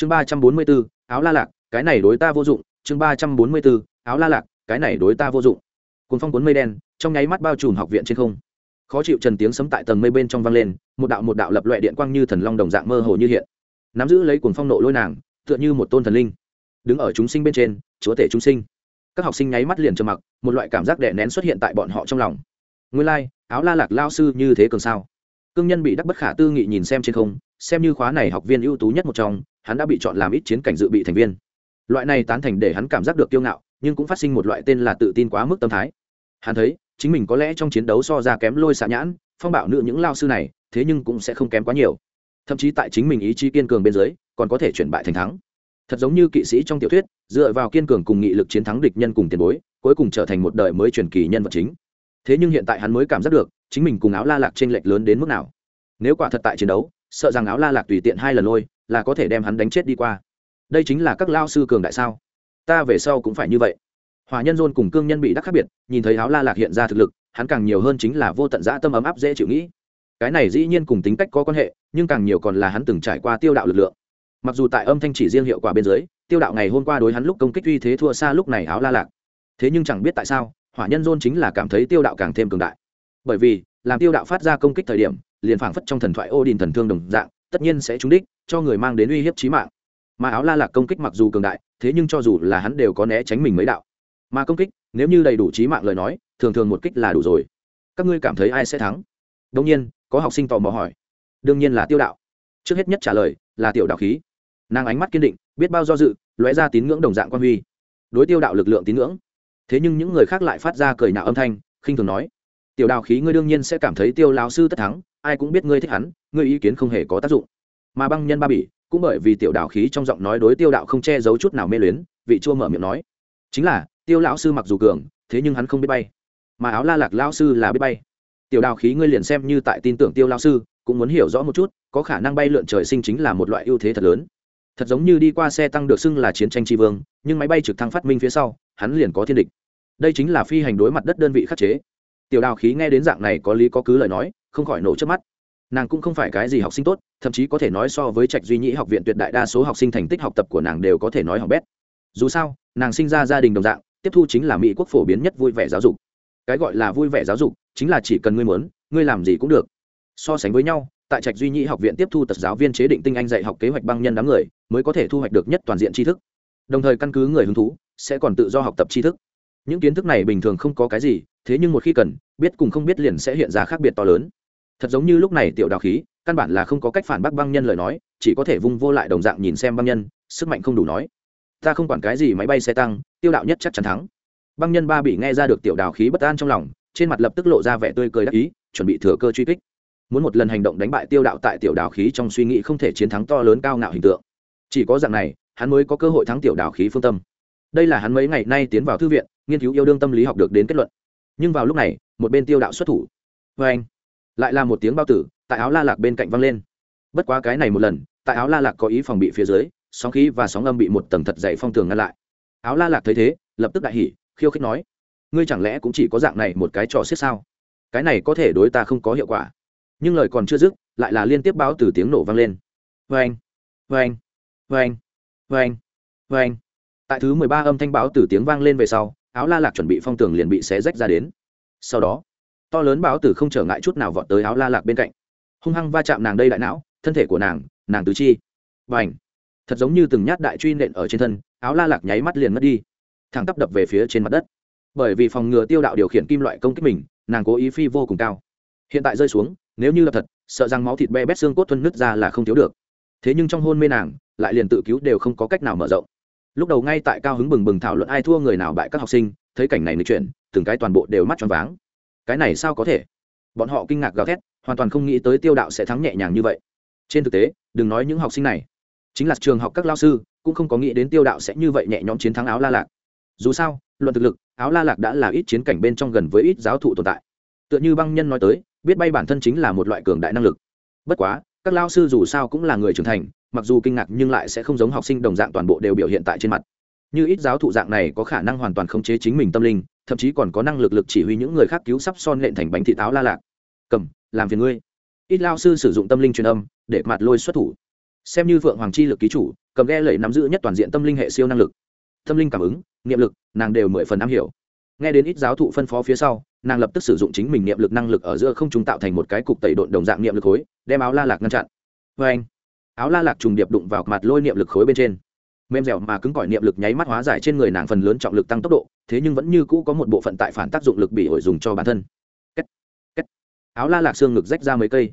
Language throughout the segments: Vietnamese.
chương ba trăm bốn mươi bốn áo la lạc cái này đối ta vô dụng. Chương ba trăm bốn mươi bốn áo la lạc cái này đối ta vô dụng. Cùng phong cuốn mây đen trong nháy mắt bao trùm học viện trên không. Khó chịu trần tiếng sấm tại tầng mây bên trong vang lên một đạo một đạo lập loại điện quang như thần long đồng dạng mơ hồ như hiện. Nắm giữ lấy cuồng phong nộ lôi nàng tựa như một tôn thần linh. Đứng ở chúng sinh bên trên chúa tể chúng sinh. Các học sinh nháy mắt liền trầm mặc một loại cảm giác đè nén xuất hiện tại bọn họ trong lòng. Nguyên lai、like, áo la lạc lao sư như thế cường sao? Cương nhân bị đắc bất khả tư nghị nhìn xem trên không, xem như khóa này học viên ưu tú nhất một trong, hắn đã bị chọn làm ít chiến cảnh dự bị thành viên. Loại này tán thành để hắn cảm giác được kiêu ngạo, nhưng cũng phát sinh một loại tên là tự tin quá mức tâm thái. Hắn thấy, chính mình có lẽ trong chiến đấu so ra kém lôi xạ nhãn, phong bảo nữ những lao sư này, thế nhưng cũng sẽ không kém quá nhiều. Thậm chí tại chính mình ý chí kiên cường bên dưới, còn có thể chuyển bại thành thắng. Thật giống như kỵ sĩ trong tiểu thuyết, dựa vào kiên cường cùng nghị lực chiến thắng địch nhân cùng tiền bối, cuối cùng trở thành một đời mới truyền kỳ nhân vật chính. Thế nhưng hiện tại hắn mới cảm giác được chính mình cùng áo la lạc t r ê n lệch lớn đến mức nào. Nếu quả thật tại chiến đấu, sợ rằng áo la lạc tùy tiện hai lần lôi là có thể đem hắn đánh chết đi qua. Đây chính là các lao sư cường đại sao? Ta về sau cũng phải như vậy. Hòa nhân dôn cùng cương nhân bị đắc khác biệt, nhìn thấy áo la lạc hiện ra thực lực, hắn càng nhiều hơn chính là vô tận dã tâm ấm áp dễ chịu nghĩ. Cái này dĩ nhiên cùng tính cách có quan hệ, nhưng càng nhiều còn là hắn từng trải qua tiêu đạo lực lượng. Mặc dù tại âm thanh chỉ riêng hiệu quả bên dưới, tiêu đạo ngày hôm qua đối hắn lúc công kích uy thế thua xa lúc này áo la lạc. Thế nhưng chẳng biết tại sao, hỏa nhân dôn chính là cảm thấy tiêu đạo càng thêm cường đại bởi vì, làm tiêu đạo phát ra công kích thời điểm, liền phảng phất trong thần thoại ô đình thần thương đồng dạng, tất nhiên sẽ trúng đích, cho người mang đến uy hiếp trí mạng. Mà áo la lạc công kích mặc dù cường đại, thế nhưng cho dù là hắn đều có né tránh mình mấy đạo. Mà công kích, nếu như đầy đủ trí mạng lời nói, thường thường một kích là đủ rồi. Các ngươi cảm thấy ai sẽ thắng? Đông nhiên, có học sinh tò mò hỏi. Đương nhiên là tiêu đạo. Trước hết nhất trả lời là tiểu đạo khí. Nàng ánh mắt kiên định, biết bao do dự, lóe ra tín ngưỡng đồng dạng quan huy. Đối tiêu đạo lực lượng tín ngưỡng. Thế nhưng những người khác lại phát ra cười nạo âm thanh, khinh thường nói tiểu Đào khí ngươi đương nhiên sẽ cảm thấy tiêu lao sư tất thắng, ai cũng biết ngươi thích hắn, ngươi ý kiến không hề có tác dụng. Mà băng nhân ba bỉ, cũng bởi vì tiểu Đào khí trong giọng nói đối tiêu đạo không che giấu chút nào mê luyến, vị chua mở miệng nói. Chính là, tiêu lão sư mặc dù cường, thế nhưng hắn không biết bay. Mà áo la lạc lao sư là biết bay. Tiểu Đào khí ngươi liền xem như tại tin tưởng tiêu lao sư, cũng muốn hiểu rõ một chút, có khả năng bay lượn trời sinh chính là một loại ưu thế thật lớn. Thật giống như đi qua xe tăng được xưng là chiến tranh tri vương, nhưng máy bay trực thăng phát minh phía sau, hắn liền có thiên địch. Đây chính là phi hành đối mặt đất đơn vị khắc chế tiểu đào khí nghe đến dạng này có lý có cứ lời nói, không khỏi nổ trước mắt. Nàng cũng không phải cái gì học sinh tốt, thậm chí có thể nói so với trạch duy nhĩ học viện tuyệt đại đa số học sinh thành tích học tập của nàng đều có thể nói học bét. Dù sao, nàng sinh ra gia đình đồng dạng, tiếp thu chính là mỹ quốc phổ biến nhất vui vẻ giáo dục. Cái gọi là vui vẻ giáo dục, chính là chỉ cần ngươi muốn, ngươi làm gì cũng được. So sánh với nhau, tại trạch duy nhĩ học viện tiếp thu tật giáo viên chế định tinh anh dạy học kế hoạch băng nhân đám người, mới có thể thu hoạch được nhất toàn diện tri thức. Đồng thời căn cứ người hứng thú, sẽ còn tự do học tập tri thức. Những kiến thức này bình thường không có cái gì thế nhưng một khi cần, biết cùng không biết liền sẽ hiện ra khác biệt to lớn. Thật giống như lúc này tiểu đào khí, căn bản là không có cách phản bác băng nhân lời nói, chỉ có thể vung vô lại đồng dạng nhìn xem băng nhân, sức mạnh không đủ nói. Ta không quản cái gì máy bay xe tăng, tiêu đạo nhất chắc chắn thắng. Băng nhân ba bị nghe ra được tiểu đào khí bất an trong lòng, trên mặt lập tức lộ ra vẻ tươi cười đắc ý, chuẩn bị thừa cơ truy kích. Muốn một lần hành động đánh bại tiêu đạo tại tiểu đào khí trong suy nghĩ không thể chiến thắng to lớn cao ngạo hình tượng. Chỉ có dạng này, hắn mới có cơ hội thắng tiểu đào khí phương tâm. Đây là hắn mấy ngày nay tiến vào thư viện, nghiên cứu yêu đương tâm lý học được đến kết luận nhưng vào lúc này, một bên tiêu đạo xuất thủ. Vê anh. Lại là một tiếng bao tử, tại áo la lạc bên cạnh văng lên. Bất quá cái này một lần, tại áo la lạc có ý phòng bị phía dưới, sóng khí và sóng âm bị một tầng thật dày phong tường ngăn lại. Áo la lạc thấy thế, lập tức đại hỉ, khiêu khích nói, ngươi chẳng lẽ cũng chỉ có dạng này một cái trò xiết sao? Cái này có thể đối ta không có hiệu quả. Nhưng lời còn chưa dứt, lại là liên tiếp báo từ tiếng nổ vang lên. Vê anh vê anh vê anh vê anh vê anh. Tại thứ mười ba âm thanh báo từ tiếng vang lên về sau áo la lạc chuẩn bị phong tường liền bị xé rách ra đến. Sau đó, to lớn báo tử không trở ngại chút nào vọt tới áo la lạc bên cạnh. Hung hăng va chạm nàng đây đại não, thân thể của nàng nàng tứ chi. Và ảnh thật giống như từng nhát đại truy nện ở trên thân, áo la lạc nháy mắt liền mất đi. Thẳng tắp đập về phía trên mặt đất. Bởi vì phòng ngừa tiêu đạo điều khiển kim loại công kích mình, nàng cố ý phi vô cùng cao. Hiện tại rơi xuống, nếu như là thật, sợ rằng máu thịt be bét xương cốt thuân nứt ra là không thiếu được. Thế nhưng trong hôn mê nàng, lại liền tự cứu đều không có cách nào mở rộng lúc đầu ngay tại cao hứng bừng bừng thảo luận ai thua người nào bại các học sinh, thấy cảnh này nói chuyển, từng cái toàn bộ đều mắt tròn váng. Cái này sao có thể? Bọn họ kinh ngạc gào thét, hoàn toàn không nghĩ tới tiêu đạo sẽ thắng nhẹ nhàng như vậy. Trên thực tế, đừng nói những học sinh này. Chính là trường học các lao sư, cũng không có nghĩ đến tiêu đạo sẽ như vậy nhẹ nhõm chiến thắng áo la lạc. Dù sao, luận thực lực, áo la lạc đã là ít chiến cảnh bên trong gần với ít giáo thụ tồn tại. Tựa như băng nhân nói tới, biết bay bản thân chính là một loại cường đại năng lực. Bất quá, các lao sư dù sao cũng là người trưởng thành mặc dù kinh ngạc nhưng lại sẽ không giống học sinh đồng dạng toàn bộ đều biểu hiện tại trên mặt. Như ít giáo thụ dạng này có khả năng hoàn toàn khống chế chính mình tâm linh, thậm chí còn có năng lực lực chỉ huy những người khác cứu sắp son lện thành bánh thị táo la lạc. Cầm, làm phiền ngươi. Ít lao sư sử dụng tâm linh truyền âm, để mặt lôi xuất thủ. Xem như vượng hoàng chi lực ký chủ, cầm ghe lẩy nắm giữ nhất toàn diện tâm linh hệ siêu năng lực. Tâm linh cảm ứng, niệm lực, nàng đều mười phần am hiểu. Nghe đến ít giáo thụ phân phó phía sau, nàng lập tức sử dụng chính mình niệm lực năng lực ở giữa không chúng tạo thành một cái cục tẩy độn đồng dạng niệm lực khối, đem áo la lạc ngăn chặn. Vê anh áo la lạc trùng điệp đụng vào mặt lôi niệm lực khối bên trên. Mềm dẻo mà cứng cỏi niệm lực nháy mắt hóa giải trên người nàng phần lớn trọng lực tăng tốc độ, thế nhưng vẫn như cũ có một bộ phận tại phản tác dụng lực bị ổi dùng cho bản thân. Kết. Kết. áo la lạc xương ngực rách ra mấy cây.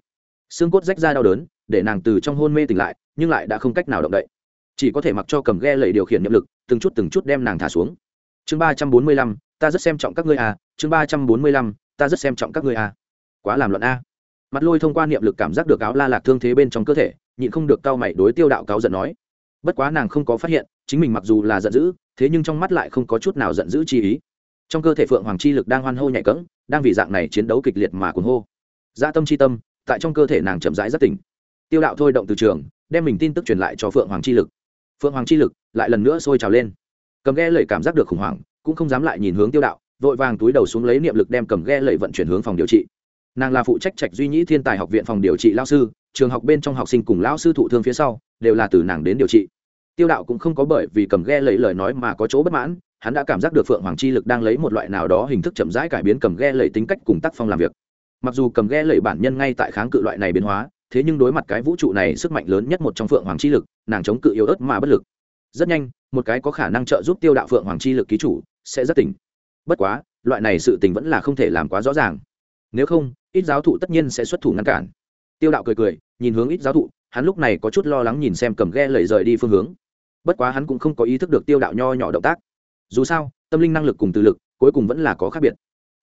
Xương cốt rách ra đau đớn, để nàng từ trong hôn mê tỉnh lại, nhưng lại đã không cách nào động đậy. Chỉ có thể mặc cho cầm ghe lầy điều khiển niệm lực, từng chút từng chút đem nàng thả xuống. Chương ba trăm bốn mươi lăm, ta rất xem trọng các ngươi à chương ba trăm bốn mươi lăm, ta rất xem trọng các ngươi à. Quá làm luận a. Mặt lôi thông qua niệm lực cảm giác được áo la lạc thương thế bên trong cơ thể nhịn không được cao mày đối tiêu đạo cáo giận nói. Bất quá nàng không có phát hiện, chính mình mặc dù là giận dữ, thế nhưng trong mắt lại không có chút nào giận dữ chi ý. Trong cơ thể phượng hoàng chi lực đang hoan hô nhạy cẫng, đang vì dạng này chiến đấu kịch liệt mà cuồng hô. Gia dạ tâm chi tâm, tại trong cơ thể nàng chậm rãi rất tỉnh. Tiêu đạo thôi động từ trường, đem mình tin tức truyền lại cho phượng hoàng chi lực. Phượng hoàng chi lực lại lần nữa sôi trào lên. Cầm ghe lẩy cảm giác được khủng hoảng, cũng không dám lại nhìn hướng tiêu đạo, vội vàng túi đầu xuống lấy niệm lực đem cầm ghe lẩy vận chuyển hướng phòng điều trị. Nàng là phụ trách trạch duy nhĩ thiên tài học viện phòng điều trị lao sư trường học bên trong học sinh cùng lão sư thụ thương phía sau, đều là từ nàng đến điều trị. Tiêu đạo cũng không có bởi vì cầm ghe lẩy lời nói mà có chỗ bất mãn, hắn đã cảm giác được phượng hoàng chi lực đang lấy một loại nào đó hình thức chậm rãi cải biến cầm ghe lẩy tính cách cùng tác phong làm việc. Mặc dù cầm ghe lẩy bản nhân ngay tại kháng cự loại này biến hóa, thế nhưng đối mặt cái vũ trụ này sức mạnh lớn nhất một trong phượng hoàng chi lực, nàng chống cự yếu ớt mà bất lực. Rất nhanh, một cái có khả năng trợ giúp tiêu đạo phượng hoàng chi lực ký chủ sẽ rất tỉnh. Bất quá, loại này sự tình vẫn là không thể làm quá rõ ràng. Nếu không, ít giáo thụ tất nhiên sẽ xuất thủ ngăn cản tiêu đạo cười cười, nhìn hướng ít giáo thụ, hắn lúc này có chút lo lắng nhìn xem cầm ghe lẩy rời đi phương hướng. Bất quá hắn cũng không có ý thức được tiêu đạo nho nhỏ động tác. Dù sao, tâm linh năng lực cùng từ lực, cuối cùng vẫn là có khác biệt.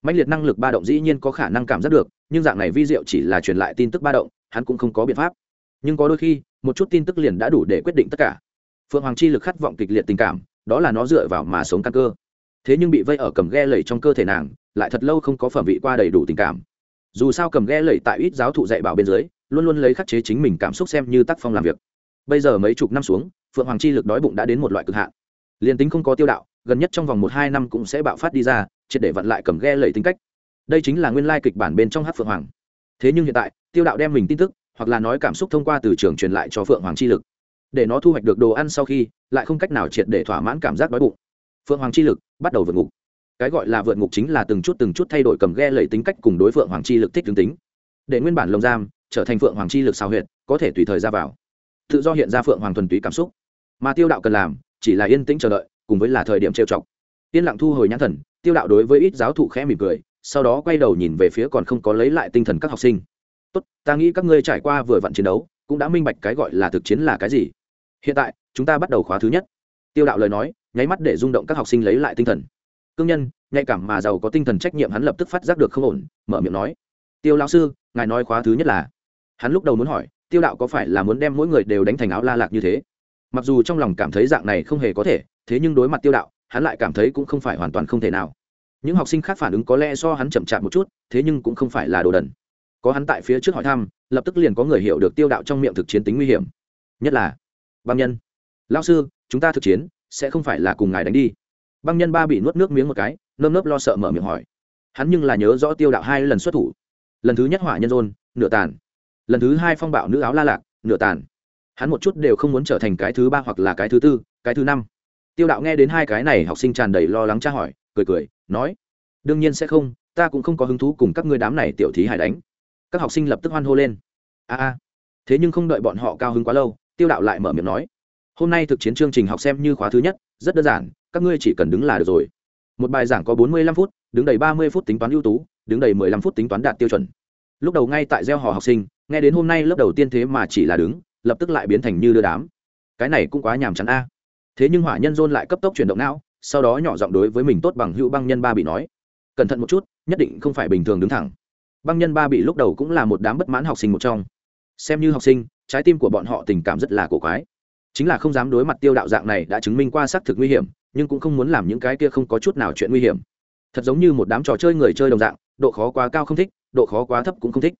Mạnh liệt năng lực ba động dĩ nhiên có khả năng cảm giác được, nhưng dạng này vi diệu chỉ là truyền lại tin tức ba động, hắn cũng không có biện pháp. Nhưng có đôi khi, một chút tin tức liền đã đủ để quyết định tất cả. Phượng hoàng chi lực khát vọng kịch liệt tình cảm, đó là nó dựa vào mà sống căn cơ. Thế nhưng bị vây ở cầm ghe lẩy trong cơ thể nàng, lại thật lâu không có phẩm vị qua đầy đủ tình cảm dù sao cầm ghe lầy tại ít giáo thụ dạy bảo bên dưới, luôn luôn lấy khắc chế chính mình cảm xúc xem như tác phong làm việc. Bây giờ mấy chục năm xuống, phượng hoàng chi lực đói bụng đã đến một loại cực hạn. Liền tính không có tiêu đạo, gần nhất trong vòng một hai năm cũng sẽ bạo phát đi ra, triệt để vặn lại cầm ghe lầy tính cách. Đây chính là nguyên lai kịch bản bên trong hát phượng hoàng. Thế nhưng hiện tại, tiêu đạo đem mình tin tức, hoặc là nói cảm xúc thông qua từ trường truyền lại cho phượng hoàng chi lực. Để nó thu hoạch được đồ ăn sau khi, lại không cách nào triệt để thỏa mãn cảm giác đói bụng. Phượng hoàng chi lực bắt đầu vượt ngục cái gọi là vượt ngục chính là từng chút từng chút thay đổi cầm ghe lẩy tính cách cùng đối phượng hoàng chi lực thích tương tính. Để nguyên bản lồng giam, trở thành phượng hoàng chi lực sao huyệt, có thể tùy thời ra vào. Tự do hiện ra phượng hoàng thuần túy cảm xúc. Mà tiêu đạo cần làm, chỉ là yên tĩnh chờ đợi, cùng với là thời điểm trêu chọc. Yên lặng thu hồi nhãn thần, tiêu đạo đối với ít giáo thụ khẽ mỉm cười, sau đó quay đầu nhìn về phía còn không có lấy lại tinh thần các học sinh. Tốt, ta nghĩ các ngươi trải qua vừa vặn chiến đấu, cũng đã minh bạch cái gọi là thực chiến là cái gì. Hiện tại, chúng ta bắt đầu khóa thứ nhất. Tiêu đạo lời nói, nháy mắt để rung động các học sinh lấy lại tinh thần cương nhân, nhạy cảm mà giàu có tinh thần trách nhiệm hắn lập tức phát giác được không ổn, mở miệng nói, tiêu lão sư, ngài nói khóa thứ nhất là? Hắn lúc đầu muốn hỏi, tiêu đạo có phải là muốn đem mỗi người đều đánh thành áo la lạc như thế? Mặc dù trong lòng cảm thấy dạng này không hề có thể, thế nhưng đối mặt tiêu đạo, hắn lại cảm thấy cũng không phải hoàn toàn không thể nào. Những học sinh khác phản ứng có lẽ do hắn chậm chạp một chút, thế nhưng cũng không phải là đồ đần. Có hắn tại phía trước hỏi thăm, lập tức liền có người hiểu được tiêu đạo trong miệng thực chiến tính nguy hiểm. Nhất là, băng nhân. Lao sư, chúng ta thực chiến, sẽ không phải là cùng ngài đánh đi băng nhân ba bị nuốt nước miếng một cái, nơm nớp lo sợ mở miệng hỏi. Hắn nhưng là nhớ rõ tiêu đạo hai lần xuất thủ. Lần thứ nhất hỏa nhân rôn nửa tàn. Lần thứ hai phong bạo nữ áo la lạc, nửa tàn. Hắn một chút đều không muốn trở thành cái thứ ba hoặc là cái thứ tư, cái thứ năm. Tiêu đạo nghe đến hai cái này, học sinh tràn đầy lo lắng tra hỏi, cười cười, nói, đương nhiên sẽ không, ta cũng không có hứng thú cùng các ngươi đám này tiểu thí hải đánh. Các học sinh lập tức hoan hô lên. A a. Thế nhưng không đợi bọn họ cao hứng quá lâu, tiêu đạo lại mở miệng nói hôm nay thực chiến chương trình học xem như khóa thứ nhất, rất đơn giản, các ngươi chỉ cần đứng là được rồi. Một bài giảng có bốn mươi lăm phút, đứng đầy ba mươi phút tính toán ưu tú, đứng đầy mười lăm phút tính toán đạt tiêu chuẩn. Lúc đầu ngay tại gieo hò học sinh, nghe đến hôm nay lớp đầu tiên thế mà chỉ là đứng, lập tức lại biến thành như đưa đám. Cái này cũng quá nhàm chán a. Thế nhưng hỏa nhân dôn lại cấp tốc chuyển động não, sau đó nhỏ giọng đối với mình tốt bằng hữu băng nhân ba bị nói, cẩn thận một chút, nhất định không phải bình thường đứng thẳng. Băng nhân ba bị lúc đầu cũng là một đám bất mãn học sinh một trong. Xem như học sinh, trái tim của bọn họ tình cảm rất là cổ quái chính là không dám đối mặt tiêu đạo dạng này đã chứng minh qua xác thực nguy hiểm, nhưng cũng không muốn làm những cái kia không có chút nào chuyện nguy hiểm. Thật giống như một đám trò chơi người chơi đồng dạng, độ khó quá cao không thích, độ khó quá thấp cũng không thích.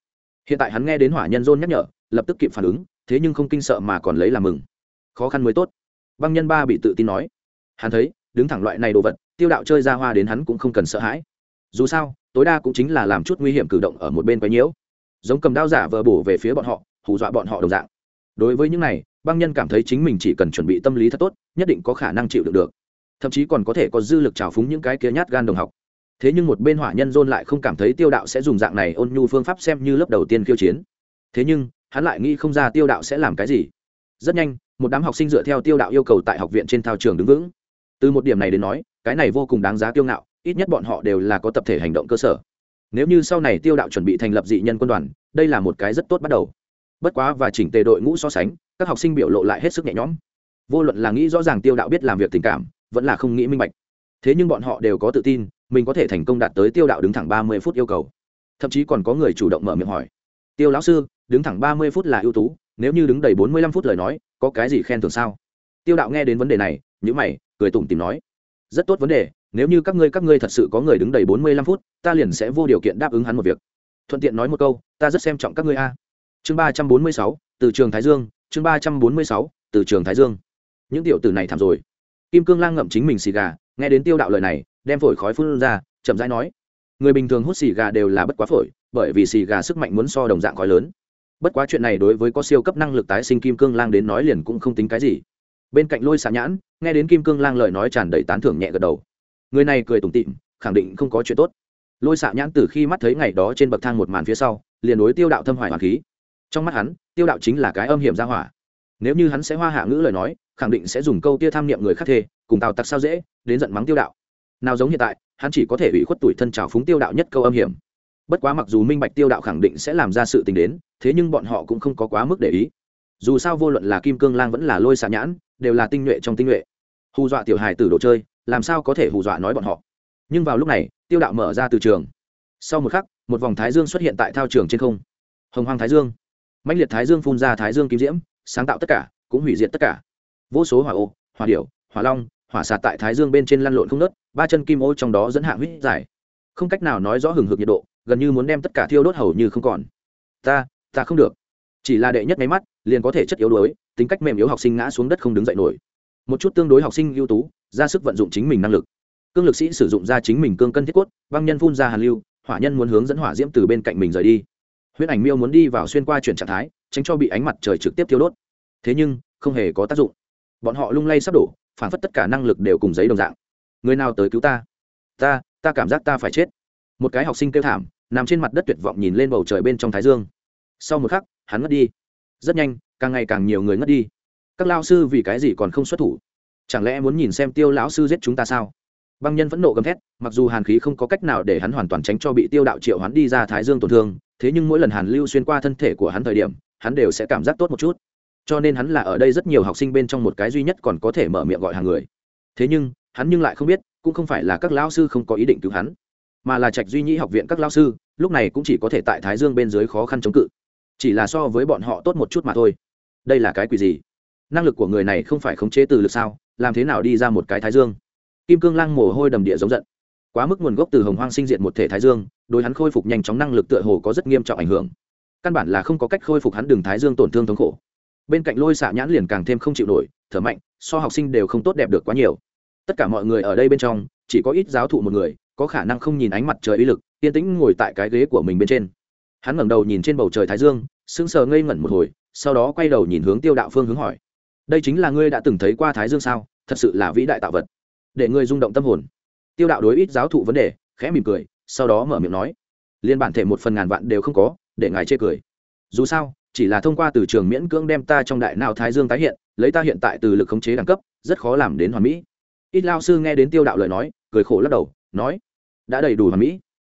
Hiện tại hắn nghe đến hỏa nhân dôn nhắc nhở, lập tức kịp phản ứng, thế nhưng không kinh sợ mà còn lấy làm mừng. Khó khăn mới tốt. Băng nhân ba bị tự tin nói. Hắn thấy, đứng thẳng loại này đồ vật, tiêu đạo chơi ra hoa đến hắn cũng không cần sợ hãi. Dù sao, tối đa cũng chính là làm chút nguy hiểm cử động ở một bên quấy nhiễu. Giống cầm đao giả vờ bổ về phía bọn họ, hù dọa bọn họ đồng dạng đối với những này, băng nhân cảm thấy chính mình chỉ cần chuẩn bị tâm lý thật tốt, nhất định có khả năng chịu được được. Thậm chí còn có thể có dư lực trào phúng những cái kia nhát gan đồng học. Thế nhưng một bên hỏa nhân dôn lại không cảm thấy tiêu đạo sẽ dùng dạng này ôn nhu phương pháp xem như lớp đầu tiên khiêu chiến. Thế nhưng, hắn lại nghĩ không ra tiêu đạo sẽ làm cái gì. Rất nhanh, một đám học sinh dựa theo tiêu đạo yêu cầu tại học viện trên thao trường đứng vững. Từ một điểm này đến nói, cái này vô cùng đáng giá kiêu ngạo, ít nhất bọn họ đều là có tập thể hành động cơ sở. Nếu như sau này tiêu đạo chuẩn bị thành lập dị nhân quân đoàn, đây là một cái rất tốt bắt đầu bất quá và chỉnh tề đội ngũ so sánh, các học sinh biểu lộ lại hết sức nhẹ nhõm. Vô luận là nghĩ rõ ràng tiêu đạo biết làm việc tình cảm, vẫn là không nghĩ minh bạch. Thế nhưng bọn họ đều có tự tin, mình có thể thành công đạt tới tiêu đạo đứng thẳng ba mươi phút yêu cầu. Thậm chí còn có người chủ động mở miệng hỏi, tiêu lão sư, đứng thẳng ba mươi phút là ưu tú, nếu như đứng đầy bốn mươi lăm phút lời nói, có cái gì khen thưởng sao? Tiêu đạo nghe đến vấn đề này nhữ mày, cười tủm tìm nói, rất tốt vấn đề, nếu như các ngươi các ngươi thật sự có người đứng đầy bốn mươi lăm phút, ta liền sẽ vô điều kiện đáp ứng hắn một việc. Thuận tiện nói một câu, ta rất xem trọng các ngươi a chương ba trăm bốn mươi sáu, từ trường thái dương, chương ba trăm bốn mươi sáu, từ trường thái dương. Những tiểu tử này thảm rồi. Kim cương lang ngậm chính mình xì gà, nghe đến tiêu đạo lời này, đem phổi khói phun ra, chậm rãi nói, người bình thường hút xì gà đều là bất quá phổi, bởi vì xì gà sức mạnh muốn so đồng dạng khói lớn. Bất quá chuyện này đối với có siêu cấp năng lực tái sinh kim cương lang đến nói liền cũng không tính cái gì. Bên cạnh lôi xạ nhãn, nghe đến kim cương lang lời nói tràn đầy tán thưởng nhẹ gật đầu. Người này cười tủm tịm khẳng định không có chuyện tốt. Lôi xạ nhãn từ khi mắt thấy ngày đó trên bậc thang một màn phía sau, liền đối tiêu đạo thâm hoài hoàng khí trong mắt hắn, tiêu đạo chính là cái âm hiểm ra hỏa. Nếu như hắn sẽ hoa hạ ngữ lời nói, khẳng định sẽ dùng câu tia tham niệm người khác thê cùng tào tặc sao dễ, đến giận mắng tiêu đạo. Nào giống hiện tại, hắn chỉ có thể bị khuất tuổi thân trào phúng tiêu đạo nhất câu âm hiểm. Bất quá mặc dù minh bạch tiêu đạo khẳng định sẽ làm ra sự tình đến, thế nhưng bọn họ cũng không có quá mức để ý. Dù sao vô luận là kim cương lang vẫn là lôi xạ nhãn, đều là tinh nhuệ trong tinh nhuệ. Hù dọa tiểu hài từ đồ chơi, làm sao có thể hù dọa nói bọn họ? Nhưng vào lúc này, tiêu đạo mở ra từ trường. Sau một khắc, một vòng thái dương xuất hiện tại thao trường trên không. Hồng hoàng thái dương mạnh liệt thái dương phun ra thái dương kim diễm, sáng tạo tất cả, cũng hủy diệt tất cả. Vô số hỏa ô, hỏa điểu, hỏa long, hỏa sạt tại thái dương bên trên lăn lộn không nớt ba chân kim ô trong đó dẫn hạ huyết giải. Không cách nào nói rõ hừng hực nhiệt độ, gần như muốn đem tất cả thiêu đốt hầu như không còn. Ta ta không được. Chỉ là đệ nhất máy mắt, liền có thể chất yếu đuối, tính cách mềm yếu học sinh ngã xuống đất không đứng dậy nổi. Một chút tương đối học sinh ưu tú, ra sức vận dụng chính mình năng lực. Cương lực sĩ sử dụng ra chính mình cương cân thiết cốt, băng nhân phun ra hàn lưu, hỏa nhân muốn hướng dẫn hỏa diễm từ bên cạnh mình rời đi. Huyễn ảnh miêu muốn đi vào xuyên qua chuyển trạng thái, tránh cho bị ánh mặt trời trực tiếp thiêu đốt. Thế nhưng, không hề có tác dụng. Bọn họ lung lay sắp đổ, phản phất tất cả năng lực đều cùng giấy đồng dạng. Người nào tới cứu ta? Ta ta cảm giác ta phải chết. Một cái học sinh kêu thảm, nằm trên mặt đất tuyệt vọng nhìn lên bầu trời bên trong thái dương. Sau một khắc, hắn ngất đi. Rất nhanh, càng ngày càng nhiều người ngất đi. Các lao sư vì cái gì còn không xuất thủ? Chẳng lẽ muốn nhìn xem tiêu lão sư giết chúng ta sao? Băng nhân vẫn nộ gầm thét, mặc dù hàn khí không có cách nào để hắn hoàn toàn tránh cho bị tiêu đạo triệu hắn đi ra thái dương tổn thương thế nhưng mỗi lần hàn lưu xuyên qua thân thể của hắn thời điểm, hắn đều sẽ cảm giác tốt một chút. Cho nên hắn là ở đây rất nhiều học sinh bên trong một cái duy nhất còn có thể mở miệng gọi hàng người. Thế nhưng, hắn nhưng lại không biết, cũng không phải là các lão sư không có ý định cứu hắn, mà là trạch duy nhĩ học viện các lão sư, lúc này cũng chỉ có thể tại thái dương bên dưới khó khăn chống cự. Chỉ là so với bọn họ tốt một chút mà thôi. Đây là cái quỷ gì? Năng lực của người này không phải khống chế từ lực sao? Làm thế nào đi ra một cái thái dương? Kim cương lang mồ hôi đầm địa giống giận. Quá mức nguồn gốc từ hồng hoang sinh diện một thể thái dương đối hắn khôi phục nhanh chóng năng lực tựa hồ có rất nghiêm trọng ảnh hưởng. Căn bản là không có cách khôi phục hắn đường thái dương tổn thương thống khổ. Bên cạnh lôi xạ nhãn liền càng thêm không chịu nổi, thở mạnh, so học sinh đều không tốt đẹp được quá nhiều. Tất cả mọi người ở đây bên trong, chỉ có ít giáo thụ một người, có khả năng không nhìn ánh mặt trời uy lực, yên tĩnh ngồi tại cái ghế của mình bên trên. Hắn ngẩng đầu nhìn trên bầu trời thái dương, sững sờ ngây ngẩn một hồi, sau đó quay đầu nhìn hướng tiêu đạo phương hướng hỏi. Đây chính là ngươi đã từng thấy qua thái dương sao? Thật sự là vĩ đại tạo vật. Để ngươi rung động tâm hồn. Tiêu đạo đối ít giáo thụ vấn đề, khẽ mỉm cười sau đó mở miệng nói, liên bản thể một phần ngàn vạn đều không có, để ngài chê cười. Dù sao, chỉ là thông qua từ trường miễn cưỡng đem ta trong đại nào thái dương tái hiện, lấy ta hiện tại từ lực khống chế đẳng cấp, rất khó làm đến hoàn mỹ. Ít lao sư nghe đến tiêu đạo lời nói, cười khổ lắc đầu, nói, đã đầy đủ hoàn mỹ.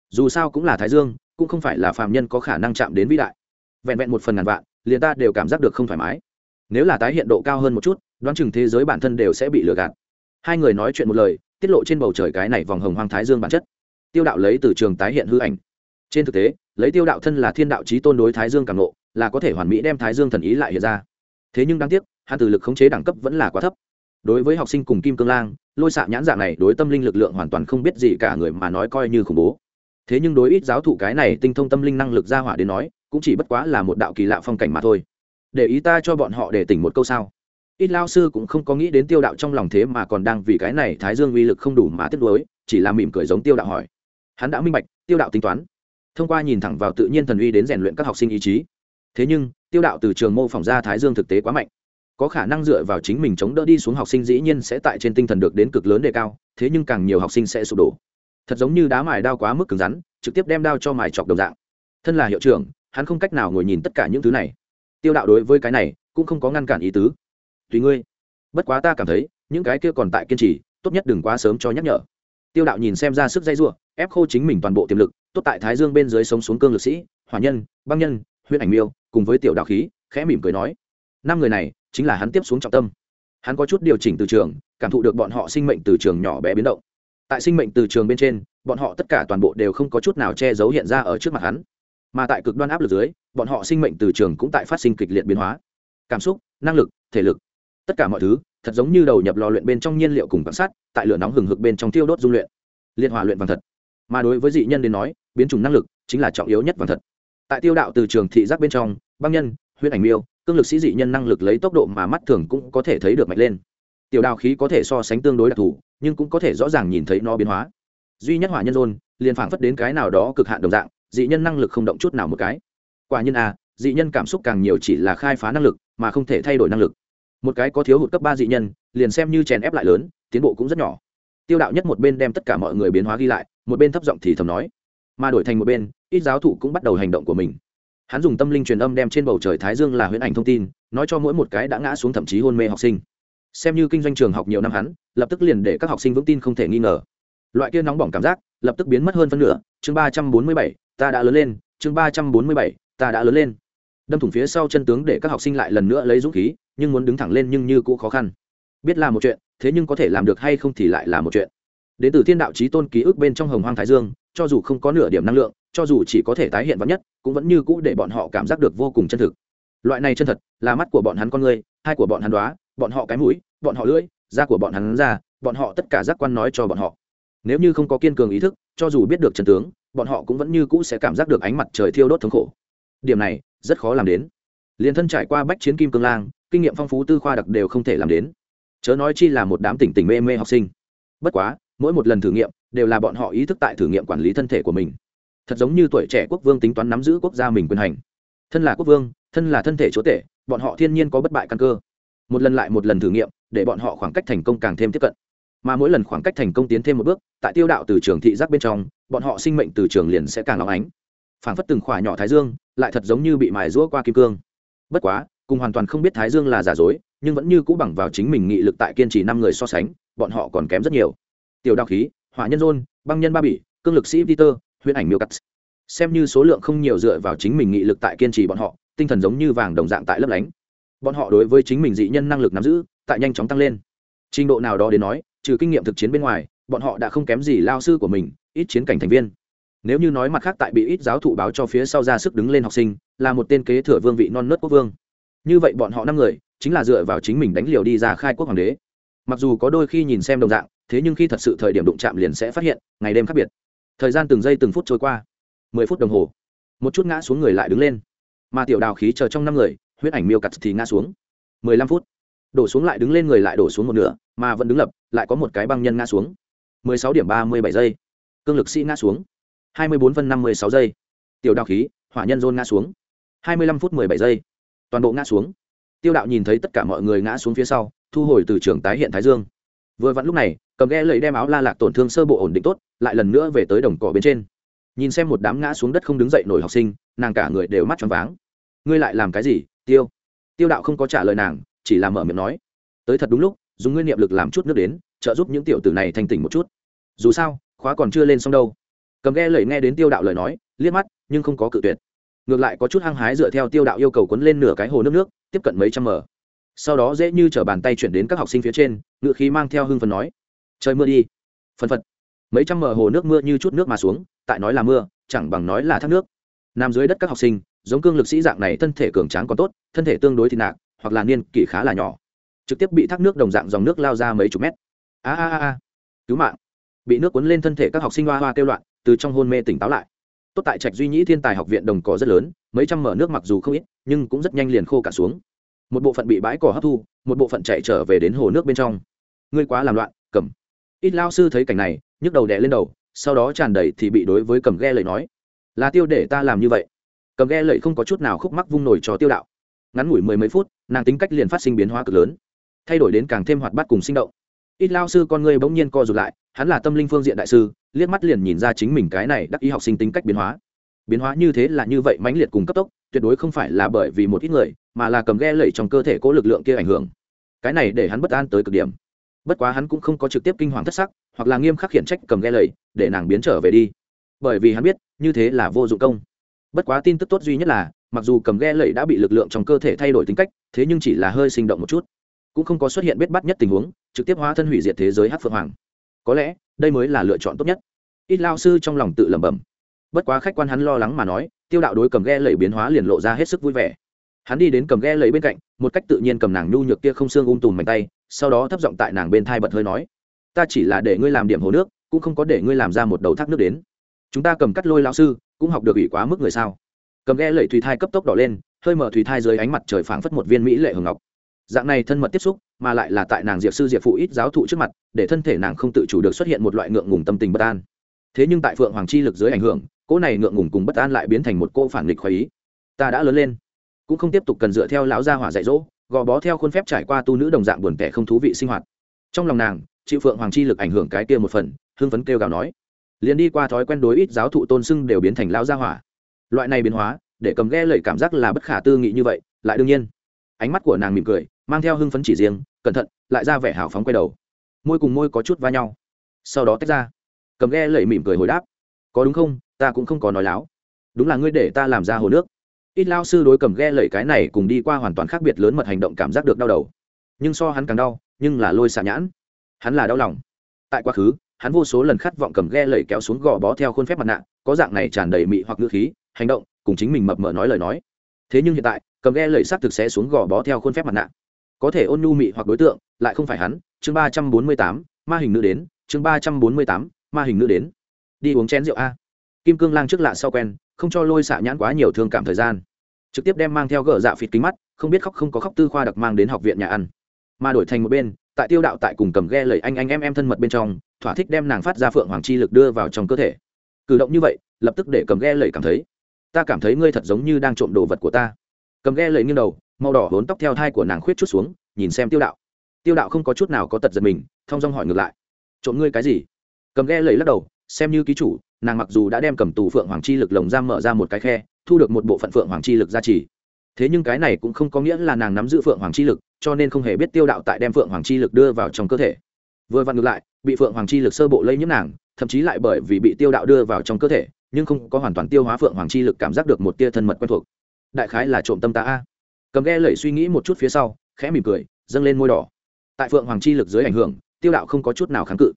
Dù sao cũng là thái dương, cũng không phải là phàm nhân có khả năng chạm đến vĩ đại. Vẹn vẹn một phần ngàn vạn, liền ta đều cảm giác được không thoải mái. Nếu là tái hiện độ cao hơn một chút, đoán chừng thế giới bản thân đều sẽ bị lừa gạt. Hai người nói chuyện một lời, tiết lộ trên bầu trời cái này vòng hồng hoang thái dương bản chất tiêu đạo lấy từ trường tái hiện hư ảnh. Trên thực tế, lấy tiêu đạo thân là thiên đạo trí tôn đối thái dương càng lộ là có thể hoàn mỹ đem thái dương thần ý lại hiện ra. Thế nhưng đáng tiếc hạ từ lực khống chế đẳng cấp vẫn là quá thấp. Đối với học sinh cùng kim cương lang, lôi xạ nhãn dạng này đối tâm linh lực lượng hoàn toàn không biết gì cả người mà nói coi như khủng bố. Thế nhưng đối ít giáo thụ cái này tinh thông tâm linh năng lực ra hỏa đến nói, cũng chỉ bất quá là một đạo kỳ lạ phong cảnh mà thôi. Để ý ta cho bọn họ để tỉnh một câu sao. Ít lao sư cũng không có nghĩ đến tiêu đạo trong lòng thế mà còn đang vì cái này thái dương uy lực không đủ mà tiếp nối chỉ là mỉm cười giống tiêu đạo hỏi hắn đã minh bạch, tiêu đạo tính toán. Thông qua nhìn thẳng vào tự nhiên thần uy đến rèn luyện các học sinh ý chí. Thế nhưng, tiêu đạo từ trường mô phỏng ra thái dương thực tế quá mạnh. Có khả năng dựa vào chính mình chống đỡ đi xuống học sinh dĩ nhiên sẽ tại trên tinh thần được đến cực lớn đề cao, thế nhưng càng nhiều học sinh sẽ sụp đổ. Thật giống như đá mài đao quá mức cứng rắn, trực tiếp đem đao cho mài chọc đồng dạng. Thân là hiệu trưởng, hắn không cách nào ngồi nhìn tất cả những thứ này. Tiêu đạo đối với cái này, cũng không có ngăn cản ý tứ. Tùy ngươi. Bất quá ta cảm thấy, những cái kia còn tại kiên trì, tốt nhất đừng quá sớm cho nhắc nhở tiêu đạo nhìn xem ra sức dây ruộng ép khô chính mình toàn bộ tiềm lực, tốt tại thái dương bên dưới sống xuống cương lực sĩ, hỏa nhân, băng nhân, Huyễn ảnh miêu, cùng với tiểu đạo khí, khẽ mỉm cười nói, năm người này, chính là hắn tiếp xuống trọng tâm. Hắn có chút điều chỉnh từ trường, cảm thụ được bọn họ sinh mệnh từ trường nhỏ bé biến động. Tại sinh mệnh từ trường bên trên, bọn họ tất cả toàn bộ đều không có chút nào che giấu hiện ra ở trước mặt hắn. Mà tại cực đoan áp lực dưới, bọn họ sinh mệnh từ trường cũng tại phát sinh kịch liệt biến hóa. Cảm xúc, năng lực, thể lực, tất cả mọi thứ thật giống như đầu nhập lò luyện bên trong nhiên liệu cùng quan sát tại lửa nóng hừng hực bên trong tiêu đốt dung luyện. Liên hòa luyện vàng thật. Mà đối với dị nhân đến nói biến chủng năng lực chính là trọng yếu nhất vàng thật. Tại tiêu đạo từ trường thị giác bên trong băng nhân huyết ảnh miêu cương lực sĩ dị nhân năng lực lấy tốc độ mà mắt thường cũng có thể thấy được mạnh lên. Tiểu đào khí có thể so sánh tương đối đặc thù nhưng cũng có thể rõ ràng nhìn thấy nó biến hóa. Duy nhất hỏa nhân rôn liền phảng phất đến cái nào đó cực hạn đồng dạng dị nhân năng lực không động chút nào một cái. Quả nhiên a à, dị nhân cảm xúc càng nhiều chỉ là khai phá năng lực mà không thể thay đổi năng lực một cái có thiếu hụt cấp ba dị nhân, liền xem như chèn ép lại lớn, tiến bộ cũng rất nhỏ. Tiêu đạo nhất một bên đem tất cả mọi người biến hóa ghi lại, một bên thấp giọng thì thầm nói, mà đổi thành một bên, ít giáo thụ cũng bắt đầu hành động của mình. Hắn dùng tâm linh truyền âm đem trên bầu trời thái dương là huyễn ảnh thông tin, nói cho mỗi một cái đã ngã xuống thậm chí hôn mê học sinh. Xem như kinh doanh trường học nhiều năm hắn, lập tức liền để các học sinh vững tin không thể nghi ngờ. Loại kia nóng bỏng cảm giác, lập tức biến mất hơn phân nửa. Chương ba trăm bốn mươi bảy, ta đã lớn lên. Chương ba trăm bốn mươi bảy, ta đã lớn lên. Đâm thủng phía sau chân tướng để các học sinh lại lần nữa lấy dũng khí nhưng muốn đứng thẳng lên nhưng như cũ khó khăn. Biết là một chuyện, thế nhưng có thể làm được hay không thì lại là một chuyện. Đến từ thiên đạo trí tôn ký ức bên trong hồng hoang thái dương, cho dù không có nửa điểm năng lượng, cho dù chỉ có thể tái hiện vắn nhất, cũng vẫn như cũ để bọn họ cảm giác được vô cùng chân thực. Loại này chân thật, là mắt của bọn hắn con người, hai của bọn hắn đoá bọn họ cái mũi, bọn họ lưỡi, da của bọn hắn ra, bọn họ tất cả giác quan nói cho bọn họ. Nếu như không có kiên cường ý thức, cho dù biết được chân tướng, bọn họ cũng vẫn như cũ sẽ cảm giác được ánh mặt trời thiêu đốt thống khổ. Điểm này, rất khó làm đến liền thân trải qua bách chiến kim cương lang, kinh nghiệm phong phú tư khoa đặc đều không thể làm đến. Chớ nói chi là một đám tỉnh tỉnh mê mê học sinh. Bất quá, mỗi một lần thử nghiệm, đều là bọn họ ý thức tại thử nghiệm quản lý thân thể của mình. Thật giống như tuổi trẻ quốc vương tính toán nắm giữ quốc gia mình quyền hành. Thân là quốc vương, thân là thân thể chúa tể, bọn họ thiên nhiên có bất bại căn cơ. Một lần lại một lần thử nghiệm, để bọn họ khoảng cách thành công càng thêm tiếp cận. Mà mỗi lần khoảng cách thành công tiến thêm một bước, tại tiêu đạo từ trường thị giác bên trong, bọn họ sinh mệnh từ trường liền sẽ càng lóng ánh. Phảng phất từng khỏa nhỏ thái dương, lại thật giống như bị mài rũa qua kim cương bất quá, cùng hoàn toàn không biết thái dương là giả dối, nhưng vẫn như cũ bằng vào chính mình nghị lực tại kiên trì năm người so sánh, bọn họ còn kém rất nhiều. Tiểu đạo khí, hỏa nhân rôn băng nhân ba bỉ, cương lực sĩ peter huyễn ảnh miêu cắt. Xem như số lượng không nhiều dựa vào chính mình nghị lực tại kiên trì bọn họ, tinh thần giống như vàng đồng dạng tại lấp lánh. Bọn họ đối với chính mình dị nhân năng lực nắm giữ, tại nhanh chóng tăng lên. Trình độ nào đó đến nói, trừ kinh nghiệm thực chiến bên ngoài, bọn họ đã không kém gì lao sư của mình, ít chiến cảnh thành viên nếu như nói mặt khác tại bị ít giáo thụ báo cho phía sau ra sức đứng lên học sinh, là một tên kế thừa vương vị non nớt quốc vương. Như vậy bọn họ năm người, chính là dựa vào chính mình đánh liều đi ra khai quốc hoàng đế. Mặc dù có đôi khi nhìn xem đồng dạng, thế nhưng khi thật sự thời điểm đụng chạm liền sẽ phát hiện, ngày đêm khác biệt. Thời gian từng giây từng phút trôi qua. Mười phút đồng hồ. Một chút ngã xuống người lại đứng lên. Mà tiểu đào khí chờ trong năm người, huyết ảnh miêu cặt thì ngã xuống. Mười lăm phút. Đổ xuống lại đứng lên người lại đổ xuống một nửa, mà vẫn đứng lập, lại có một cái băng nhân ngã xuống. Mười sáu điểm ba mươi bảy giây. Cương lực sĩ ngã xuống hai mươi bốn phân năm mươi sáu giây. Tiểu đào khí, hỏa nhân dôn ngã xuống. hai mươi lăm phút mười bảy giây. Toàn bộ ngã xuống. Tiêu đạo nhìn thấy tất cả mọi người ngã xuống phía sau, thu hồi từ trường tái hiện thái dương. Vừa vặn lúc này, cầm ghe lấy đem áo la lạc tổn thương sơ bộ ổn định tốt, lại lần nữa về tới đồng cỏ bên trên. Nhìn xem một đám ngã xuống đất không đứng dậy nổi học sinh, nàng cả người đều mắt tròn váng. Ngươi lại làm cái gì, tiêu? Tiêu đạo không có trả lời nàng, chỉ là mở miệng nói. Tới thật đúng lúc, dùng nguyên niệm lực làm chút nước đến, trợ giúp những tiểu tử này thành tỉnh một chút. Dù sao, khóa còn chưa lên xong đâu cầm ghe lẩy nghe đến tiêu đạo lời nói, liếc mắt, nhưng không có cự tuyệt. Ngược lại có chút hăng hái dựa theo tiêu đạo yêu cầu cuốn lên nửa cái hồ nước nước, tiếp cận mấy trăm mở sau đó dễ như t bàn tay chuyển đến các học sinh phía trên ngự khí mang theo hưng phần nói, trời mưa đi. Phần phật. Mấy trăm mở hồ nước mưa như chút nước mà xuống, tại nói là mưa, chẳng bằng nói là thác nước. Nằm dưới đất các học sinh, giống cương lực sĩ dạng này thân thể cường tráng còn tốt, thân thể tương đối thì nạc, hoặc là niên kỷ khá là nhỏ. Trực tiếp bị thác nước đồng dạng dòng nước lao ra mấy chục mét. A a a. Cứu mạng. Bị nước cuốn lên thân thể các học sinh hoa hoa kêu loạn từ trong hôn mê tỉnh táo lại. Tốt tại trạch duy nhĩ thiên tài học viện đồng cỏ rất lớn, mấy trăm mở nước mặc dù không ít, nhưng cũng rất nhanh liền khô cả xuống. Một bộ phận bị bãi cỏ hấp thu, một bộ phận chạy trở về đến hồ nước bên trong. Ngươi quá làm loạn, cầm. Ít lao sư thấy cảnh này, nhức đầu đè lên đầu, sau đó tràn đầy thì bị đối với cầm ghe lời nói, là tiêu để ta làm như vậy. Cầm ghe lợi không có chút nào khúc mắc vung nổi cho tiêu đạo. Ngắn ngủi mười mấy phút, nàng tính cách liền phát sinh biến hóa cực lớn, thay đổi đến càng thêm hoạt bát cùng sinh động ít lao sư con người bỗng nhiên co rụt lại, hắn là tâm linh phương diện đại sư, liếc mắt liền nhìn ra chính mình cái này đắc ý học sinh tính cách biến hóa. Biến hóa như thế là như vậy mãnh liệt cùng cấp tốc, tuyệt đối không phải là bởi vì một ít người, mà là cầm ghe lẩy trong cơ thể cố lực lượng kia ảnh hưởng. Cái này để hắn bất an tới cực điểm. Bất quá hắn cũng không có trực tiếp kinh hoàng thất sắc, hoặc là nghiêm khắc khiển trách cầm ghe lẩy, để nàng biến trở về đi. Bởi vì hắn biết, như thế là vô dụng công. Bất quá tin tức tốt duy nhất là, mặc dù cầm ghe lẩy đã bị lực lượng trong cơ thể thay đổi tính cách, thế nhưng chỉ là hơi sinh động một chút cũng không có xuất hiện biết bắt nhất tình huống, trực tiếp hóa thân hủy diệt thế giới hát phượng hoàng. Có lẽ, đây mới là lựa chọn tốt nhất. Ít lao sư trong lòng tự lẩm bẩm. Bất quá khách quan hắn lo lắng mà nói, tiêu đạo đối cầm ghe lẩy biến hóa liền lộ ra hết sức vui vẻ. Hắn đi đến cầm ghe lẩy bên cạnh, một cách tự nhiên cầm nàng nhu nhược kia không xương ung tùm mạnh tay, sau đó thấp giọng tại nàng bên thai bật hơi nói, ta chỉ là để ngươi làm điểm hồ nước, cũng không có để ngươi làm ra một đầu thác nước đến. Chúng ta cầm cắt lôi lao sư, cũng học được ủy quá mức người sao? Cầm ghe lẩy thủy thai cấp tốc đỏ lên, hơi mở thủy thai dưới ánh mặt trời phảng phất một viên mỹ lệ hường ngọc dạng này thân mật tiếp xúc, mà lại là tại nàng diệp sư diệp phụ ít giáo thụ trước mặt, để thân thể nàng không tự chủ được xuất hiện một loại ngượng ngùng tâm tình bất an. Thế nhưng tại phượng hoàng chi lực dưới ảnh hưởng, cỗ này ngượng ngùng cùng bất an lại biến thành một cô phản nghịch khoái ý. Ta đã lớn lên, cũng không tiếp tục cần dựa theo lão gia hỏa dạy dỗ, gò bó theo khuôn phép trải qua tu nữ đồng dạng buồn tẻ không thú vị sinh hoạt. Trong lòng nàng chị phượng hoàng chi lực ảnh hưởng cái kia một phần, hưng phấn kêu gào nói. Liền đi qua thói quen đối ít giáo thụ tôn sưng đều biến thành lão gia hỏa. Loại này biến hóa, để cầm ghe lời cảm giác là bất khả tư nghị như vậy, lại đương nhiên. Ánh mắt của nàng mỉm cười mang theo hưng phấn chỉ riêng, cẩn thận, lại ra vẻ hào phóng quay đầu. Môi cùng môi có chút va nhau. Sau đó tách ra. Cầm ghe lẩy mỉm cười hồi đáp. Có đúng không? Ta cũng không có nói láo. Đúng là ngươi để ta làm ra hồ nước. Ít lao sư đối cầm ghe lẩy cái này cùng đi qua hoàn toàn khác biệt lớn mật hành động cảm giác được đau đầu. Nhưng so hắn càng đau, nhưng là lôi xạ nhãn. Hắn là đau lòng. Tại quá khứ, hắn vô số lần khát vọng cầm ghe lẩy kéo xuống gò bó theo khuôn phép mặt nạ, có dạng này tràn đầy mị hoặc ngữ khí, hành động, cùng chính mình mập mờ nói lời nói. Thế nhưng hiện tại, cầm ghe lẩy xác thực sẽ xuống gò bó theo khuôn phép mặt nạ có thể ôn nhu mị hoặc đối tượng, lại không phải hắn. Chương ba trăm bốn mươi tám, ma hình nữ đến. Chương ba trăm bốn mươi tám, ma hình nữ đến. Đi uống chén rượu a. Kim cương lang trước lạ sau quen, không cho lôi xạ nhãn quá nhiều thương cảm thời gian. Trực tiếp đem mang theo gỡ dạ phịt kính mắt, không biết khóc không có khóc tư khoa đặc mang đến học viện nhà ăn. Mà đổi thành một bên, tại tiêu đạo tại cùng cầm ghe lời anh anh em em thân mật bên trong, thỏa thích đem nàng phát ra phượng hoàng chi lực đưa vào trong cơ thể. Cử động như vậy, lập tức để cầm ghe lời cảm thấy, ta cảm thấy ngươi thật giống như đang trộm đồ vật của ta cầm ghe lấy nghiêng đầu, màu đỏ vốn tóc theo thai của nàng khuyết chút xuống, nhìn xem tiêu đạo. Tiêu đạo không có chút nào có tật giật mình thong dong hỏi ngược lại. Trộm ngươi cái gì? Cầm ghe lấy lắc đầu, xem như ký chủ, nàng mặc dù đã đem cầm tù phượng hoàng chi lực lồng giam mở ra một cái khe, thu được một bộ phận phượng hoàng chi lực gia trì. Thế nhưng cái này cũng không có nghĩa là nàng nắm giữ phượng hoàng chi lực, cho nên không hề biết tiêu đạo tại đem phượng hoàng chi lực đưa vào trong cơ thể. Vừa vặn ngược lại, bị phượng hoàng chi lực sơ bộ lây nhiễm nàng, thậm chí lại bởi vì bị tiêu đạo đưa vào trong cơ thể, nhưng không có hoàn toàn tiêu hóa phượng hoàng chi lực cảm giác được một tia thân mật quen thuộc đại khái là trộm tâm ta a. Cầm ghe lẩy suy nghĩ một chút phía sau, khẽ mỉm cười, dâng lên môi đỏ. Tại phượng hoàng chi lực dưới ảnh hưởng, tiêu đạo không có chút nào kháng cự.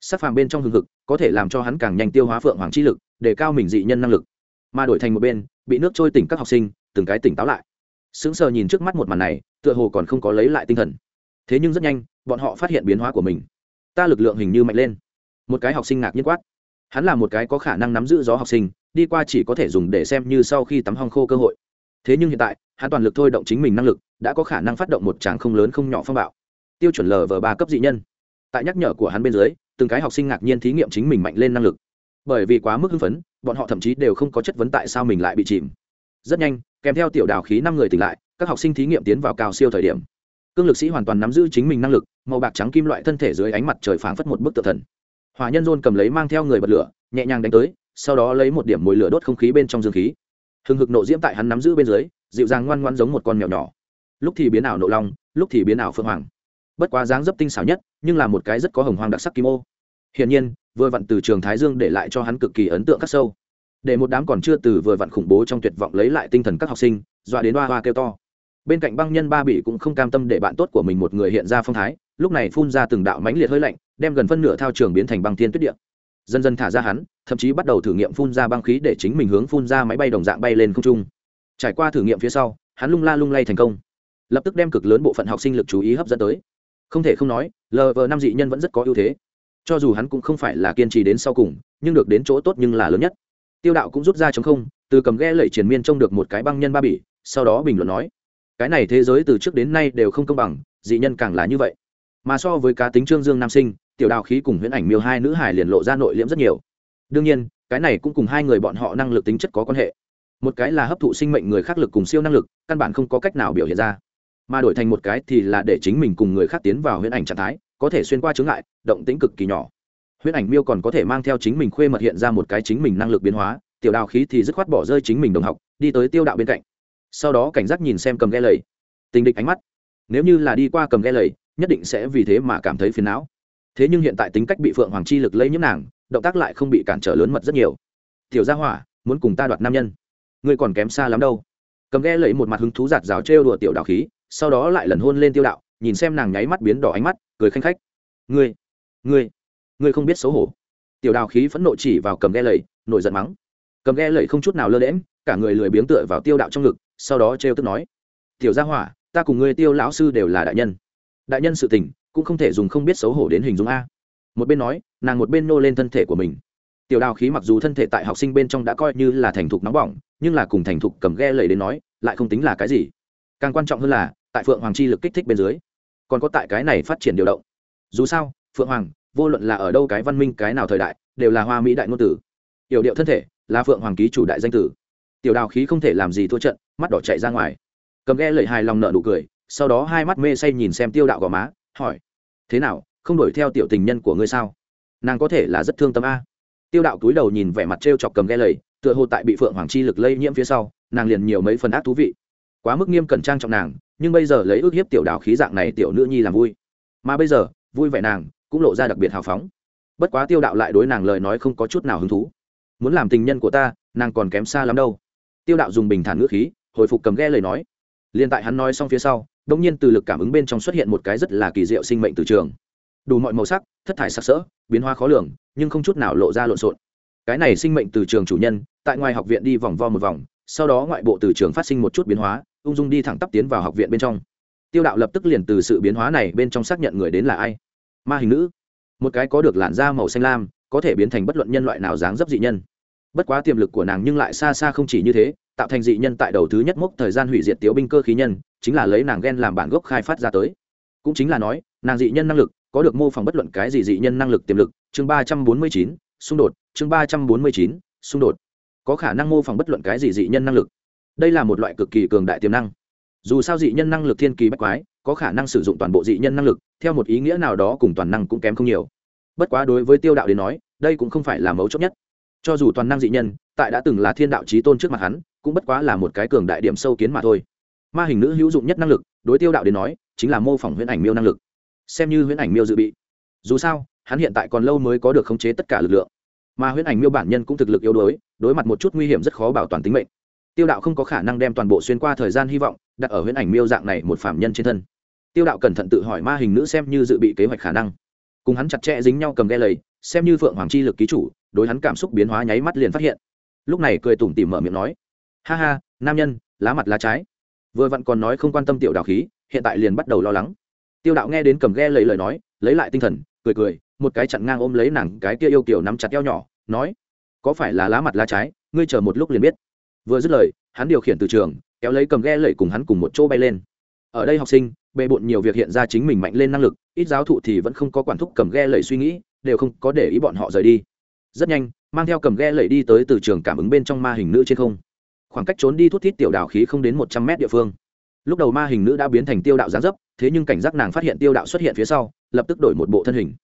Sắc phàm bên trong hừng hực, có thể làm cho hắn càng nhanh tiêu hóa phượng hoàng chi lực, để cao mình dị nhân năng lực. Mà đổi thành một bên, bị nước trôi tỉnh các học sinh, từng cái tỉnh táo lại. Sững sờ nhìn trước mắt một màn này, tựa hồ còn không có lấy lại tinh thần. Thế nhưng rất nhanh, bọn họ phát hiện biến hóa của mình. Ta lực lượng hình như mạnh lên. Một cái học sinh ngạc nhiên quát. Hắn là một cái có khả năng nắm giữ gió học sinh, đi qua chỉ có thể dùng để xem như sau khi tắm hong khô cơ hội thế nhưng hiện tại, hắn toàn lực thôi động chính mình năng lực, đã có khả năng phát động một tràng không lớn không nhỏ phong bạo. Tiêu chuẩn lv ba cấp dị nhân. Tại nhắc nhở của hắn bên dưới, từng cái học sinh ngạc nhiên thí nghiệm chính mình mạnh lên năng lực. Bởi vì quá mức hưng phấn, bọn họ thậm chí đều không có chất vấn tại sao mình lại bị chìm. Rất nhanh, kèm theo tiểu đào khí năm người tỉnh lại, các học sinh thí nghiệm tiến vào cao siêu thời điểm. Cương lực sĩ hoàn toàn nắm giữ chính mình năng lực, màu bạc trắng kim loại thân thể dưới ánh mặt trời phảng phất một bức tự thần. Hòa nhân dôn cầm lấy mang theo người bật lửa, nhẹ nhàng đánh tới, sau đó lấy một điểm mồi lửa đốt không khí bên trong dương khí hừng hực nộ diễm tại hắn nắm giữ bên dưới, dịu dàng ngoan ngoan giống một con mèo nhỏ. Lúc thì biến ảo nộ long, lúc thì biến ảo phượng hoàng. Bất quá dáng dấp tinh xảo nhất, nhưng là một cái rất có hồng hoang đặc sắc kim ô. Hiển nhiên, vừa vặn từ trường thái dương để lại cho hắn cực kỳ ấn tượng khắc sâu. Để một đám còn chưa từ vừa vặn khủng bố trong tuyệt vọng lấy lại tinh thần các học sinh, dọa đến hoa hoa kêu to. Bên cạnh băng nhân ba bị cũng không cam tâm để bạn tốt của mình một người hiện ra phong thái, lúc này phun ra từng đạo mãnh liệt hơi lạnh, đem gần phân nửa thao trường biến thành băng thiên tuyết điện dần dần thả ra hắn, thậm chí bắt đầu thử nghiệm phun ra băng khí để chính mình hướng phun ra máy bay đồng dạng bay lên không trung. Trải qua thử nghiệm phía sau, hắn lung la lung lay thành công. Lập tức đem cực lớn bộ phận học sinh lực chú ý hấp dẫn tới. Không thể không nói lv năm dị nhân vẫn rất có ưu thế. Cho dù hắn cũng không phải là kiên trì đến sau cùng, nhưng được đến chỗ tốt nhưng là lớn nhất. Tiêu đạo cũng rút ra chống không, từ cầm ghe lẩy triển miên trông được một cái băng nhân ba bỉ, sau đó bình luận nói, cái này thế giới từ trước đến nay đều không công bằng, dị nhân càng là như vậy. Mà so với cá tính trương dương nam sinh tiểu Đào khí cùng huyễn ảnh miêu hai nữ hải liền lộ ra nội liễm rất nhiều. Đương nhiên, cái này cũng cùng hai người bọn họ năng lực tính chất có quan hệ. Một cái là hấp thụ sinh mệnh người khác lực cùng siêu năng lực, căn bản không có cách nào biểu hiện ra. Mà đổi thành một cái thì là để chính mình cùng người khác tiến vào huyễn ảnh trạng thái, có thể xuyên qua chướng ngại, động tính cực kỳ nhỏ. Huyễn ảnh miêu còn có thể mang theo chính mình khuê mật hiện ra một cái chính mình năng lực biến hóa, tiểu đào khí thì dứt khoát bỏ rơi chính mình đồng học, đi tới tiêu đạo bên cạnh. Sau đó cảnh giác nhìn xem cầm ghe lầy. Tình địch ánh mắt. Nếu như là đi qua cầm ghe lầy, nhất định sẽ vì thế mà cảm thấy phiền não thế nhưng hiện tại tính cách bị phượng hoàng chi lực lây nhiễm nàng, động tác lại không bị cản trở lớn mật rất nhiều. Tiểu gia hỏa, muốn cùng ta đoạt nam nhân? Ngươi còn kém xa lắm đâu. Cầm ghe lấy một mặt hứng thú giạt rào trêu đùa tiểu đạo khí, sau đó lại lần hôn lên tiêu đạo, nhìn xem nàng nháy mắt biến đỏ ánh mắt, cười khanh khách. Ngươi ngươi ngươi không biết xấu hổ. Tiểu đào khí phẫn nộ chỉ vào cầm ghe lầy nổi giận mắng. Cầm ghe lầy không chút nào lơ lẽm cả người lười biếng tựa vào tiêu đạo trong ngực, sau đó trêu tức nói. Tiểu gia hỏa, ta cùng ngươi tiêu lão sư đều là đại nhân. Đại nhân sự tình cũng không thể dùng không biết xấu hổ đến hình dung a. Một bên nói, nàng một bên nô lên thân thể của mình. Tiểu đào khí mặc dù thân thể tại học sinh bên trong đã coi như là thành thục nóng bỏng, nhưng là cùng thành thục cầm ghe lầy đến nói, lại không tính là cái gì. Càng quan trọng hơn là, tại phượng hoàng chi lực kích thích bên dưới, còn có tại cái này phát triển điều động. Dù sao, phượng hoàng, vô luận là ở đâu cái văn minh, cái nào thời đại, đều là hoa mỹ đại ngôn tử. Yểu điệu thân thể là phượng hoàng ký chủ đại danh tử. Tiểu đào khí không thể làm gì thua trận, mắt đỏ chạy ra ngoài. Cầm ghe lẩy hài lòng nợ nụ cười, sau đó hai mắt mê say nhìn xem tiêu đạo gò má, hỏi thế nào, không đuổi theo tiểu tình nhân của ngươi sao? Nàng có thể là rất thương tâm a. Tiêu đạo túi đầu nhìn vẻ mặt t r e o chọc cầm ghe lầy, tựa hồ tại bị phượng hoàng chi lực lây nhiễm phía sau, nàng liền nhiều mấy phần ác thú vị. Quá mức nghiêm cẩn trang trọng nàng, nhưng bây giờ lấy ước hiếp tiểu đào khí dạng này tiểu nữ nhi làm vui. Mà bây giờ, vui vẻ nàng cũng lộ ra đặc biệt hào phóng. Bất quá tiêu đạo lại đối nàng lời nói không có chút nào hứng thú. Muốn làm tình nhân của ta, nàng còn kém xa lắm đâu. Tiêu đạo dùng bình thản ngữ khí, hồi phục cầm ghe lời nói. Liền tại hắn nói xong phía sau đông nhiên từ lực cảm ứng bên trong xuất hiện một cái rất là kỳ diệu sinh mệnh từ trường. Đủ mọi màu sắc, thất thải sặc sỡ, biến hóa khó lường, nhưng không chút nào lộ ra lộn xộn. Cái này sinh mệnh từ trường chủ nhân, tại ngoài học viện đi vòng vo một vòng, sau đó ngoại bộ từ trường phát sinh một chút biến hóa, ung dung đi thẳng tắp tiến vào học viện bên trong. Tiêu đạo lập tức liền từ sự biến hóa này bên trong xác nhận người đến là ai. Ma hình nữ. Một cái có được làn da màu xanh lam, có thể biến thành bất luận nhân loại nào dáng dấp dị nhân bất quá tiềm lực của nàng nhưng lại xa xa không chỉ như thế, tạo thành dị nhân tại đầu thứ nhất mốc thời gian hủy diệt tiếu binh cơ khí nhân, chính là lấy nàng ghen làm bản gốc khai phát ra tới. Cũng chính là nói, nàng dị nhân năng lực, có được mô phỏng bất luận cái gì dị nhân năng lực tiềm lực, chương ba trăm bốn mươi chín, xung đột, chương ba trăm bốn mươi chín, xung đột. Có khả năng mô phỏng bất luận cái gì dị nhân năng lực. Đây là một loại cực kỳ cường đại tiềm năng. Dù sao dị nhân năng lực thiên kỳ bách quái, có khả năng sử dụng toàn bộ dị nhân năng lực, theo một ý nghĩa nào đó cùng toàn năng cũng kém không nhiều. Bất quá đối với tiêu đạo đến nói, đây cũng không phải là mấu chốt nhất cho dù toàn năng dị nhân, tại đã từng là thiên đạo trí tôn trước mặt hắn, cũng bất quá là một cái cường đại điểm sâu kiến mà thôi. Ma hình nữ hữu dụng nhất năng lực, đối tiêu đạo đến nói, chính là mô phỏng huyễn ảnh miêu năng lực. Xem như huyễn ảnh miêu dự bị. Dù sao, hắn hiện tại còn lâu mới có được khống chế tất cả lực lượng. Mà huyễn ảnh miêu bản nhân cũng thực lực yếu đuối, đối mặt một chút nguy hiểm rất khó bảo toàn tính mệnh. Tiêu đạo không có khả năng đem toàn bộ xuyên qua thời gian hy vọng, đặt ở huyễn ảnh miêu dạng này một phạm nhân trên thân. Tiêu đạo cẩn thận tự hỏi ma hình nữ xem như dự bị kế hoạch khả năng. Cùng hắn chặt chẽ dính nhau cầm ghe lầy, xem như phượng hoàng chi lực ký chủ đối hắn cảm xúc biến hóa nháy mắt liền phát hiện. Lúc này cười tủm tỉm mở miệng nói, ha ha, nam nhân, lá mặt lá trái. Vừa vặn còn nói không quan tâm tiểu đạo khí, hiện tại liền bắt đầu lo lắng. Tiêu đạo nghe đến cầm ghe lấy lời nói, lấy lại tinh thần, cười cười, một cái chặn ngang ôm lấy nàng cái kia yêu kiểu nắm chặt eo nhỏ, nói, có phải là lá mặt lá trái, ngươi chờ một lúc liền biết. Vừa dứt lời, hắn điều khiển từ trường, kéo lấy cầm ghe lẩy cùng hắn cùng một chỗ bay lên. Ở đây học sinh, bề bộn nhiều việc hiện ra chính mình mạnh lên năng lực, ít giáo thụ thì vẫn không có quản thúc cầm ghe lẩy suy nghĩ, đều không có để ý bọn họ rời đi rất nhanh, mang theo cầm ghe lẩy đi tới từ trường cảm ứng bên trong ma hình nữ trên không. Khoảng cách trốn đi thút thít tiểu đào khí không đến một trăm mét địa phương. Lúc đầu ma hình nữ đã biến thành tiêu đạo gián dấp, thế nhưng cảnh giác nàng phát hiện tiêu đạo xuất hiện phía sau, lập tức đổi một bộ thân hình.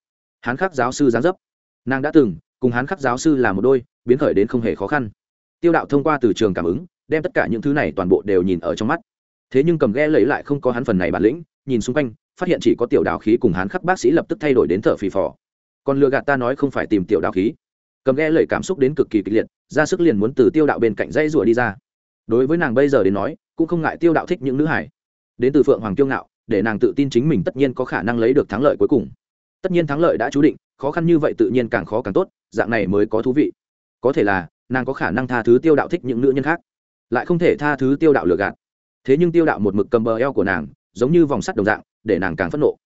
Hán khắc giáo sư gián dấp. Nàng đã từng cùng hán khắc giáo sư là một đôi, biến khởi đến không hề khó khăn. Tiêu đạo thông qua từ trường cảm ứng, đem tất cả những thứ này toàn bộ đều nhìn ở trong mắt. Thế nhưng cầm ghe lấy lại không có hắn phần này bản lĩnh, nhìn xung quanh, phát hiện chỉ có tiểu đào khí cùng hắn khắc bác sĩ lập tức thay đổi đến thở phì phò. Còn lừa gạt ta nói không phải tìm tiểu đào khí cầm ghe lời cảm xúc đến cực kỳ kịch liệt, ra sức liền muốn từ tiêu đạo bên cạnh dây rủa đi ra. Đối với nàng bây giờ đến nói, cũng không ngại tiêu đạo thích những nữ hải. Đến từ phượng hoàng kiêu ngạo, để nàng tự tin chính mình tất nhiên có khả năng lấy được thắng lợi cuối cùng. Tất nhiên thắng lợi đã chú định, khó khăn như vậy tự nhiên càng khó càng tốt, dạng này mới có thú vị. Có thể là, nàng có khả năng tha thứ tiêu đạo thích những nữ nhân khác, lại không thể tha thứ tiêu đạo lừa gạt. Thế nhưng tiêu đạo một mực cầm bờ eo của nàng, giống như vòng sắt đồng dạng, để nàng càng phẫn nộ.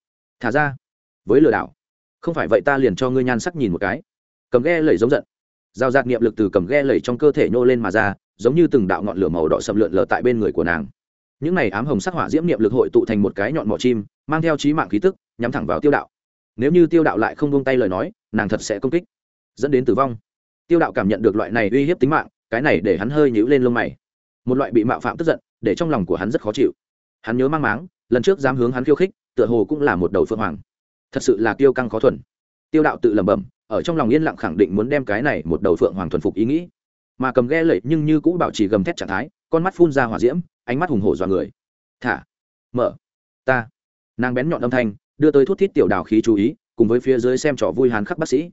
Thả ra, với lừa đảo. Không phải vậy ta liền cho ngươi nhan sắc nhìn một cái cầm ghe lẩy giống giận. Giao giạt niệm lực từ cầm ghe lẩy trong cơ thể nhô lên mà ra, giống như từng đạo ngọn lửa màu đỏ sầm lượn lờ tại bên người của nàng. Những này ám hồng sắc hỏa diễm niệm lực hội tụ thành một cái nhọn mỏ chim, mang theo trí mạng khí tức, nhắm thẳng vào tiêu đạo. Nếu như tiêu đạo lại không buông tay lời nói, nàng thật sẽ công kích, dẫn đến tử vong. Tiêu đạo cảm nhận được loại này uy hiếp tính mạng, cái này để hắn hơi nhíu lên lông mày. Một loại bị mạo phạm tức giận, để trong lòng của hắn rất khó chịu. Hắn nhớ mang máng, lần trước dám hướng hắn khiêu khích, tựa hồ cũng là một đầu phượng hoàng. Thật sự là tiêu căng khó thuần. Tiêu đạo tự lẩm bẩm ở trong lòng yên lặng khẳng định muốn đem cái này một đầu phượng hoàng thuần phục ý nghĩ. Mà cầm ghe lệ nhưng như cũ bảo trì gầm thét trạng thái, con mắt phun ra hỏa diễm, ánh mắt hùng hổ dọa người. Thả, mở, ta. Nàng bén nhọn âm thanh, đưa tới thuốc thiết tiểu đào khí chú ý, cùng với phía dưới xem trò vui hàn khắc bác sĩ.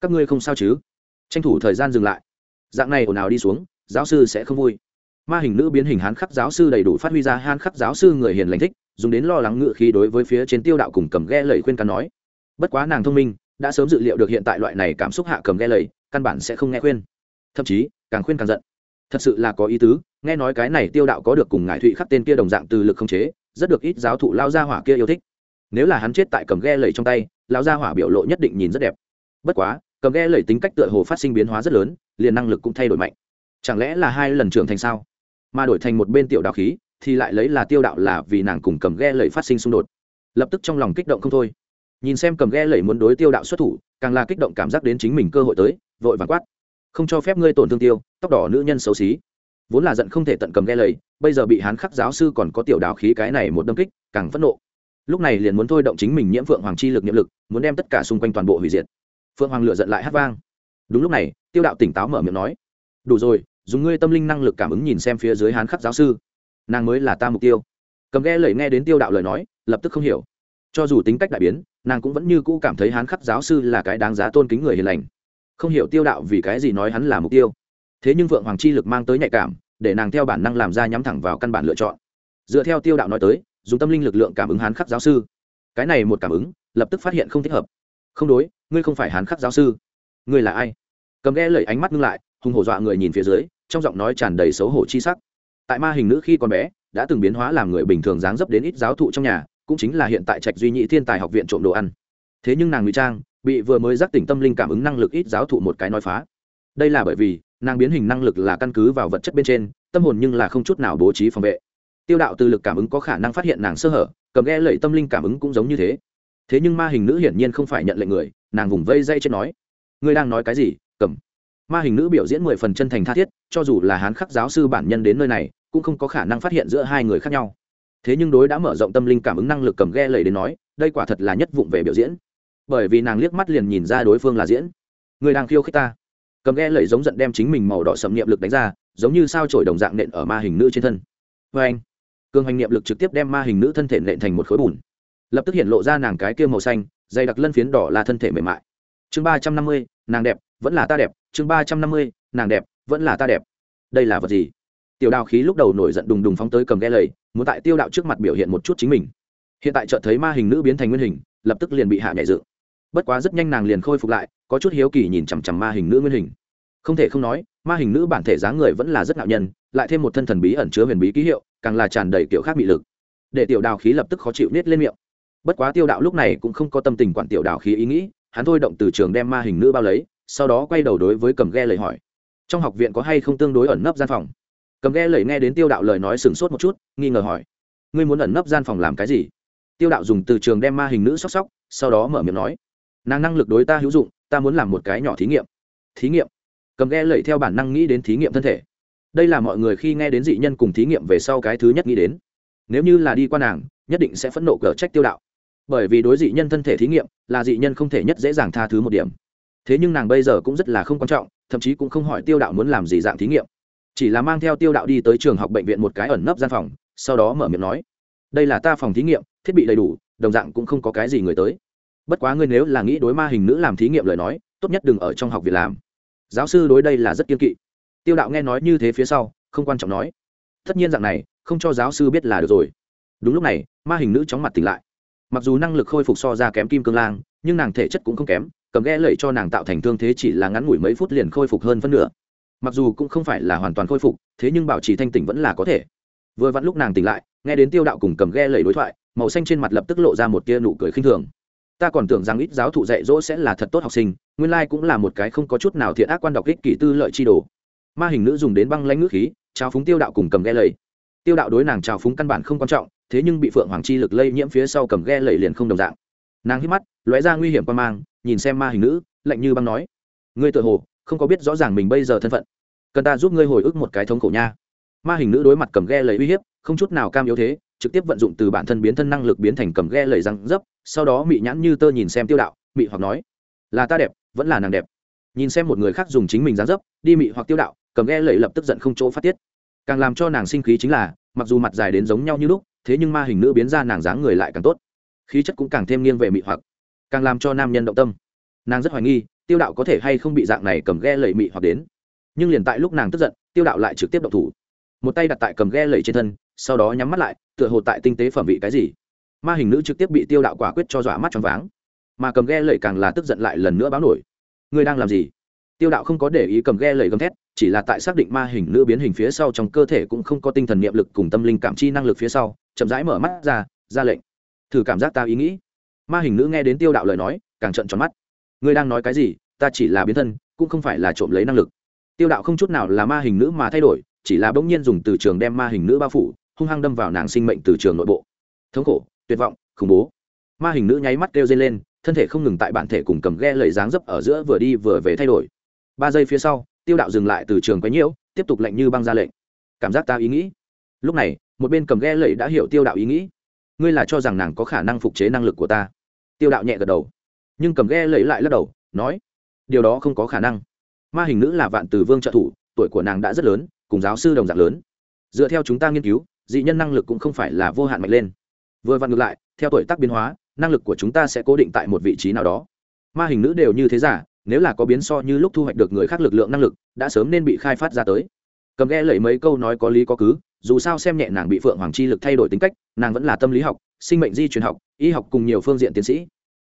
Các ngươi không sao chứ? Tranh thủ thời gian dừng lại. Dạng này ồn ào đi xuống, giáo sư sẽ không vui. Ma hình nữ biến hình hán khắc giáo sư đầy đủ phát huy ra hán khắc giáo sư người hiền lành thích, dùng đến lo lắng ngự khí đối với phía trên tiêu đạo cùng cầm ghe lẩy khuyên can nói. Bất quá nàng thông minh đã sớm dự liệu được hiện tại loại này cảm xúc hạ cầm ghe lầy, căn bản sẽ không nghe khuyên. Thậm chí, càng khuyên càng giận. Thật sự là có ý tứ, nghe nói cái này tiêu đạo có được cùng ngải thụy khắc tên kia đồng dạng từ lực không chế, rất được ít giáo thụ lao gia hỏa kia yêu thích. Nếu là hắn chết tại cầm ghe lầy trong tay lao gia hỏa biểu lộ nhất định nhìn rất đẹp. Bất quá, cầm ghe lầy tính cách tựa hồ phát sinh biến hóa rất lớn, liền năng lực cũng thay đổi mạnh. Chẳng lẽ là hai lần trưởng thành sao? Mà đổi thành một bên tiểu đạo khí, thì lại lấy là tiêu đạo là vì nàng cùng cầm ghe lầy phát sinh xung đột. Lập tức trong lòng kích động không thôi nhìn xem cầm ghe lẩy muốn đối tiêu đạo xuất thủ, càng là kích động cảm giác đến chính mình cơ hội tới, vội vàng quát. Không cho phép ngươi tổn thương tiêu, tóc đỏ nữ nhân xấu xí. Vốn là giận không thể tận cầm ghe lầy bây giờ bị hán khắc giáo sư còn có tiểu đạo khí cái này một đâm kích, càng phẫn nộ. Lúc này liền muốn thôi động chính mình nhiễm phượng hoàng chi lực nhiệm lực, muốn đem tất cả xung quanh toàn bộ hủy diệt. Phượng hoàng lựa giận lại hát vang. Đúng lúc này, tiêu đạo tỉnh táo mở miệng nói, đủ rồi, dùng ngươi tâm linh năng lực cảm ứng nhìn xem phía dưới hán khắc giáo sư. Nàng mới là ta mục tiêu. Cầm ghe lẩy nghe đến tiêu đạo lời nói, lập tức không hiểu cho dù tính cách đại biến, nàng cũng vẫn như cũ cảm thấy hắn khắc giáo sư là cái đáng giá tôn kính người hiền lành. Không hiểu tiêu đạo vì cái gì nói hắn là mục tiêu. Thế nhưng vượng hoàng chi lực mang tới nhạy cảm, để nàng theo bản năng làm ra nhắm thẳng vào căn bản lựa chọn. Dựa theo tiêu đạo nói tới, dùng tâm linh lực lượng cảm ứng hán khắc giáo sư. Cái này một cảm ứng, lập tức phát hiện không thích hợp. Không đối, ngươi không phải hán khắc giáo sư. Ngươi là ai? Cầm ghe lời ánh mắt ngưng lại hùng hổ dọa người nhìn phía dưới, trong giọng nói tràn đầy xấu hổ chi sắc. Tại ma hình nữ khi còn bé, đã từng biến hóa làm người bình thường dáng dấp đến ít giáo thụ trong nhà cũng chính là hiện tại trạch duy nhị thiên tài học viện trộm đồ ăn. Thế nhưng nàng ngụy trang bị vừa mới giác tỉnh tâm linh cảm ứng năng lực ít giáo thụ một cái nói phá. Đây là bởi vì, nàng biến hình năng lực là căn cứ vào vật chất bên trên, tâm hồn nhưng là không chút nào bố trí phòng vệ. Tiêu đạo từ lực cảm ứng có khả năng phát hiện nàng sơ hở, cầm ghe lẩy tâm linh cảm ứng cũng giống như thế. Thế nhưng ma hình nữ hiển nhiên không phải nhận lệnh người, nàng vùng vây dây trên nói. Ngươi đang nói cái gì, cầm? Ma hình nữ biểu diễn mười phần chân thành tha thiết, cho dù là hán khắc giáo sư bản nhân đến nơi này, cũng không có khả năng phát hiện giữa hai người khác nhau thế nhưng đối đã mở rộng tâm linh cảm ứng năng lực cầm ghe lầy đến nói, đây quả thật là nhất vụng về biểu diễn. Bởi vì nàng liếc mắt liền nhìn ra đối phương là diễn. Người đang khiêu khích ta. Cầm ghe lầy giống giận đem chính mình màu đỏ sầm niệm lực đánh ra, giống như sao trổi đồng dạng nện ở ma hình nữ trên thân. Vê anh, cường hành niệm lực trực tiếp đem ma hình nữ thân thể nện thành một khối bùn. Lập tức hiện lộ ra nàng cái kia màu xanh, dày đặc lân phiến đỏ là thân thể mềm mại. Chương ba trăm năm mươi, nàng đẹp, vẫn là ta đẹp. Chương ba trăm năm mươi, nàng đẹp, vẫn là ta đẹp. Đây là vật gì? Tiểu đào khí lúc đầu nổi giận đùng đùng phóng tới cầm ghe lầy, muốn tại tiêu đạo trước mặt biểu hiện một chút chính mình. Hiện tại chợt thấy ma hình nữ biến thành nguyên hình, lập tức liền bị hạ nhảy dự bất quá rất nhanh nàng liền khôi phục lại, có chút hiếu kỳ nhìn chằm chằm ma hình nữ nguyên hình. Không thể không nói, ma hình nữ bản thể dáng người vẫn là rất ngạo nhân, lại thêm một thân thần bí ẩn chứa huyền bí ký hiệu, càng là tràn đầy kiểu khác bị lực. Để tiểu đào khí lập tức khó chịu nết lên miệng. Bất quá tiêu đạo lúc này cũng không có tâm tình quản tiểu đào khí ý nghĩ, hắn thôi động từ trường đem ma hình nữ bao lấy, sau đó quay đầu đối với cầm ghe lời hỏi. Trong học viện có hay không tương đối ẩn nấp gian phòng? Cầm ghe lẩy nghe đến tiêu đạo lời nói sửng sốt một chút, nghi ngờ hỏi, ngươi muốn ẩn nấp gian phòng làm cái gì? Tiêu đạo dùng từ trường đem ma hình nữ sóc sóc, sau đó mở miệng nói, nàng năng lực đối ta hữu dụng, ta muốn làm một cái nhỏ thí nghiệm. Thí nghiệm? Cầm ghe lẩy theo bản năng nghĩ đến thí nghiệm thân thể. Đây là mọi người khi nghe đến dị nhân cùng thí nghiệm về sau cái thứ nhất nghĩ đến. Nếu như là đi qua nàng, nhất định sẽ phẫn nộ cờ trách tiêu đạo. Bởi vì đối dị nhân thân thể thí nghiệm, là dị nhân không thể nhất dễ dàng tha thứ một điểm. Thế nhưng nàng bây giờ cũng rất là không quan trọng, thậm chí cũng không hỏi tiêu đạo muốn làm gì dạng thí nghiệm chỉ là mang theo tiêu đạo đi tới trường học bệnh viện một cái ẩn nấp gian phòng, sau đó mở miệng nói, đây là ta phòng thí nghiệm, thiết bị đầy đủ, đồng dạng cũng không có cái gì người tới. Bất quá ngươi nếu là nghĩ đối ma hình nữ làm thí nghiệm lời nói, tốt nhất đừng ở trong học viện làm. Giáo sư đối đây là rất kiên kỵ. Tiêu đạo nghe nói như thế phía sau, không quan trọng nói, tất nhiên dạng này, không cho giáo sư biết là được rồi. Đúng lúc này, ma hình nữ chóng mặt tỉnh lại. Mặc dù năng lực khôi phục so ra kém kim cương lang, nhưng nàng thể chất cũng không kém, cầm ghe lẩy cho nàng tạo thành thương thế chỉ là ngắn ngủi mấy phút liền khôi phục hơn phân nửa mặc dù cũng không phải là hoàn toàn khôi phục, thế nhưng bảo trì thanh tỉnh vẫn là có thể. Vừa vặn lúc nàng tỉnh lại, nghe đến tiêu đạo cùng cầm ghe lẩy đối thoại, màu xanh trên mặt lập tức lộ ra một tia nụ cười khinh thường. Ta còn tưởng rằng ít giáo thụ dạy dỗ sẽ là thật tốt học sinh, nguyên lai cũng là một cái không có chút nào thiện ác quan đọc ích kỷ tư lợi chi đồ. Ma hình nữ dùng đến băng lanh ngữ khí, trao phúng tiêu đạo cùng cầm ghe lầy tiêu đạo đối nàng trao phúng căn bản không quan trọng, thế nhưng bị phượng hoàng chi lực lây nhiễm phía sau cầm ghe lầy liền không đồng dạng. Nàng hít mắt, lóe ra nguy hiểm qua mang, nhìn xem ma hình nữ, lạnh như băng nói, ngươi tự hồ không có biết rõ ràng mình bây giờ thân phận. Cần ta giúp ngươi hồi ức một cái thống khổ nha. Ma hình nữ đối mặt cầm ghe lấy uy hiếp, không chút nào cam yếu thế, trực tiếp vận dụng từ bản thân biến thân năng lực biến thành cầm ghe lầy răng dấp, sau đó mị nhãn như tơ nhìn xem tiêu đạo, mị hoặc nói, là ta đẹp, vẫn là nàng đẹp. Nhìn xem một người khác dùng chính mình dáng dấp, đi mị hoặc tiêu đạo, cầm ghe lầy lập tức giận không chỗ phát tiết. Càng làm cho nàng sinh khí chính là, mặc dù mặt dài đến giống nhau như lúc, thế nhưng ma hình nữ biến ra nàng dáng người lại càng tốt. Khí chất cũng càng thêm nghiêng về mị hoặc, càng làm cho nam nhân động tâm. Nàng rất hoài nghi tiêu đạo có thể hay không bị dạng này cầm ghe lầy mị hoặc đến. Nhưng liền tại lúc nàng tức giận, tiêu đạo lại trực tiếp động thủ. Một tay đặt tại cầm ghe lầy trên thân, sau đó nhắm mắt lại, tựa hồ tại tinh tế phẩm vị cái gì. Ma hình nữ trực tiếp bị tiêu đạo quả quyết cho dọa mắt trong váng. Mà cầm ghe lầy càng là tức giận lại lần nữa báo nổi. Ngươi đang làm gì? Tiêu đạo không có để ý cầm ghe lầy gầm thét, chỉ là tại xác định ma hình nữ biến hình phía sau trong cơ thể cũng không có tinh thần niệm lực cùng tâm linh cảm chi năng lực phía sau, chậm rãi mở mắt ra ra lệnh. Thử cảm giác ta ý nghĩ. Ma hình nữ nghe đến tiêu đạo lời nói, càng trận tròn mắt ngươi đang nói cái gì? Ta chỉ là biến thân, cũng không phải là trộm lấy năng lực. Tiêu đạo không chút nào là ma hình nữ mà thay đổi, chỉ là bỗng nhiên dùng từ trường đem ma hình nữ bao phủ, hung hăng đâm vào nàng sinh mệnh từ trường nội bộ. Thống khổ, tuyệt vọng, khủng bố. Ma hình nữ nháy mắt kêu dây lên, thân thể không ngừng tại bản thể cùng cầm ghe lầy dáng dấp ở giữa vừa đi vừa về thay đổi. Ba giây phía sau, tiêu đạo dừng lại từ trường quấy nhiễu, tiếp tục lệnh như băng ra lệnh. Cảm giác ta ý nghĩ. Lúc này, một bên cầm ghe lầy đã hiểu tiêu đạo ý nghĩ. Ngươi là cho rằng nàng có khả năng phục chế năng lực của ta. Tiêu đạo nhẹ gật đầu nhưng cầm ghe lấy lại lắc đầu, nói, điều đó không có khả năng. Ma hình nữ là vạn từ vương trợ thủ, tuổi của nàng đã rất lớn, cùng giáo sư đồng dạng lớn. Dựa theo chúng ta nghiên cứu, dị nhân năng lực cũng không phải là vô hạn mạnh lên. Vừa vặn ngược lại, theo tuổi tác biến hóa, năng lực của chúng ta sẽ cố định tại một vị trí nào đó. Ma hình nữ đều như thế giả, nếu là có biến so như lúc thu hoạch được người khác lực lượng năng lực, đã sớm nên bị khai phát ra tới. Cầm ghe lấy mấy câu nói có lý có cứ, dù sao xem nhẹ nàng bị phượng hoàng chi lực thay đổi tính cách, nàng vẫn là tâm lý học, sinh mệnh di truyền học, y học cùng nhiều phương diện tiến sĩ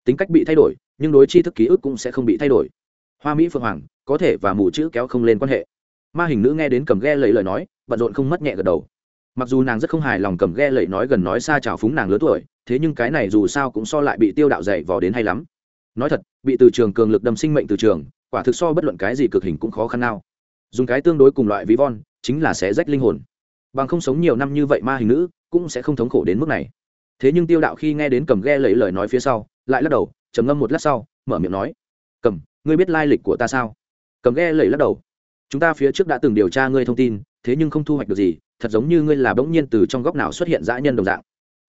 tính cách bị thay đổi, nhưng đối chi thức ký ức cũng sẽ không bị thay đổi. Hoa mỹ phượng hoàng, có thể và mù chữ kéo không lên quan hệ. Ma hình nữ nghe đến cầm ghe lấy lời nói, bận rộn không mất nhẹ gật đầu. Mặc dù nàng rất không hài lòng cầm ghe lẩy nói gần nói xa trào phúng nàng lớn tuổi, thế nhưng cái này dù sao cũng so lại bị tiêu đạo dày vò đến hay lắm. Nói thật, bị từ trường cường lực đâm sinh mệnh từ trường, quả thực so bất luận cái gì cực hình cũng khó khăn nào. Dùng cái tương đối cùng loại ví von, chính là sẽ rách linh hồn. Bằng không sống nhiều năm như vậy ma hình nữ cũng sẽ không thống khổ đến mức này. Thế nhưng tiêu đạo khi nghe đến cầm ghe lấy lời nói phía sau lại lắc đầu, trầm ngâm một lát sau, mở miệng nói, cầm, ngươi biết lai lịch của ta sao? Cầm ghe lẩy lắc đầu, chúng ta phía trước đã từng điều tra ngươi thông tin, thế nhưng không thu hoạch được gì, thật giống như ngươi là bỗng nhiên từ trong góc nào xuất hiện dã nhân đồng dạng.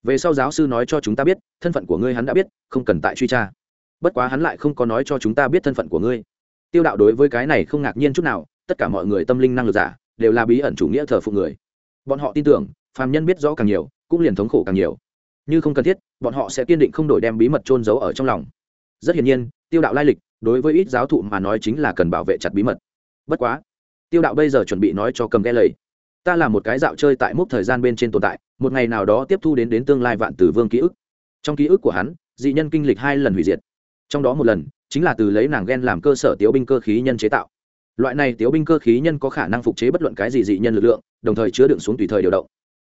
Về sau giáo sư nói cho chúng ta biết, thân phận của ngươi hắn đã biết, không cần tại truy tra. Bất quá hắn lại không có nói cho chúng ta biết thân phận của ngươi. Tiêu đạo đối với cái này không ngạc nhiên chút nào, tất cả mọi người tâm linh năng lực giả, đều là bí ẩn chủ nghĩa thờ phụng người. Bọn họ tin tưởng, phàm nhân biết rõ càng nhiều, cũng liền thống khổ càng nhiều như không cần thiết, bọn họ sẽ kiên định không đổi đem bí mật trôn giấu ở trong lòng. Rất hiển nhiên, tiêu đạo lai lịch đối với ít giáo thụ mà nói chính là cần bảo vệ chặt bí mật. Bất quá, tiêu đạo bây giờ chuẩn bị nói cho cầm ghe lầy. Ta là một cái dạo chơi tại mốc thời gian bên trên tồn tại, một ngày nào đó tiếp thu đến đến tương lai vạn tử vương ký ức. Trong ký ức của hắn, dị nhân kinh lịch hai lần hủy diệt. Trong đó một lần, chính là từ lấy nàng ghen làm cơ sở tiếu binh cơ khí nhân chế tạo. Loại này tiếu binh cơ khí nhân có khả năng phục chế bất luận cái gì dị nhân lực lượng, đồng thời chứa đựng xuống tùy thời điều động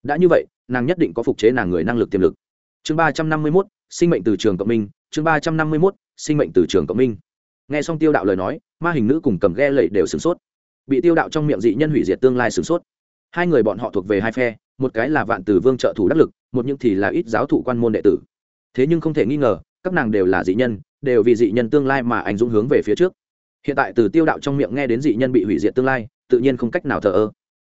đã như vậy, nàng nhất định có phục chế nàng người năng lực tiềm lực. Chương ba trăm năm mươi mốt, sinh mệnh từ trường cộng minh, chương ba trăm năm mươi mốt, sinh mệnh từ trường cộng minh. Nghe xong tiêu đạo lời nói, ma hình nữ cùng cầm ghe lẩy đều sửng sốt. Bị tiêu đạo trong miệng dị nhân hủy diệt tương lai sửng sốt. Hai người bọn họ thuộc về hai phe, một cái là vạn tử vương trợ thủ đắc lực, một những thì là ít giáo thụ quan môn đệ tử. Thế nhưng không thể nghi ngờ, các nàng đều là dị nhân, đều vì dị nhân tương lai mà anh dũng hướng về phía trước. Hiện tại từ tiêu đạo trong miệng nghe đến dị nhân bị hủy diệt tương lai, tự nhiên không cách nào thờ ơ.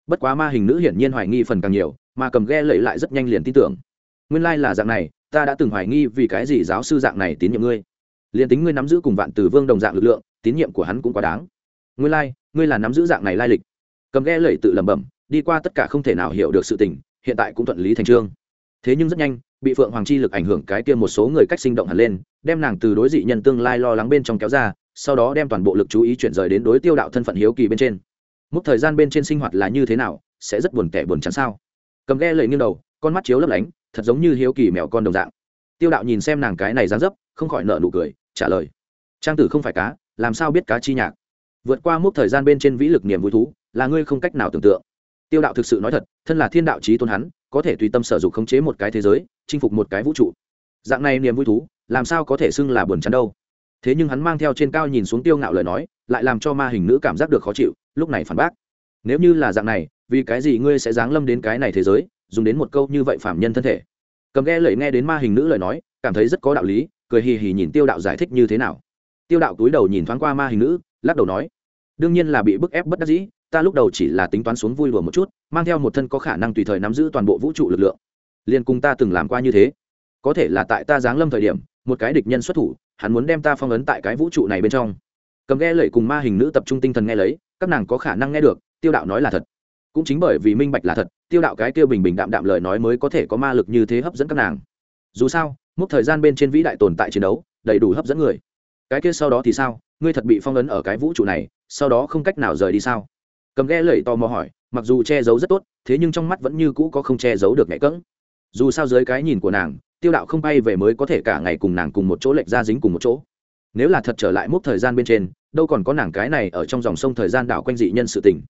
Bất quá ma hình nữ hiển nhiên hoài nghi phần càng nhiều mà cầm ghe lẫy lại rất nhanh liền tin tưởng. Nguyên lai là dạng này, ta đã từng hoài nghi vì cái gì giáo sư dạng này tín nhiệm ngươi. Liền tính ngươi nắm giữ cùng vạn tử vương đồng dạng lực lượng, tín nhiệm của hắn cũng quá đáng. Nguyên lai, ngươi là nắm giữ dạng này lai lịch. Cầm ghe lẫy tự lẩm bẩm, đi qua tất cả không thể nào hiểu được sự tình, hiện tại cũng thuận lý thành trương. Thế nhưng rất nhanh, bị phượng hoàng chi lực ảnh hưởng cái kia một số người cách sinh động hẳn lên, đem nàng từ đối dị nhân tương lai lo lắng bên trong kéo ra, sau đó đem toàn bộ lực chú ý chuyển rời đến đối tiêu đạo thân phận hiếu kỳ bên trên. Mức thời gian bên trên sinh hoạt là như thế nào, sẽ rất buồn tẻ buồn chán sao? Cầm ghe lầy nghiêng đầu, con mắt chiếu lấp lánh, thật giống như hiếu kỳ mèo con đồng dạng. Tiêu đạo nhìn xem nàng cái này dán dấp, không khỏi nợ nụ cười, trả lời. Trang tử không phải cá, làm sao biết cá chi nhạc? Vượt qua mức thời gian bên trên vĩ lực niềm vui thú, là ngươi không cách nào tưởng tượng. Tiêu đạo thực sự nói thật, thân là thiên đạo trí tôn hắn, có thể tùy tâm sở dục khống chế một cái thế giới, chinh phục một cái vũ trụ. Dạng này niềm vui thú, làm sao có thể xưng là buồn chán đâu? Thế nhưng hắn mang theo trên cao nhìn xuống tiêu ngạo lời nói, lại làm cho ma hình nữ cảm giác được khó chịu, lúc này phản bác. Nếu như là dạng này vì cái gì ngươi sẽ giáng lâm đến cái này thế giới, dùng đến một câu như vậy phạm nhân thân thể? Cầm ghe lẩy nghe đến ma hình nữ lời nói, cảm thấy rất có đạo lý, cười hì hì nhìn tiêu đạo giải thích như thế nào. Tiêu đạo túi đầu nhìn thoáng qua ma hình nữ, lắc đầu nói, đương nhiên là bị bức ép bất đắc dĩ, ta lúc đầu chỉ là tính toán xuống vui đùa một chút, mang theo một thân có khả năng tùy thời nắm giữ toàn bộ vũ trụ lực lượng. Liên cùng ta từng làm qua như thế. Có thể là tại ta giáng lâm thời điểm, một cái địch nhân xuất thủ, hắn muốn đem ta phong ấn tại cái vũ trụ này bên trong. Cầm ghe lẩy cùng ma hình nữ tập trung tinh thần nghe lấy, các nàng có khả năng nghe được, tiêu đạo nói là thật cũng chính bởi vì minh bạch là thật, tiêu đạo cái tiêu bình bình đạm đạm lời nói mới có thể có ma lực như thế hấp dẫn các nàng. Dù sao, mốc thời gian bên trên vĩ đại tồn tại chiến đấu, đầy đủ hấp dẫn người. Cái kia sau đó thì sao? Ngươi thật bị phong ấn ở cái vũ trụ này, sau đó không cách nào rời đi sao? Cầm ghe lẩy tò mò hỏi, mặc dù che giấu rất tốt, thế nhưng trong mắt vẫn như cũ có không che giấu được nhạy cỡng dù sao dưới cái nhìn của nàng, tiêu đạo không bay về mới có thể cả ngày cùng nàng cùng một chỗ lệch ra dính cùng một chỗ. Nếu là thật trở lại mốc thời gian bên trên, đâu còn có nàng cái này ở trong dòng sông thời gian đảo quanh dị nhân sự tình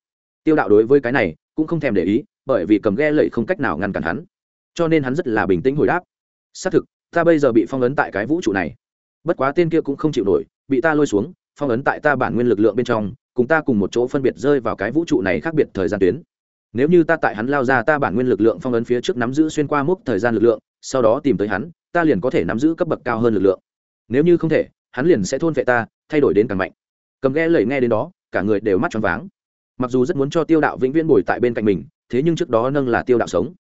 tiêu đạo đối với cái này cũng không thèm để ý, bởi vì cầm ghe lẩy không cách nào ngăn cản hắn. Cho nên hắn rất là bình tĩnh hồi đáp. Xác thực, ta bây giờ bị phong ấn tại cái vũ trụ này. Bất quá tên kia cũng không chịu nổi, bị ta lôi xuống, phong ấn tại ta bản nguyên lực lượng bên trong, cùng ta cùng một chỗ phân biệt rơi vào cái vũ trụ này khác biệt thời gian tuyến. Nếu như ta tại hắn lao ra ta bản nguyên lực lượng phong ấn phía trước nắm giữ xuyên qua mốc thời gian lực lượng, sau đó tìm tới hắn, ta liền có thể nắm giữ cấp bậc cao hơn lực lượng. Nếu như không thể, hắn liền sẽ thôn vệ ta, thay đổi đến càng mạnh. Cầm ghe lẩy nghe đến đó, cả người đều mắt choáng váng mặc dù rất muốn cho tiêu đạo vĩnh viễn bồi tại bên cạnh mình, thế nhưng trước đó nâng là tiêu đạo sống.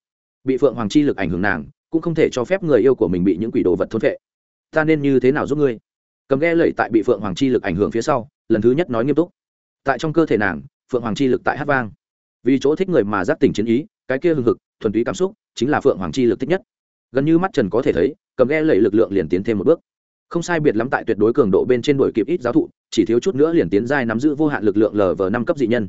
Bị phượng hoàng chi lực ảnh hưởng nàng, cũng không thể cho phép người yêu của mình bị những quỷ đồ vật thốt vệ ta nên như thế nào giúp ngươi? Cầm ghe lẩy tại bị phượng hoàng chi lực ảnh hưởng phía sau, lần thứ nhất nói nghiêm túc. Tại trong cơ thể nàng, phượng hoàng chi lực tại hát vang. Vì chỗ thích người mà giác tỉnh chiến ý, cái kia hưng hực, thuần túy cảm xúc, chính là phượng hoàng chi lực thích nhất. Gần như mắt trần có thể thấy, cầm ghe lẩy lực lượng liền tiến thêm một bước. Không sai biệt lắm tại tuyệt đối cường độ bên trên đuổi kịp ít giáo thụ, chỉ thiếu chút nữa liền tiến giai nắm giữ vô hạn lực lượng lv năm cấp dị nhân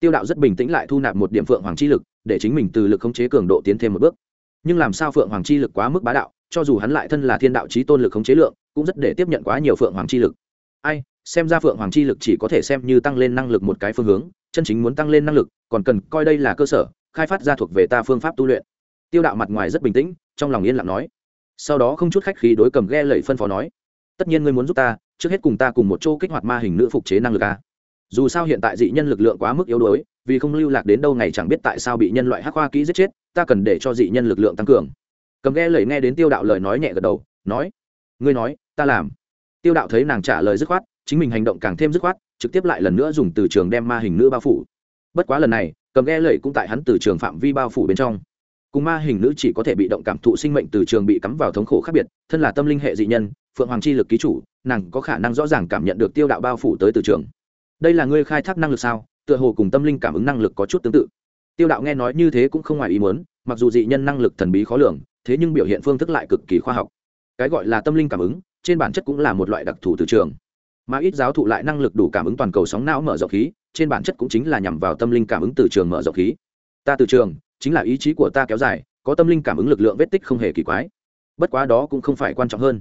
tiêu đạo rất bình tĩnh lại thu nạp một điểm phượng hoàng chi lực, để chính mình từ lực khống chế cường độ tiến thêm một bước. Nhưng làm sao phượng hoàng chi lực quá mức bá đạo, cho dù hắn lại thân là thiên đạo trí tôn lực khống chế lượng, cũng rất để tiếp nhận quá nhiều phượng hoàng chi lực. Ai, xem ra phượng hoàng chi lực chỉ có thể xem như tăng lên năng lực một cái phương hướng, chân chính muốn tăng lên năng lực, còn cần coi đây là cơ sở, khai phát ra thuộc về ta phương pháp tu luyện. Tiêu đạo mặt ngoài rất bình tĩnh, trong lòng yên lặng nói. Sau đó không chút khách khí đối cầm ghe lẩy phân phó nói. Tất nhiên ngươi muốn giúp ta, trước hết cùng ta cùng một chỗ kích hoạt ma hình nữ phục chế năng lực a dù sao hiện tại dị nhân lực lượng quá mức yếu đuối, vì không lưu lạc đến đâu ngày chẳng biết tại sao bị nhân loại hắc hoa kỹ giết chết, ta cần để cho dị nhân lực lượng tăng cường. Cầm ghe lẩy nghe đến tiêu đạo lời nói nhẹ gật đầu, nói, ngươi nói, ta làm. Tiêu đạo thấy nàng trả lời dứt khoát, chính mình hành động càng thêm dứt khoát, trực tiếp lại lần nữa dùng từ trường đem ma hình nữ bao phủ. Bất quá lần này, cầm ghe lẩy cũng tại hắn từ trường phạm vi bao phủ bên trong. Cùng ma hình nữ chỉ có thể bị động cảm thụ sinh mệnh từ trường bị cắm vào thống khổ khác biệt, thân là tâm linh hệ dị nhân, phượng hoàng chi lực ký chủ, nàng có khả năng rõ ràng cảm nhận được tiêu đạo bao phủ tới từ trường đây là ngươi khai thác năng lực sao? Tựa hồ cùng tâm linh cảm ứng năng lực có chút tương tự. Tiêu đạo nghe nói như thế cũng không ngoài ý muốn, mặc dù dị nhân năng lực thần bí khó lường, thế nhưng biểu hiện phương thức lại cực kỳ khoa học. Cái gọi là tâm linh cảm ứng, trên bản chất cũng là một loại đặc thù từ trường. Mà ít giáo thụ lại năng lực đủ cảm ứng toàn cầu sóng não mở rộng khí, trên bản chất cũng chính là nhằm vào tâm linh cảm ứng từ trường mở rộng khí. Ta từ trường, chính là ý chí của ta kéo dài, có tâm linh cảm ứng lực lượng vết tích không hề kỳ quái. Bất quá đó cũng không phải quan trọng hơn.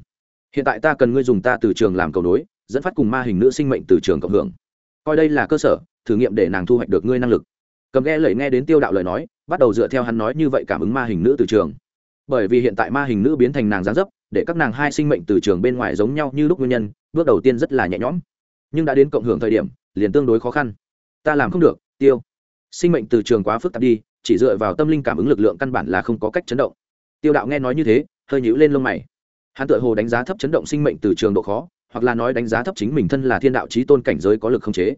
Hiện tại ta cần ngươi dùng ta từ trường làm cầu nối, dẫn phát cùng ma hình nữ sinh mệnh từ trường cộng hưởng coi đây là cơ sở, thử nghiệm để nàng thu hoạch được ngươi năng lực. Cầm ghe lời nghe đến tiêu đạo lời nói, bắt đầu dựa theo hắn nói như vậy cảm ứng ma hình nữ từ trường. Bởi vì hiện tại ma hình nữ biến thành nàng gián dấp, để các nàng hai sinh mệnh từ trường bên ngoài giống nhau như lúc nguyên nhân, bước đầu tiên rất là nhẹ nhõm. Nhưng đã đến cộng hưởng thời điểm, liền tương đối khó khăn. Ta làm không được, tiêu. Sinh mệnh từ trường quá phức tạp đi, chỉ dựa vào tâm linh cảm ứng lực lượng căn bản là không có cách chấn động. Tiêu đạo nghe nói như thế, hơi nhíu lên lông mày. Hắn tự hồ đánh giá thấp chấn động sinh mệnh từ trường độ khó hoặc là nói đánh giá thấp chính mình thân là thiên đạo trí tôn cảnh giới có lực không chế.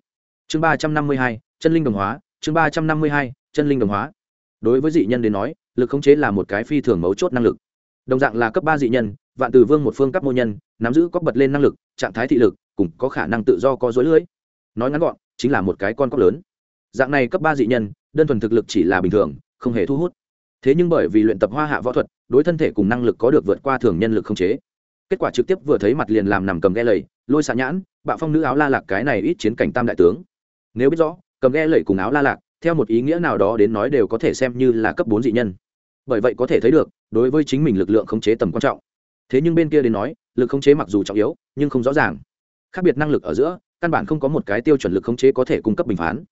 Chương ba trăm năm mươi hai, chân linh đồng hóa. Chương ba trăm năm mươi hai, chân linh đồng hóa. Đối với dị nhân đến nói, lực không chế là một cái phi thường mấu chốt năng lực. Đồng dạng là cấp ba dị nhân, vạn từ vương một phương cấp mô nhân, nắm giữ có bật lên năng lực, trạng thái thị lực, cùng có khả năng tự do có dối lưới. Nói ngắn gọn, chính là một cái con cóc lớn. Dạng này cấp ba dị nhân, đơn thuần thực lực chỉ là bình thường, không hề thu hút. Thế nhưng bởi vì luyện tập hoa hạ võ thuật, đối thân thể cùng năng lực có được vượt qua thường nhân lực không chế kết quả trực tiếp vừa thấy mặt liền làm nằm cầm ghe lầy, lôi xạ nhãn, bạo phong nữ áo la lạc cái này ít chiến cảnh tam đại tướng. Nếu biết rõ, cầm ghe lầy cùng áo la lạc, theo một ý nghĩa nào đó đến nói đều có thể xem như là cấp bốn dị nhân. Bởi vậy có thể thấy được, đối với chính mình lực lượng khống chế tầm quan trọng. Thế nhưng bên kia đến nói, lực khống chế mặc dù trọng yếu, nhưng không rõ ràng. Khác biệt năng lực ở giữa, căn bản không có một cái tiêu chuẩn lực khống chế có thể cung cấp bình phán.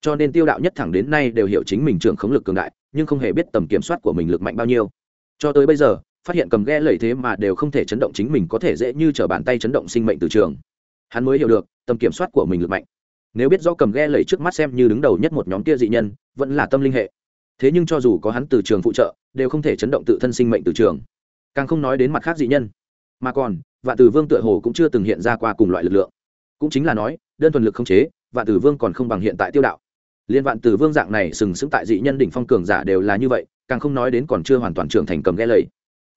Cho nên tiêu đạo nhất thẳng đến nay đều hiểu chính mình trưởng khống lực cường đại, nhưng không hề biết tầm kiểm soát của mình lực mạnh bao nhiêu. Cho tới bây giờ phát hiện cầm ghe lầy thế mà đều không thể chấn động chính mình có thể dễ như t bàn tay chấn động sinh mệnh từ trường. Hắn mới hiểu được, tầm kiểm soát của mình lực mạnh. Nếu biết do cầm ghe lầy trước mắt xem như đứng đầu nhất một nhóm kia dị nhân, vẫn là tâm linh hệ. Thế nhưng cho dù có hắn từ trường phụ trợ, đều không thể chấn động tự thân sinh mệnh từ trường. Càng không nói đến mặt khác dị nhân. Mà còn, vạn tử vương tựa hồ cũng chưa từng hiện ra qua cùng loại lực lượng. Cũng chính là nói, đơn thuần lực không chế, vạn tử vương còn không bằng hiện tại tiêu đạo. Liên vạn tử vương dạng này sừng sững tại dị nhân đỉnh phong cường giả đều là như vậy, càng không nói đến còn chưa hoàn toàn trưởng thành cầm ghe lầy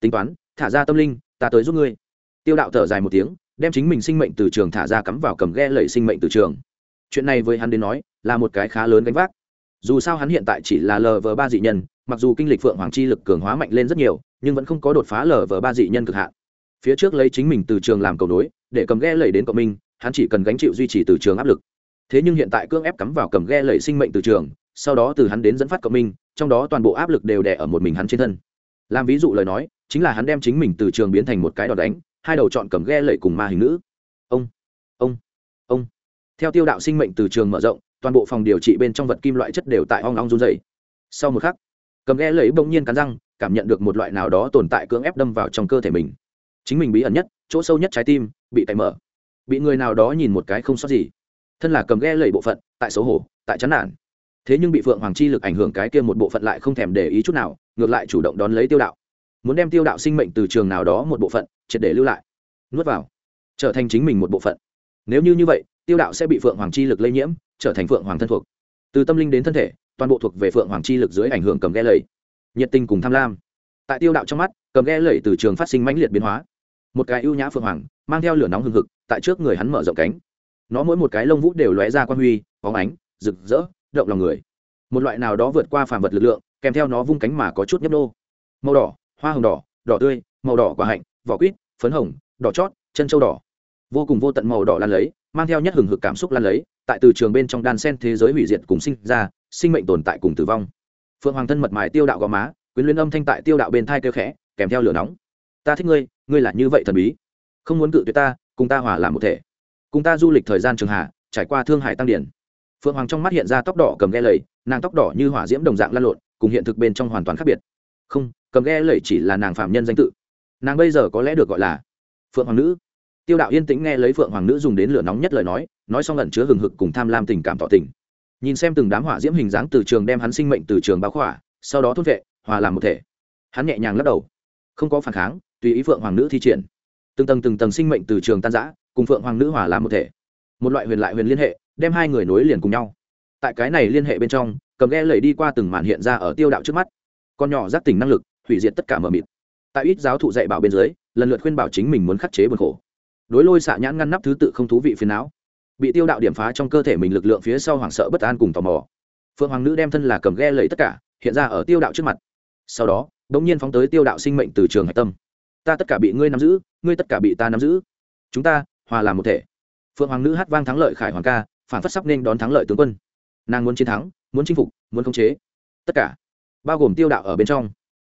tính toán, thả ra tâm linh, ta tới giúp ngươi. Tiêu đạo thở dài một tiếng, đem chính mình sinh mệnh từ trường thả ra cắm vào cầm ghe lẩy sinh mệnh từ trường. Chuyện này với hắn đến nói, là một cái khá lớn gánh vác. Dù sao hắn hiện tại chỉ là lv ba dị nhân, mặc dù kinh lịch phượng hoàng chi lực cường hóa mạnh lên rất nhiều, nhưng vẫn không có đột phá lv ba dị nhân cực hạn. Phía trước lấy chính mình từ trường làm cầu nối, để cầm ghe lẩy đến cộng minh, hắn chỉ cần gánh chịu duy trì từ trường áp lực. Thế nhưng hiện tại cưỡng ép cắm vào cầm ghe lẩy sinh mệnh từ trường, sau đó từ hắn đến dẫn phát cộng minh, trong đó toàn bộ áp lực đều đè ở một mình hắn trên thân. Làm ví dụ lời nói chính là hắn đem chính mình từ trường biến thành một cái đòn đánh, hai đầu chọn cầm ghe lẩy cùng ma hình nữ. Ông ông ông. Theo tiêu đạo sinh mệnh từ trường mở rộng, toàn bộ phòng điều trị bên trong vật kim loại chất đều tại ong ong run dày sau một khắc, cầm ghe lẩy bỗng nhiên cắn răng, cảm nhận được một loại nào đó tồn tại cưỡng ép đâm vào trong cơ thể mình. Chính mình bí ẩn nhất, chỗ sâu nhất trái tim, bị tay mở. Bị người nào đó nhìn một cái không sót gì. Thân là cầm ghe lẩy bộ phận, tại xấu hổ, tại chán nản. Thế nhưng bị phượng hoàng chi lực ảnh hưởng cái kia một bộ phận lại không thèm để ý chút nào, ngược lại chủ động đón lấy tiêu đạo muốn đem tiêu đạo sinh mệnh từ trường nào đó một bộ phận, triệt để lưu lại, nuốt vào, trở thành chính mình một bộ phận. Nếu như như vậy, tiêu đạo sẽ bị phượng hoàng chi lực lây nhiễm, trở thành phượng hoàng thân thuộc. Từ tâm linh đến thân thể, toàn bộ thuộc về phượng hoàng chi lực dưới ảnh hưởng cầm ghe lầy. Nhiệt tình cùng tham lam. Tại tiêu đạo trong mắt, cầm ghe lầy từ trường phát sinh mãnh liệt biến hóa. Một cái ưu nhã phượng hoàng, mang theo lửa nóng hừng hực, tại trước người hắn mở rộng cánh. Nó mỗi một cái lông vũ đều lóe ra quan huy, bóng ánh, rực rỡ, động lòng người. Một loại nào đó vượt qua phàm vật lực lượng, kèm theo nó vung cánh mà có chút nhấp nô. Màu đỏ hoa hồng đỏ đỏ tươi, màu đỏ quả hạnh, vỏ quýt, phấn hồng, đỏ chót, chân trâu đỏ. Vô cùng vô tận màu đỏ lan lấy, mang theo nhất hừng hực cảm xúc lan lấy, tại từ trường bên trong đan sen thế giới hủy diệt cùng sinh ra, sinh mệnh tồn tại cùng tử vong. Phượng hoàng thân mật mài tiêu đạo gò má, quyến luyến âm thanh tại tiêu đạo bên thai kêu khẽ, kèm theo lửa nóng. Ta thích ngươi ngươi là như vậy thần bí. Không muốn cự tuyệt ta, cùng ta hòa làm một thể. Cùng ta du lịch thời gian trường hạ, trải qua thương hải tăng điển. Phượng hoàng trong mắt hiện ra tóc đỏ cầm ghe lầy, nàng tóc đỏ như hỏa diễm đồng dạng lan lộn, cùng hiện thực bên trong hoàn toàn khác biệt. Không cầm ghe lẩy chỉ là nàng phạm nhân danh tự. Nàng bây giờ có lẽ được gọi là phượng hoàng nữ. Tiêu đạo yên tĩnh nghe lấy phượng hoàng nữ dùng đến lửa nóng nhất lời nói nói xong lần chứa hừng hực cùng tham lam tình cảm tỏ tình. Nhìn xem từng đám hỏa diễm hình dáng từ trường đem hắn sinh mệnh từ trường báo khỏa, sau đó thốt vệ, hòa làm một thể. Hắn nhẹ nhàng lắc đầu. Không có phản kháng, tùy ý phượng hoàng nữ thi triển. Từng tầng từng tầng sinh mệnh từ trường tan giã cùng phượng hoàng nữ hòa làm một thể. Một loại huyền lại huyền liên hệ, đem hai người nối liền cùng nhau. Tại cái này liên hệ bên trong, cầm ghe lẩy đi qua từng màn hiện ra ở tiêu đạo trước mắt. Con nhỏ giác tỉnh năng lực hủy diệt tất cả mờ mịt. Tại ít giáo thụ dạy bảo bên dưới, lần lượt khuyên bảo chính mình muốn khắc chế buồn khổ. Đối lôi xạ nhãn ngăn nắp thứ tự không thú vị phiền não. Bị tiêu đạo điểm phá trong cơ thể mình lực lượng phía sau hoảng sợ bất an cùng tò mò. Phượng hoàng nữ đem thân là cầm ghe lấy tất cả, hiện ra ở tiêu đạo trước mặt. Sau đó đ ỗ n g nhiên phóng tới tiêu đạo sinh mệnh từ trường hạch tâm. Ta tất cả bị ngươi nắm giữ, ngươi tất cả bị ta nắm giữ. Chúng ta, hòa làm một thể. Phượng hoàng nữ hát vang thắng lợi khải hoàng ca, phản phất sắp nên đón thắng lợi tướng quân. Nàng muốn chiến thắng, muốn chinh phục, muốn khống chế. Tất cả, bao gồm tiêu đạo ở bên trong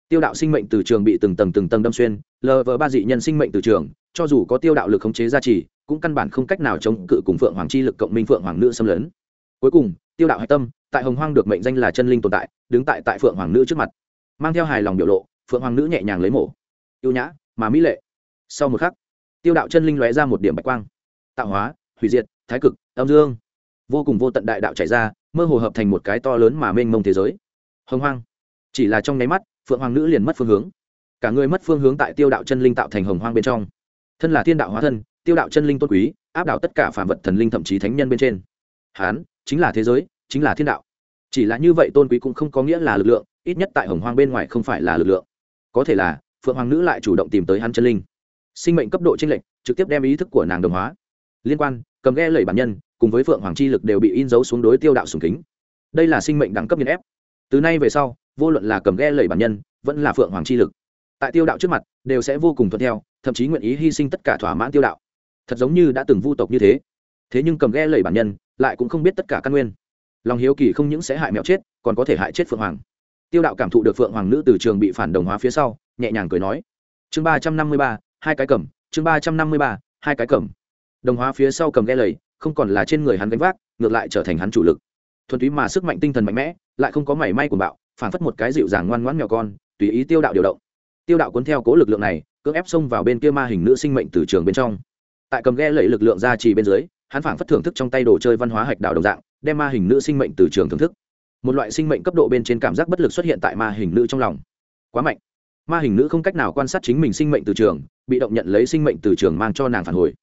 tiêu đạo sinh mệnh từ trường bị từng tầng từng tầng đâm xuyên, lờ vờ ba dị nhân sinh mệnh từ trường, cho dù có tiêu đạo lực khống chế gia trì, cũng căn bản không cách nào chống cự cùng phượng hoàng chi lực cộng minh phượng hoàng nữ xâm lấn. Cuối cùng, tiêu đạo hạch tâm, tại hồng hoang được mệnh danh là chân linh tồn tại, đứng tại tại phượng hoàng nữ trước mặt. Mang theo hài lòng biểu lộ, phượng hoàng nữ nhẹ nhàng lấy mổ. Yêu nhã, mà mỹ lệ. Sau một khắc, tiêu đạo chân linh lóe ra một điểm bạch quang. Tạo hóa, hủy diệt, thái cực, âm dương. Vô cùng vô tận đại đạo chảy ra, mơ hồ hợp thành một cái to lớn mà mênh mông thế giới. Hồng hoang. Chỉ là trong nháy mắt phượng hoàng nữ liền mất phương hướng. Cả người mất phương hướng tại tiêu đạo chân linh tạo thành hồng hoang bên trong. Thân là thiên đạo hóa thân, tiêu đạo chân linh tôn quý, áp đảo tất cả phản vật thần linh thậm chí thánh nhân bên trên. Hán, chính là thế giới, chính là thiên đạo. Chỉ là như vậy tôn quý cũng không có nghĩa là lực lượng, ít nhất tại hồng hoang bên ngoài không phải là lực lượng. Có thể là, phượng hoàng nữ lại chủ động tìm tới hắn chân linh. Sinh mệnh cấp độ tranh lệch, trực tiếp đem ý thức của nàng đồng hóa. Liên quan, cầm ghe lẩy bản nhân, cùng với phượng hoàng chi lực đều bị in dấu xuống đối tiêu đạo sùng kính. Đây là sinh mệnh đẳng cấp nghiên ép. Từ nay về sau vô luận là cầm ghe lẩy bản nhân, vẫn là phượng hoàng chi lực. Tại tiêu đạo trước mặt, đều sẽ vô cùng thuận theo, thậm chí nguyện ý hy sinh tất cả thỏa mãn tiêu đạo. Thật giống như đã từng vu tộc như thế. Thế nhưng cầm ghe lẩy bản nhân, lại cũng không biết tất cả căn nguyên. Lòng hiếu kỳ không những sẽ hại mẹo chết, còn có thể hại chết phượng hoàng. Tiêu đạo cảm thụ được phượng hoàng nữ từ trường bị phản đồng hóa phía sau, nhẹ nhàng cười nói. Chương ba trăm năm mươi ba, hai cái cầm. Chương ba trăm năm mươi ba, hai cái cầm. Đồng hóa phía sau cầm ghe lầy, không còn là trên người hắn gánh vác, ngược lại trở thành hắn chủ lực. Thuần túy mà sức mạnh tinh thần mạnh mẽ, lại không có mảy may của bạo phản phất một cái dịu dàng ngoan ngoãn mèo con, tùy ý tiêu đạo điều động. Tiêu đạo cuốn theo cố lực lượng này, cưỡng ép xông vào bên kia ma hình nữ sinh mệnh từ trường bên trong. Tại cầm ghe lẫy lực lượng ra trì bên dưới, hắn phản phất thưởng thức trong tay đồ chơi văn hóa hạch đạo đồng dạng, đem ma hình nữ sinh mệnh từ trường thưởng thức. Một loại sinh mệnh cấp độ bên trên cảm giác bất lực xuất hiện tại ma hình nữ trong lòng. Quá mạnh. Ma hình nữ không cách nào quan sát chính mình sinh mệnh từ trường, bị động nhận lấy sinh mệnh từ trường mang cho nàng phản hồi.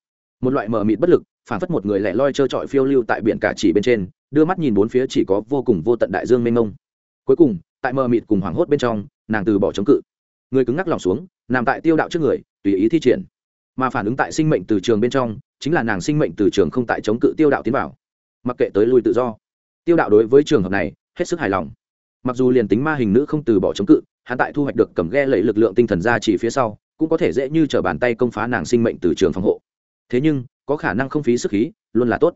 Một loại mờ mịt bất lực phản phất một người lẻ loi trơ trọi phiêu lưu tại biển cả chỉ bên trên, đưa mắt nhìn bốn phía chỉ có vô cùng vô tận đại dương mênh mông cuối cùng, tại mờ mịt cùng hoảng hốt bên trong, nàng từ bỏ chống cự. Người cứng ngắc lòng xuống, nằm tại tiêu đạo trước người, tùy ý thi triển. Mà phản ứng tại sinh mệnh từ trường bên trong, chính là nàng sinh mệnh từ trường không tại chống cự tiêu đạo tiến vào. Mặc kệ tới lui tự do, tiêu đạo đối với trường hợp này, hết sức hài lòng. Mặc dù liền tính ma hình nữ không từ bỏ chống cự, hắn tại thu hoạch được cầm ghe lấy lực lượng tinh thần ra chỉ phía sau, cũng có thể dễ như t r ở bàn tay công phá nàng sinh mệnh từ trường phòng hộ. Thế nhưng, có khả năng không phí sức khí, luôn là tốt.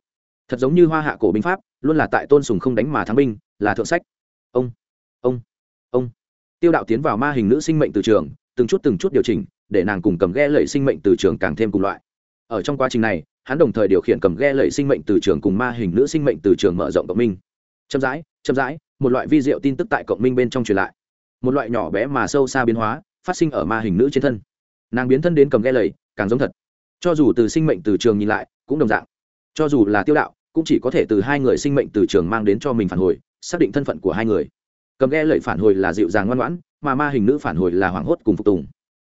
Thật giống như hoa hạ cổ binh pháp, luôn là tại tôn sùng không đánh mà thắng binh, là thượng sách. Ông ông ông. Tiêu đạo tiến vào ma hình nữ sinh mệnh từ trường, từng chút từng chút điều chỉnh, để nàng cùng cầm ghe lẩy sinh mệnh từ trường càng thêm cùng loại. Ở trong quá trình này, hắn đồng thời điều khiển cầm ghe lẩy sinh mệnh từ trường cùng ma hình nữ sinh mệnh từ trường mở rộng cộng minh. Chậm rãi chậm rãi, một loại vi diệu tin tức tại cộng minh bên trong truyền lại. Một loại nhỏ bé mà sâu xa biến hóa, phát sinh ở ma hình nữ trên thân. Nàng biến thân đến cầm ghe lầy càng giống thật. Cho dù từ sinh mệnh từ trường nhìn lại, cũng đồng dạng. Cho dù là tiêu đạo, cũng chỉ có thể từ hai người sinh mệnh từ trường mang đến cho mình phản hồi, xác định thân phận của hai người cầm ghe lợi phản hồi là dịu dàng ngoan ngoãn, mà ma hình nữ phản hồi là hoảng hốt cùng phục tùng.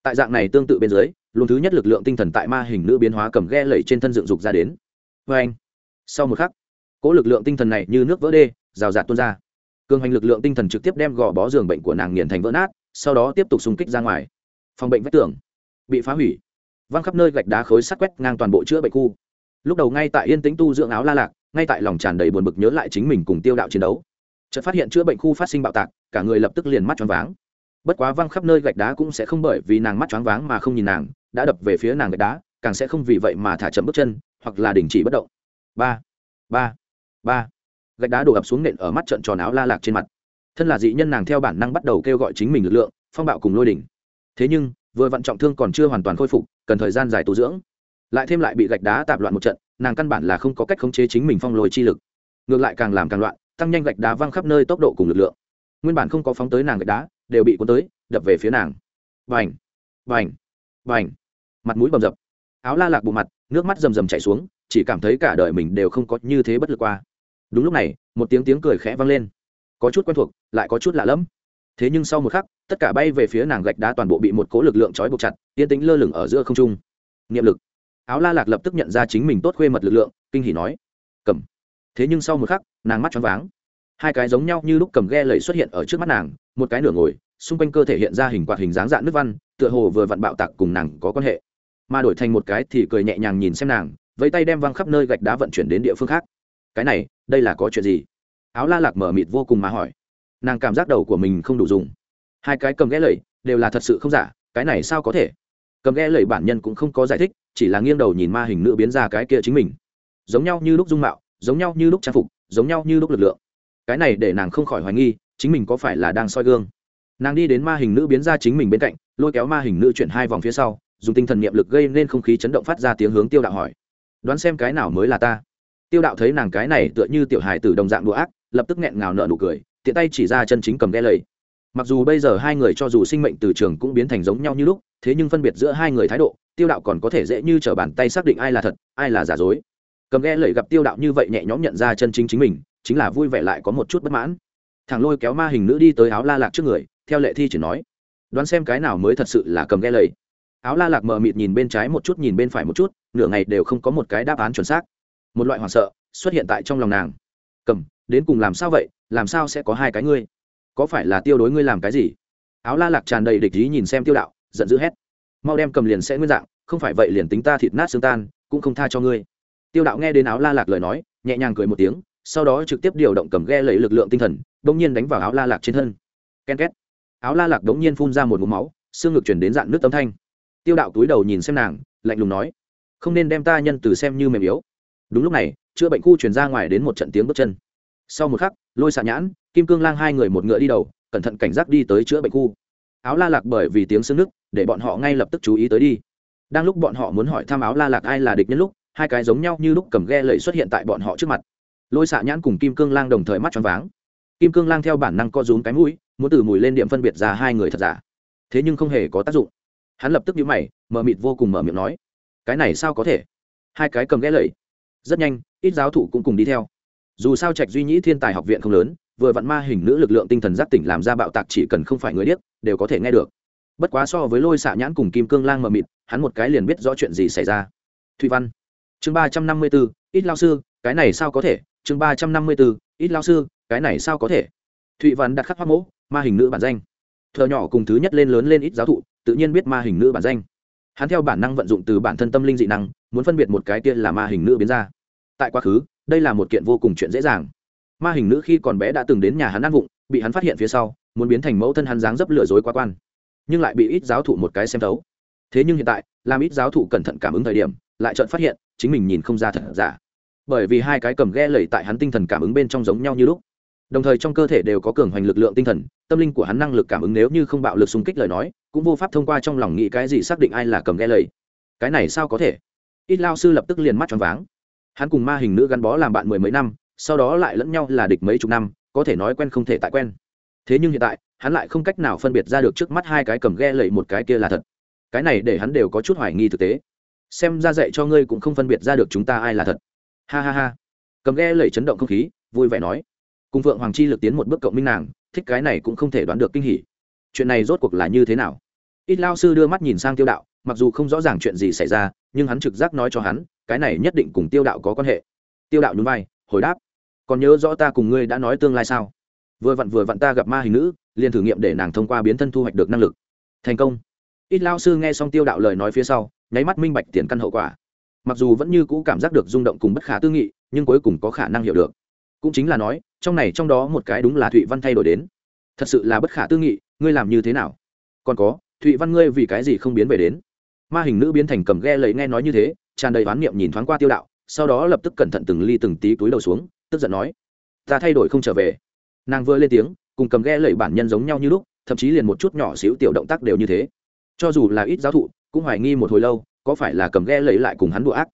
Tại dạng này tương tự bên dưới, luồng thứ nhất lực lượng tinh thần tại ma hình nữ biến hóa cầm ghe lầy trên thân dựng dục ra đến. Vê anh, sau một khắc cỗ lực lượng tinh thần này như nước vỡ đê, rào rạt tuôn ra. Cường hành lực lượng tinh thần trực tiếp đem gò bó giường bệnh của nàng nghiền thành vỡ nát, sau đó tiếp tục xung kích ra ngoài. Phòng bệnh vách tường bị phá hủy. Văng khắp nơi gạch đá khối sắt quét ngang toàn bộ chữa bệnh khu. Lúc đầu ngay tại yên tĩnh tu dưỡng áo la lạc, ngay tại lòng tràn đầy buồn bực nhớ lại chính mình cùng tiêu đạo chiến đấu chợt phát hiện chữa bệnh khu phát sinh bạo tạc, cả người lập tức liền mắt choáng váng. Bất quá văng khắp nơi gạch đá cũng sẽ không bởi vì nàng mắt choáng váng mà không nhìn nàng, đã đập về phía nàng gạch đá, càng sẽ không vì vậy mà thả chậm bước chân, hoặc là đình chỉ bất động. Ba ba ba. Gạch đá đổ ập xuống nện ở mắt trận tròn áo la lạc trên mặt. Thân là dị nhân nàng theo bản năng bắt đầu kêu gọi chính mình lực lượng, phong bạo cùng lôi đỉnh. Thế nhưng, vừa vận trọng thương còn chưa hoàn toàn khôi phục, cần thời gian dài tu dưỡng. Lại thêm lại bị gạch đá tạp loạn một trận, nàng căn bản là không có cách khống chế chính mình phong lôi chi lực. Ngược lại càng làm càng loạn tăng nhanh gạch đá văng khắp nơi tốc độ cùng lực lượng. Nguyên bản không có phóng tới nàng gạch đá, đều bị cuốn tới, đập về phía nàng. Vành vành vành mặt mũi bầm dập. Áo la lạc bộ mặt, nước mắt rầm rầm chảy xuống, chỉ cảm thấy cả đời mình đều không có như thế bất lực qua. Đúng lúc này, một tiếng tiếng cười khẽ vang lên. Có chút quen thuộc, lại có chút lạ lẫm. Thế nhưng sau một khắc, tất cả bay về phía nàng gạch đá toàn bộ bị một cố lực lượng trói buộc chặt, yên tĩnh lơ lửng ở giữa không trung. Niệm lực. Áo la lạc lập tức nhận ra chính mình tốt khuê mật lực lượng, kinh hỉ nói, cầm thế nhưng sau một khắc, nàng mắt choáng váng. Hai cái giống nhau như lúc cầm ghe lầy xuất hiện ở trước mắt nàng, một cái nửa ngồi, xung quanh cơ thể hiện ra hình quạt hình dáng dạng nước văn, tựa hồ vừa vặn bạo tạc cùng nàng có quan hệ. Mà đổi thành một cái thì cười nhẹ nhàng nhìn xem nàng, vẫy tay đem văng khắp nơi gạch đá vận chuyển đến địa phương khác. Cái này, đây là có chuyện gì? Áo la lạc mở mịt vô cùng mà hỏi. Nàng cảm giác đầu của mình không đủ dùng. Hai cái cầm ghe lầy, đều là thật sự không giả, cái này sao có thể? Cầm ghe lầy bản nhân cũng không có giải thích, chỉ là nghiêng đầu nhìn ma hình nữ biến ra cái kia chính mình. Giống nhau như lúc dung mạo giống nhau như lúc trang phục, giống nhau như lúc lực lượng. Cái này để nàng không khỏi hoài nghi, chính mình có phải là đang soi gương. Nàng đi đến ma hình nữ biến ra chính mình bên cạnh, lôi kéo ma hình nữ chuyển hai vòng phía sau, dùng tinh thần niệm lực gây nên không khí chấn động phát ra tiếng hướng tiêu đạo hỏi. Đoán xem cái nào mới là ta. Tiêu đạo thấy nàng cái này tựa như tiểu hài tử đồng dạng đũa ác, lập tức nghẹn ngào nợ nụ cười, tiện tay chỉ ra chân chính cầm ghe lầy. Mặc dù bây giờ hai người cho dù sinh mệnh từ trường cũng biến thành giống nhau như lúc, thế nhưng phân biệt giữa hai người thái độ, tiêu đạo còn có thể dễ như t r ở bàn tay xác định ai là thật, ai là giả dối cầm ghe lẩy gặp tiêu đạo như vậy nhẹ nhõm nhận ra chân chính chính mình, chính là vui vẻ lại có một chút bất mãn. Thằng lôi kéo ma hình nữ đi tới áo la lạc trước người, theo lệ thi chỉ nói, đoán xem cái nào mới thật sự là cầm ghe lầy áo la lạc mờ mịt nhìn bên trái một chút, nhìn bên phải một chút, nửa ngày đều không có một cái đáp án chuẩn xác. Một loại hoảng sợ xuất hiện tại trong lòng nàng. Cầm, đến cùng làm sao vậy? Làm sao sẽ có hai cái ngươi? Có phải là tiêu đối ngươi làm cái gì? Áo la lạc tràn đầy địch ý nhìn xem tiêu đạo, giận dữ hét, mau đem cầm liền sẽ nguyên dạng, không phải vậy liền tính ta thịt nát xương tan, cũng không tha cho ngươi tiêu đạo nghe đến áo la lạc lời nói, nhẹ nhàng cười một tiếng, sau đó trực tiếp điều động cầm ghe lấy lực lượng tinh thần, bỗng nhiên đánh vào áo la lạc trên thân. Ken két. Áo la lạc bỗng nhiên phun ra một mũ máu, xương ngực chuyển đến dạng nước tấm thanh. Tiêu đạo túi đầu nhìn xem nàng, lạnh lùng nói, không nên đem ta nhân từ xem như mềm yếu. Đúng lúc này, chữa bệnh khu chuyển ra ngoài đến một trận tiếng bước chân. Sau một khắc, lôi xạ nhãn, kim cương lang hai người một ngựa đi đầu, cẩn thận cảnh giác đi tới chữa bệnh khu. Áo la lạc bởi vì tiếng xương nước, để bọn họ ngay lập tức chú ý tới đi. Đang lúc bọn họ muốn hỏi thăm áo la lạc ai là địch nhân lúc hai cái giống nhau như lúc cầm ghe lẩy xuất hiện tại bọn họ trước mặt. Lôi xạ nhãn cùng kim cương lang đồng thời mắt choáng váng. Kim cương lang theo bản năng co rúm cái mũi, muốn từ mùi lên điểm phân biệt ra hai người thật giả. Thế nhưng không hề có tác dụng. Hắn lập tức nhíu mày mờ mịt vô cùng mở miệng nói, cái này sao có thể? Hai cái cầm ghe lẩy rất nhanh, ít giáo thụ cũng cùng đi theo. Dù sao trạch duy nhĩ thiên tài học viện không lớn, vừa vặn ma hình nữ lực lượng tinh thần giác tỉnh làm ra bạo tạc chỉ cần không phải người điếc, đều có thể nghe được. Bất quá so với lôi xạ nhãn cùng kim cương lang mờ mịt, hắn một cái liền biết rõ chuyện gì xảy ra. Thụy văn chương ba trăm năm mươi bốn ít lao sư, cái này sao có thể? Chương ba trăm năm mươi bốn ít lao sư, cái này sao có thể? Thụy văn đặt khắc hoa mẫu ma hình nữ bản danh. Thợ nhỏ cùng thứ nhất lên lớn lên ít giáo thụ, tự nhiên biết ma hình nữ bản danh. Hắn theo bản năng vận dụng từ bản thân tâm linh dị năng, muốn phân biệt một cái kia là ma hình nữ biến ra. Tại quá khứ, đây là một kiện vô cùng chuyện dễ dàng. Ma hình nữ khi còn bé đã từng đến nhà hắn ăn vụng, bị hắn phát hiện phía sau, muốn biến thành mẫu thân hắn dáng dấp lừa dối quá quan. Nhưng lại bị ít giáo thụ một cái xem thấu. Thế nhưng hiện tại, làm ít giáo thụ cẩn thận cảm ứng thời điểm, lại chợt phát hiện chính mình nhìn không ra thật giả. Bởi vì hai cái cầm ghe lẩy tại hắn tinh thần cảm ứng bên trong giống nhau như lúc. Đồng thời trong cơ thể đều có cường hoành lực lượng tinh thần, tâm linh của hắn năng lực cảm ứng nếu như không bạo lực xung kích lời nói, cũng vô pháp thông qua trong lòng nghĩ cái gì xác định ai là cầm ghe lẩy cái này sao có thể? Ít lao sư lập tức liền mắt tròn váng. Hắn cùng ma hình nữ gắn bó làm bạn mười mấy năm, sau đó lại lẫn nhau là địch mấy chục năm, có thể nói quen không thể tại quen. Thế nhưng hiện tại, hắn lại không cách nào phân biệt ra được trước mắt hai cái cầm ghe lẩy một cái kia là thật. Cái này để hắn đều có chút hoài nghi thực tế xem ra dạy cho ngươi cũng không phân biệt ra được chúng ta ai là thật. Ha ha ha. Cầm ghe lẩy chấn động không khí, vui vẻ nói. Cùng vượng hoàng chi lực tiến một bước cộng minh nàng, thích cái này cũng không thể đoán được kinh hỉ. Chuyện này rốt cuộc là như thế nào? Ít lao sư đưa mắt nhìn sang tiêu đạo, mặc dù không rõ ràng chuyện gì xảy ra, nhưng hắn trực giác nói cho hắn, cái này nhất định cùng tiêu đạo có quan hệ. Tiêu đạo nhún vai, hồi đáp. Còn nhớ rõ ta cùng ngươi đã nói tương lai sao? Vừa vặn vừa vặn ta gặp ma hình nữ, liền thử nghiệm để nàng thông qua biến thân thu hoạch được năng lực. Thành công. Ít lao sư nghe xong tiêu đạo lời nói phía sau nháy mắt minh bạch tiền căn hậu quả. Mặc dù vẫn như cũ cảm giác được rung động cùng bất khả tư nghị, nhưng cuối cùng có khả năng hiểu được. Cũng chính là nói, trong này trong đó một cái đúng là thụy văn thay đổi đến. Thật sự là bất khả tư nghị, ngươi làm như thế nào? Còn có, thụy văn ngươi vì cái gì không biến về đến? Ma hình nữ biến thành cầm ghe lấy nghe nói như thế, tràn đầy oán niệm nhìn thoáng qua tiêu đạo, sau đó lập tức cẩn thận từng ly từng tí túi đầu xuống, tức giận nói, ta thay đổi không trở về. Nàng vừa lên tiếng, cùng cầm ghe lẩy bản nhân giống nhau như lúc, thậm chí liền một chút nhỏ xíu tiểu động tác đều như thế. Cho dù là ít giáo thụ cũng hoài nghi một hồi lâu, có phải là cầm ghe lẩy lại cùng hắn đùa ác?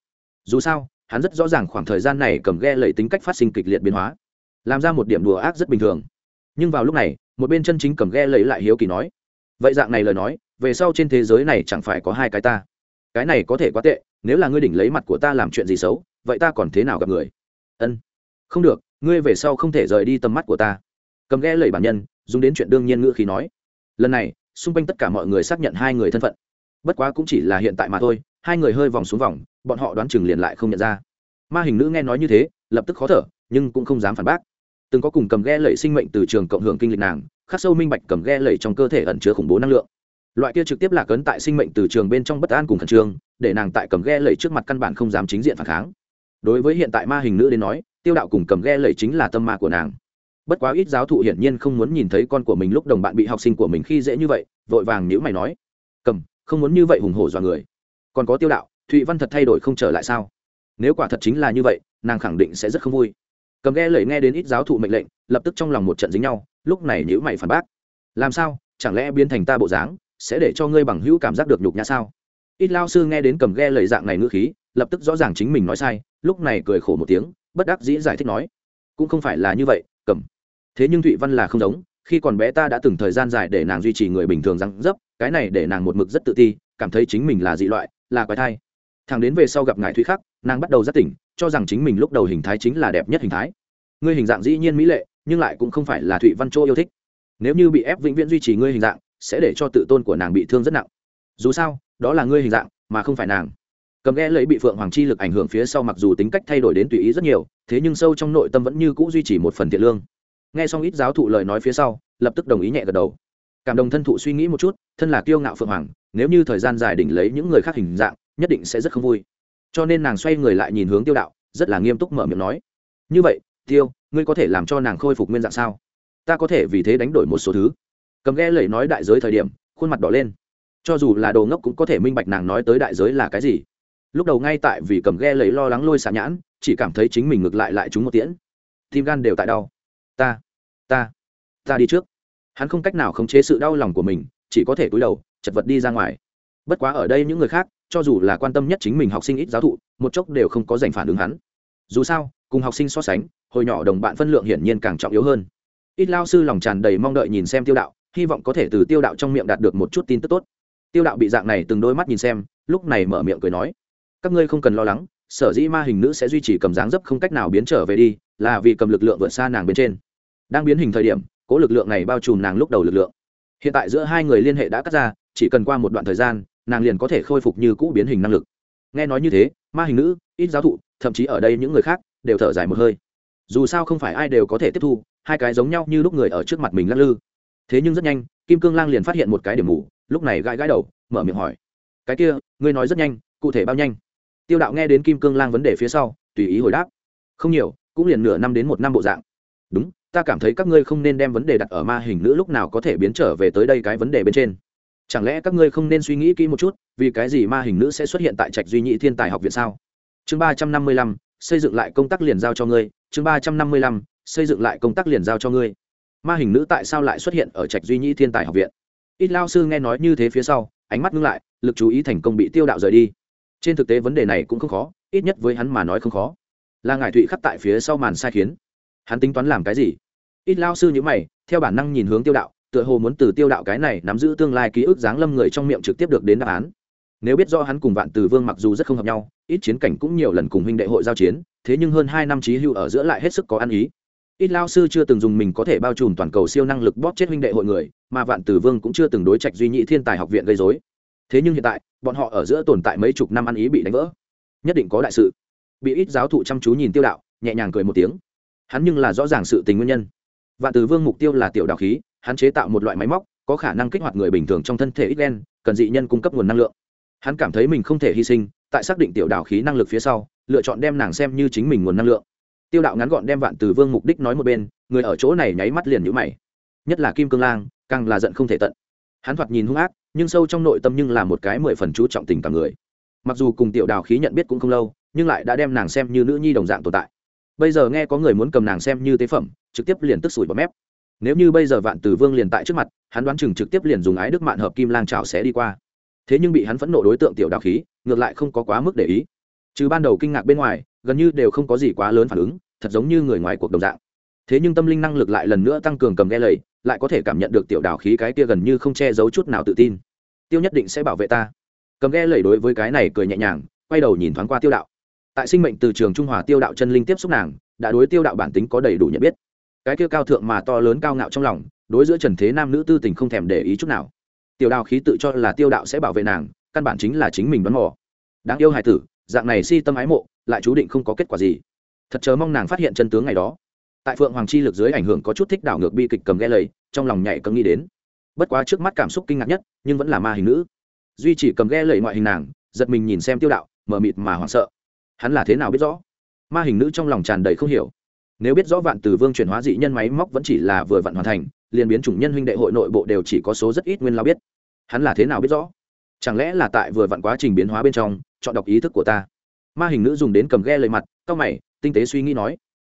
Dù sao, hắn rất rõ ràng khoảng thời gian này cầm ghe lẩy tính cách phát sinh kịch liệt biến hóa, làm ra một điểm đùa ác rất bình thường. Nhưng vào lúc này, một bên chân chính cầm ghe lẩy lại hiếu kỳ nói, vậy dạng này lời nói, về sau trên thế giới này chẳng phải có hai cái ta? Cái này có thể quá tệ, nếu là ngươi đỉnh lấy mặt của ta làm chuyện gì xấu, vậy ta còn thế nào gặp người? Ân, không được, ngươi về sau không thể rời đi tầm mắt của ta. Cầm ghe lẩy bản nhân, dùng đến chuyện đương nhiên ngữ khí nói, lần này, xung quanh tất cả mọi người xác nhận hai người thân phận bất quá cũng chỉ là hiện tại mà thôi, hai người hơi vòng xuống vòng, bọn họ đoán chừng liền lại không nhận ra. Ma hình nữ nghe nói như thế, lập tức khó thở, nhưng cũng không dám phản bác. Từng có cùng cầm ghe lẩy sinh mệnh từ trường cộng hưởng kinh lịch nàng, khắc sâu minh bạch cầm ghe lẩy trong cơ thể ẩn chứa khủng bố năng lượng. Loại kia trực tiếp là cấn tại sinh mệnh từ trường bên trong bất an cùng khẩn trương, để nàng tại cầm ghe lẩy trước mặt căn bản không dám chính diện phản kháng. Đối với hiện tại ma hình nữ đến nói, tiêu đạo cùng cầm ghe lẩy chính là tâm ma của nàng. Bất quá ít giáo thụ hiển nhiên không muốn nhìn thấy con của mình lúc đồng bạn bị học sinh của mình khi dễ như vậy, vội vàng nhữ mày nói, cầm không muốn như vậy hùng hổ dọa người. Còn có tiêu đạo, thụy văn thật thay đổi không trở lại sao? Nếu quả thật chính là như vậy, nàng khẳng định sẽ rất không vui. Cầm ghe lẩy nghe đến ít giáo thụ mệnh lệnh, lập tức trong lòng một trận dính nhau, lúc này nhữ mày phản bác. Làm sao? Chẳng lẽ biến thành ta bộ dáng, sẽ để cho ngươi bằng hữu cảm giác được nhục nhã sao? Ít lao sư nghe đến cầm ghe lẩy dạng này ngữ khí, lập tức rõ ràng chính mình nói sai, lúc này cười khổ một tiếng, bất đắc dĩ giải thích nói. Cũng không phải là như vậy, cầm. Thế nhưng thụy văn là không giống khi còn bé ta đã từng thời gian dài để nàng duy trì người bình thường răng dấp, cái này để nàng một mực rất tự ti, cảm thấy chính mình là dị loại, là quái thai. Thằng đến về sau gặp ngài thúy khắc, nàng bắt đầu rất tỉnh, cho rằng chính mình lúc đầu hình thái chính là đẹp nhất hình thái. Ngươi hình dạng dĩ nhiên mỹ lệ, nhưng lại cũng không phải là thụy văn châu yêu thích. Nếu như bị ép vĩnh viễn duy trì ngươi hình dạng, sẽ để cho tự tôn của nàng bị thương rất nặng. Dù sao, đó là ngươi hình dạng, mà không phải nàng. Cầm ghe lấy bị phượng hoàng chi lực ảnh hưởng phía sau mặc dù tính cách thay đổi đến tùy ý rất nhiều, thế nhưng sâu trong nội tâm vẫn như cũ duy trì một phần thiện lương nghe xong ít giáo thụ lời nói phía sau, lập tức đồng ý nhẹ gật đầu. Cảm đồng thân thụ suy nghĩ một chút, thân là kiêu ngạo phượng hoàng, nếu như thời gian dài đỉnh lấy những người khác hình dạng, nhất định sẽ rất không vui. Cho nên nàng xoay người lại nhìn hướng tiêu đạo, rất là nghiêm túc mở miệng nói. Như vậy, tiêu, ngươi có thể làm cho nàng khôi phục nguyên dạng sao? Ta có thể vì thế đánh đổi một số thứ. Cầm ghe lẩy nói đại giới thời điểm, khuôn mặt đỏ lên. Cho dù là đồ ngốc cũng có thể minh bạch nàng nói tới đại giới là cái gì. Lúc đầu ngay tại vì cầm ghe lấy lo lắng lôi xả nhãn, chỉ cảm thấy chính mình ngược lại lại chúng một tiễn. Tim gan đều tại đau ta ta ta đi trước. Hắn không cách nào khống chế sự đau lòng của mình, chỉ có thể cúi đầu, chật vật đi ra ngoài. Bất quá ở đây những người khác, cho dù là quan tâm nhất chính mình học sinh ít giáo thụ, một chốc đều không có giành phản ứng hắn. Dù sao, cùng học sinh so sánh, hồi nhỏ đồng bạn phân lượng hiển nhiên càng trọng yếu hơn. Ít lao sư lòng tràn đầy mong đợi nhìn xem tiêu đạo, hy vọng có thể từ tiêu đạo trong miệng đạt được một chút tin tức tốt. Tiêu đạo bị dạng này từng đôi mắt nhìn xem, lúc này mở miệng cười nói, các ngươi không cần lo lắng, sở dĩ ma hình nữ sẽ duy trì cầm dáng dấp không cách nào biến trở về đi, là vì cầm lực lượng vượt xa nàng bên trên đang biến hình thời điểm, cố lực lượng này bao trùm nàng lúc đầu lực lượng. Hiện tại giữa hai người liên hệ đã cắt ra, chỉ cần qua một đoạn thời gian, nàng liền có thể khôi phục như cũ biến hình năng lực. Nghe nói như thế, ma hình nữ, ít giáo thụ, thậm chí ở đây những người khác, đều thở dài một hơi. Dù sao không phải ai đều có thể tiếp thu, hai cái giống nhau như lúc người ở trước mặt mình lắc lư. Thế nhưng rất nhanh, kim cương lang liền phát hiện một cái điểm mù, lúc này gãi gãi đầu, mở miệng hỏi. Cái kia, ngươi nói rất nhanh, cụ thể bao nhanh? Tiêu đạo nghe đến kim cương lang vấn đề phía sau, tùy ý hồi đáp. Không nhiều, cũng liền nửa năm đến một năm bộ dạng. Đúng ta cảm thấy các ngươi không nên đem vấn đề đặt ở ma hình nữ lúc nào có thể biến trở về tới đây cái vấn đề bên trên. Chẳng lẽ các ngươi không nên suy nghĩ kỹ một chút, vì cái gì ma hình nữ sẽ xuất hiện tại trạch duy nhị thiên tài học viện sao? Chương ba trăm năm mươi lăm, xây dựng lại công tác liền giao cho ngươi. Chương ba trăm năm mươi lăm, xây dựng lại công tác liền giao cho ngươi. Ma hình nữ tại sao lại xuất hiện ở trạch duy nhị thiên tài học viện? Ít lao sư nghe nói như thế phía sau, ánh mắt ngưng lại, lực chú ý thành công bị tiêu đạo rời đi. Trên thực tế vấn đề này cũng không khó, ít nhất với hắn mà nói không khó. Là ngài thụy khắc tại phía sau màn sai khiến hắn tính toán làm cái gì? Ít lao sư nhữ mày, theo bản năng nhìn hướng tiêu đạo, tựa hồ muốn từ tiêu đạo cái này nắm giữ tương lai ký ức giáng lâm người trong miệng trực tiếp được đến đáp án. Nếu biết do hắn cùng vạn từ vương mặc dù rất không hợp nhau, ít chiến cảnh cũng nhiều lần cùng huynh đệ hội giao chiến, thế nhưng hơn hai năm trí hưu ở giữa lại hết sức có ăn ý. Ít lao sư chưa từng dùng mình có thể bao trùm toàn cầu siêu năng lực bóp chết huynh đệ hội người, mà vạn tử vương cũng chưa từng đối trạch duy nhị thiên tài học viện gây dối thế nhưng hiện tại, bọn họ ở giữa tồn tại mấy chục năm ăn ý bị đánh vỡ. Nhất định có đại sự. Bị ít giáo thụ chăm chú nhìn tiêu đạo, nhẹ nhàng cười một tiếng hắn nhưng là rõ ràng sự tình nguyên nhân. Vạn tử vương mục tiêu là tiểu đạo khí, hắn chế tạo một loại máy móc, có khả năng kích hoạt người bình thường trong thân thể ít đen cần dị nhân cung cấp nguồn năng lượng. Hắn cảm thấy mình không thể hy sinh, tại xác định tiểu đạo khí năng lực phía sau, lựa chọn đem nàng xem như chính mình nguồn năng lượng. Tiêu đạo ngắn gọn đem vạn từ vương mục đích nói một bên, người ở chỗ này nháy mắt liền nhũ mày. Nhất là kim cương lang, càng là giận không thể tận. Hắn thoạt nhìn hung ác, nhưng sâu trong nội tâm nhưng là một cái mười phần chú trọng tình cảm người. Mặc dù cùng tiểu đào khí nhận biết cũng không lâu, nhưng lại đã đem nàng xem như nữ nhi đồng dạng tồn tại bây giờ nghe có người muốn cầm nàng xem như tế phẩm, trực tiếp liền tức sủi bọt mép. Nếu như bây giờ vạn tử vương liền tại trước mặt, hắn đoán chừng trực tiếp liền dùng ái đức mạn hợp kim lang trào sẽ đi qua. Thế nhưng bị hắn phẫn nộ đối tượng tiểu đào khí, ngược lại không có quá mức để ý. Trừ ban đầu kinh ngạc bên ngoài, gần như đều không có gì quá lớn phản ứng, thật giống như người ngoài cuộc đồng dạng. Thế nhưng tâm linh năng lực lại lần nữa tăng cường cầm ghe lầy, lại có thể cảm nhận được tiểu đào khí cái kia gần như không che giấu chút nào tự tin. Tiêu nhất định sẽ bảo vệ ta. Cầm ghe lầy đối với cái này cười nhẹ nhàng, quay đầu nhìn thoáng qua tiêu đạo tại sinh mệnh từ trường trung hòa tiêu đạo chân linh tiếp xúc nàng, đã đối tiêu đạo bản tính có đầy đủ nhận biết. Cái kia cao thượng mà to lớn cao ngạo trong lòng, đối giữa trần thế nam nữ tư tình không thèm để ý chút nào. Tiểu đào khí tự cho là tiêu đạo sẽ bảo vệ nàng, căn bản chính là chính mình đoán mò. Đáng yêu hài tử, dạng này si tâm ái mộ, lại chú định không có kết quả gì. Thật chờ mong nàng phát hiện chân tướng ngày đó. Tại phượng hoàng chi lực dưới ảnh hưởng có chút thích đảo ngược bi kịch cầm ghe lầy, trong lòng nhảy cấm nghĩ đến. Bất quá trước mắt cảm xúc kinh ngạc nhất, nhưng vẫn là ma hình nữ. Duy chỉ cầm ghe lầy ngoại hình nàng, giật mình nhìn xem tiêu đạo mờ mịt mà hoảng sợ hắn là thế nào biết rõ? Ma hình nữ trong lòng tràn đầy không hiểu. Nếu biết rõ vạn từ vương chuyển hóa dị nhân máy móc vẫn chỉ là vừa vặn hoàn thành, liền biến chủng nhân huynh đệ hội nội bộ đều chỉ có số rất ít nguyên lao biết. Hắn là thế nào biết rõ? Chẳng lẽ là tại vừa vặn quá trình biến hóa bên trong, chọn đọc ý thức của ta? Ma hình nữ dùng đến cầm ghe lời mặt cao mày, tinh tế suy nghĩ nói.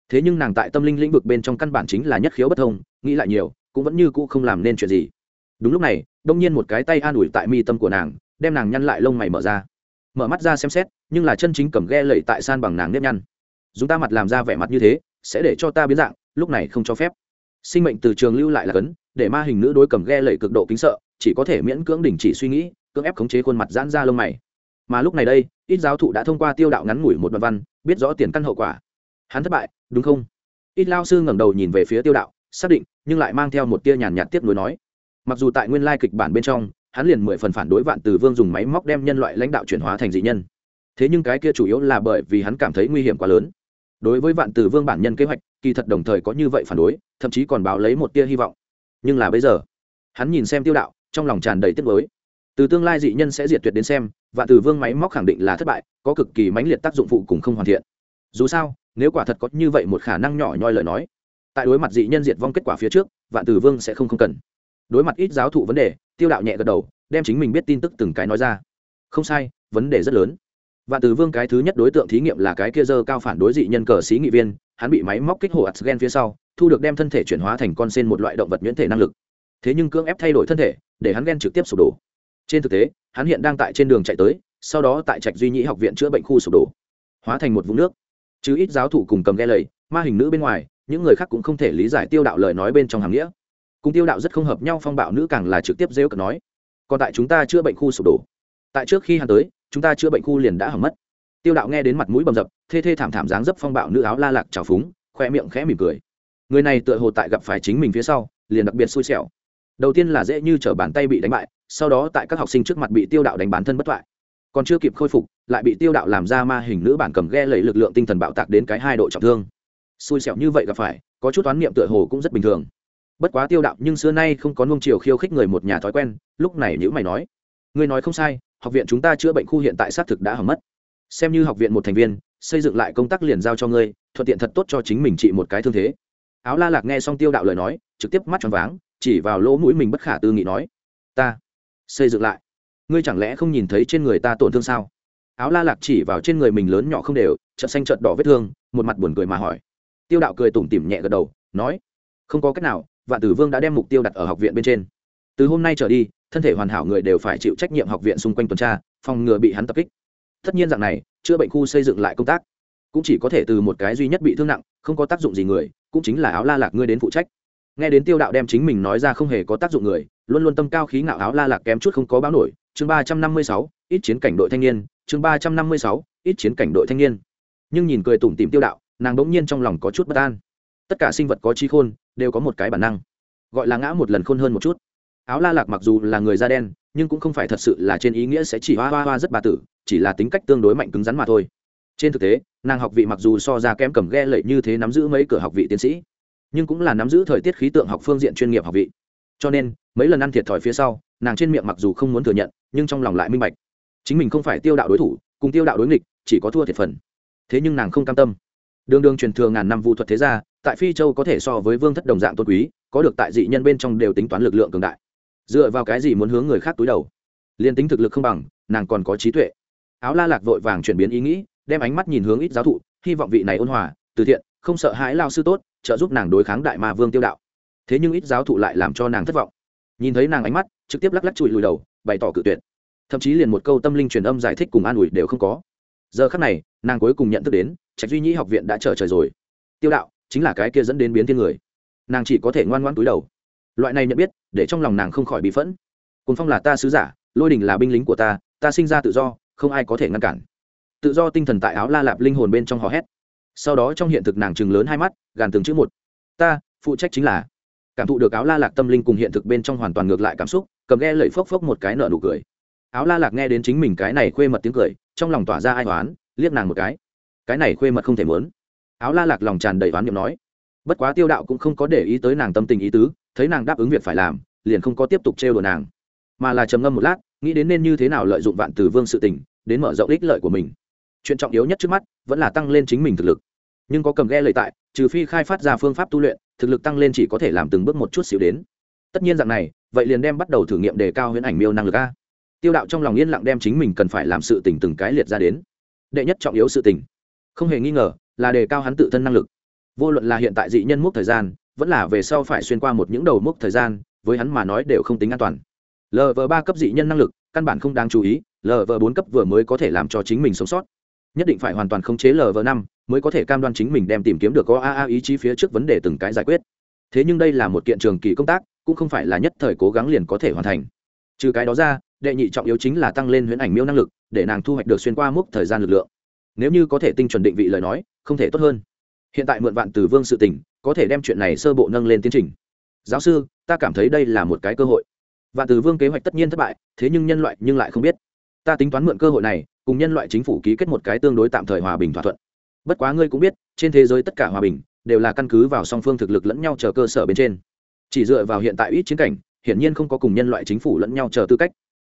Thế nhưng nàng tại tâm linh lĩnh vực bên trong căn bản chính là nhất khiếu bất thông, nghĩ lại nhiều, cũng vẫn như cũ không làm nên chuyện gì. Đúng lúc này, đông nhiên một cái tay an ủi tại mi tâm của nàng, đem nàng nhăn lại lông mày mở ra mở mắt ra xem xét, nhưng là chân chính cầm ghe lẩy tại san bằng nàng nếp nhăn. Dùng ta mặt làm ra vẻ mặt như thế, sẽ để cho ta biến dạng, lúc này không cho phép. Sinh mệnh từ trường lưu lại là cấn, để ma hình nữ đối cầm ghe lẩy cực độ kính sợ, chỉ có thể miễn cưỡng đình chỉ suy nghĩ, cưỡng ép khống chế khuôn mặt giãn ra lông mày. Mà lúc này đây, ít giáo thụ đã thông qua tiêu đạo ngắn ngủi một đoạn văn, biết rõ tiền căn hậu quả. Hắn thất bại, đúng không? Ít lao sư ngẩng đầu nhìn về phía tiêu đạo, xác định, nhưng lại mang theo một tia nhàn nhạt tiếp nối nói. Mặc dù tại nguyên lai kịch bản bên trong hắn liền mười phần phản đối vạn từ vương dùng máy móc đem nhân loại lãnh đạo chuyển hóa thành dị nhân. Thế nhưng cái kia chủ yếu là bởi vì hắn cảm thấy nguy hiểm quá lớn. Đối với vạn từ vương bản nhân kế hoạch, kỳ thật đồng thời có như vậy phản đối, thậm chí còn báo lấy một tia hy vọng. Nhưng là bây giờ, hắn nhìn xem tiêu đạo, trong lòng tràn đầy tiếc mới từ tương lai dị nhân sẽ diệt tuyệt đến xem và từ vương máy móc khẳng định là thất bại, có cực kỳ mãnh liệt tác dụng phụ cùng không hoàn thiện. Dù sao, nếu quả thật có như vậy một khả năng nhỏ nhoi lời nói, tại đối mặt dị nhân diệt vong kết quả phía trước, vạn tử vương sẽ không không cần đối mặt ít giáo thụ vấn đề, tiêu đạo nhẹ gật đầu, đem chính mình biết tin tức từng cái nói ra. Không sai, vấn đề rất lớn. Và từ vương cái thứ nhất đối tượng thí nghiệm là cái kia dơ cao phản đối dị nhân cờ sĩ nghị viên, hắn bị máy móc kích hồ gen phía sau, thu được đem thân thể chuyển hóa thành con sen một loại động vật nhuyễn thể năng lực. Thế nhưng cưỡng ép thay đổi thân thể, để hắn gen trực tiếp sụp đổ. Trên thực tế, hắn hiện đang tại trên đường chạy tới, sau đó tại trạch duy nhĩ học viện chữa bệnh khu sụp đổ. Hóa thành một vũng nước. Chứ ít giáo thủ cùng cầm ghe lầy, ma hình nữ bên ngoài, những người khác cũng không thể lý giải tiêu đạo lời nói bên trong hàm nghĩa cùng tiêu đạo rất không hợp nhau, phong bạo nữ càng là trực tiếp rêu cợt nói, còn tại chúng ta chữa bệnh khu sụp đổ. Tại trước khi hắn tới, chúng ta chữa bệnh khu liền đã hỏng mất. Tiêu đạo nghe đến mặt mũi bầm dập, thê thê thảm thảm dáng dấp phong bạo nữ áo la lạc trào phúng, khoe miệng khẽ mỉm cười. Người này tựa hồ tại gặp phải chính mình phía sau, liền đặc biệt xui xẻo. Đầu tiên là dễ như t r ở bàn tay bị đánh bại, sau đó tại các học sinh trước mặt bị tiêu đạo đánh bán thân bất thoại. Còn chưa kịp khôi phục, lại bị tiêu đạo làm ra ma hình nữ bản cầm ghe lấy lực lượng tinh thần bạo tạc đến cái hai độ trọng thương. Xui xẻo như vậy gặp phải, có chút toán niệm tựa hồ cũng rất bình thường bất quá tiêu đạo nhưng xưa nay không có nung chiều khiêu khích người một nhà thói quen, lúc này nhữ mày nói, ngươi nói không sai, học viện chúng ta chữa bệnh khu hiện tại xác thực đã hỏng mất. Xem như học viện một thành viên, xây dựng lại công tác liền giao cho ngươi, thuận tiện thật tốt cho chính mình trị một cái thương thế. Áo la lạc nghe xong tiêu đạo lời nói, trực tiếp mắt tròn váng, chỉ vào lỗ mũi mình bất khả tư nghị nói, ta xây dựng lại. Ngươi chẳng lẽ không nhìn thấy trên người ta tổn thương sao? Áo la lạc chỉ vào trên người mình lớn nhỏ không đều, chợt xanh chợt đỏ vết thương, một mặt buồn cười mà hỏi. Tiêu đạo cười tủm tỉm nhẹ gật đầu, nói, không có cách nào vạn tử vương đã đem mục tiêu đặt ở học viện bên trên. Từ hôm nay trở đi, thân thể hoàn hảo người đều phải chịu trách nhiệm học viện xung quanh tuần tra, phòng ngừa bị hắn tập kích. Tất nhiên dạng này, chữa bệnh khu xây dựng lại công tác cũng chỉ có thể từ một cái duy nhất bị thương nặng, không có tác dụng gì người, cũng chính là áo la lạc ngươi đến phụ trách. Nghe đến tiêu đạo đem chính mình nói ra không hề có tác dụng người, luôn luôn tâm cao khí ngạo áo la lạc kém chút không có báo nổi. Chương ba trăm năm mươi sáu, ít chiến cảnh đội thanh niên. Chương ba trăm năm mươi sáu, ít chiến cảnh đội thanh niên. Nhưng nhìn cười tủm tìm tiêu đạo, nàng đ ỗ n g nhiên trong lòng có chút bất an. Tất cả sinh vật có trí khôn đều có một cái bản năng. Gọi là ngã một lần khôn hơn một chút. Áo la lạc mặc dù là người da đen, nhưng cũng không phải thật sự là trên ý nghĩa sẽ chỉ hoa hoa hoa rất bà tử, chỉ là tính cách tương đối mạnh cứng rắn mà thôi. Trên thực tế, nàng học vị mặc dù so ra kém cầm ghe lệ như thế nắm giữ mấy cửa học vị tiến sĩ, nhưng cũng là nắm giữ thời tiết khí tượng học phương diện chuyên nghiệp học vị. Cho nên, mấy lần ăn thiệt thòi phía sau, nàng trên miệng mặc dù không muốn thừa nhận, nhưng trong lòng lại minh bạch. Chính mình không phải tiêu đạo đối thủ, cùng tiêu đạo đối nghịch, chỉ có thua thiệt phần. Thế nhưng nàng không cam tâm. Đường đường truyền thừa ngàn năm vu thuật thế gia tại phi châu có thể so với vương thất đồng dạng tôn quý, có được tại dị nhân bên trong đều tính toán lực lượng cường đại. Dựa vào cái gì muốn hướng người khác túi đầu? Liên tính thực lực không bằng, nàng còn có trí tuệ. Áo la lạc vội vàng chuyển biến ý nghĩ, đem ánh mắt nhìn hướng ít giáo thụ, hy vọng vị này ôn hòa, từ thiện, không sợ hãi lao sư tốt, trợ giúp nàng đối kháng đại ma vương tiêu đạo. Thế nhưng ít giáo thụ lại làm cho nàng thất vọng. Nhìn thấy nàng ánh mắt, trực tiếp lắc lắc chùi lùi đầu, bày tỏ cự tuyệt. Thậm chí liền một câu tâm linh truyền âm giải thích cùng an ủi đều không có. Giờ khắc này, nàng cuối cùng nhận thức đến, trạch duy nhĩ học viện đã trở trời rồi. Tiêu đạo chính là cái kia dẫn đến biến thiên người. Nàng chỉ có thể ngoan ngoan túi đầu. Loại này nhận biết, để trong lòng nàng không khỏi bị phẫn. Cùng phong là ta sứ giả, lôi đình là binh lính của ta ta sinh ra tự do, không ai có thể ngăn cản. Tự do tinh thần tại áo la lạp linh hồn bên trong hò hét. Sau đó trong hiện thực nàng chừng lớn hai mắt, gàn từng chữ một. Ta, phụ trách chính là. Cảm thụ được áo la lạc tâm linh cùng hiện thực bên trong hoàn toàn ngược lại cảm xúc, cầm ghe lẩy phốc phốc một cái nợ nụ cười. Áo la lạc nghe đến chính mình cái này khuê mật tiếng cười, trong lòng tỏa ra ai toán liếc nàng một cái. Cái này khuê mật không thể muốn áo la lạc lòng tràn đầy oán niệm nói. Bất quá tiêu đạo cũng không có để ý tới nàng tâm tình ý tứ, thấy nàng đáp ứng việc phải làm, liền không có tiếp tục trêu đùa nàng. Mà là trầm ngâm một lát, nghĩ đến nên như thế nào lợi dụng vạn từ vương sự tình, đến mở rộng ích lợi của mình. Chuyện trọng yếu nhất trước mắt, vẫn là tăng lên chính mình thực lực. Nhưng có cầm ghe lợi tại, trừ phi khai phát ra phương pháp tu luyện, thực lực tăng lên chỉ có thể làm từng bước một chút xíu đến. Tất nhiên dạng này, vậy liền đem bắt đầu thử nghiệm đề cao huyễn ảnh miêu năng lực a. Tiêu đạo trong lòng yên lặng đem chính mình cần phải làm sự tình từng cái liệt ra đến. Đệ nhất trọng yếu sự tình. Không hề nghi ngờ là đề cao hắn tự thân năng lực. Vô luận là hiện tại dị nhân mốc thời gian, vẫn là về sau phải xuyên qua một những đầu mốc thời gian, với hắn mà nói đều không tính an toàn. Lv ba cấp dị nhân năng lực, căn bản không đáng chú ý, lv bốn cấp vừa mới có thể làm cho chính mình sống sót. Nhất định phải hoàn toàn khống chế lv năm, mới có thể cam đoan chính mình đem tìm kiếm được có aa ý chí phía trước vấn đề từng cái giải quyết. Thế nhưng đây là một kiện trường kỳ công tác, cũng không phải là nhất thời cố gắng liền có thể hoàn thành. Trừ cái đó ra, đệ nhị trọng yếu chính là tăng lên huyễn ảnh miêu năng lực, để nàng thu hoạch được xuyên qua mức thời gian lực lượng nếu như có thể tinh chuẩn định vị lời nói, không thể tốt hơn. Hiện tại mượn vạn từ vương sự tỉnh có thể đem chuyện này sơ bộ nâng lên tiến trình. Giáo sư, ta cảm thấy đây là một cái cơ hội. Vạn từ vương kế hoạch tất nhiên thất bại, thế nhưng nhân loại nhưng lại không biết. Ta tính toán mượn cơ hội này, cùng nhân loại chính phủ ký kết một cái tương đối tạm thời hòa bình thỏa thuận. Bất quá ngươi cũng biết, trên thế giới tất cả hòa bình, đều là căn cứ vào song phương thực lực lẫn nhau chờ cơ sở bên trên. Chỉ dựa vào hiện tại ít chiến cảnh, hiển nhiên không có cùng nhân loại chính phủ lẫn nhau chờ tư cách.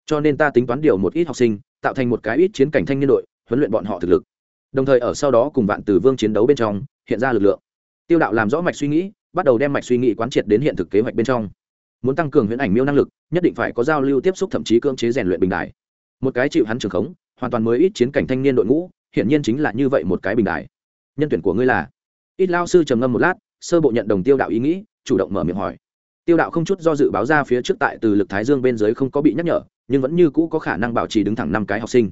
Cho nên ta tính toán điều một ít học sinh, tạo thành một cái ít chiến cảnh thanh niên đội huấn luyện bọn họ thực lực. Đồng thời ở sau đó cùng vạn tử vương chiến đấu bên trong, hiện ra lực lượng. Tiêu đạo làm rõ mạch suy nghĩ, bắt đầu đem mạch suy nghĩ quán triệt đến hiện thực kế hoạch bên trong. Muốn tăng cường huyễn ảnh miêu năng lực, nhất định phải có giao lưu tiếp xúc thậm chí cưỡng chế rèn luyện bình đại một cái chịu hắn trường khống, hoàn toàn mới ít chiến cảnh thanh niên đội ngũ hiện nhiên chính là như vậy một cái bình đại nhân tuyển của ngươi là? Ít lao sư trầm ngâm một lát, sơ bộ nhận đồng tiêu đạo ý nghĩ, chủ động mở miệng hỏi. Tiêu đạo không chút do dự báo ra phía trước tại từ lực thái dương bên dưới không có bị nhắc nhở, nhưng vẫn như cũ có khả năng bảo trì đứng thẳng năm cái học sinh.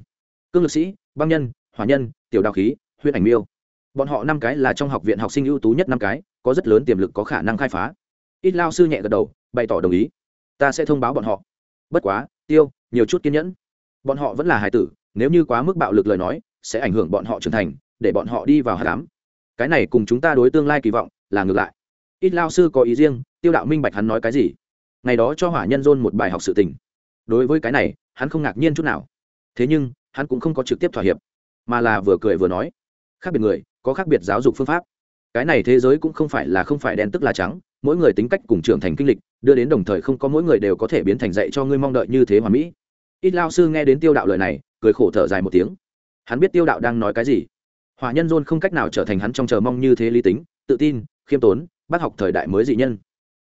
Cương lực sĩ băng nhân, hỏa nhân, tiểu đạo khí huyết ảnh miêu. Bọn họ năm cái là trong học viện học sinh ưu tú nhất năm cái, có rất lớn tiềm lực có khả năng khai phá. Ít lao sư nhẹ gật đầu, bày tỏ đồng ý. Ta sẽ thông báo bọn họ. Bất quá, tiêu, nhiều chút kiên nhẫn. Bọn họ vẫn là hài tử, nếu như quá mức bạo lực lời nói, sẽ ảnh hưởng bọn họ trưởng thành, để bọn họ đi vào hạ đám cái này cùng chúng ta đối tương lai kỳ vọng là ngược lại. Ít lao sư có ý riêng, tiêu đạo minh bạch hắn nói cái gì. Ngày đó cho hỏa nhân dôn một bài học sự tình. Đối với cái này, hắn không ngạc nhiên chút nào. Thế nhưng hắn cũng không có trực tiếp thỏa hiệp, mà là vừa cười vừa nói, khác biệt người, có khác biệt giáo dục phương pháp. Cái này thế giới cũng không phải là không phải đen tức là trắng, mỗi người tính cách cùng trưởng thành kinh lịch, đưa đến đồng thời không có mỗi người đều có thể biến thành dạy cho ngươi mong đợi như thế hoàn mỹ. Ít lao sư nghe đến tiêu đạo lời này, cười khổ thở dài một tiếng. Hắn biết tiêu đạo đang nói cái gì. Hòa nhân dôn không cách nào trở thành hắn trong chờ mong như thế lý tính, tự tin, khiêm tốn bác học thời đại mới dị nhân.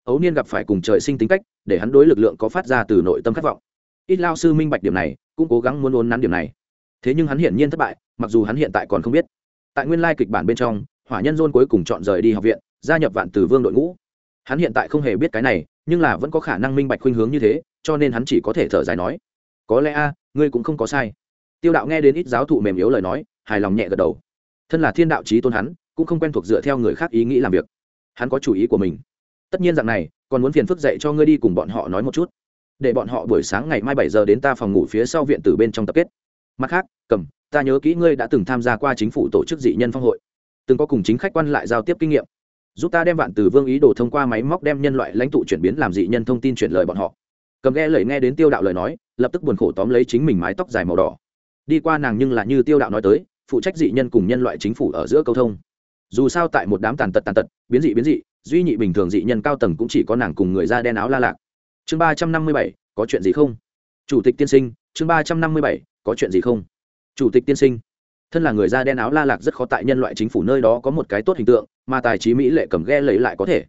Ấu niên gặp phải cùng trời sinh tính cách, để hắn đối lực lượng có phát ra từ nội tâm khát vọng. Ít lao sư minh bạch điểm này, cũng cố gắng muốn ôn nắn điểm này thế nhưng hắn hiển nhiên thất bại, mặc dù hắn hiện tại còn không biết. Tại nguyên lai kịch bản bên trong, hỏa nhân dôn cuối cùng chọn rời đi học viện, gia nhập vạn từ vương đội ngũ. Hắn hiện tại không hề biết cái này, nhưng là vẫn có khả năng minh bạch khuynh hướng như thế, cho nên hắn chỉ có thể thở dài nói, có lẽ a, ngươi cũng không có sai. Tiêu đạo nghe đến ít giáo thụ mềm yếu lời nói, hài lòng nhẹ gật đầu. Thân là thiên đạo trí tôn hắn, cũng không quen thuộc dựa theo người khác ý nghĩ làm việc. Hắn có chủ ý của mình. Tất nhiên rằng này, còn muốn phiền phức dạy cho ngươi đi cùng bọn họ nói một chút. Để bọn họ buổi sáng ngày mai bảy giờ đến ta phòng ngủ phía sau viện từ bên trong tập kết mặt khác cầm ta nhớ kỹ ngươi đã từng tham gia qua chính phủ tổ chức dị nhân phong hội. Từng có cùng chính khách quan lại giao tiếp kinh nghiệm. Giúp ta đem vạn từ vương ý đồ thông qua máy móc đem nhân loại lãnh tụ chuyển biến làm dị nhân thông tin chuyển lời bọn họ. Cầm nghe lời nghe đến tiêu đạo lời nói, lập tức buồn khổ tóm lấy chính mình mái tóc dài màu đỏ. Đi qua nàng nhưng là như tiêu đạo nói tới, phụ trách dị nhân cùng nhân loại chính phủ ở giữa câu thông. Dù sao tại một đám tàn tật tàn tật, biến dị biến dị, duy nhị bình thường dị nhân cao tầng cũng chỉ có nàng cùng người da đen áo la lạc. Chương ba trăm năm mươi bảy, có chuyện gì không? Chủ tịch tiên sinh, chương ba trăm năm mươi bảy có chuyện gì không? Chủ tịch tiên sinh, thân là người da đen áo la lạc rất khó tại nhân loại chính phủ nơi đó có một cái tốt hình tượng, mà tài trí mỹ lệ cầm ghe lẫy lại có thể.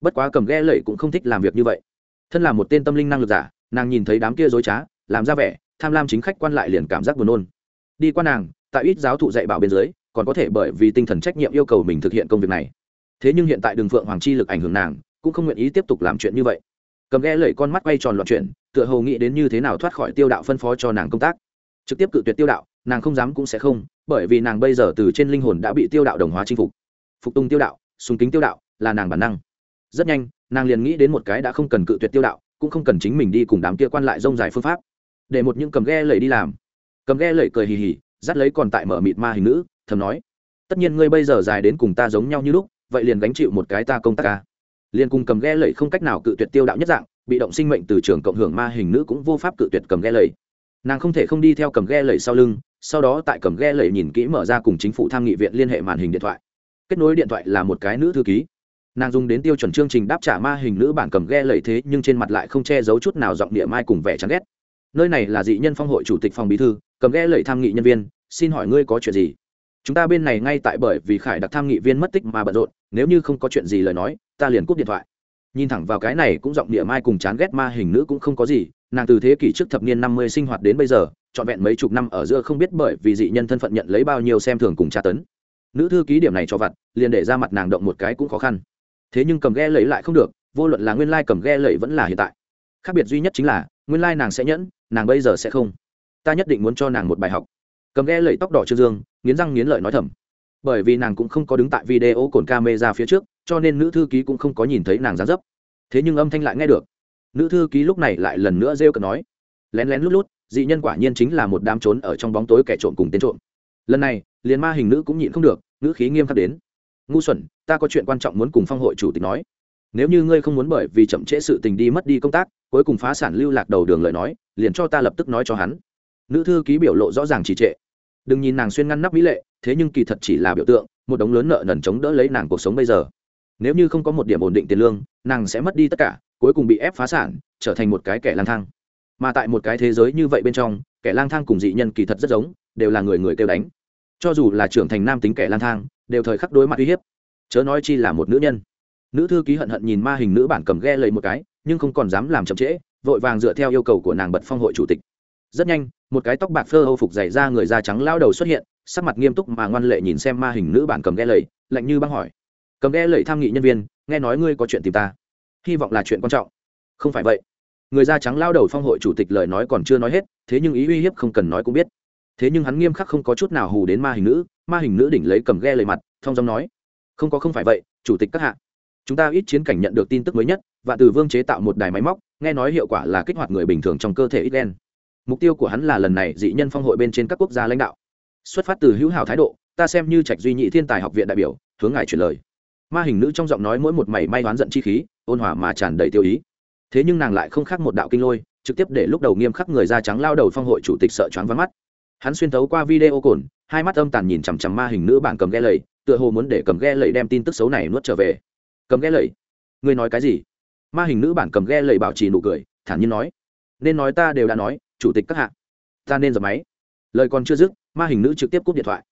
Bất quá cầm ghe lẫy cũng không thích làm việc như vậy. Thân là một tên tâm linh năng lực giả, nàng nhìn thấy đám kia dối trá, làm ra vẻ, tham lam chính khách quan lại liền cảm giác buồn nôn. Đi qua nàng, tại ít giáo thụ dạy bảo bên dưới, còn có thể bởi vì tinh thần trách nhiệm yêu cầu mình thực hiện công việc này. Thế nhưng hiện tại đường phượng hoàng chi lực ảnh hưởng nàng, cũng không nguyện ý tiếp tục làm chuyện như vậy. Cầm ghe lẩy con mắt quay tròn loạn chuyện tựa hồ nghĩ đến như thế nào thoát khỏi tiêu đạo phân phó cho nàng công tác trực tiếp cự tuyệt tiêu đạo, nàng không dám cũng sẽ không, bởi vì nàng bây giờ từ trên linh hồn đã bị tiêu đạo đồng hóa chinh phục. Phục tùng tiêu đạo, sùng kính tiêu đạo là nàng bản năng. Rất nhanh, nàng liền nghĩ đến một cái đã không cần cự tuyệt tiêu đạo, cũng không cần chính mình đi cùng đám kia quan lại rông dài phương pháp. Để một những cầm ghe lẩy đi làm. Cầm ghe lẩy cười hì hì, dắt lấy còn tại mở mịt ma hình nữ, thầm nói, tất nhiên ngươi bây giờ dài đến cùng ta giống nhau như lúc, vậy liền gánh chịu một cái ta công tác ca liền cùng cầm ghe lẩy không cách nào cự tuyệt tiêu đạo nhất dạng, bị động sinh mệnh từ trường cộng hưởng ma hình nữ cũng vô pháp cự tuyệt cầm ghe lẩy nàng không thể không đi theo cầm ghe lẩy sau lưng, sau đó tại cầm ghe lẩy nhìn kỹ mở ra cùng chính phủ tham nghị viện liên hệ màn hình điện thoại. Kết nối điện thoại là một cái nữ thư ký. Nàng dùng đến tiêu chuẩn chương trình đáp trả ma hình nữ bản cầm ghe lẩy thế, nhưng trên mặt lại không che giấu chút nào giọng địa mai cùng vẻ chán ghét. Nơi này là dị nhân phong hội chủ tịch phòng bí thư, cầm ghe lẩy tham nghị nhân viên, xin hỏi ngươi có chuyện gì? Chúng ta bên này ngay tại bởi vì khải đặc tham nghị viên mất tích mà bận rộn, nếu như không có chuyện gì lời nói, ta liền cúp điện thoại nhìn thẳng vào cái này cũng giọng địa mai cùng chán ghét ma hình nữ cũng không có gì, nàng từ thế kỷ trước thập niên năm mươi sinh hoạt đến bây giờ, trọn vẹn mấy chục năm ở giữa không biết bởi vì dị nhân thân phận nhận lấy bao nhiêu xem thường cùng tra tấn. Nữ thư ký điểm này cho vặt, liền để ra mặt nàng động một cái cũng khó khăn. Thế nhưng cầm ghe lấy lại không được, vô luận là nguyên lai cầm ghe lẫy vẫn là hiện tại. Khác biệt duy nhất chính là, nguyên lai nàng sẽ nhẫn, nàng bây giờ sẽ không. Ta nhất định muốn cho nàng một bài học. Cầm ghe lẫy tóc đỏ trương dương, nghiến răng nghiến lợi nói thầm bởi vì nàng cũng không có đứng tại video cồn ca mê ra phía trước, cho nên nữ thư ký cũng không có nhìn thấy nàng dán dấp. Thế nhưng âm thanh lại nghe được. Nữ thư ký lúc này lại lần nữa rêu cờ nói, lén lén lút lút, dị nhân quả nhiên chính là một đám trốn ở trong bóng tối kẻ trộm cùng tên trộm. Lần này, liền ma hình nữ cũng nhịn không được nữ khí nghiêm khắc đến, ngu xuẩn, ta có chuyện quan trọng muốn cùng phong hội chủ tịch nói. Nếu như ngươi không muốn bởi vì chậm trễ sự tình đi mất đi công tác, cuối cùng phá sản lưu lạc đầu đường lời nói, liền cho ta lập tức nói cho hắn. Nữ thư ký biểu lộ rõ ràng trì trệ. Đừng nhìn nàng xuyên ngăn nắp mỹ lệ thế nhưng kỳ thật chỉ là biểu tượng, một đống lớn nợ nần chống đỡ lấy nàng cuộc sống bây giờ. Nếu như không có một điểm ổn định tiền lương, nàng sẽ mất đi tất cả, cuối cùng bị ép phá sản, trở thành một cái kẻ lang thang. Mà tại một cái thế giới như vậy bên trong, kẻ lang thang cùng dị nhân kỳ thật rất giống, đều là người người kêu đánh. Cho dù là trưởng thành nam tính kẻ lang thang, đều thời khắc đối mặt uy hiếp. Chớ nói chi là một nữ nhân. Nữ thư ký hận hận nhìn ma hình nữ bản cầm ghe lấy một cái, nhưng không còn dám làm chậm trễ, vội vàng dựa theo yêu cầu của nàng bật phong hội chủ tịch. Rất nhanh, một cái tóc bạc phơ âu phục dày ra người da trắng lao đầu xuất hiện sắc mặt nghiêm túc mà ngoan lệ nhìn xem ma hình nữ bản cầm ghe lầy, lạnh như băng hỏi. Cầm ghe lầy tham nghị nhân viên, nghe nói ngươi có chuyện tìm ta. Hy vọng là chuyện quan trọng. Không phải vậy. Người da trắng lao đầu phong hội chủ tịch lời nói còn chưa nói hết, thế nhưng ý uy hiếp không cần nói cũng biết. Thế nhưng hắn nghiêm khắc không có chút nào hù đến ma hình nữ, ma hình nữ đỉnh lấy cầm ghe lời mặt, thong giọng nói. Không có không phải vậy, chủ tịch các hạ. Chúng ta ít chiến cảnh nhận được tin tức mới nhất, và từ vương chế tạo một đài máy móc, nghe nói hiệu quả là kích hoạt người bình thường trong cơ thể ít đen mục tiêu của hắn là lần này dị nhân phong hội bên trên các quốc gia lãnh đạo xuất phát từ hữu hảo thái độ, ta xem như trạch duy nhị thiên tài học viện đại biểu, hướng ngài truyền lời. Ma hình nữ trong giọng nói mỗi một mảy may đoán giận chi khí, ôn hòa mà tràn đầy tiêu ý. Thế nhưng nàng lại không khác một đạo kinh lôi, trực tiếp để lúc đầu nghiêm khắc người da trắng lao đầu phong hội chủ tịch sợ choáng vắng mắt. Hắn xuyên thấu qua video cồn, hai mắt âm tàn nhìn chằm chằm ma hình nữ bản cầm ghe lầy, tựa hồ muốn để cầm ghe lầy đem tin tức xấu này nuốt trở về. Cầm ghe lầy? Ngươi nói cái gì? Ma hình nữ bản cầm ghe lầy bảo trì nụ cười, thản nhiên nói. Nên nói ta đều đã nói, chủ tịch các hạ. Ta nên dập máy. Lời còn chưa dứt ma hình nữ trực tiếp cúp điện thoại.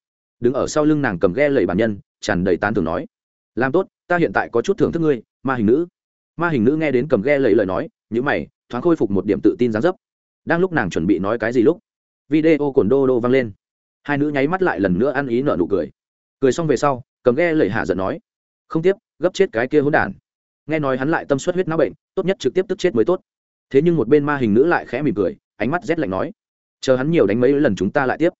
Đứng ở sau lưng nàng cầm ghe lầy bản nhân, tràn đầy tán thường nói, làm tốt, ta hiện tại có chút thưởng thức ngươi, ma hình nữ. Ma hình nữ nghe đến cầm ghe lầy lời nói nhữ mày, thoáng khôi phục một điểm tự tin gián dấp. Đang lúc nàng chuẩn bị nói cái gì lúc, video cồn đô đô vang lên. Hai nữ nháy mắt lại lần nữa ăn ý nợ nụ cười. Cười xong về sau, cầm ghe lầy hạ giận nói, không tiếp, gấp chết cái kia hỗn đản. Nghe nói hắn lại tâm suất huyết não bệnh, tốt nhất trực tiếp tức chết mới tốt. Thế nhưng một bên ma hình nữ lại khẽ mỉm cười, ánh mắt rét lạnh nói, chờ hắn nhiều đánh mấy lần chúng ta lại tiếp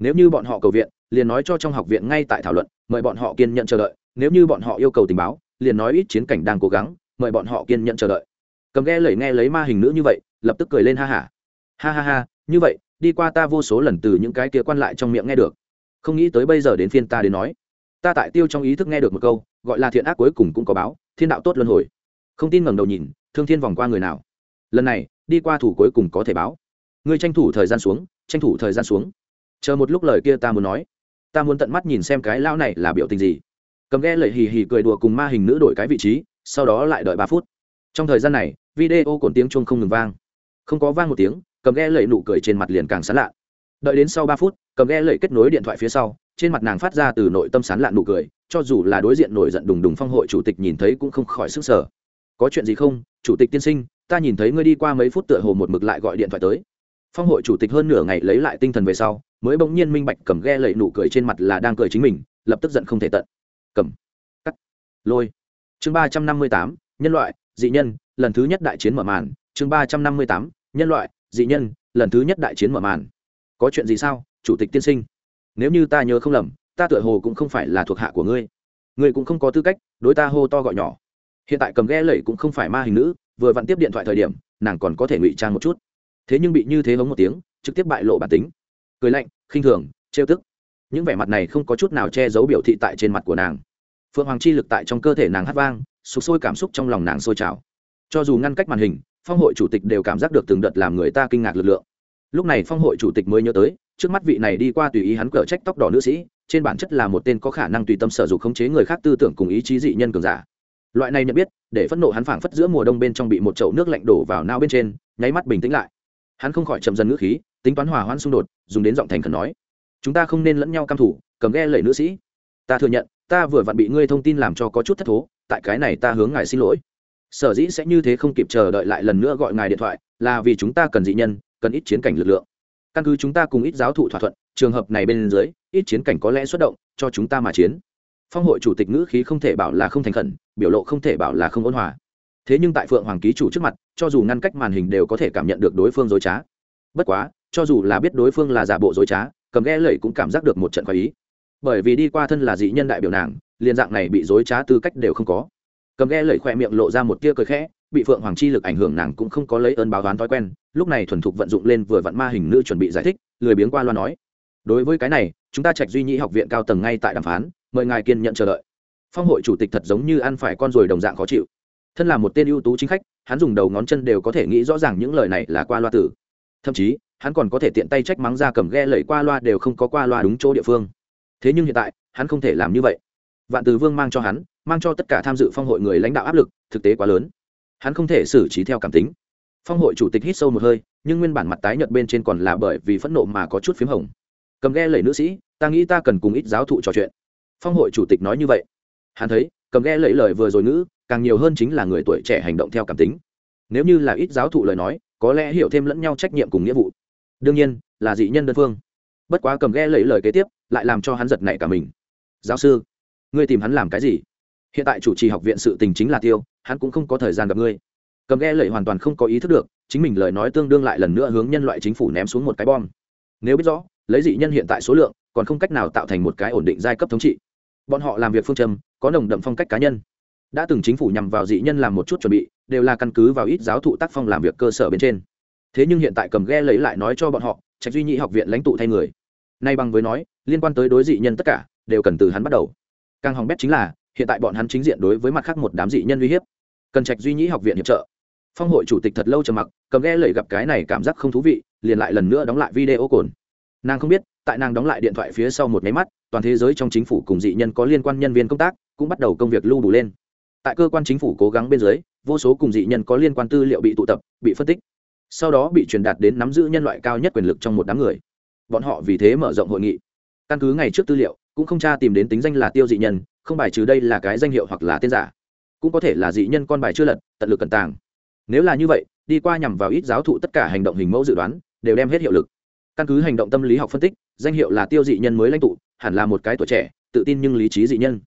nếu như bọn họ cầu viện, liền nói cho trong học viện ngay tại thảo luận, mời bọn họ kiên nhận chờ đợi. Nếu như bọn họ yêu cầu tình báo, liền nói ít chiến cảnh đang cố gắng, mời bọn họ kiên nhận chờ đợi. Cầm ghe lẩy nghe lấy ma hình nữ như vậy, lập tức cười lên ha hả ha. ha ha ha, như vậy, đi qua ta vô số lần từ những cái kia quan lại trong miệng nghe được. Không nghĩ tới bây giờ đến phiên ta đến nói. Ta tại tiêu trong ý thức nghe được một câu, gọi là thiện ác cuối cùng cũng có báo, thiên đạo tốt luân hồi. Không tin ngẩng đầu nhìn, thương thiên vòng qua người nào. Lần này, đi qua thủ cuối cùng có thể báo. Ngươi tranh thủ thời gian xuống, tranh thủ thời gian xuống chờ một lúc lời kia ta muốn nói. Ta muốn tận mắt nhìn xem cái lão này là biểu tình gì. Cầm ghe lẩy hì hì cười đùa cùng ma hình nữ đổi cái vị trí, sau đó lại đợi ba phút. Trong thời gian này, video cồn tiếng chuông không ngừng vang. Không có vang một tiếng, cầm ghe lẩy nụ cười trên mặt liền càng sán lạ. Đợi đến sau ba phút, cầm ghe lẩy kết nối điện thoại phía sau, trên mặt nàng phát ra từ nội tâm sán lạ nụ cười, cho dù là đối diện nổi giận đùng đùng phong hội chủ tịch nhìn thấy cũng không khỏi sức sở có chuyện gì không, chủ tịch tiên sinh, ta nhìn thấy ngươi đi qua mấy phút tựa hồ một mực lại gọi điện thoại tới. Phong hội chủ tịch hơn nửa ngày lấy lại tinh thần về sau mới bỗng nhiên minh bạch cầm ghe lầy nụ cười trên mặt là đang cười chính mình, lập tức giận không thể tận. Cầm. Cắt. Lôi. Chương ba trăm năm mươi tám, nhân loại, dị nhân, lần thứ nhất đại chiến mở màn. Chương ba trăm năm mươi tám, nhân loại, dị nhân, lần thứ nhất đại chiến mở màn. Có chuyện gì sao, chủ tịch tiên sinh? Nếu như ta nhớ không lầm, ta tựa hồ cũng không phải là thuộc hạ của ngươi. Ngươi cũng không có tư cách đối ta hô to gọi nhỏ. Hiện tại cầm ghe lẩy cũng không phải ma hình nữ, vừa vặn tiếp điện thoại thời điểm, nàng còn có thể ngụy trang một chút. Thế nhưng bị như thế hống một tiếng, trực tiếp bại lộ bản tính cười lạnh, khinh thường, trêu tức. Những vẻ mặt này không có chút nào che giấu biểu thị tại trên mặt của nàng. Phượng hoàng chi lực tại trong cơ thể nàng hát vang sụp sôi cảm xúc trong lòng nàng sôi trào. Cho dù ngăn cách màn hình, phong hội chủ tịch đều cảm giác được từng đợt làm người ta kinh ngạc lực lượng. Lúc này phong hội chủ tịch mới nhớ tới, trước mắt vị này đi qua tùy ý hắn cở trách tóc đỏ nữ sĩ, trên bản chất là một tên có khả năng tùy tâm sở dục khống chế người khác tư tưởng cùng ý chí dị nhân cường giả. Loại này nhận biết, để phẫn nộ hắn phảng phất giữa mùa đông bên trong bị một chậu nước lạnh đổ vào nao bên trên, nháy mắt bình tĩnh lại. Hắn không khỏi chậm dần ngữ khí tính toán hòa hoãn xung đột, dùng đến giọng thành khẩn nói. Chúng ta không nên lẫn nhau căm thủ, cầm ghe lẩy nữ sĩ. Ta thừa nhận, ta vừa vặn bị ngươi thông tin làm cho có chút thất thố, tại cái này ta hướng ngài xin lỗi. Sở dĩ sẽ như thế không kịp chờ đợi lại lần nữa gọi ngài điện thoại, là vì chúng ta cần dị nhân, cần ít chiến cảnh lực lượng. Căn cứ chúng ta cùng ít giáo thụ thỏa thuận, trường hợp này bên dưới, ít chiến cảnh có lẽ xuất động, cho chúng ta mà chiến. Phong hội chủ tịch ngữ khí không thể bảo là không thành khẩn, biểu lộ không thể bảo là không ôn hòa. Thế nhưng tại phượng hoàng ký chủ trước mặt, cho dù ngăn cách màn hình đều có thể cảm nhận được đối phương dối trá. Bất quá cho dù là biết đối phương là giả bộ dối trá, cầm ghe lẩy cũng cảm giác được một trận khoái ý. Bởi vì đi qua thân là dị nhân đại biểu nàng liên dạng này bị dối trá tư cách đều không có. Cầm ghe lẩy khoe miệng lộ ra một tia cười khẽ, bị phượng hoàng chi lực ảnh hưởng nàng cũng không có lấy ơn báo toán thói quen, lúc này thuần thục vận dụng lên vừa vặn ma hình nữ chuẩn bị giải thích, lười biếng qua loa nói. Đối với cái này, chúng ta trạch duy nhĩ học viện cao tầng ngay tại đàm phán, mời ngài kiên nhận chờ đợi. Phong hội chủ tịch thật giống như ăn phải con ruồi đồng dạng khó chịu. Thân là một tên ưu tú chính khách, hắn dùng đầu ngón chân đều có thể nghĩ rõ ràng những lời này là qua loa tử. Thậm chí hắn còn có thể tiện tay trách mắng ra cầm ghe lẩy qua loa đều không có qua loa đúng chỗ địa phương. Thế nhưng hiện tại, hắn không thể làm như vậy. Vạn từ vương mang cho hắn, mang cho tất cả tham dự phong hội người lãnh đạo áp lực, thực tế quá lớn. Hắn không thể xử trí theo cảm tính. Phong hội chủ tịch hít sâu một hơi, nhưng nguyên bản mặt tái nhợt bên trên còn là bởi vì phẫn nộ mà có chút p h í m hồng. Cầm ghe lẩy nữ sĩ, ta nghĩ ta cần cùng ít giáo thụ trò chuyện. Phong hội chủ tịch nói như vậy. Hắn thấy, cầm ghe lẩy lời vừa rồi ngữ, càng nhiều hơn chính là người tuổi trẻ hành động theo cảm tính. Nếu như là ít giáo thụ lời nói, có lẽ hiểu thêm lẫn nhau trách nhiệm cùng nghĩa vụ đương nhiên, là dị nhân đơn phương. Bất quá cầm ghe lấy lời kế tiếp, lại làm cho hắn giật nảy cả mình. Giáo sư, ngươi tìm hắn làm cái gì? Hiện tại chủ trì học viện sự tình chính là tiêu, hắn cũng không có thời gian gặp ngươi. Cầm ghe lẩy hoàn toàn không có ý thức được, chính mình lời nói tương đương lại lần nữa hướng nhân loại chính phủ ném xuống một cái bom. Nếu biết rõ, lấy dị nhân hiện tại số lượng, còn không cách nào tạo thành một cái ổn định giai cấp thống trị. Bọn họ làm việc phương châm, có nồng đậm phong cách cá nhân. Đã từng chính phủ nhằm vào dị nhân làm một chút chuẩn bị, đều là căn cứ vào ít giáo thụ tác phong làm việc cơ sở bên trên thế nhưng hiện tại cầm ghe lấy lại nói cho bọn họ, trạch duy nhị học viện lãnh tụ thay người. Nay bằng với nói, liên quan tới đối dị nhân tất cả, đều cần từ hắn bắt đầu. Càng hỏng bét chính là, hiện tại bọn hắn chính diện đối với mặt khác một đám dị nhân uy hiếp. Cần trạch duy nhị học viện hiệp trợ. Phong hội chủ tịch thật lâu trầm mặc, cầm ghe lẩy gặp cái này cảm giác không thú vị, liền lại lần nữa đóng lại video cồn. Nàng không biết, tại nàng đóng lại điện thoại phía sau một máy mắt, toàn thế giới trong chính phủ cùng dị nhân có liên quan nhân viên công tác, cũng bắt đầu công việc lưu đủ lên. Tại cơ quan chính phủ cố gắng bên dưới, vô số cùng dị nhân có liên quan tư liệu bị tụ tập, bị phân tích sau đó bị truyền đạt đến nắm giữ nhân loại cao nhất quyền lực trong một đám người. Bọn họ vì thế mở rộng hội nghị. Căn cứ ngày trước tư liệu, cũng không tra tìm đến tính danh là tiêu dị nhân, không bài trừ đây là cái danh hiệu hoặc là tên giả. Cũng có thể là dị nhân con bài chưa lật, tận lực cẩn tàng. Nếu là như vậy, đi qua nhằm vào ít giáo thụ tất cả hành động hình mẫu dự đoán, đều đem hết hiệu lực. Căn cứ hành động tâm lý học phân tích, danh hiệu là tiêu dị nhân mới lãnh tụ, hẳn là một cái tuổi trẻ, tự tin nhưng lý trí dị nhân.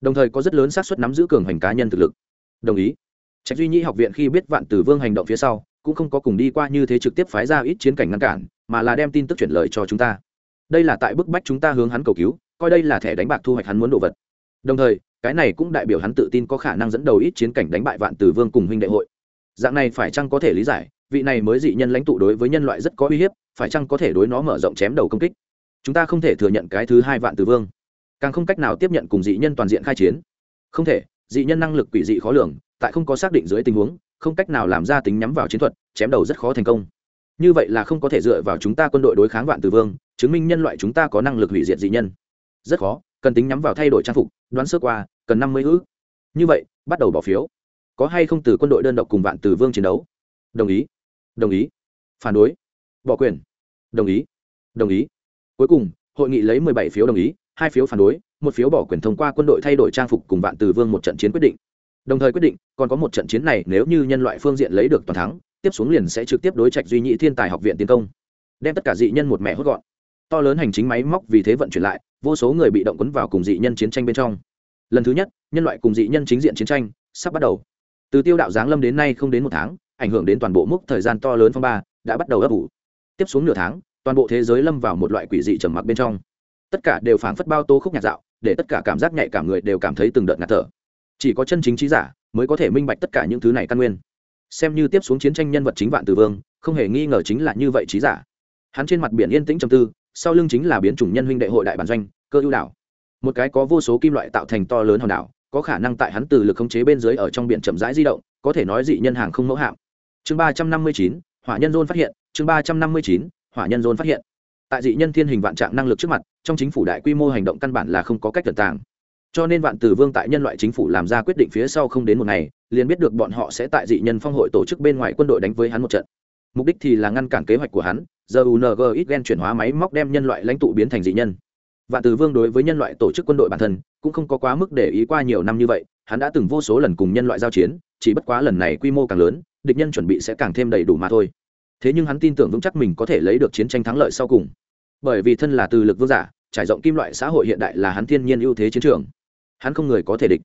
Đồng thời có rất lớn xác suất nắm giữ cường hành cá nhân thực lực. Đồng ý. Trạch duy nhĩ học viện khi biết vạn tử vương hành động phía sau cũng không có cùng đi qua như thế trực tiếp phái ra ít chiến cảnh ngăn cản, mà là đem tin tức chuyển lời cho chúng ta. Đây là tại bức bách chúng ta hướng hắn cầu cứu, coi đây là thẻ đánh bạc thu hoạch hắn muốn đồ vật. Đồng thời, cái này cũng đại biểu hắn tự tin có khả năng dẫn đầu ít chiến cảnh đánh bại vạn tử vương cùng huynh đệ hội. Dạng này phải chăng có thể lý giải, vị này mới dị nhân lãnh tụ đối với nhân loại rất có uy hiếp, phải chăng có thể đối nó mở rộng chém đầu công kích? Chúng ta không thể thừa nhận cái thứ hai vạn tử vương. Càng không cách nào tiếp nhận cùng dị nhân toàn diện khai chiến. Không thể, dị nhân năng lực quỷ dị khó lường, tại không có xác định dưới tình huống không cách nào làm ra tính nhắm vào chiến thuật, chém đầu rất khó thành công. Như vậy là không có thể dựa vào chúng ta quân đội đối kháng vạn tử vương, chứng minh nhân loại chúng ta có năng lực hủy diệt dị nhân. Rất khó, cần tính nhắm vào thay đổi trang phục, đoán sơ qua, cần năm mươi ư. Như vậy, bắt đầu bỏ phiếu. Có hay không từ quân đội đơn độc cùng vạn tử vương chiến đấu? Đồng ý. Đồng ý. Phản đối. Bỏ quyền. Đồng ý. Đồng ý. Cuối cùng, hội nghị lấy mười bảy phiếu đồng ý, hai phiếu phản đối, một phiếu bỏ quyền thông qua quân đội thay đổi trang phục cùng vạn tử vương một trận chiến quyết định đồng thời quyết định, còn có một trận chiến này nếu như nhân loại phương diện lấy được toàn thắng, tiếp xuống liền sẽ trực tiếp đối trạch duy nhị thiên tài học viện tiến công. Đem tất cả dị nhân một mẹ hốt gọn. To lớn hành chính máy móc vì thế vận chuyển lại, vô số người bị động quấn vào cùng dị nhân chiến tranh bên trong. Lần thứ nhất, nhân loại cùng dị nhân chính diện chiến tranh sắp bắt đầu. Từ tiêu đạo giáng lâm đến nay không đến một tháng, ảnh hưởng đến toàn bộ mức thời gian to lớn phong ba, đã bắt đầu ấp ủ. Tiếp xuống nửa tháng, toàn bộ thế giới lâm vào một loại quỷ dị trầm mặc bên trong. Tất cả đều phảng phất bao tô khúc nhạc dạo, để tất cả cảm giác nhạy cảm người đều cảm thấy từng đợt ngạt thở chỉ có chân chính trí giả mới có thể minh bạch tất cả những thứ này căn nguyên. Xem như tiếp xuống chiến tranh nhân vật chính vạn tử vương, không hề nghi ngờ chính là như vậy trí giả. Hắn trên mặt biển yên tĩnh trầm tư, sau lưng chính là biến chủng nhân huynh đệ hội đại bản doanh, cơ ưu đảo. Một cái có vô số kim loại tạo thành to lớn hòn đảo, có khả năng tại hắn từ lực khống chế bên dưới ở trong biển chậm rãi di động, có thể nói dị nhân hàng không mẫu hạm. Chương ba trăm năm mươi chín, hỏa nhân dôn phát hiện, chương ba trăm năm mươi chín, hỏa nhân dôn phát hiện. Tại dị nhân thiên hình vạn trạng năng lực trước mặt, trong chính phủ đại quy mô hành động căn bản là không có cách cẩn tàng cho nên vạn tử vương tại nhân loại chính phủ làm ra quyết định phía sau không đến một ngày, liền biết được bọn họ sẽ tại dị nhân phong hội tổ chức bên ngoài quân đội đánh với hắn một trận. Mục đích thì là ngăn cản kế hoạch của hắn, giờ ung ít ghen chuyển hóa máy móc đem nhân loại lãnh tụ biến thành dị nhân. Vạn tử vương đối với nhân loại tổ chức quân đội bản thân, cũng không có quá mức để ý qua nhiều năm như vậy, hắn đã từng vô số lần cùng nhân loại giao chiến, chỉ bất quá lần này quy mô càng lớn, địch nhân chuẩn bị sẽ càng thêm đầy đủ mà thôi. Thế nhưng hắn tin tưởng vững chắc mình có thể lấy được chiến tranh thắng lợi sau cùng. Bởi vì thân là từ lực vương giả, trải rộng kim loại xã hội hiện đại là hắn thiên nhiên ưu thế chiến trường hắn không người có thể địch.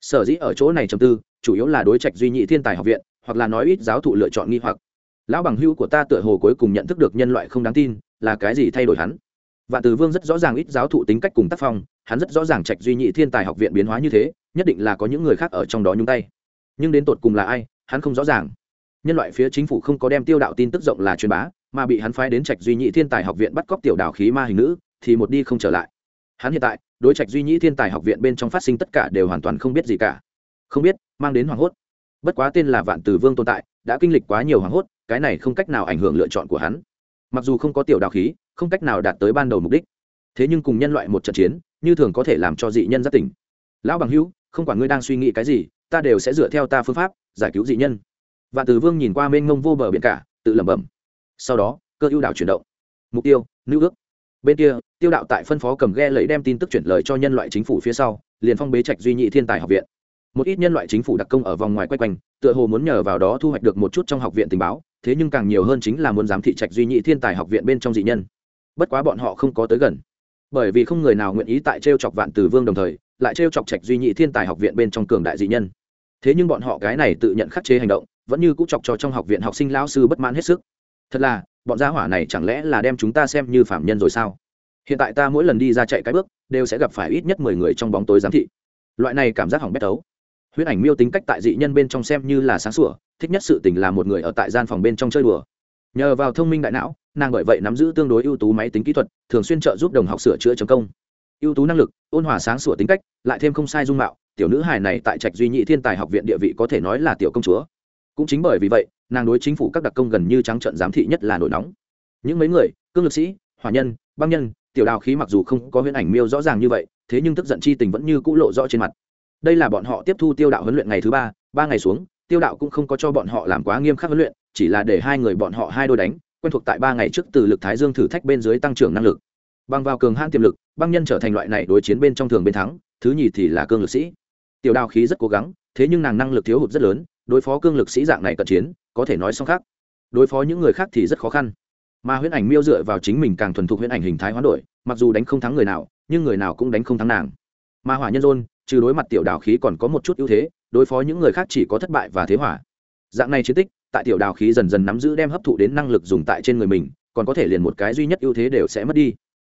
Sở dĩ ở chỗ này trầm tư, chủ yếu là đối trạch duy nhị thiên tài học viện, hoặc là nói ít giáo thụ lựa chọn nghi hoặc. Lão bằng hưu của ta tựa hồ cuối cùng nhận thức được nhân loại không đáng tin, là cái gì thay đổi hắn? Vạn từ vương rất rõ ràng ít giáo thụ tính cách cùng tác phong, hắn rất rõ ràng trạch duy nhị thiên tài học viện biến hóa như thế, nhất định là có những người khác ở trong đó nhung tay. Nhưng đến tột cùng là ai, hắn không rõ ràng. Nhân loại phía chính phủ không có đem tiêu đạo tin tức rộng là truyền bá, mà bị hắn phái đến trạch duy nhị thiên tài học viện bắt cóc tiểu đảo khí ma hình nữ, thì một đi không trở lại. Hắn hiện tại đối trạch duy nhĩ thiên tài học viện bên trong phát sinh tất cả đều hoàn toàn không biết gì cả. Không biết, mang đến hoảng hốt. Bất quá tên là vạn từ vương tồn tại, đã kinh lịch quá nhiều hoảng hốt, cái này không cách nào ảnh hưởng lựa chọn của hắn. Mặc dù không có tiểu đạo khí, không cách nào đạt tới ban đầu mục đích. Thế nhưng cùng nhân loại một trận chiến, như thường có thể làm cho dị nhân giác tỉnh. Lão bằng hữu, không quản ngươi đang suy nghĩ cái gì, ta đều sẽ dựa theo ta phương pháp giải cứu dị nhân. Vạn từ vương nhìn qua mênh ngông vô bờ biển cả, tự lẩm bẩm. Sau đó, cơ ưu đạo chuyển động. Mục tiêu, nữ ước bên kia, tiêu đạo tại phân phó cầm ghe lấy đem tin tức chuyển lời cho nhân loại chính phủ phía sau, liền phong bế trạch duy nhị thiên tài học viện. Một ít nhân loại chính phủ đặc công ở vòng ngoài quay quanh, tựa hồ muốn nhờ vào đó thu hoạch được một chút trong học viện tình báo, thế nhưng càng nhiều hơn chính là muốn giám thị trạch duy nhị thiên tài học viện bên trong dị nhân. Bất quá bọn họ không có tới gần. Bởi vì không người nào nguyện ý tại t r e o chọc vạn từ vương đồng thời, lại t r e o chọc trạch duy nhị thiên tài học viện bên trong cường đại dị nhân. Thế nhưng bọn họ cái này tự nhận khắc chế hành động, vẫn như cũng chọc cho trong học viện học sinh lao sư bất mãn hết sức thật là, bọn gia hỏa này chẳng lẽ là đem chúng ta xem như phạm nhân rồi sao? Hiện tại ta mỗi lần đi ra chạy cái bước, đều sẽ gặp phải ít nhất mười người trong bóng tối giám thị. Loại này cảm giác hỏng bét tấu huyễn ảnh miêu tính cách tại dị nhân bên trong xem như là sáng sủa, thích nhất sự tình là một người ở tại gian phòng bên trong chơi đùa. Nhờ vào thông minh đại não, nàng bởi vậy nắm giữ tương đối ưu tú máy tính kỹ thuật, thường xuyên trợ giúp đồng học sửa chữa chấm công. Ưu tú năng lực, ôn hòa sáng sủa tính cách, lại thêm không sai dung mạo, tiểu nữ hài này tại trạch duy nhị thiên tài học viện địa vị có thể nói là tiểu công chúa. Cũng chính bởi vì vậy nàng đối chính phủ các đặc công gần như trắng trận giám thị nhất là nổi nóng. Những mấy người, cương lực sĩ, hỏa nhân, băng nhân, tiểu đào khí mặc dù không có huyễn ảnh miêu rõ ràng như vậy, thế nhưng tức giận chi tình vẫn như cũ lộ rõ trên mặt. Đây là bọn họ tiếp thu tiêu đạo huấn luyện ngày thứ ba ba ngày xuống, tiêu đạo cũng không có cho bọn họ làm quá nghiêm khắc huấn luyện, chỉ là để hai người bọn họ hai đôi đánh, quen thuộc tại ba ngày trước từ lực thái dương thử thách bên dưới tăng trưởng năng lực. Bằng vào cường hãn tiềm lực, băng nhân trở thành loại này đối chiến bên trong thường bên thắng, thứ nhì thì là cương lực sĩ. Tiểu đào khí rất cố gắng, thế nhưng nàng năng lực thiếu hụt rất lớn, đối phó cương lực sĩ dạng này cận chiến có thể nói song khác. Đối phó những người khác thì rất khó khăn. Mà huyễn ảnh miêu dựa vào chính mình càng thuần thục huyễn ảnh hình thái hoán đổi, mặc dù đánh không thắng người nào, nhưng người nào cũng đánh không thắng nàng. Mà hỏa nhân rôn trừ đối mặt tiểu đào khí còn có một chút ưu thế, đối phó những người khác chỉ có thất bại và thế hỏa. Dạng này chiến tích, tại tiểu đào khí dần dần nắm giữ đem hấp thụ đến năng lực dùng tại trên người mình, còn có thể liền một cái duy nhất ưu thế đều sẽ mất đi.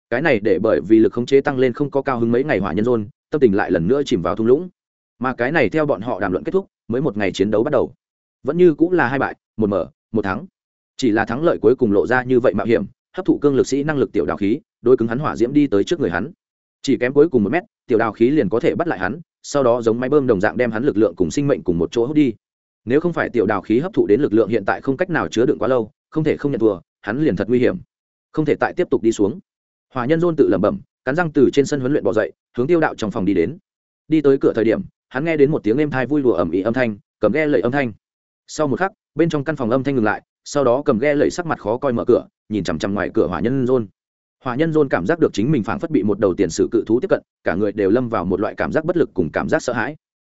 Cái này để bởi vì lực khống chế tăng lên không có cao hứng mấy ngày hỏa nhân rôn tâm tình lại lần nữa chìm vào thung lũng. Mà cái này theo bọn họ đàm luận kết thúc, mới một ngày chiến đấu bắt đầu vẫn như cũng là hai bại, một mở, một thắng. Chỉ là thắng lợi cuối cùng lộ ra như vậy mạo hiểm, hấp thụ cương lực sĩ năng lực tiểu đào khí đôi cứng hắn hỏa diễm đi tới trước người hắn. Chỉ kém cuối cùng một mét, tiểu đào khí liền có thể bắt lại hắn, sau đó giống máy bơm đồng dạng đem hắn lực lượng cùng sinh mệnh cùng một chỗ hút đi. Nếu không phải tiểu đào khí hấp thụ đến lực lượng hiện tại không cách nào chứa đựng quá lâu, không thể không nhận thua, hắn liền thật nguy hiểm. Không thể tại tiếp tục đi xuống. Hòa nhân dôn tự lẩm bẩm, cắn răng từ trên sân huấn luyện bỏ dậy, hướng tiêu đạo trong phòng đi đến. Đi tới cửa thời điểm, hắn nghe đến một tiếng êm thai vui lùa ẩm ý âm thanh, cầm ghe lệ âm thanh sau một khắc, bên trong căn phòng âm thanh ngừng lại, sau đó cầm ghe lẩy sắc mặt khó coi mở cửa, nhìn chằm chằm ngoài cửa hỏa nhân dôn hỏa nhân dôn cảm giác được chính mình phảng phất bị một đầu tiền sử cự thú tiếp cận, cả người đều lâm vào một loại cảm giác bất lực cùng cảm giác sợ hãi.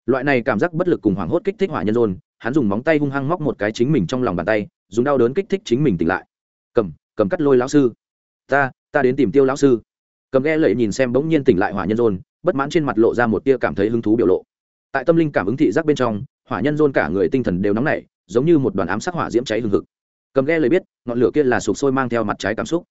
Loại này cảm giác bất lực cùng hoảng hốt kích thích hỏa nhân dôn hắn dùng móng tay hung hăng móc một cái chính mình trong lòng bàn tay, dùng đau đớn kích thích chính mình tỉnh lại. Cầm cầm cắt lôi lão sư. Ta ta đến tìm tiêu lão sư. Cầm ghe lẩy nhìn xem bỗng nhiên tỉnh lại hỏa nhân dôn bất mãn trên mặt lộ ra một tia cảm thấy hứng thú biểu lộ. Tại tâm linh cảm ứng thị giác bên trong hỏa nhân dôn cả người tinh thần đều nóng nảy, giống như một đoàn ám sát hỏa diễm cháy hừng hực. Cầm ghe lời biết, ngọn lửa kia là sụp sôi mang theo mặt trái cảm xúc.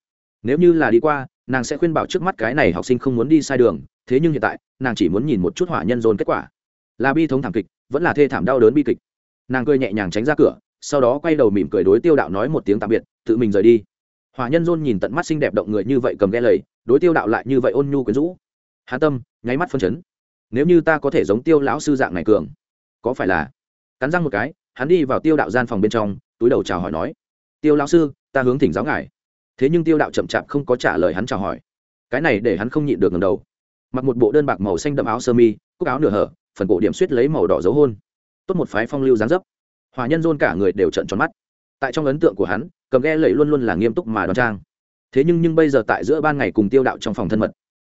Nếu như là đi qua, nàng sẽ khuyên bảo trước mắt cái này học sinh không muốn đi sai đường, thế nhưng hiện tại, nàng chỉ muốn nhìn một chút hỏa nhân dôn kết quả. Là bi thống thảm kịch, vẫn là thê thảm đau đớn bi kịch. Nàng cười nhẹ nhàng tránh ra cửa, sau đó quay đầu mỉm cười đối tiêu đạo nói một tiếng tạm biệt, tự mình rời đi. Hỏa nhân dôn nhìn tận mắt xinh đẹp động người như vậy cầm ghe lầy đối tiêu đạo lại như vậy ôn nhu quyến rũ. Hán tâm, nháy mắt phân chấn. Nếu như ta có thể giống tiêu lão sư dạng này cường có phải là cắn răng một cái, hắn đi vào tiêu đạo gian phòng bên trong, túi đầu chào hỏi nói, tiêu lão sư, ta hướng thỉnh giáo ngài. Thế nhưng tiêu đạo chậm chạp không có trả lời hắn chào hỏi. Cái này để hắn không nhịn được ngầm đầu. Mặc một bộ đơn bạc màu xanh đậm áo sơ mi, cúc áo nửa hở, phần cổ điểm suýt lấy màu đỏ dấu hôn. Tốt một phái phong lưu dáng dấp. Hòa nhân dôn cả người đều trận tròn mắt. Tại trong ấn tượng của hắn, cầm ghe lẩy luôn luôn là nghiêm túc mà đoan trang. Thế nhưng nhưng bây giờ tại giữa ban ngày cùng tiêu đạo trong phòng thân mật.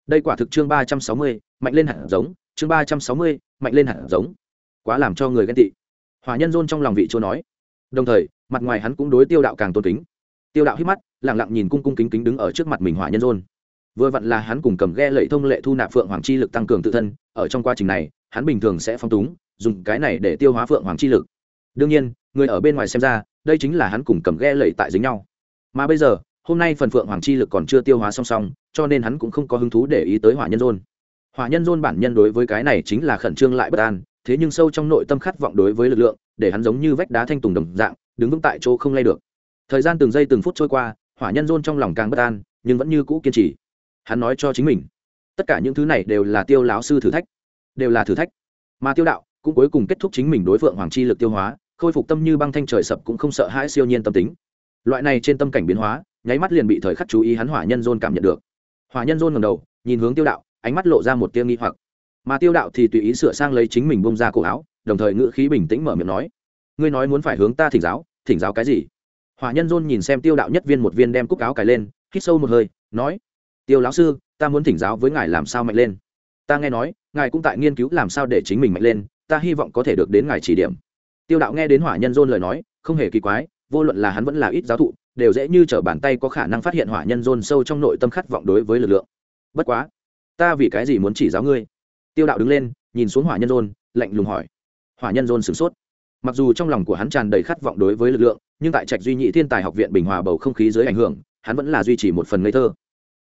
Đây quả thực chương ba trăm sáu mươi, mạnh lên hẳn giống, chương ba trăm sáu mươi, mạnh lên hẳn giống quá làm cho người ghen tị. Hòa nhân dôn trong lòng vị chúa nói. Đồng thời, mặt ngoài hắn cũng đối tiêu đạo càng tôn kính. Tiêu đạo hít mắt lẳng lặng nhìn cung cung kính kính đứng ở trước mặt mình hỏa nhân dôn vừa vặn là hắn cùng cầm ghe lệ thông lệ thu nạp phượng hoàng chi lực tăng cường tự thân, ở trong quá trình này, hắn bình thường sẽ phong túng, dùng cái này để tiêu hóa phượng hoàng chi lực. Đương nhiên, người ở bên ngoài xem ra, đây chính là hắn cùng cầm ghe lệ tại dính nhau. Mà bây giờ, hôm nay phần phượng hoàng chi lực còn chưa tiêu hóa song song, cho nên hắn cũng không có hứng thú để ý tới hỏa nhân dôn hỏa nhân dôn bản nhân đối với cái này chính là khẩn trương lại bất an thế nhưng sâu trong nội tâm khát vọng đối với lực lượng, để hắn giống như vách đá thanh tùng đồng dạng, đứng vững tại chỗ không lay được. Thời gian từng giây từng phút trôi qua, hỏa nhân rôn trong lòng càng bất an, nhưng vẫn như cũ kiên trì. Hắn nói cho chính mình, tất cả những thứ này đều là tiêu láo sư thử thách, đều là thử thách. Mà tiêu đạo cũng cuối cùng kết thúc chính mình đối phượng hoàng chi lực tiêu hóa, khôi phục tâm như băng thanh trời sập cũng không sợ hãi siêu nhiên tâm tính. Loại này trên tâm cảnh biến hóa, nháy mắt liền bị thời khắc chú ý hắn hỏa nhân rôn cảm nhận được. Hỏa nhân rôn ngầm đầu, nhìn hướng tiêu đạo, ánh mắt lộ ra một tia nghi hoặc mà tiêu đạo thì tùy ý sửa sang lấy chính mình bông ra cổ áo, đồng thời ngữ khí bình tĩnh mở miệng nói, ngươi nói muốn phải hướng ta thỉnh giáo thỉnh giáo cái gì? Hỏa nhân dôn nhìn xem tiêu đạo nhất viên một viên đem cúc áo cài lên, hít sâu một hơi, nói, tiêu lão sư, ta muốn thỉnh giáo với ngài làm sao mạnh lên? Ta nghe nói, ngài cũng tại nghiên cứu làm sao để chính mình mạnh lên, ta hy vọng có thể được đến ngài chỉ điểm. Tiêu đạo nghe đến hỏa nhân dôn lời nói, không hề kỳ quái, vô luận là hắn vẫn là ít giáo thụ, đều dễ như t r ở bàn tay có khả năng phát hiện hỏa nhân dôn sâu trong nội tâm khát vọng đối với lực lượng. Bất quá, ta vì cái gì muốn chỉ giáo ngươi? Tiêu đạo đứng lên, nhìn xuống hỏa nhân dôn, lạnh lùng hỏi. Hỏa nhân dôn sửng sốt. Mặc dù trong lòng của hắn tràn đầy khát vọng đối với lực lượng, nhưng tại trạch duy nhị thiên tài học viện bình hòa bầu không khí dưới ảnh hưởng, hắn vẫn là duy trì một phần ngây thơ.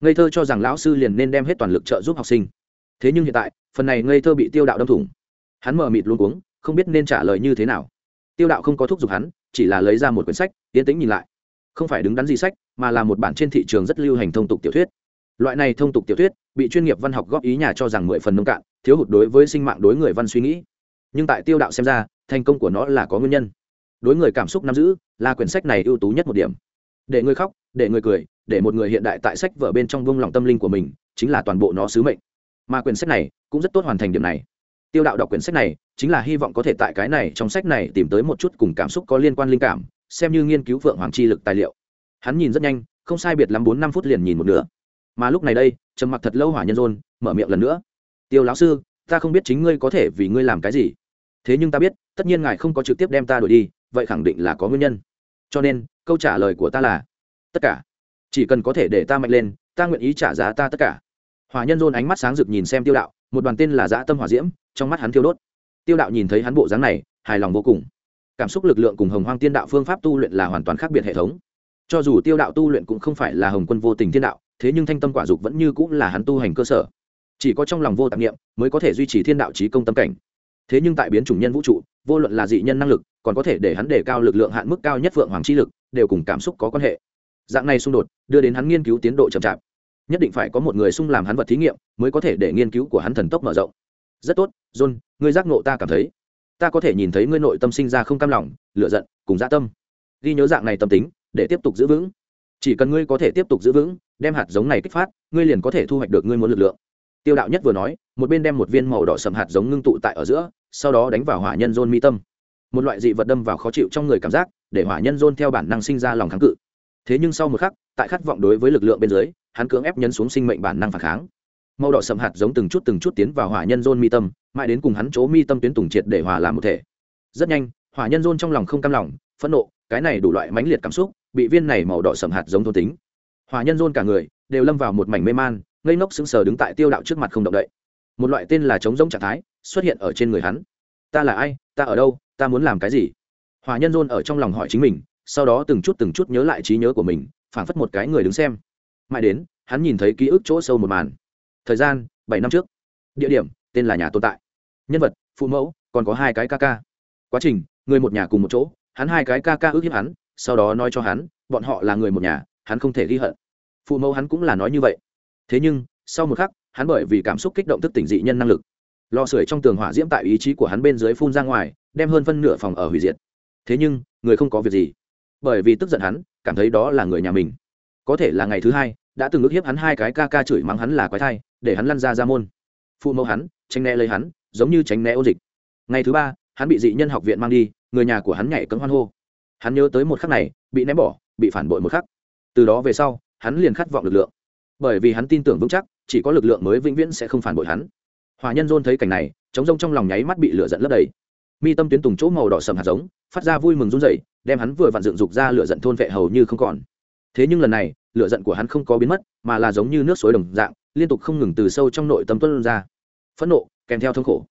Ngây thơ cho rằng lão sư liền nên đem hết toàn lực trợ giúp học sinh. Thế nhưng hiện tại, phần này ngây thơ bị tiêu đạo đâm thủng. Hắn mờ mịt luôn cuống, không biết nên trả lời như thế nào. Tiêu đạo không có thúc giục hắn, chỉ là lấy ra một quyển sách, yên tĩnh nhìn lại. Không phải đứng đắn gì sách, mà là một bản trên thị trường rất lưu hành thông tục tiểu thuyết. Loại này thông tục tiểu thuyết bị chuyên nghiệp văn học góp ý nhà cho rằng mười phần nông cạn, thiếu hụt đối với sinh mạng đối người văn suy nghĩ. Nhưng tại tiêu đạo xem ra, thành công của nó là có nguyên nhân. Đối người cảm xúc nắm giữ, là quyển sách này ưu tú nhất một điểm. Để người khóc, để người cười, để một người hiện đại tại sách vở bên trong vung lòng tâm linh của mình, chính là toàn bộ nó sứ mệnh. Mà quyển sách này cũng rất tốt hoàn thành điểm này. Tiêu đạo đọc quyển sách này, chính là hy vọng có thể tại cái này, trong sách này tìm tới một chút cùng cảm xúc có liên quan linh cảm, xem như nghiên cứu vượng hoàng chi lực tài liệu. Hắn nhìn rất nhanh, không sai biệt lắm bốn năm phút liền nhìn một nửa. Mà lúc này đây trầm mặc thật lâu hỏa nhân rôn mở miệng lần nữa. Tiêu lão sư, ta không biết chính ngươi có thể vì ngươi làm cái gì. Thế nhưng ta biết, tất nhiên ngài không có trực tiếp đem ta đuổi đi, vậy khẳng định là có nguyên nhân. Cho nên, câu trả lời của ta là, tất cả. Chỉ cần có thể để ta mạnh lên, ta nguyện ý trả giá ta tất cả. Hòa nhân rôn ánh mắt sáng rực nhìn xem tiêu đạo, một đoàn tên là dã tâm hỏa diễm, trong mắt hắn thiêu đốt. Tiêu đạo nhìn thấy hắn bộ dáng này, hài lòng vô cùng. Cảm xúc lực lượng cùng hồng hoang tiên đạo phương pháp tu luyện là hoàn toàn khác biệt hệ thống cho dù tiêu đạo tu luyện cũng không phải là hồng quân vô tình thiên đạo, thế nhưng thanh tâm quả dục vẫn như cũng là hắn tu hành cơ sở. Chỉ có trong lòng vô tạp nghiệm mới có thể duy trì thiên đạo trí công tâm cảnh. Thế nhưng tại biến chủng nhân vũ trụ, vô luận là dị nhân năng lực, còn có thể để hắn đề cao lực lượng hạn mức cao nhất vượng hoàng chi lực, đều cùng cảm xúc có quan hệ. Dạng này xung đột, đưa đến hắn nghiên cứu tiến độ chậm chạp. Nhất định phải có một người xung làm hắn vật thí nghiệm, mới có thể để nghiên cứu của hắn thần tốc mở rộng. Rất tốt, john, ngươi giác ngộ ta cảm thấy. Ta có thể nhìn thấy ngươi nội tâm sinh ra không cam lòng lựa giận, cùng dã tâm. Ghi nhớ dạng này tâm tính để tiếp tục giữ vững. Chỉ cần ngươi có thể tiếp tục giữ vững, đem hạt giống này kích phát, ngươi liền có thể thu hoạch được ngươi muốn lực lượng. Tiêu đạo nhất vừa nói, một bên đem một viên màu đỏ sầm hạt giống ngưng tụ tại ở giữa, sau đó đánh vào hỏa nhân john mi tâm. Một loại dị vật đâm vào khó chịu trong người cảm giác, để hỏa nhân john theo bản năng sinh ra lòng kháng cự. Thế nhưng sau một khắc, tại khát vọng đối với lực lượng bên dưới, hắn cưỡng ép nhấn xuống sinh mệnh bản năng phản kháng. Màu đỏ sầm hạt giống từng chút từng chút tiến vào hỏa nhân john mi tâm, mãi đến cùng hắn chỗ mi tâm tuyến tùng triệt để hòa làm một thể. Rất nhanh, hỏa nhân john trong lòng không cam lòng, phẫn nộ, cái này đủ loại mãnh liệt cảm xúc bị viên này màu đỏ sầm hạt giống thôn tính. Hòa nhân dôn cả người, đều lâm vào một mảnh mê man, ngây ngốc sững sờ đứng tại tiêu đạo trước mặt không động đậy. Một loại tên là chống giống trạng thái xuất hiện ở trên người hắn. Ta là ai? Ta ở đâu? Ta muốn làm cái gì? Hòa nhân dôn ở trong lòng hỏi chính mình, sau đó từng chút từng chút nhớ lại trí nhớ của mình, phảng phất một cái người đứng xem. Mãi đến, hắn nhìn thấy ký ức chỗ sâu một màn. Thời gian, bảy năm trước. Địa điểm, tên là nhà tồn tại. Nhân vật, phụ mẫu, còn có hai cái ca ca. Quá trình, người một nhà cùng một chỗ, hắn hai cái ca ca ước hiếp hắn sau đó nói cho hắn, bọn họ là người một nhà, hắn không thể ghi hận. Phụ mẫu hắn cũng là nói như vậy. Thế nhưng, sau một khắc, hắn bởi vì cảm xúc kích động thức tỉnh dị nhân năng lực. Lò sưởi trong tường hỏa diễm tại ý chí của hắn bên dưới phun ra ngoài, đem hơn phân nửa phòng ở hủy diệt. Thế nhưng, người không có việc gì. Bởi vì tức giận hắn, cảm thấy đó là người nhà mình. Có thể là ngày thứ hai, đã từng ước hiếp hắn hai cái ca ca chửi mắng hắn là quái thai, để hắn lăn ra ra môn. Phụ mẫu hắn, tránh né lấy hắn, giống như tránh né ô dịch. Ngày thứ ba, hắn bị dị nhân học viện mang đi, người nhà của hắn nhảy cấm hoan hô hắn nhớ tới một khắc này, bị ném bỏ, bị phản bội một khắc. Từ đó về sau, hắn liền khát vọng lực lượng. Bởi vì hắn tin tưởng vững chắc, chỉ có lực lượng mới vĩnh viễn sẽ không phản bội hắn. Hòa nhân dôn thấy cảnh này chống rông trong lòng nháy mắt bị lửa giận lấp đầy. Mi tâm tuyến tùng chỗ màu đỏ sầm hạt giống, phát ra vui mừng run rẩy, đem hắn vừa vặn dựng dục ra lửa giận thôn vệ hầu như không còn. Thế nhưng lần này, lửa giận của hắn không có biến mất, mà là giống như nước suối đồng dạng, liên tục không ngừng từ sâu trong nội tâm tuân ra. Phẫn nộ, kèm theo thống khổ.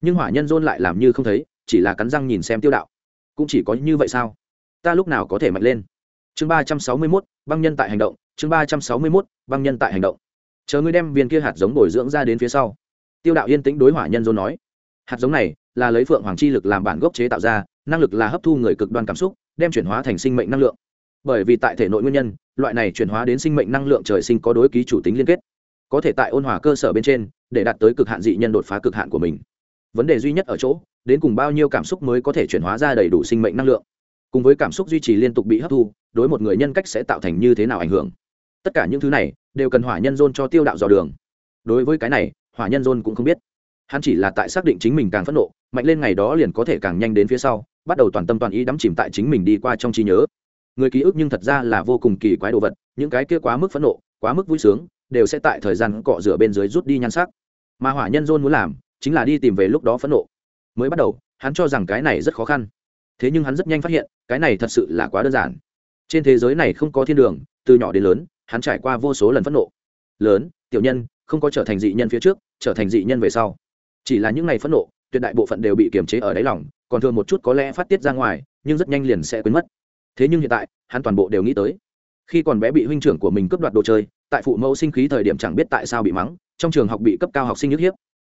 Nhưng hỏa nhân dôn lại làm như không thấy, chỉ là cắn răng nhìn xem tiêu đạo. Cũng chỉ có như vậy sao? Ta lúc nào có thể mạnh lên? Chương ba trăm sáu mươi mốt, băng nhân tại hành động, chương ba trăm sáu mươi mốt, băng nhân tại hành động. Chờ ngươi đem viên kia hạt giống bồi dưỡng ra đến phía sau. Tiêu đạo yên tĩnh đối hỏa nhân dôn nói. Hạt giống này là lấy phượng hoàng chi lực làm bản gốc chế tạo ra, năng lực là hấp thu người cực đoan cảm xúc, đem chuyển hóa thành sinh mệnh năng lượng. Bởi vì tại thể nội nguyên nhân, loại này chuyển hóa đến sinh mệnh năng lượng trời sinh có đối ký chủ tính liên kết. Có thể tại ôn hòa cơ sở bên trên, để đạt tới cực hạn dị nhân đột phá cực hạn của mình. Vấn đề duy nhất ở chỗ, đến cùng bao nhiêu cảm xúc mới có thể chuyển hóa ra đầy đủ sinh mệnh năng lượng? Cùng với cảm xúc duy trì liên tục bị hấp thu, đối một người nhân cách sẽ tạo thành như thế nào ảnh hưởng? Tất cả những thứ này đều cần hỏa nhân dôn cho tiêu đạo dò đường. Đối với cái này, hỏa nhân dôn cũng không biết. Hắn chỉ là tại xác định chính mình càng phẫn nộ, mạnh lên ngày đó liền có thể càng nhanh đến phía sau, bắt đầu toàn tâm toàn ý đắm chìm tại chính mình đi qua trong trí nhớ. Người ký ức nhưng thật ra là vô cùng kỳ quái đồ vật, những cái kia quá mức phẫn nộ, quá mức vui sướng, đều sẽ tại thời gian cọ rửa bên dưới rút đi nhan sắc. Mà hỏa nhân dôn muốn làm, chính là đi tìm về lúc đó phẫn nộ. Mới bắt đầu, hắn cho rằng cái này rất khó khăn thế nhưng hắn rất nhanh phát hiện, cái này thật sự là quá đơn giản. Trên thế giới này không có thiên đường, từ nhỏ đến lớn, hắn trải qua vô số lần phẫn nộ. Lớn, tiểu nhân, không có trở thành dị nhân phía trước, trở thành dị nhân về sau. Chỉ là những ngày phẫn nộ, tuyệt đại bộ phận đều bị kiềm chế ở đáy lòng, còn thường một chút có lẽ phát tiết ra ngoài, nhưng rất nhanh liền sẽ quên mất. Thế nhưng hiện tại, hắn toàn bộ đều nghĩ tới. Khi còn bé bị huynh trưởng của mình cướp đoạt đồ chơi, tại phụ mẫu sinh khí thời điểm chẳng biết tại sao bị mắng, trong trường học bị cấp cao học sinh nhức hiếp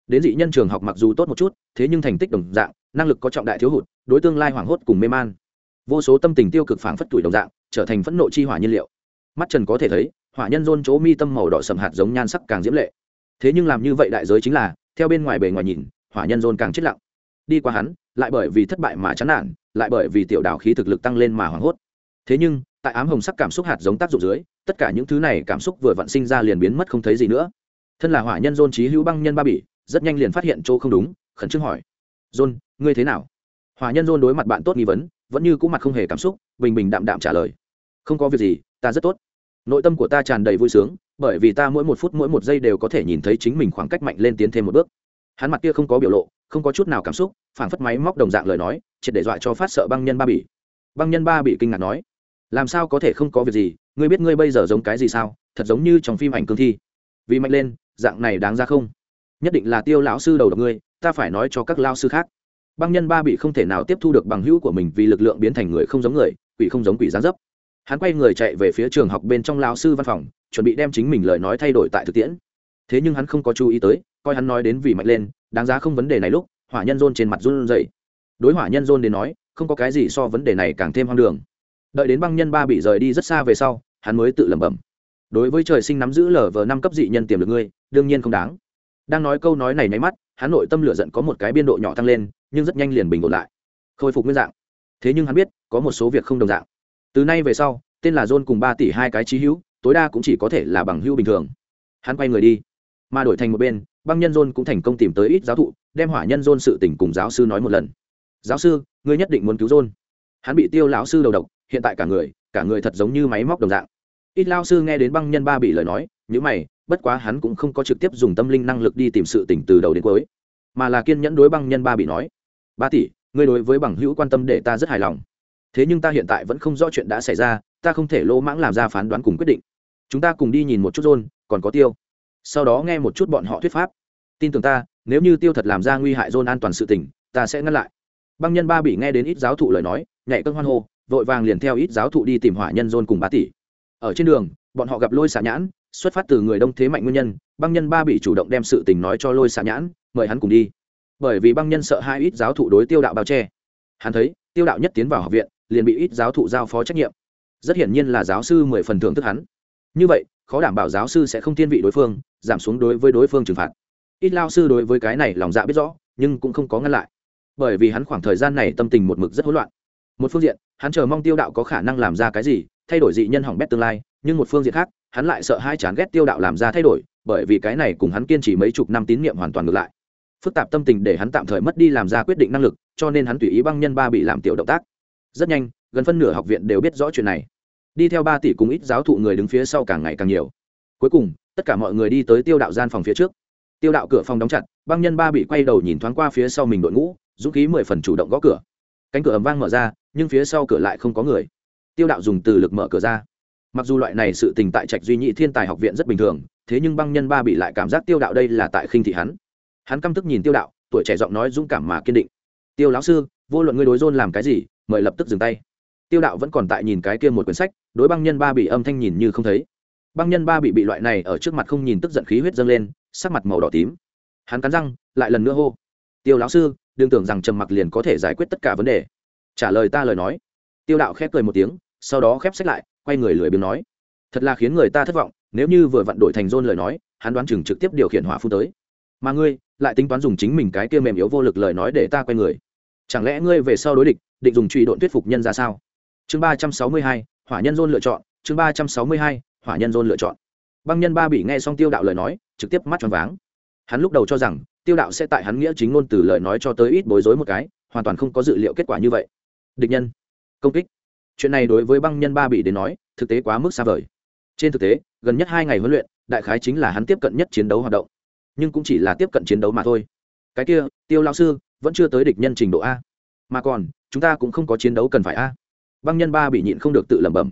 đến dị nhân trường học mặc dù tốt một chút, thế nhưng thành tích đồng dạng, năng lực có trọng đại thiếu hụt, đối tương lai hoảng hốt cùng mê man. Vô số tâm tình tiêu cực phảng phất tuổi đồng dạng, trở thành phẫn nộ chi hỏa nhiên liệu. Mắt trần có thể thấy, hỏa nhân dôn chỗ mi tâm màu đỏ sầm hạt giống nhan sắc càng diễm lệ. Thế nhưng làm như vậy đại giới chính là, theo bên ngoài bề ngoài nhìn, hỏa nhân dôn càng chết lặng. Đi qua hắn, lại bởi vì thất bại mà chán nản, lại bởi vì tiểu đảo khí thực lực tăng lên mà hoảng hốt. Thế nhưng, tại ám hồng sắc cảm xúc hạt giống tác dụng dưới, tất cả những thứ này cảm xúc vừa vặn sinh ra liền biến mất không thấy gì nữa. Thân là hỏa nhân dôn trí hữu băng nhân ba bỉ rất nhanh liền phát hiện chỗ không đúng khẩn trương hỏi. John, ngươi thế nào? Hòa nhân John đối mặt bạn tốt nghi vấn vẫn như cũ mặt không hề cảm xúc bình bình đạm đạm trả lời. Không có việc gì ta rất tốt. Nội tâm của ta tràn đầy vui sướng bởi vì ta mỗi một phút mỗi một giây đều có thể nhìn thấy chính mình khoảng cách mạnh lên tiến thêm một bước. Hắn mặt kia không có biểu lộ không có chút nào cảm xúc phảng phất máy móc đồng dạng lời nói triệt để dọa cho phát sợ băng nhân ba bỉ. Băng nhân ba bị kinh ngạc nói làm sao có thể không có việc gì ngươi biết ngươi bây giờ giống cái gì sao? Thật giống như trong phim ảnh cương thi. Vì mạnh lên dạng này đáng ra không? Nhất định là tiêu lão sư đầu độc ngươi, ta phải nói cho các lao sư khác. Băng nhân ba bị không thể nào tiếp thu được bằng hữu của mình vì lực lượng biến thành người không giống người, quỷ không giống quỷ gián dấp. Hắn quay người chạy về phía trường học bên trong lao sư văn phòng, chuẩn bị đem chính mình lời nói thay đổi tại thực tiễn. Thế nhưng hắn không có chú ý tới, coi hắn nói đến vì mạnh lên, đáng giá không vấn đề này lúc, hỏa nhân rôn trên mặt run dậy đối hỏa nhân rôn đến nói, không có cái gì so vấn đề này càng thêm hoang đường. Đợi đến băng nhân ba bị rời đi rất xa về sau, hắn mới tự lẩm bẩm. Đối với trời sinh nắm giữ lở vờ năm cấp dị nhân tiềm được ngươi, đương nhiên không đáng đang nói câu nói này nháy mắt, hắn nội tâm lửa giận có một cái biên độ nhỏ tăng lên, nhưng rất nhanh liền bình ổn lại, khôi phục nguyên dạng. Thế nhưng hắn biết, có một số việc không đồng dạng. Từ nay về sau, tên là john cùng ba tỷ hai cái trí hữu, tối đa cũng chỉ có thể là bằng hữu bình thường. Hắn quay người đi, mà đổi thành một bên, băng nhân john cũng thành công tìm tới ít giáo thụ, đem hỏa nhân john sự tình cùng giáo sư nói một lần. Giáo sư, ngươi nhất định muốn cứu john. Hắn bị tiêu lão sư đầu độc, hiện tại cả người cả người thật giống như máy móc đồng dạng. Ít lao sư nghe đến băng nhân ba bị lời nói nhữ mày bất quá hắn cũng không có trực tiếp dùng tâm linh năng lực đi tìm sự tỉnh từ đầu đến cuối, mà là kiên nhẫn đối băng nhân ba bị nói, ba tỷ, ngươi đối với bằng hữu quan tâm để ta rất hài lòng. Thế nhưng ta hiện tại vẫn không rõ chuyện đã xảy ra, ta không thể lỗ mãng làm ra phán đoán cùng quyết định. Chúng ta cùng đi nhìn một chút rôn còn có tiêu. Sau đó nghe một chút bọn họ thuyết pháp. Tin tưởng ta, nếu như tiêu thật làm ra nguy hại rôn an toàn sự tình, ta sẽ ngăn lại. Băng nhân ba bị nghe đến ít giáo thụ lời nói, nhảy cơn hoan hô, vội vàng liền theo ít giáo thụ đi tìm hỏa nhân rôn cùng ba tỷ. Ở trên đường, bọn họ gặp lôi xả nhãn xuất phát từ người đông thế mạnh nguyên nhân, băng nhân ba bị chủ động đem sự tình nói cho lôi xả nhãn, mời hắn cùng đi. Bởi vì băng nhân sợ hai ít giáo thụ đối tiêu đạo bao che. Hắn thấy, tiêu đạo nhất tiến vào học viện, liền bị ít giáo thụ giao phó trách nhiệm. Rất hiển nhiên là giáo sư mười phần thưởng thức hắn. Như vậy, khó đảm bảo giáo sư sẽ không thiên vị đối phương, giảm xuống đối với đối phương trừng phạt. Ít lao sư đối với cái này lòng dạ biết rõ, nhưng cũng không có ngăn lại. Bởi vì hắn khoảng thời gian này tâm tình một mực rất hỗn loạn. Một phương diện, hắn chờ mong tiêu đạo có khả năng làm ra cái gì, thay đổi dị nhân hỏng bét tương lai nhưng một phương diện khác, hắn lại sợ hai chán ghét tiêu đạo làm ra thay đổi, bởi vì cái này cùng hắn kiên trì mấy chục năm tín nhiệm hoàn toàn ngược lại. Phức tạp tâm tình để hắn tạm thời mất đi làm ra quyết định năng lực, cho nên hắn tùy ý băng nhân ba bị làm tiểu động tác. Rất nhanh, gần phân nửa học viện đều biết rõ chuyện này. Đi theo ba tỷ cùng ít giáo thụ người đứng phía sau càng ngày càng nhiều. Cuối cùng, tất cả mọi người đi tới tiêu đạo gian phòng phía trước. Tiêu đạo cửa phòng đóng chặt, băng nhân ba bị quay đầu nhìn thoáng qua phía sau mình đội ngũ, dũng khí mười phần chủ động gõ cửa. Cánh cửa ầm vang mở ra, nhưng phía sau cửa lại không có người. Tiêu đạo dùng từ lực mở cửa ra mặc dù loại này sự tình tại trạch duy nhị thiên tài học viện rất bình thường, thế nhưng băng nhân ba bị lại cảm giác tiêu đạo đây là tại khinh thị hắn. Hắn căm tức nhìn tiêu đạo, tuổi trẻ giọng nói dũng cảm mà kiên định. Tiêu lão sư, vô luận ngươi đối dôn làm cái gì, mời lập tức dừng tay. Tiêu đạo vẫn còn tại nhìn cái kia một quyển sách, đối băng nhân ba bị âm thanh nhìn như không thấy. Băng nhân ba bị bị loại này ở trước mặt không nhìn tức giận khí huyết dâng lên, sắc mặt màu đỏ tím. Hắn cắn răng, lại lần nữa hô. Tiêu lão sư, đừng tưởng rằng trầm mặc liền có thể giải quyết tất cả vấn đề. Trả lời ta lời nói. Tiêu đạo khép cười một tiếng, sau đó khép sách lại quay người lười biếng nói, thật là khiến người ta thất vọng, nếu như vừa vặn đổi thành rôn lời nói, hắn đoán chừng trực tiếp điều khiển hỏa phu tới. Mà ngươi, lại tính toán dùng chính mình cái kia mềm yếu vô lực lời nói để ta quay người. Chẳng lẽ ngươi về sau đối địch, định dùng truy độn thuyết phục nhân ra sao? Chương ba trăm sáu mươi hai, hỏa nhân rôn lựa chọn. Chương ba trăm sáu mươi hai, hỏa nhân rôn lựa chọn. Băng nhân ba bị nghe xong tiêu đạo lời nói, trực tiếp mắt tròn váng. Hắn lúc đầu cho rằng, tiêu đạo sẽ tại hắn nghĩa chính ngôn từ lời nói cho tới ít bối rối một cái, hoàn toàn không có dự liệu kết quả như vậy. Địch nhân, công kích chuyện này đối với băng nhân ba bị đến nói, thực tế quá mức xa vời. Trên thực tế, gần nhất hai ngày huấn luyện, đại khái chính là hắn tiếp cận nhất chiến đấu hoạt động. Nhưng cũng chỉ là tiếp cận chiến đấu mà thôi. Cái kia, tiêu lao sư, vẫn chưa tới địch nhân trình độ a. Mà còn, chúng ta cũng không có chiến đấu cần phải a. Băng nhân ba bị nhịn không được tự lẩm bẩm.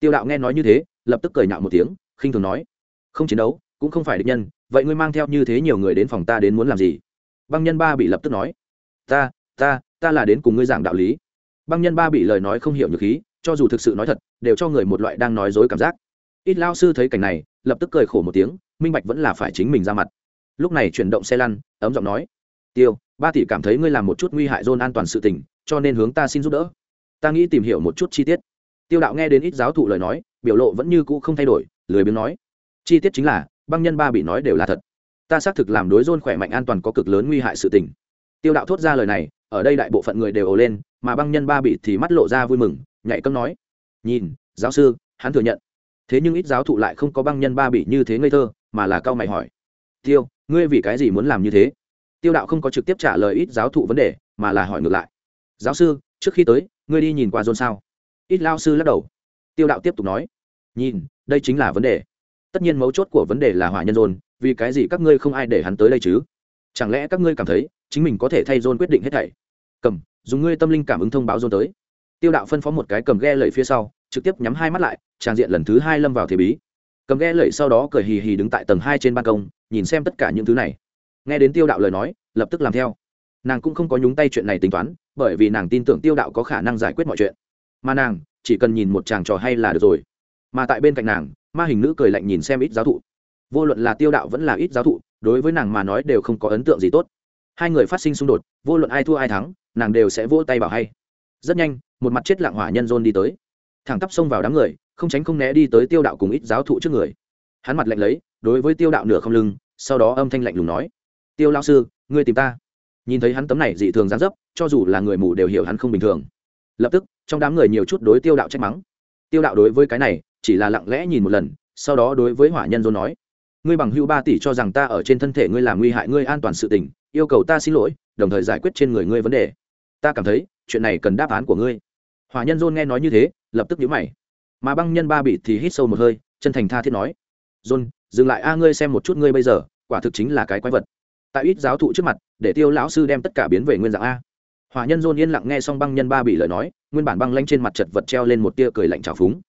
Tiêu đạo nghe nói như thế, lập tức cười nhạo một tiếng, khinh thường nói, không chiến đấu, cũng không phải địch nhân, vậy ngươi mang theo như thế nhiều người đến phòng ta đến muốn làm gì? Băng nhân ba bị lập tức nói, ta ta ta là đến cùng ngươi giảng đạo lý băng nhân ba bị lời nói không hiểu nhược khí, cho dù thực sự nói thật, đều cho người một loại đang nói dối cảm giác. Ít lao sư thấy cảnh này, lập tức cười khổ một tiếng, minh bạch vẫn là phải chính mình ra mặt. Lúc này chuyển động xe lăn, ấm giọng nói, tiêu, ba tỷ cảm thấy ngươi làm một chút nguy hại dôn an toàn sự tình, cho nên hướng ta xin giúp đỡ. Ta nghĩ tìm hiểu một chút chi tiết. Tiêu đạo nghe đến ít giáo thụ lời nói, biểu lộ vẫn như cũ không thay đổi, lười biếng nói, chi tiết chính là, băng nhân ba bị nói đều là thật. Ta xác thực làm đối dôn khỏe mạnh an toàn có cực lớn nguy hại sự tình. Tiêu đạo thốt ra lời này ở đây đại bộ phận người đều ồ lên, mà băng nhân ba bị thì mắt lộ ra vui mừng, nhảy cấm nói, nhìn, giáo sư, hắn thừa nhận. Thế nhưng ít giáo thụ lại không có băng nhân ba bị như thế ngây thơ, mà là cao mày hỏi, tiêu, ngươi vì cái gì muốn làm như thế? Tiêu đạo không có trực tiếp trả lời ít giáo thụ vấn đề, mà là hỏi ngược lại, giáo sư, trước khi tới, ngươi đi nhìn qua dôn sao? Ít lao sư lắc đầu. Tiêu đạo tiếp tục nói, nhìn, đây chính là vấn đề. Tất nhiên mấu chốt của vấn đề là hỏa nhân dôn, vì cái gì các ngươi không ai để hắn tới đây chứ? Chẳng lẽ các ngươi cảm thấy chính mình có thể thay dôn quyết định hết thảy? Cầm, dùng ngươi tâm linh cảm ứng thông báo dồn tới. Tiêu đạo phân phó một cái cầm ghe lẩy phía sau, trực tiếp nhắm hai mắt lại, tràng diện lần thứ hai lâm vào thế bí. Cầm ghe lẩy sau đó cười hì hì đứng tại tầng hai trên ban công, nhìn xem tất cả những thứ này. Nghe đến tiêu đạo lời nói, lập tức làm theo. Nàng cũng không có nhúng tay chuyện này tính toán, bởi vì nàng tin tưởng tiêu đạo có khả năng giải quyết mọi chuyện. Mà nàng, chỉ cần nhìn một chàng trò hay là được rồi. Mà tại bên cạnh nàng, ma hình nữ cười lạnh nhìn xem ít giáo thụ. Vô luận là tiêu đạo vẫn là ít giáo thụ, đối với nàng mà nói đều không có ấn tượng gì tốt hai người phát sinh xung đột, vô luận ai thua ai thắng, nàng đều sẽ vỗ tay bảo hay. Rất nhanh, một mặt chết lặng hỏa nhân dôn đi tới. Thẳng tắp xông vào đám người, không tránh không né đi tới tiêu đạo cùng ít giáo thụ trước người. Hắn mặt lạnh lấy, đối với tiêu đạo nửa không lưng, sau đó âm thanh lạnh lùng nói, tiêu lao sư, ngươi tìm ta. Nhìn thấy hắn tấm này dị thường gián dấp, cho dù là người mù đều hiểu hắn không bình thường. Lập tức, trong đám người nhiều chút đối tiêu đạo trách mắng. Tiêu đạo đối với cái này, chỉ là lặng lẽ nhìn một lần, sau đó đối với hỏa nhân dôn nói ngươi bằng hữu ba tỷ cho rằng ta ở trên thân thể ngươi làm nguy hại ngươi an toàn sự tình, yêu cầu ta xin lỗi, đồng thời giải quyết trên người ngươi vấn đề. Ta cảm thấy, chuyện này cần đáp án của ngươi. Hòa nhân dôn nghe nói như thế, lập tức nhíu mày. Mà băng nhân ba bị thì hít sâu một hơi, chân thành tha thiết nói dôn dừng lại a, ngươi xem một chút ngươi bây giờ, quả thực chính là cái quái vật. Tại ít giáo thụ trước mặt, để tiêu lão sư đem tất cả biến về nguyên dạng a. Hòa nhân dôn yên lặng nghe xong băng nhân ba bị lời nói, nguyên bản băng lanh trên mặt chật vật treo lên một tia cười lạnh trào phúng.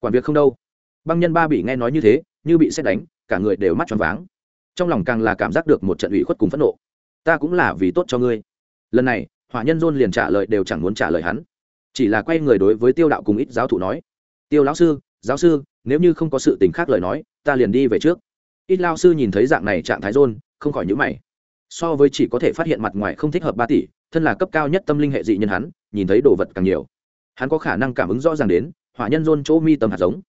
Quản việc không đâu. Băng nhân ba bị nghe nói như thế như bị xét đánh, cả người đều mắt tròn váng. Trong lòng càng là cảm giác được một trận ủy khuất cùng phẫn nộ. Ta cũng là vì tốt cho ngươi. Lần này hỏa nhân dôn liền trả lời đều chẳng muốn trả lời hắn. Chỉ là quay người đối với tiêu đạo cùng ít giáo thụ nói, tiêu lão sư, giáo sư, nếu như không có sự tình khác lời nói, ta liền đi về trước. Ít lao sư nhìn thấy dạng này trạng thái dôn không khỏi nhữ mày. So với chỉ có thể phát hiện mặt ngoài không thích hợp ba tỷ, thân là cấp cao nhất tâm linh hệ dị nhân hắn, nhìn thấy đồ vật càng nhiều. Hắn có khả năng cảm ứng rõ ràng đến hỏa nhân dôn chỗ mi tầm hạt giống.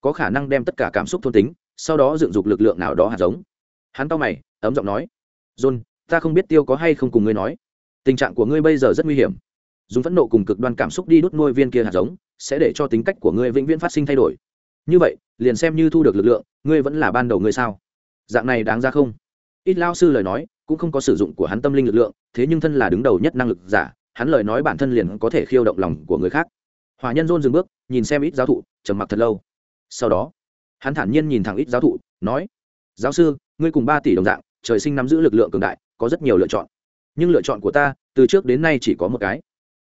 Có khả năng đem tất cả cảm xúc thôn tính sau đó dựng dục lực lượng nào đó hạt giống. Hắn to mày, ấm giọng nói, john, ta không biết tiêu có hay không cùng ngươi nói. Tình trạng của ngươi bây giờ rất nguy hiểm. Dùng phẫn nộ cùng cực đoan cảm xúc đi đốt nuôi viên kia hạt giống sẽ để cho tính cách của ngươi vĩnh viễn phát sinh thay đổi. Như vậy, liền xem như thu được lực lượng, ngươi vẫn là ban đầu ngươi sao? Dạng này đáng ra không? Ít lao sư lời nói cũng không có sử dụng của hắn tâm linh lực lượng, thế nhưng thân là đứng đầu nhất năng lực giả, hắn lời nói bản thân liền có thể khiêu động lòng của người khác. Hòa nhân dôn dừng bước, nhìn xem ít giáo thụ, trầm mặc thật lâu. Sau đó hắn thản nhiên nhìn thẳng ít giáo thụ, nói, giáo sư, ngươi cùng ba tỷ đồng dạng, trời sinh nắm giữ lực lượng cường đại, có rất nhiều lựa chọn. Nhưng lựa chọn của ta, từ trước đến nay chỉ có một cái.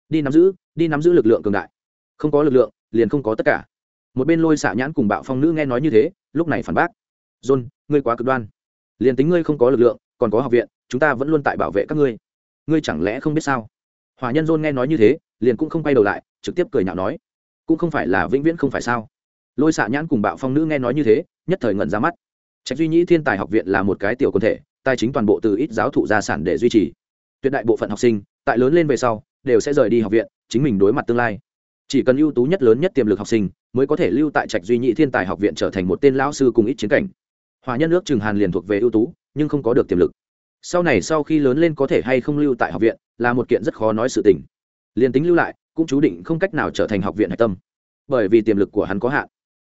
Đi nắm giữ, đi nắm giữ lực lượng cường đại. Không có lực lượng, liền không có tất cả. Một bên lôi xạ nhãn cùng bạo phong nữ nghe nói như thế, lúc này phản bác, john, ngươi quá cực đoan. Liền tính ngươi không có lực lượng, còn có học viện, chúng ta vẫn luôn tại bảo vệ các ngươi. Ngươi chẳng lẽ không biết sao? Hòa nhân john nghe nói như thế, liền cũng không quay đầu lại, trực tiếp cười nhạo nói, cũng không phải là vĩnh viễn không phải sao? Lôi xạ nhãn cùng bạo phong nữ nghe nói như thế, nhất thời ngẩn ra mắt. Trạch duy nhĩ thiên tài học viện là một cái tiểu quân thể, tài chính toàn bộ từ ít giáo thụ gia sản để duy trì. Tuyệt đại bộ phận học sinh, tại lớn lên về sau, đều sẽ rời đi học viện, chính mình đối mặt tương lai. Chỉ cần ưu tú nhất lớn nhất tiềm lực học sinh, mới có thể lưu tại trạch duy nhĩ thiên tài học viện trở thành một tên lão sư cùng ít chiến cảnh. Hòa nhân nước trường hàn liền thuộc về ưu tú, nhưng không có được tiềm lực. Sau này sau khi lớn lên có thể hay không lưu tại học viện, là một kiện rất khó nói sự tình. Liền tính lưu lại, cũng chú định không cách nào trở thành học viện hạch tâm. Bởi vì tiềm lực của hắn có hạn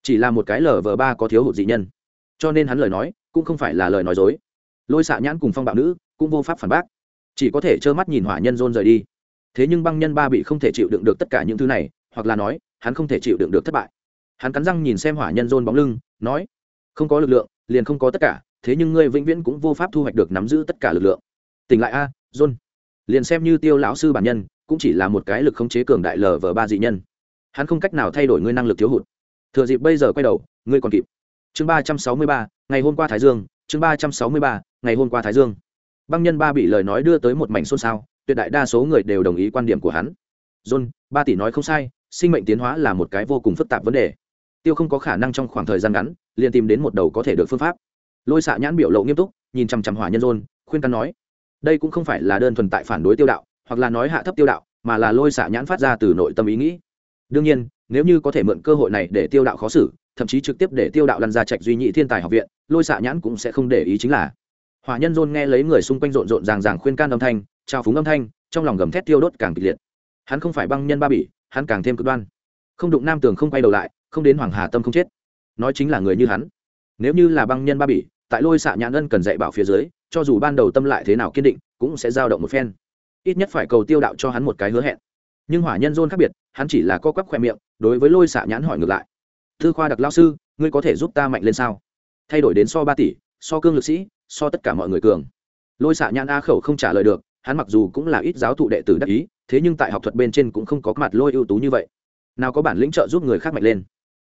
chỉ là một cái lờ vờ ba có thiếu hụt dị nhân. Cho nên hắn lời nói cũng không phải là lời nói dối. Lôi xạ nhãn cùng phong bạo nữ cũng vô pháp phản bác. Chỉ có thể trơ mắt nhìn hỏa nhân dôn rời đi. Thế nhưng băng nhân ba bị không thể chịu đựng được tất cả những thứ này hoặc là nói hắn không thể chịu đựng được thất bại. Hắn cắn răng nhìn xem hỏa nhân dôn bóng lưng nói không có lực lượng liền không có tất cả thế nhưng ngươi vĩnh viễn cũng vô pháp thu hoạch được nắm giữ tất cả lực lượng. Tỉnh lại a à, liền xem như tiêu lão sư bản nhân cũng chỉ là một cái lực khống chế cường đại lờ vờ ba dị nhân. Hắn không cách nào thay đổi ngươi năng lực thiếu hụt thừa dịp bây giờ quay đầu, ngươi còn kịp. Chương ba trăm sáu mươi ba, ngày hôm qua thái dương. Chương ba trăm sáu mươi ba, ngày hôm qua thái dương. Băng nhân ba bị lời nói đưa tới một mảnh xôn xao, tuyệt đại đa số người đều đồng ý quan điểm của hắn. John, ba tỷ nói không sai, sinh mệnh tiến hóa là một cái vô cùng phức tạp vấn đề. Tiêu không có khả năng trong khoảng thời gian ngắn, liền tìm đến một đầu có thể được phương pháp. Lôi xạ nhãn biểu lộ nghiêm túc, nhìn chằm chằm hỏa nhân john, khuyên căn nói, đây cũng không phải là đơn thuần tại phản đối tiêu đạo, hoặc là nói hạ thấp tiêu đạo, mà là lôi xạ nhãn phát ra từ nội tâm ý nghĩ. Đương nhiên nếu như có thể mượn cơ hội này để tiêu đạo khó xử, thậm chí trực tiếp để tiêu đạo lăn ra trạch duy nhị thiên tài học viện, lôi xạ nhãn cũng sẽ không để ý chính là. Hòa nhân dôn nghe lấy người xung quanh rộn rộn ràng ràng khuyên can âm thanh, trao phúng âm thanh, trong lòng gầm thét tiêu đốt càng kịch liệt. Hắn không phải băng nhân ba bỉ, hắn càng thêm cực đoan. Không đụng nam tường không quay đầu lại, không đến hoàng hà tâm không chết. Nói chính là người như hắn. Nếu như là băng nhân ba bỉ, tại lôi xạ nhãn ân cần dạy bảo phía dưới, cho dù ban đầu tâm lại thế nào kiên định, cũng sẽ dao động một phen. Ít nhất phải cầu tiêu đạo cho hắn một cái hứa hẹn nhưng hỏa nhân dôn khác biệt, hắn chỉ là co quắp khoe miệng, đối với lôi xạ nhãn hỏi ngược lại. Thư khoa đặc lao sư, ngươi có thể giúp ta mạnh lên sao? Thay đổi đến so ba tỷ, so cương lực sĩ, so tất cả mọi người cường. Lôi xạ nhãn a khẩu không trả lời được, hắn mặc dù cũng là ít giáo thụ đệ tử đắc ý, thế nhưng tại học thuật bên trên cũng không có mặt lôi ưu tú như vậy. Nào có bản lĩnh trợ giúp người khác mạnh lên?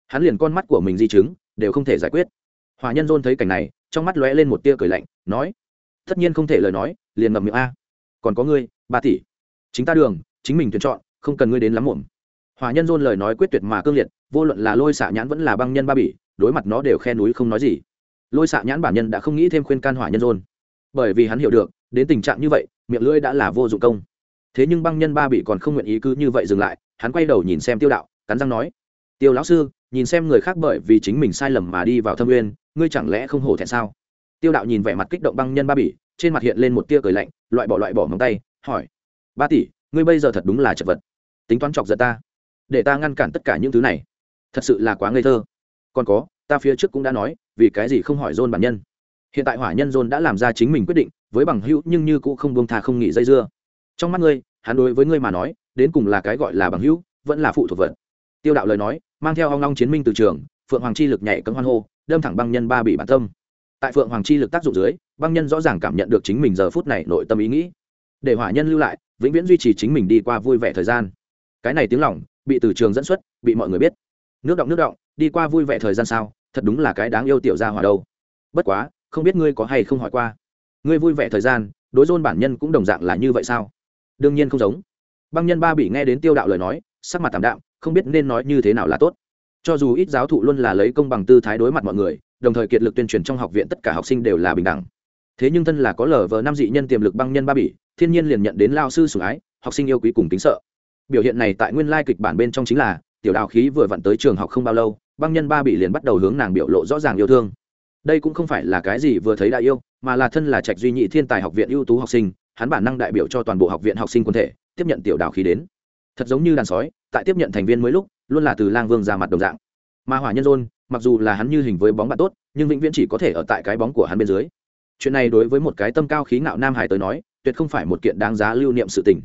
Hắn liền con mắt của mình di chứng, đều không thể giải quyết. Hòa nhân dôn thấy cảnh này, trong mắt lóe lên một tia cười lạnh, nói, tất nhiên không thể lời nói, liền ngậm miệng a. Còn có ngươi, ba tỷ. Chính ta đường, chính mình tuyển chọn không cần ngươi đến lắm muộn. Hòa nhân dôn lời nói quyết tuyệt mà cương liệt, vô luận là lôi xạ nhãn vẫn là băng nhân ba bỉ, đối mặt nó đều khe núi không nói gì. Lôi xạ nhãn bản nhân đã không nghĩ thêm khuyên can hỏa nhân dôn bởi vì hắn hiểu được, đến tình trạng như vậy, miệng lưỡi đã là vô dụng công. Thế nhưng băng nhân ba bị còn không nguyện ý cứ như vậy dừng lại, hắn quay đầu nhìn xem tiêu đạo, cắn răng nói, tiêu lão sư, nhìn xem người khác bởi vì chính mình sai lầm mà đi vào thâm nguyên, ngươi chẳng lẽ không hổ thẹn sao? Tiêu đạo nhìn vẻ mặt kích động băng nhân ba bỉ, trên mặt hiện lên một tia cười lạnh, loại bỏ loại bỏ móng tay, hỏi, ba tỷ ngươi bây giờ thật đúng là chật vật. Tính toán chọc giận ta. Để ta ngăn cản tất cả những thứ này. Thật sự là quá ngây thơ. Còn có, ta phía trước cũng đã nói, vì cái gì không hỏi dôn bản nhân. Hiện tại hỏa nhân dôn đã làm ra chính mình quyết định, với bằng hữu nhưng như cũng không buông tha không nghỉ dây dưa. Trong mắt ngươi, hắn đối với ngươi mà nói, đến cùng là cái gọi là bằng hữu, vẫn là phụ thuộc vật. Tiêu đạo lời nói, mang theo hong long chiến minh từ trường, phượng hoàng chi lực nhảy cấm hoan hô, đâm thẳng băng nhân ba bị bản tâm. Tại phượng hoàng chi lực tác dụng dưới, băng nhân rõ ràng cảm nhận được chính mình giờ phút này nội tâm ý nghĩ. Để hỏa nhân lưu lại vĩnh viễn duy trì chính mình đi qua vui vẻ thời gian. Cái này tiếng lỏng, bị từ trường dẫn xuất, bị mọi người biết. Nước động nước động, đi qua vui vẻ thời gian sao? Thật đúng là cái đáng yêu tiểu ra hỏa đâu. Bất quá, không biết ngươi có hay không hỏi qua. Ngươi vui vẻ thời gian, đối dôn bản nhân cũng đồng dạng là như vậy sao? Đương nhiên không giống. Băng nhân ba bị nghe đến tiêu đạo lời nói, sắc mặt tạm đạm, không biết nên nói như thế nào là tốt. Cho dù ít giáo thụ luôn là lấy công bằng tư thái đối mặt mọi người, đồng thời kiệt lực tuyên truyền trong học viện tất cả học sinh đều là bình đẳng thế nhưng thân là có lờ vờ năm dị nhân tiềm lực băng nhân ba bỉ, thiên nhiên liền nhận đến lao sư sủng ái, học sinh yêu quý cùng tính sợ. Biểu hiện này tại nguyên lai kịch bản bên trong chính là, tiểu đào khí vừa vặn tới trường học không bao lâu, băng nhân ba bỉ liền bắt đầu hướng nàng biểu lộ rõ ràng yêu thương. Đây cũng không phải là cái gì vừa thấy đã yêu, mà là thân là trạch duy nhị thiên tài học viện ưu tú học sinh, hắn bản năng đại biểu cho toàn bộ học viện học sinh quân thể, tiếp nhận tiểu đào khí đến. Thật giống như đàn sói, tại tiếp nhận thành viên mới lúc, luôn là từ lang vương ra mặt đồng dạng. Mà hỏa nhân rôn mặc dù là hắn như hình với bóng bạn tốt, nhưng vĩnh viễn chỉ có thể ở tại cái bóng của hắn bên dưới chuyện này đối với một cái tâm cao khí ngạo nam hải tới nói, tuyệt không phải một kiện đáng giá lưu niệm sự tình.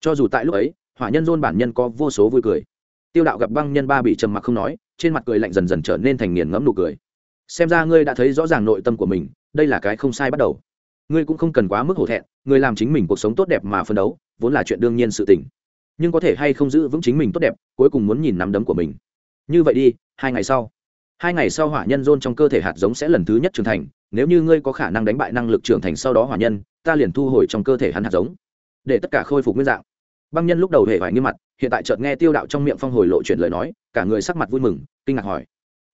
Cho dù tại lúc ấy, hỏa nhân dôn bản nhân có vô số vui cười. Tiêu đạo gặp băng nhân ba bị trầm mặc không nói, trên mặt cười lạnh dần dần trở nên thành nghiền ngẫm nụ cười. Xem ra ngươi đã thấy rõ ràng nội tâm của mình, đây là cái không sai bắt đầu. Ngươi cũng không cần quá mức hổ thẹn, ngươi làm chính mình cuộc sống tốt đẹp mà phân đấu, vốn là chuyện đương nhiên sự tình. Nhưng có thể hay không giữ vững chính mình tốt đẹp, cuối cùng muốn nhìn nắm đấm của mình. Như vậy đi, hai ngày sau. Hai ngày sau hỏa nhân dôn trong cơ thể hạt giống sẽ lần thứ nhất trưởng thành nếu như ngươi có khả năng đánh bại năng lực trưởng thành sau đó hỏa nhân, ta liền thu hồi trong cơ thể hắn hạt giống. Để tất cả khôi phục nguyên dạng. Băng nhân lúc đầu hề vải nghiêm mặt, hiện tại chợt nghe tiêu đạo trong miệng phong hồi lộ chuyển lời nói, cả người sắc mặt vui mừng, kinh ngạc hỏi.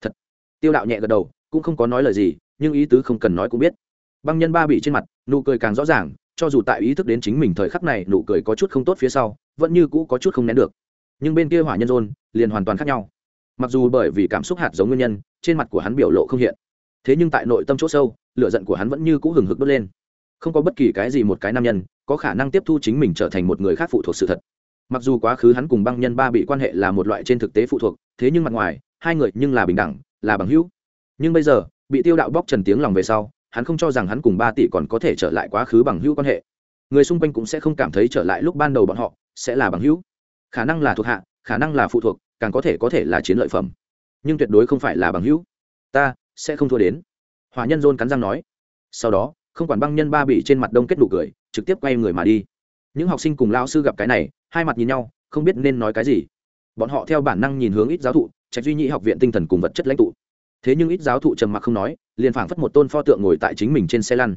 Thật. Tiêu đạo nhẹ gật đầu, cũng không có nói lời gì, nhưng ý tứ không cần nói cũng biết. Băng nhân ba bị trên mặt, nụ cười càng rõ ràng, cho dù tại ý thức đến chính mình thời khắc này nụ cười có chút không tốt phía sau, vẫn như cũ có chút không nén được. Nhưng bên kia hỏa nhân rôn liền hoàn toàn khác nhau. Mặc dù bởi vì cảm xúc hạt giống nguyên nhân, trên mặt của hắn biểu lộ không hiện thế nhưng tại nội tâm chỗ sâu, lửa giận của hắn vẫn như cũ hừng hực đốt lên. Không có bất kỳ cái gì một cái nam nhân có khả năng tiếp thu chính mình trở thành một người khác phụ thuộc sự thật. Mặc dù quá khứ hắn cùng băng nhân ba bị quan hệ là một loại trên thực tế phụ thuộc, thế nhưng mặt ngoài, hai người nhưng là bình đẳng, là bằng hữu. Nhưng bây giờ, bị tiêu đạo bóc trần tiếng lòng về sau, hắn không cho rằng hắn cùng ba tỷ còn có thể trở lại quá khứ bằng hữu quan hệ. Người xung quanh cũng sẽ không cảm thấy trở lại lúc ban đầu bọn họ sẽ là bằng hữu. Khả năng là thuộc hạ, khả năng là phụ thuộc, càng có thể có thể là chiến lợi phẩm. Nhưng tuyệt đối không phải là bằng hữu. Ta sẽ không thua đến. Hòa nhân dôn cắn răng nói. Sau đó, không quản băng nhân ba bị trên mặt đông kết nụ cười, trực tiếp quay người mà đi. Những học sinh cùng lao sư gặp cái này, hai mặt nhìn nhau, không biết nên nói cái gì. Bọn họ theo bản năng nhìn hướng ít giáo thụ, trạch duy nhị học viện tinh thần cùng vật chất lãnh tụ. Thế nhưng ít giáo thụ trầm mặc không nói, liền phảng phất một tôn pho tượng ngồi tại chính mình trên xe lăn.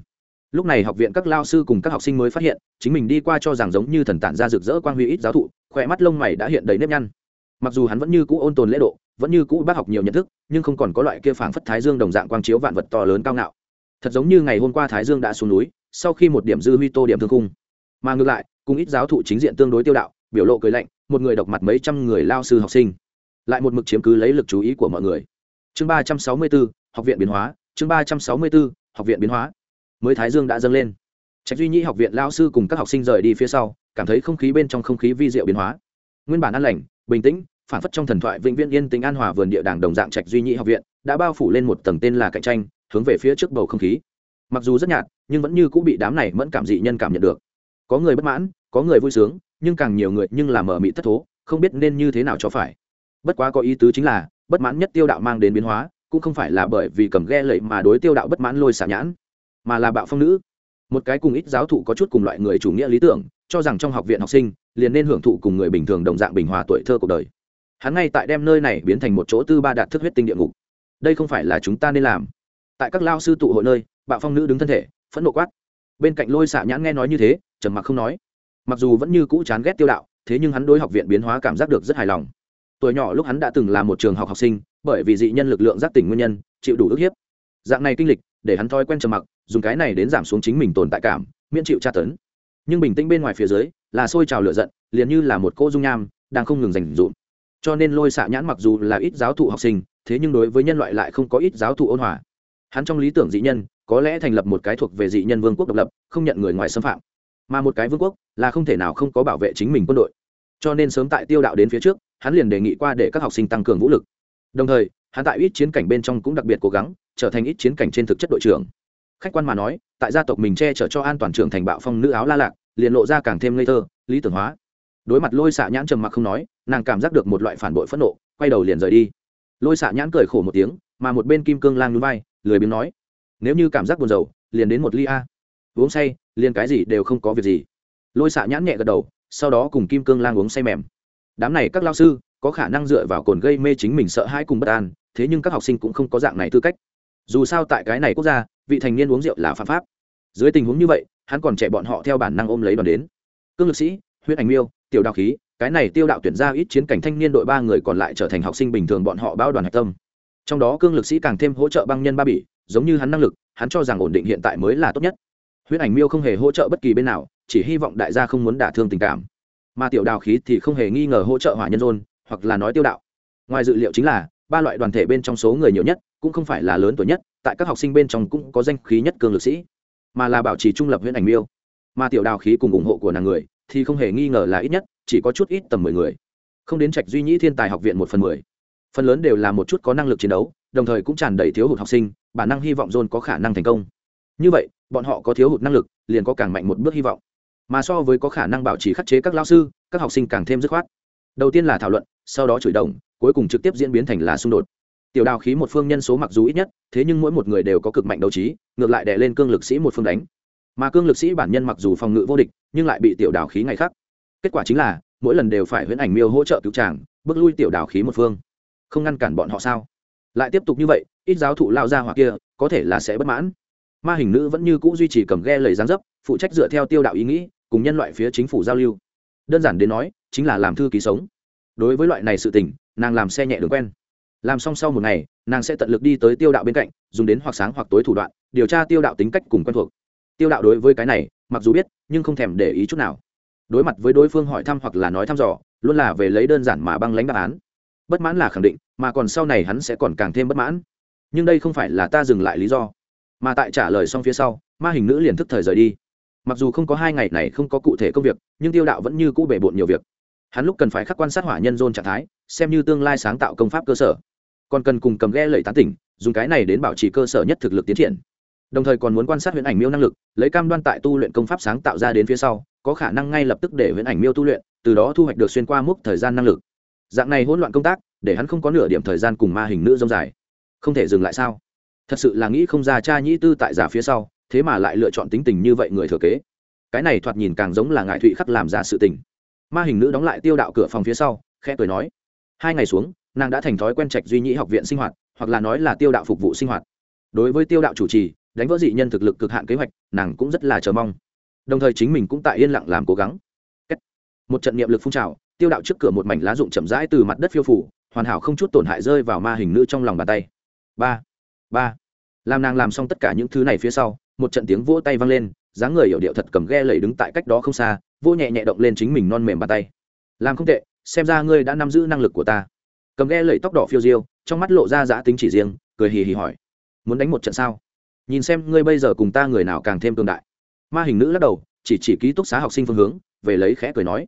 Lúc này học viện các lao sư cùng các học sinh mới phát hiện, chính mình đi qua cho rằng giống như thần tản ra rực rỡ quang huy ít giáo thụ khỏe mắt lông mày đã hiện đầy nếp nhăn. Mặc dù hắn vẫn như cũ ôn tồn lễ độ vẫn như cũ bác học nhiều nhận thức, nhưng không còn có loại kia phảng phất thái dương đồng dạng quang chiếu vạn vật to lớn cao ngạo. Thật giống như ngày hôm qua thái dương đã xuống núi, sau khi một điểm dư huy tô điểm thương cung mà ngược lại, cùng ít giáo thụ chính diện tương đối tiêu đạo, biểu lộ cười lạnh, một người độc mặt mấy trăm người lao sư học sinh. Lại một mực chiếm cứ lấy lực chú ý của mọi người. Chương ba trăm sáu mươi bốn, học viện biến hóa, chương ba trăm sáu mươi bốn, học viện biến hóa. Mới thái dương đã dâng lên. Trạch duy nhĩ học viện lao sư cùng các học sinh rời đi phía sau, cảm thấy không khí bên trong không khí vi diệu biến hóa. Nguyên bản an lành, bình tĩnh phản phất trong thần thoại vĩnh viễn yên tĩnh an hòa vườn địa đàng đồng dạng trạch duy nhị học viện, đã bao phủ lên một tầng tên là cạnh tranh, hướng về phía trước bầu không khí. Mặc dù rất nhạt, nhưng vẫn như cũng bị đám này mẫn cảm dị nhân cảm nhận được. Có người bất mãn, có người vui sướng, nhưng càng nhiều người nhưng làm mở mị thất thố, không biết nên như thế nào cho phải. Bất quá có ý tứ chính là, bất mãn nhất tiêu đạo mang đến biến hóa, cũng không phải là bởi vì cầm ghe lệ mà đối tiêu đạo bất mãn lôi xả nhãn, mà là bạo phong nữ. Một cái cùng ít giáo thụ có chút cùng loại người chủ nghĩa lý tưởng, cho rằng trong học viện học sinh, liền nên hưởng thụ cùng người bình thường đồng dạng bình hòa tuổi thơ cuộc đời hắn ngay tại đem nơi này biến thành một chỗ tư ba đạt thức huyết tinh địa ngục. Đây không phải là chúng ta nên làm. Tại các lao sư tụ hội nơi, bạo phong nữ đứng thân thể, phẫn nộ quát. Bên cạnh lôi xạ nhãn nghe nói như thế, trầm mặc không nói. Mặc dù vẫn như cũ chán ghét tiêu đạo, thế nhưng hắn đối học viện biến hóa cảm giác được rất hài lòng. Tuổi nhỏ lúc hắn đã từng là một trường học học sinh, bởi vì dị nhân lực lượng giác tỉnh nguyên nhân, chịu đủ ức hiếp. Dạng này kinh lịch, để hắn thói quen trầm mặc, dùng cái này đến giảm xuống chính mình tồn tại cảm, miễn chịu tra tấn. Nhưng bình tĩnh bên ngoài phía dưới, là sôi trào lửa giận, liền như là một cô dung nham, đang không ngừng dành dụm cho nên lôi xạ nhãn mặc dù là ít giáo thụ học sinh, thế nhưng đối với nhân loại lại không có ít giáo thụ ôn hòa. Hắn trong lý tưởng dị nhân, có lẽ thành lập một cái thuộc về dị nhân vương quốc độc lập, không nhận người ngoài xâm phạm. Mà một cái vương quốc, là không thể nào không có bảo vệ chính mình quân đội. Cho nên sớm tại tiêu đạo đến phía trước, hắn liền đề nghị qua để các học sinh tăng cường vũ lực. Đồng thời, hắn tại ít chiến cảnh bên trong cũng đặc biệt cố gắng, trở thành ít chiến cảnh trên thực chất đội trưởng. Khách quan mà nói, tại gia tộc mình che chở cho an toàn trưởng thành bạo phong nữ áo la lạc, liền lộ ra càng thêm ngây thơ, lý tưởng hóa đối mặt lôi xạ nhãn trầm mặc không nói nàng cảm giác được một loại phản bội phẫn nộ quay đầu liền rời đi. Lôi xạ nhãn cười khổ một tiếng mà một bên kim cương lang núi vai, lười biếng nói nếu như cảm giác buồn rầu liền đến một ly a. Uống say liền cái gì đều không có việc gì. Lôi xạ nhãn nhẹ gật đầu sau đó cùng kim cương lang uống say mềm. Đám này các lao sư có khả năng dựa vào cồn gây mê chính mình sợ hãi cùng bất an thế nhưng các học sinh cũng không có dạng này tư cách. Dù sao tại cái này quốc gia vị thành niên uống rượu là phạm pháp. Dưới tình huống như vậy hắn còn trẻ bọn họ theo bản năng ôm lấy đoàn đến. Cương lực sĩ huyết ảnh miêu tiểu đạo khí, cái này tiêu đạo tuyển ra ít chiến cảnh thanh niên đội ba người còn lại trở thành học sinh bình thường bọn họ bao đoàn hạch tâm. Trong đó cương lực sĩ càng thêm hỗ trợ băng nhân ba bỉ, giống như hắn năng lực, hắn cho rằng ổn định hiện tại mới là tốt nhất. Huyết ảnh miêu không hề hỗ trợ bất kỳ bên nào, chỉ hy vọng đại gia không muốn đả thương tình cảm. Mà tiểu đào khí thì không hề nghi ngờ hỗ trợ hỏa nhân rôn hoặc là nói tiêu đạo. Ngoài dự liệu chính là, ba loại đoàn thể bên trong số người nhiều nhất, cũng không phải là lớn tuổi nhất, tại các học sinh bên trong cũng có danh khí nhất cường lực sĩ. Mà là bảo trì trung lập huyễn ảnh miêu. Mà tiểu đào khí cùng ủng hộ của nàng người thì không hề nghi ngờ là ít nhất, chỉ có chút ít tầm mười người. Không đến trạch duy nhĩ thiên tài học viện một phần mười. Phần lớn đều là một chút có năng lực chiến đấu, đồng thời cũng tràn đầy thiếu hụt học sinh, bản năng hy vọng john có khả năng thành công. Như vậy, bọn họ có thiếu hụt năng lực, liền có càng mạnh một bước hy vọng. Mà so với có khả năng bảo trì khắc chế các lao sư, các học sinh càng thêm dứt khoát. Đầu tiên là thảo luận, sau đó chửi đồng, cuối cùng trực tiếp diễn biến thành là xung đột. Tiểu đào khí một phương nhân số mặc dù ít nhất, thế nhưng mỗi một người đều có cực mạnh đấu trí, ngược lại đè lên cương lực sĩ một phương đánh mà cương lực sĩ bản nhân mặc dù phòng ngự vô địch, nhưng lại bị tiểu đào khí ngày khác kết quả chính là, mỗi lần đều phải huyễn ảnh miêu hỗ trợ cứu tràng bước lui tiểu đào khí một phương. Không ngăn cản bọn họ sao? Lại tiếp tục như vậy, ít giáo thụ lao ra hoặc kia, có thể là sẽ bất mãn. Ma hình nữ vẫn như c ũ duy trì cầm ghe lời gián dấp, phụ trách dựa theo tiêu đạo ý nghĩ, cùng nhân loại phía chính phủ giao lưu. Đơn giản đến nói, chính là làm thư ký sống. Đối với loại này sự tình, nàng làm xe nhẹ đường quen. Làm xong sau một ngày, nàng sẽ tận lực đi tới tiêu đạo bên cạnh, dùng đến hoặc sáng hoặc tối thủ đoạn, điều tra tiêu đạo tính cách cùng quen thuộc tiêu đạo đối với cái này, mặc dù biết, nhưng không thèm để ý chút nào. Đối mặt với đối phương hỏi thăm hoặc là nói thăm dò, luôn là về lấy đơn giản mà băng lãnh đáp án. Bất mãn là khẳng định, mà còn sau này hắn sẽ còn càng thêm bất mãn. Nhưng đây không phải là ta dừng lại lý do. Mà tại trả lời xong phía sau, ma hình nữ liền thức thời rời đi. Mặc dù không có hai ngày này không có cụ thể công việc, nhưng tiêu đạo vẫn như cũ bể bộn nhiều việc. Hắn lúc cần phải khắc quan sát hỏa nhân dôn trạng thái, xem như tương lai sáng tạo công pháp cơ sở. Còn cần cùng cầm ghe lẩy tán tỉnh, dùng cái này đến bảo trì cơ sở nhất thực lực tiến triển đồng thời còn muốn quan sát huyễn ảnh miêu năng lực, lấy cam đoan tại tu luyện công pháp sáng tạo ra đến phía sau, có khả năng ngay lập tức để huyễn ảnh miêu tu luyện, từ đó thu hoạch được xuyên qua mức thời gian năng lực. Dạng này hỗn loạn công tác, để hắn không có nửa điểm thời gian cùng ma hình nữ dông dài. Không thể dừng lại sao? Thật sự là nghĩ không ra cha nhĩ tư tại giả phía sau, thế mà lại lựa chọn tính tình như vậy người thừa kế. Cái này thoạt nhìn càng giống là ngại thụy khắc làm ra sự tình. Ma hình nữ đóng lại tiêu đạo cửa phòng phía sau, khẽ cười nói, hai ngày xuống, nàng đã thành thói quen trạch duy nhĩ học viện sinh hoạt, hoặc là nói là tiêu đạo phục vụ sinh hoạt. Đối với tiêu đạo chủ trì đánh vỡ dị nhân thực lực cực hạn kế hoạch, nàng cũng rất là chờ mong. Đồng thời chính mình cũng tại yên lặng làm cố gắng. Một trận niệm lực phun trào, tiêu đạo trước cửa một mảnh lá rụng chậm rãi từ mặt đất phiêu phủ, hoàn hảo không chút tổn hại rơi vào ma hình nữ trong lòng bàn tay. Ba. Ba. Làm nàng làm xong tất cả những thứ này phía sau, một trận tiếng vỗ tay vang lên, dáng người hiểu điệu thật cầm ghe lẩy đứng tại cách đó không xa, vỗ nhẹ nhẹ động lên chính mình non mềm bàn tay. Làm không tệ, xem ra ngươi đã nắm giữ năng lực của ta. Cầm ghe lẩy tóc đỏ phiêu diêu, trong mắt lộ ra giã tính chỉ riêng, cười hì hì hỏi. Muốn đánh một trận sao? Nhìn xem ngươi bây giờ cùng ta người nào càng thêm cường đại. Ma hình nữ lắc đầu, chỉ chỉ ký túc xá học sinh phương hướng, về lấy khẽ cười nói.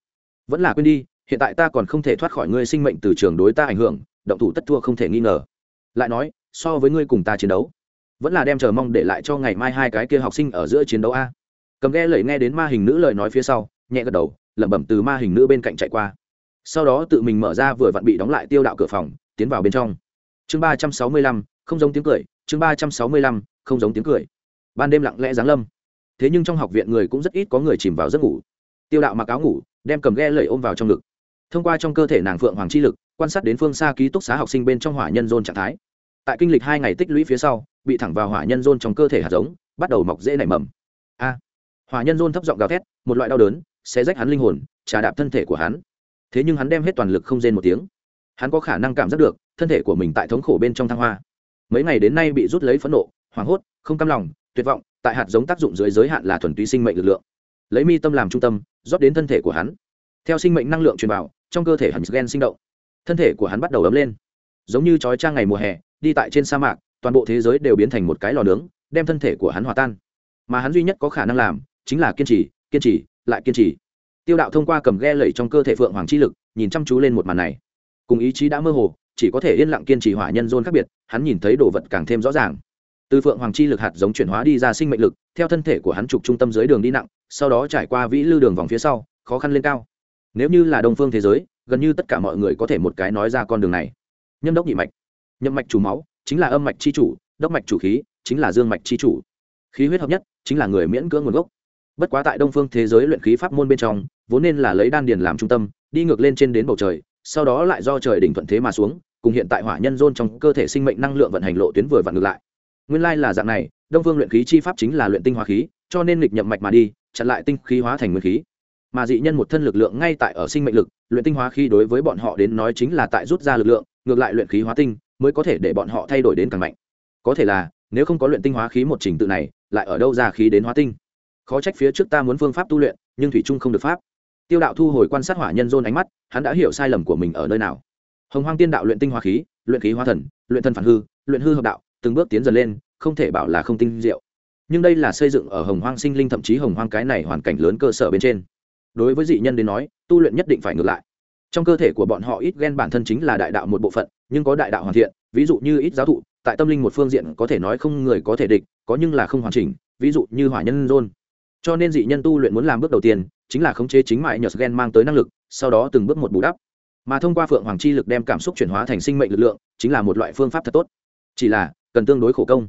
Vẫn là quên đi, hiện tại ta còn không thể thoát khỏi ngươi sinh mệnh từ trường đối ta ảnh hưởng, động thủ tất thua không thể nghi ngờ. Lại nói, so với ngươi cùng ta chiến đấu, vẫn là đem chờ mong để lại cho ngày mai hai cái kia học sinh ở giữa chiến đấu a. Cầm ghe lẩy nghe đến ma hình nữ lời nói phía sau, nhẹ gật đầu, lẩm bẩm từ ma hình nữ bên cạnh chạy qua. Sau đó tự mình mở ra vừa vặn bị đóng lại tiêu đạo cửa phòng, tiến vào bên trong. Chương ba trăm sáu mươi lăm, không giống tiếng cười, chương ba trăm sáu mươi lăm không giống tiếng cười. Ban đêm lặng lẽ giáng lâm. Thế nhưng trong học viện người cũng rất ít có người chìm vào giấc ngủ. Tiêu đạo mặc áo ngủ, đem cầm ghe lẩy ôm vào trong ngực. Thông qua trong cơ thể nàng phượng hoàng chi lực, quan sát đến phương xa ký túc xá học sinh bên trong hỏa nhân dôn trạng thái. Tại kinh lịch hai ngày tích lũy phía sau, bị thẳng vào hỏa nhân dôn trong cơ thể hạt giống, bắt đầu mọc dễ nảy mầm. A! Hỏa nhân dôn thấp giọng gào thét, một loại đau đớn sẽ rách hắn linh hồn, trà đạp thân thể của hắn. Thế nhưng hắn đem hết toàn lực không rên một tiếng. Hắn có khả năng cảm giác được, thân thể của mình tại thống khổ bên trong thăng hoa. Mấy ngày đến nay bị rút lấy phẫn nộ hoảng hốt, không cam lòng, tuyệt vọng, tại hạt giống tác dụng dưới giới hạn là thuần túy sinh mệnh lực lượng. Lấy mi tâm làm trung tâm, rót đến thân thể của hắn. Theo sinh mệnh năng lượng truyền vào, trong cơ thể hắn gen sinh động. Thân thể của hắn bắt đầu ấm lên. Giống như trói trang ngày mùa hè, đi tại trên sa mạc, toàn bộ thế giới đều biến thành một cái lò nướng, đem thân thể của hắn hòa tan. Mà hắn duy nhất có khả năng làm, chính là kiên trì kiên trì, lại kiên trì. Tiêu đạo thông qua cầm ghe lẩy trong cơ thể phượng hoàng chi lực, nhìn chăm chú lên một màn này. Cùng ý chí đã mơ hồ, chỉ có thể yên lặng kiên trì hỏa nhân dôn khác biệt, hắn nhìn thấy đồ vật càng thêm rõ ràng từ phượng hoàng chi lực hạt giống chuyển hóa đi ra sinh mệnh lực, theo thân thể của hắn trục trung tâm dưới đường đi nặng, sau đó trải qua vĩ lưu đường vòng phía sau, khó khăn lên cao. Nếu như là đông phương thế giới, gần như tất cả mọi người có thể một cái nói ra con đường này. Nhâm đốc nhị mạch. Nhâm mạch chủ máu, chính là âm mạch chi chủ, đốc mạch chủ khí, chính là dương mạch chi chủ. Khí huyết hợp nhất, chính là người miễn cưỡng nguồn gốc. Bất quá tại đông phương thế giới luyện khí pháp môn bên trong, vốn nên là lấy đan điền làm trung tâm, đi ngược lên trên đến bầu trời, sau đó lại do trời đỉnh thuận thế mà xuống, cùng hiện tại hỏa nhân dôn trong cơ thể sinh mệnh năng lượng vận hành lộ tuyến vừa vặn ngược lại nguyên lai là dạng này, đông Vương luyện khí chi pháp chính là luyện tinh hóa khí, cho nên lịch nhậm mạch mà đi, chặn lại tinh khí hóa thành nguyên khí. Mà dị nhân một thân lực lượng ngay tại ở sinh mệnh lực, luyện tinh hóa khí đối với bọn họ đến nói chính là tại rút ra lực lượng, ngược lại luyện khí hóa tinh mới có thể để bọn họ thay đổi đến càng mạnh. Có thể là, nếu không có luyện tinh hóa khí một trình tự này, lại ở đâu ra khí đến hóa tinh? Khó trách phía trước ta muốn phương pháp tu luyện, nhưng thủy trung không được pháp. Tiêu đạo thu hồi quan sát hỏa nhân dôn ánh mắt, hắn đã hiểu sai lầm của mình ở nơi nào. Hồng hoang tiên đạo luyện tinh hóa khí, luyện khí hóa thần, luyện thần phản hư, luyện hư hợp đạo từng bước tiến dần lên, không thể bảo là không tinh diệu. Nhưng đây là xây dựng ở hồng hoang sinh linh thậm chí hồng hoang cái này hoàn cảnh lớn cơ sở bên trên. Đối với dị nhân đến nói, tu luyện nhất định phải ngược lại. Trong cơ thể của bọn họ ít ghen bản thân chính là đại đạo một bộ phận, nhưng có đại đạo hoàn thiện, ví dụ như ít giáo thụ, tại tâm linh một phương diện có thể nói không người có thể địch, có nhưng là không hoàn chỉnh, ví dụ như hỏa nhân rôn cho nên dị nhân tu luyện muốn làm bước đầu tiên, chính là khống chế chính mại nhờ gen mang tới năng lực, sau đó từng bước một bù đắp. Mà thông qua phượng hoàng chi lực đem cảm xúc chuyển hóa thành sinh mệnh lực lượng, chính là một loại phương pháp thật tốt. Chỉ là cần tương đối khổ công.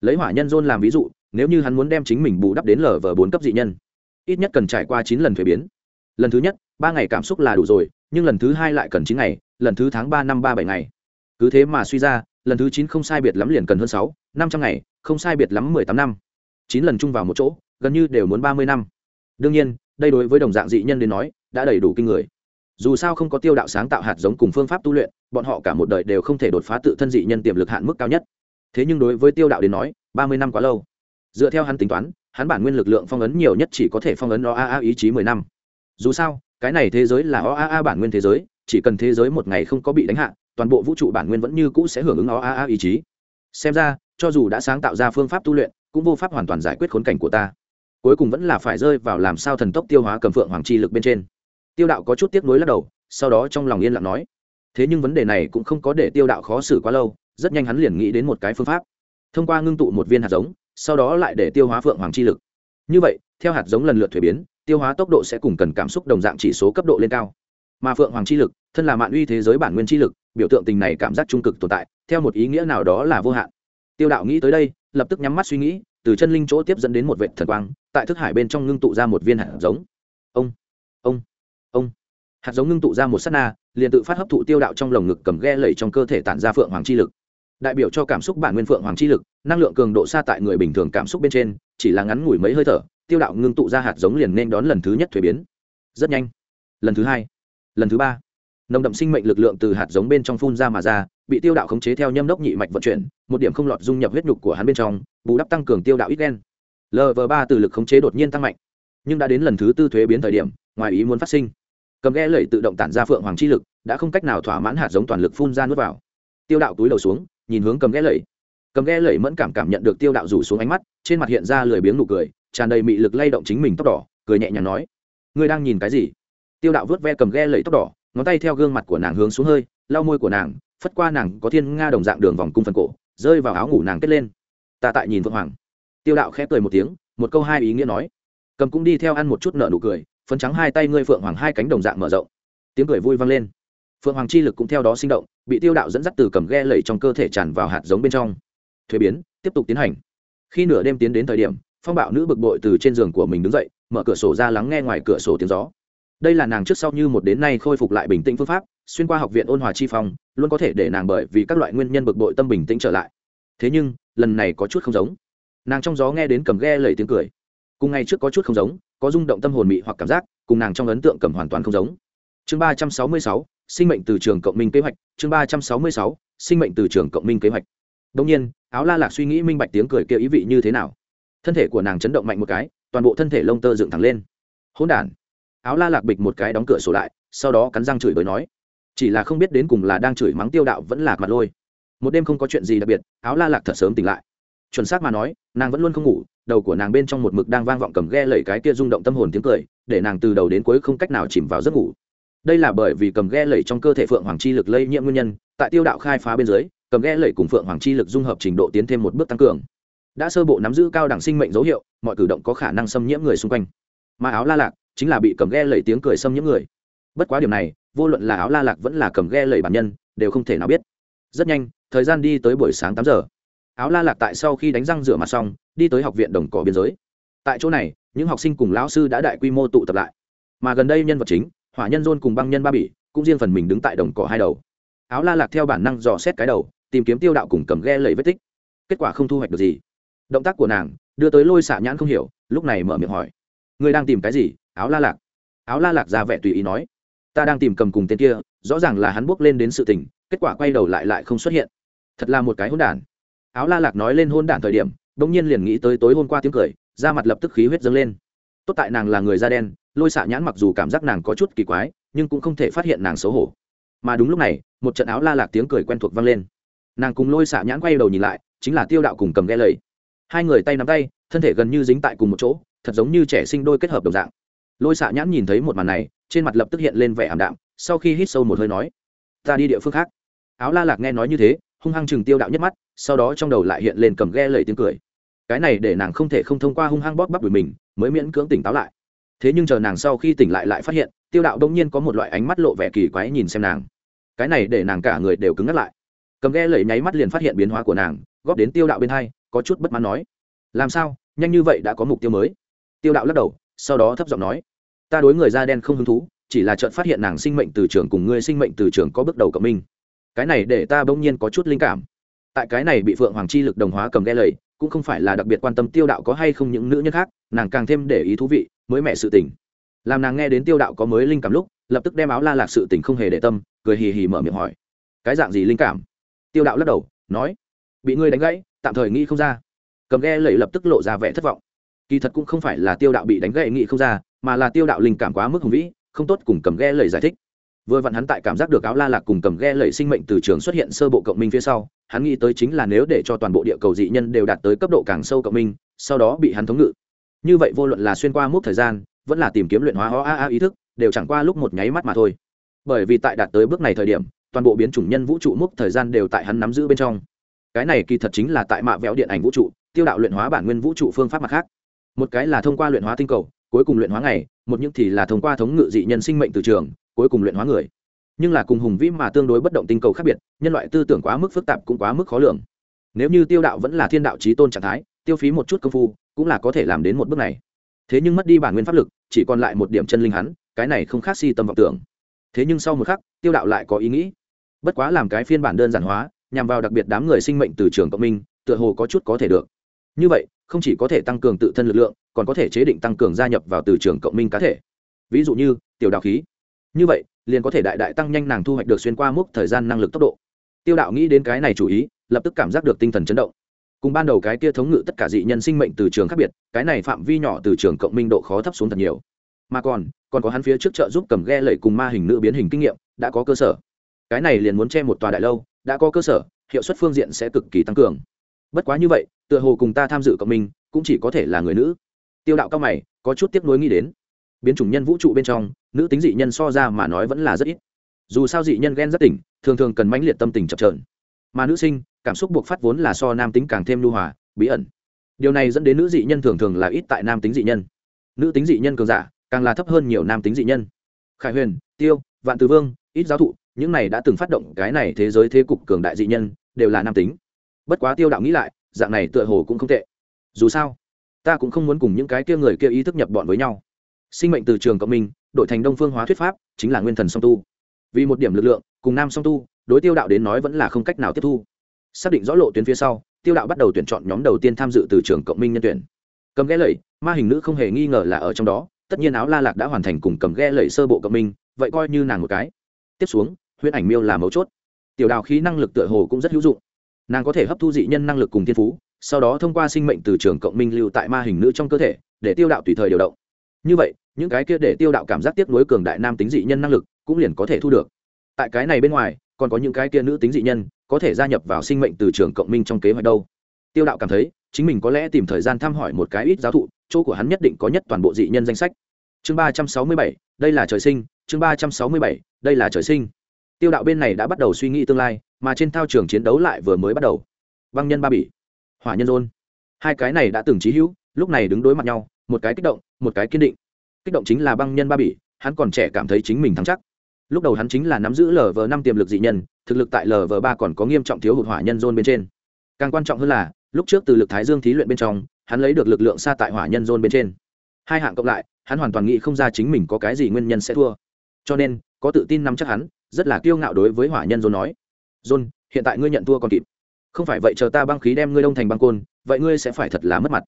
Lấy hỏa nhân dôn làm ví dụ, nếu như hắn muốn đem chính mình bù đắp đến lở vờ bốn cấp dị nhân, ít nhất cần trải qua chín lần thuế biến. Lần thứ nhất, ba ngày cảm xúc là đủ rồi, nhưng lần thứ hai lại cần chín ngày, lần thứ tháng ba năm ba bảy ngày. Cứ thế mà suy ra, lần thứ chín không sai biệt lắm liền cần hơn sáu, năm trăm ngày, không sai biệt lắm mười tám năm. Chín lần chung vào một chỗ, gần như đều muốn ba mươi năm. Đương nhiên, đây đối với đồng dạng dị nhân đến nói, đã đầy đủ kinh người. Dù sao không có tiêu đạo sáng tạo hạt giống cùng phương pháp tu luyện, bọn họ cả một đời đều không thể đột phá tự thân dị nhân tiềm lực hạn mức cao nhất thế nhưng đối với tiêu đạo đến nói, ba mươi năm quá lâu. Dựa theo hắn tính toán, hắn bản nguyên lực lượng phong ấn nhiều nhất chỉ có thể phong ấn o a a ý chí mười năm. Dù sao, cái này thế giới là o a a bản nguyên thế giới, chỉ cần thế giới một ngày không có bị đánh hạ, toàn bộ vũ trụ bản nguyên vẫn như cũ sẽ hưởng ứng o a a ý chí. Xem ra, cho dù đã sáng tạo ra phương pháp tu luyện, cũng vô pháp hoàn toàn giải quyết khốn cảnh của ta. Cuối cùng vẫn là phải rơi vào làm sao thần tốc tiêu hóa cầm phượng hoàng chi lực bên trên. Tiêu đạo có chút tiếc nuối lắc đầu, sau đó trong lòng yên lặng nói, thế nhưng vấn đề này cũng không có để tiêu đạo khó xử quá lâu rất nhanh hắn liền nghĩ đến một cái phương pháp. Thông qua ngưng tụ một viên hạt giống, sau đó lại để tiêu hóa phượng hoàng chi lực. Như vậy, theo hạt giống lần lượt thuế biến, tiêu hóa tốc độ sẽ cùng cần cảm xúc đồng dạng chỉ số cấp độ lên cao. Mà phượng hoàng chi lực, thân là mạng uy thế giới bản nguyên chi lực, biểu tượng tình này cảm giác trung cực tồn tại, theo một ý nghĩa nào đó là vô hạn. Tiêu đạo nghĩ tới đây, lập tức nhắm mắt suy nghĩ, từ chân linh chỗ tiếp dẫn đến một vệ thần quang, tại thức hải bên trong ngưng tụ ra một viên hạt giống. Ông ông ông. Hạt giống ngưng tụ ra một s á t na, liền tự phát hấp thụ tiêu đạo trong lồng ngực cầm ghe lẩy trong cơ thể tản ra phượng hoàng chi lực đại biểu cho cảm xúc bản nguyên phượng hoàng chi lực, năng lượng cường độ xa tại người bình thường cảm xúc bên trên, chỉ là ngắn ngủi mấy hơi thở, tiêu đạo ngưng tụ ra hạt giống liền nên đón lần thứ nhất thuế biến. Rất nhanh. Lần thứ hai. Lần thứ ba. Nồng đậm sinh mệnh lực lượng từ hạt giống bên trong phun ra mà ra, bị tiêu đạo khống chế theo nhâm đốc nhị mạch vận chuyển, một điểm không lọt dung nhập huyết nhục của hắn bên trong, bù đắp tăng cường tiêu đạo ít đen lv ba từ lực khống chế đột nhiên tăng mạnh. Nhưng đã đến lần thứ tư thuế biến thời điểm, ngoài ý muốn phát sinh. Cầm ghe lẩy tự động tản ra phượng hoàng chi lực, đã không cách nào thỏa mãn hạt giống toàn lực phun ra nước vào. Tiêu đạo túi đầu xuống nhìn hướng cầm ghe lẩy cầm ghe lẩy mẫn cảm cảm nhận được tiêu đạo rủ xuống ánh mắt, trên mặt hiện ra lười biếng nụ cười, tràn đầy mị lực lay động chính mình tóc đỏ, cười nhẹ nhàng nói, ngươi đang nhìn cái gì? Tiêu đạo vớt ve cầm ghe lẩy tóc đỏ, ngón tay theo gương mặt của nàng hướng xuống hơi, lau môi của nàng, phất qua nàng có thiên nga đồng dạng đường vòng cung phần cổ, rơi vào áo ngủ nàng kết lên. Ta tại nhìn vượng hoàng. Tiêu đạo khẽ cười một tiếng, một câu hai ý nghĩa nói. Cầm cũng đi theo ăn một chút nợ nụ cười, phấn trắng hai tay ngươi phượng hoàng hai cánh đồng dạng mở rộng. Tiếng cười vui vang lên phượng hoàng chi lực cũng theo đó sinh động, bị tiêu đạo dẫn dắt từ cầm ghe lẩy trong cơ thể tràn vào hạt giống bên trong. Thuế biến, tiếp tục tiến hành. Khi nửa đêm tiến đến thời điểm, phong bạo nữ bực bội từ trên giường của mình đứng dậy, mở cửa sổ ra lắng nghe ngoài cửa sổ tiếng gió. Đây là nàng trước sau như một đến nay khôi phục lại bình tĩnh phương pháp, xuyên qua học viện ôn hòa chi phong, luôn có thể để nàng bởi vì các loại nguyên nhân bực bội tâm bình tĩnh trở lại. Thế nhưng, lần này có chút không giống. Nàng trong gió nghe đến cầm ghe lẩy tiếng cười. Cùng ngày trước có chút không giống, có rung động tâm hồn mị hoặc cảm giác, cùng nàng trong ấn tượng cầm hoàn toàn không giống. Chương ba trăm sáu mươi sáu sinh mệnh từ trường cộng minh kế hoạch, chương ba trăm sáu mươi sáu, sinh mệnh từ trường cộng minh kế hoạch. Đông nhiên, áo la lạc suy nghĩ minh bạch tiếng cười kia ý vị như thế nào. Thân thể của nàng chấn động mạnh một cái, toàn bộ thân thể lông tơ dựng thẳng lên. Hỗn đản. Áo la lạc bịch một cái đóng cửa sổ lại, sau đó cắn răng chửi bới nói, chỉ là không biết đến cùng là đang chửi mắng tiêu đạo vẫn lạc mặt lôi. Một đêm không có chuyện gì đặc biệt, áo la lạc thật sớm tỉnh lại. Chuẩn xác mà nói, nàng vẫn luôn không ngủ, đầu của nàng bên trong một mực đang vang vọng cầm ghe lẩy cái kia rung động tâm hồn tiếng cười, để nàng từ đầu đến cuối không cách nào chìm vào giấc ngủ đây là bởi vì cầm ghe lẩy trong cơ thể phượng hoàng chi lực lây nhiễm nguyên nhân, tại tiêu đạo khai phá bên dưới, cầm ghe lẩy cùng phượng hoàng chi lực dung hợp trình độ tiến thêm một bước tăng cường. Đã sơ bộ nắm giữ cao đẳng sinh mệnh dấu hiệu, mọi cử động có khả năng xâm nhiễm người xung quanh. Mà áo la lạc chính là bị cầm ghe lẩy tiếng cười xâm nhiễm người. Bất quá điểm này, vô luận là áo la lạc vẫn là cầm ghe lẩy bản nhân, đều không thể nào biết. Rất nhanh, thời gian đi tới buổi sáng tám giờ. Áo la lạc tại sau khi đánh răng rửa mặt xong, đi tới học viện đồng cỏ biên giới. Tại chỗ này, những học sinh cùng lão sư đã đại quy mô tụ tập lại. Mà gần đây nhân vật chính hỏa nhân dôn cùng băng nhân ba bỉ, cũng riêng phần mình đứng tại đồng cỏ hai đầu. Áo la lạc theo bản năng dò xét cái đầu, tìm kiếm tiêu đạo cùng cầm ghe lầy vết tích. Kết quả không thu hoạch được gì. Động tác của nàng, đưa tới lôi xạ nhãn không hiểu, lúc này mở miệng hỏi. Người đang tìm cái gì, áo la lạc? Áo la lạc ra vẻ tùy ý nói. Ta đang tìm cầm cùng tên kia, rõ ràng là hắn bước lên đến sự tình, kết quả quay đầu lại lại không xuất hiện. Thật là một cái hôn đản. Áo la lạc nói lên hôn đản thời điểm đ ỗ n g nhiên liền nghĩ tới tối hôm qua tiếng cười, da mặt lập tức khí huyết dâng lên. Tốt tại nàng là người da đen lôi xạ nhãn mặc dù cảm giác nàng có chút kỳ quái, nhưng cũng không thể phát hiện nàng xấu hổ. Mà đúng lúc này, một trận áo la lạc tiếng cười quen thuộc vang lên. Nàng cùng lôi xạ nhãn quay đầu nhìn lại, chính là tiêu đạo cùng cầm ghe lầy. Hai người tay nắm tay, thân thể gần như dính tại cùng một chỗ, thật giống như trẻ sinh đôi kết hợp đồng dạng. Lôi xạ nhãn nhìn thấy một màn này, trên mặt lập tức hiện lên vẻ ảm đạm, sau khi hít sâu một hơi nói, ta đi địa phương khác. Áo la lạc nghe nói như thế, hung hăng chừng tiêu đạo nhất mắt, sau đó trong đầu lại hiện lên cầm ghe lầy tiếng cười. Cái này để nàng không thể không thông qua hung hăng bóp bắp đùi mình, mới miễn cưỡng tỉnh táo lại thế nhưng chờ nàng sau khi tỉnh lại lại phát hiện, tiêu đạo đông nhiên có một loại ánh mắt lộ vẻ kỳ quái nhìn xem nàng. Cái này để nàng cả người đều cứng ngắt lại. Cầm ghe lẩy nháy mắt liền phát hiện biến hóa của nàng, góp đến tiêu đạo bên hai, có chút bất mãn nói, làm sao? Nhanh như vậy đã có mục tiêu mới? Tiêu đạo lắc đầu, sau đó thấp giọng nói, ta đối người da đen không hứng thú, chỉ là chợt phát hiện nàng sinh mệnh từ trường cùng ngươi sinh mệnh từ trường có bước đầu cộng minh. Cái này để ta bỗng nhiên có chút linh cảm. Tại cái này bị phượng hoàng chi lực đồng hóa cầm ghe lầy cũng không phải là đặc biệt quan tâm tiêu đạo có hay không những nữ nhân khác, nàng càng thêm để ý thú vị, mới mẹ sự tình. Làm nàng nghe đến tiêu đạo có mới linh cảm lúc, lập tức đem áo la lạc sự tình không hề để tâm, cười hì hì mở miệng hỏi. Cái dạng gì linh cảm? Tiêu đạo lắc đầu, nói. Bị ngươi đánh gãy, tạm thời nghĩ không ra. Cầm ghe lẩy lập tức lộ ra vẻ thất vọng. Kỳ thật cũng không phải là tiêu đạo bị đánh gãy nghĩ không ra, mà là tiêu đạo linh cảm quá mức hùng vĩ, không tốt cùng cầm ghe lẩy giải thích vừa vặn hắn tại cảm giác được áo la lạc cùng cầm ghe lẩy sinh mệnh từ trường xuất hiện sơ bộ cộng minh phía sau, hắn nghĩ tới chính là nếu để cho toàn bộ địa cầu dị nhân đều đạt tới cấp độ càng sâu cộng minh, sau đó bị hắn thống ngự. Như vậy vô luận là xuyên qua mốc thời gian, vẫn là tìm kiếm luyện hóa ho a a ý thức, đều chẳng qua lúc một nháy mắt mà thôi. Bởi vì tại đạt tới bước này thời điểm, toàn bộ biến chủng nhân vũ trụ mốc thời gian đều tại hắn nắm giữ bên trong. Cái này kỳ thật chính là tại mạ vẽo điện ảnh vũ trụ, tiêu đạo luyện hóa bản nguyên vũ trụ phương pháp mặt khác. Một cái là thông qua luyện hóa tinh cầu cuối cùng luyện hóa ngày, một những thì là thông qua thống ngự dị nhân sinh mệnh từ trường, cuối cùng luyện hóa người. Nhưng là cùng hùng vĩ mà tương đối bất động tinh cầu khác biệt, nhân loại tư tưởng quá mức phức tạp cũng quá mức khó lường. Nếu như tiêu đạo vẫn là thiên đạo trí tôn trạng thái, tiêu phí một chút công phu, cũng là có thể làm đến một bước này. Thế nhưng mất đi bản nguyên pháp lực, chỉ còn lại một điểm chân linh hắn, cái này không khác si tâm vọng tưởng. Thế nhưng sau một khắc, tiêu đạo lại có ý nghĩ. Bất quá làm cái phiên bản đơn giản hóa, nhằm vào đặc biệt đám người sinh mệnh từ trường cộng minh, tựa hồ có chút có thể được như vậy, không chỉ có thể tăng cường tự thân lực lượng, còn có thể chế định tăng cường gia nhập vào từ trường cộng minh cá thể. Ví dụ như, tiểu đạo khí. Như vậy, liền có thể đại đại tăng nhanh nàng thu hoạch được xuyên qua mốc thời gian năng lực tốc độ. Tiêu đạo nghĩ đến cái này chủ ý, lập tức cảm giác được tinh thần chấn động. Cùng ban đầu cái kia thống ngự tất cả dị nhân sinh mệnh từ trường khác biệt, cái này phạm vi nhỏ từ trường cộng minh độ khó thấp xuống thật nhiều. Mà còn còn có hắn phía trước trợ giúp cầm ghe lẩy cùng ma hình nữ biến hình kinh nghiệm, đã có cơ sở. Cái này liền muốn che một tòa đại lâu, đã có cơ sở, hiệu suất phương diện sẽ cực kỳ tăng cường. Bất quá như vậy tựa hồ cùng ta tham dự cộng minh, cũng chỉ có thể là người nữ. Tiêu đạo cao mày, có chút tiếp nối nghĩ đến. Biến chủng nhân vũ trụ bên trong, nữ tính dị nhân so ra mà nói vẫn là rất ít. Dù sao dị nhân ghen rất tỉnh, thường thường cần mãnh liệt tâm tình chập trờn mà nữ sinh, cảm xúc buộc phát vốn là so nam tính càng thêm lưu hòa, bí ẩn. Điều này dẫn đến nữ dị nhân thường thường là ít tại nam tính dị nhân. Nữ tính dị nhân cường giả, càng là thấp hơn nhiều nam tính dị nhân. Khải huyền, tiêu, vạn tử vương, ít giáo thụ, những này đã từng phát động cái này thế giới thế cục cường đại dị nhân, đều là nam tính. Bất quá tiêu đạo nghĩ lại dạng này tựa hồ cũng không tệ. Dù sao, ta cũng không muốn cùng những cái kia người kia ý thức nhập bọn với nhau. Sinh mệnh từ trường cộng minh, đổi thành đông phương hóa thuyết pháp, chính là nguyên thần song tu. Vì một điểm lực lượng, cùng nam song tu, đối tiêu đạo đến nói vẫn là không cách nào tiếp thu. Xác định rõ lộ tuyến phía sau, tiêu đạo bắt đầu tuyển chọn nhóm đầu tiên tham dự từ trường cộng minh nhân tuyển. Cầm ghé lẩy ma hình nữ không hề nghi ngờ là ở trong đó, tất nhiên áo la lạc đã hoàn thành cùng cầm ghe lẩy sơ bộ cộng minh, vậy coi như nàng một cái. Tiếp xuống, huyễn ảnh miêu là mấu chốt. Tiểu đào khí năng lực tựa hồ cũng rất hữu dụng nàng có thể hấp thu dị nhân năng lực cùng thiên phú, sau đó thông qua sinh mệnh từ trường cộng minh lưu tại ma hình nữ trong cơ thể, để tiêu đạo tùy thời điều động. Như vậy, những cái kia để tiêu đạo cảm giác tiếp nối cường đại nam tính dị nhân năng lực cũng liền có thể thu được. Tại cái này bên ngoài, còn có những cái kia nữ tính dị nhân có thể gia nhập vào sinh mệnh từ trường cộng minh trong kế hoạch đâu. Tiêu đạo cảm thấy, chính mình có lẽ tìm thời gian thăm hỏi một cái ít giáo thụ, chỗ của hắn nhất định có nhất toàn bộ dị nhân danh sách. Chương ba trăm sáu mươi bảy, đây là trời sinh, chương ba trăm sáu mươi bảy, đây là trời sinh. Tiêu đạo bên này đã bắt đầu suy nghĩ tương lai mà trên thao trường chiến đấu lại vừa mới bắt đầu. Băng nhân ba bỉ, hỏa nhân rôn. Hai cái này đã từng trí hữu, lúc này đứng đối mặt nhau, một cái kích động, một cái kiên định. Kích động chính là băng nhân ba bỉ, hắn còn trẻ cảm thấy chính mình thắng chắc. Lúc đầu hắn chính là nắm giữ lv năm tiềm lực dị nhân, thực lực tại lv ba còn có nghiêm trọng thiếu hụt hỏa nhân rôn bên trên. Càng quan trọng hơn là, lúc trước từ lực thái dương thí luyện bên trong, hắn lấy được lực lượng xa tại hỏa nhân rôn bên trên. Hai hạng cộng lại, hắn hoàn toàn nghĩ không ra chính mình có cái gì nguyên nhân sẽ thua. Cho nên, có tự tin nắm chắc hắn, rất là kiêu ngạo đối với hỏa nhân rôn nói john, hiện tại ngươi nhận thua còn kịp. Không phải vậy chờ ta băng khí đem ngươi đông thành băng côn, vậy ngươi sẽ phải thật là mất mặt.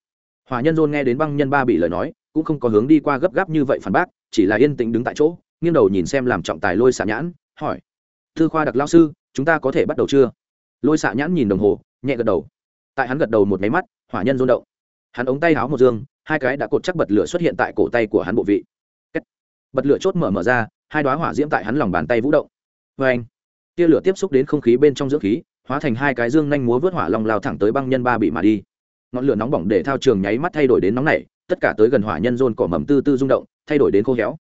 Hỏa nhân john nghe đến băng nhân ba bị lời nói, cũng không có hướng đi qua gấp gáp như vậy phản bác, chỉ là yên tĩnh đứng tại chỗ, nghiêng đầu nhìn xem làm trọng tài lôi xạ nhãn, hỏi, thư khoa đặc lao sư, chúng ta có thể bắt đầu chưa? Lôi xạ nhãn nhìn đồng hồ, nhẹ gật đầu. Tại hắn gật đầu một máy mắt, hỏa nhân rôn động. Hắn ống tay háo một dương, hai cái đã cột chắc bật lửa xuất hiện tại cổ tay của hắn bộ vị. Bật lửa chốt mở mở ra, hai đoá hỏa diễm tại hắn lòng bàn tay vũ động. Vê anh tia lửa tiếp xúc đến không khí bên trong dưỡng khí, hóa thành hai cái dương nhanh múa vớt hỏa long lao thẳng tới băng nhân ba bị mà đi. Ngọn lửa nóng bỏng để thao trường nháy mắt thay đổi đến nóng nảy, tất cả tới gần hỏa nhân rôn cỏ mầm tư tư rung động, thay đổi đến khô héo.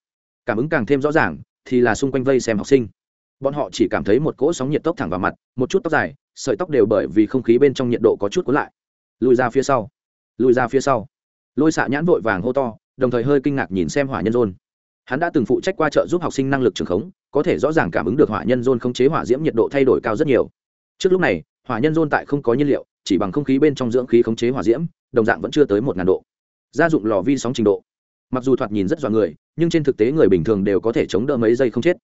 Cảm ứng càng thêm rõ ràng, thì là xung quanh vây xem học sinh. Bọn họ chỉ cảm thấy một cỗ sóng nhiệt tốc thẳng vào mặt, một chút tóc dài, sợi tóc đều bởi vì không khí bên trong nhiệt độ có chút cuốn lại. Lùi ra phía sau. Lùi ra phía sau. Lôi xạ nhãn vội vàng hô to, đồng thời hơi kinh ngạc nhìn xem hỏa nhân rôn. Hắn đã từng phụ trách qua trợ giúp học sinh năng lực trường khống có thể rõ ràng cảm ứng được hỏa nhân rôn không chế hỏa diễm nhiệt độ thay đổi cao rất nhiều. Trước lúc này, hỏa nhân rôn tại không có nhiên liệu, chỉ bằng không khí bên trong dưỡng khí khống chế hỏa diễm, đồng dạng vẫn chưa tới một ngàn độ. Gia dụng lò vi sóng trình độ. Mặc dù thoạt nhìn rất dọa người, nhưng trên thực tế người bình thường đều có thể chống đỡ mấy giây không chết.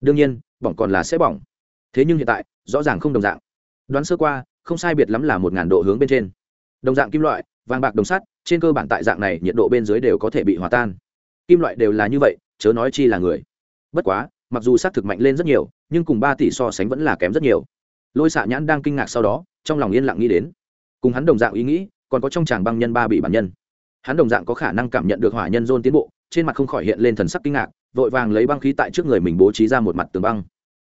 Đương nhiên, bỏng còn là sẽ bỏng. Thế nhưng hiện tại, rõ ràng không đồng dạng. Đoán sơ qua, không sai biệt lắm là một ngàn độ hướng bên trên. Đồng dạng kim loại, vàng bạc đồng sắt, trên cơ bản tại dạng này, nhiệt độ bên dưới đều có thể bị hòa tan. Kim loại đều là như vậy, chớ nói chi là người. Bất quá mặc dù xác thực mạnh lên rất nhiều nhưng cùng ba tỷ so sánh vẫn là kém rất nhiều. Lôi xạ nhãn đang kinh ngạc sau đó trong lòng yên lặng nghĩ đến. Cùng hắn đồng dạng ý nghĩ còn có trong tràng băng nhân ba bị bản nhân. Hắn đồng dạng có khả năng cảm nhận được hỏa nhân dôn tiến bộ trên mặt không khỏi hiện lên thần sắc kinh ngạc vội vàng lấy băng khí tại trước người mình bố trí ra một mặt tường băng.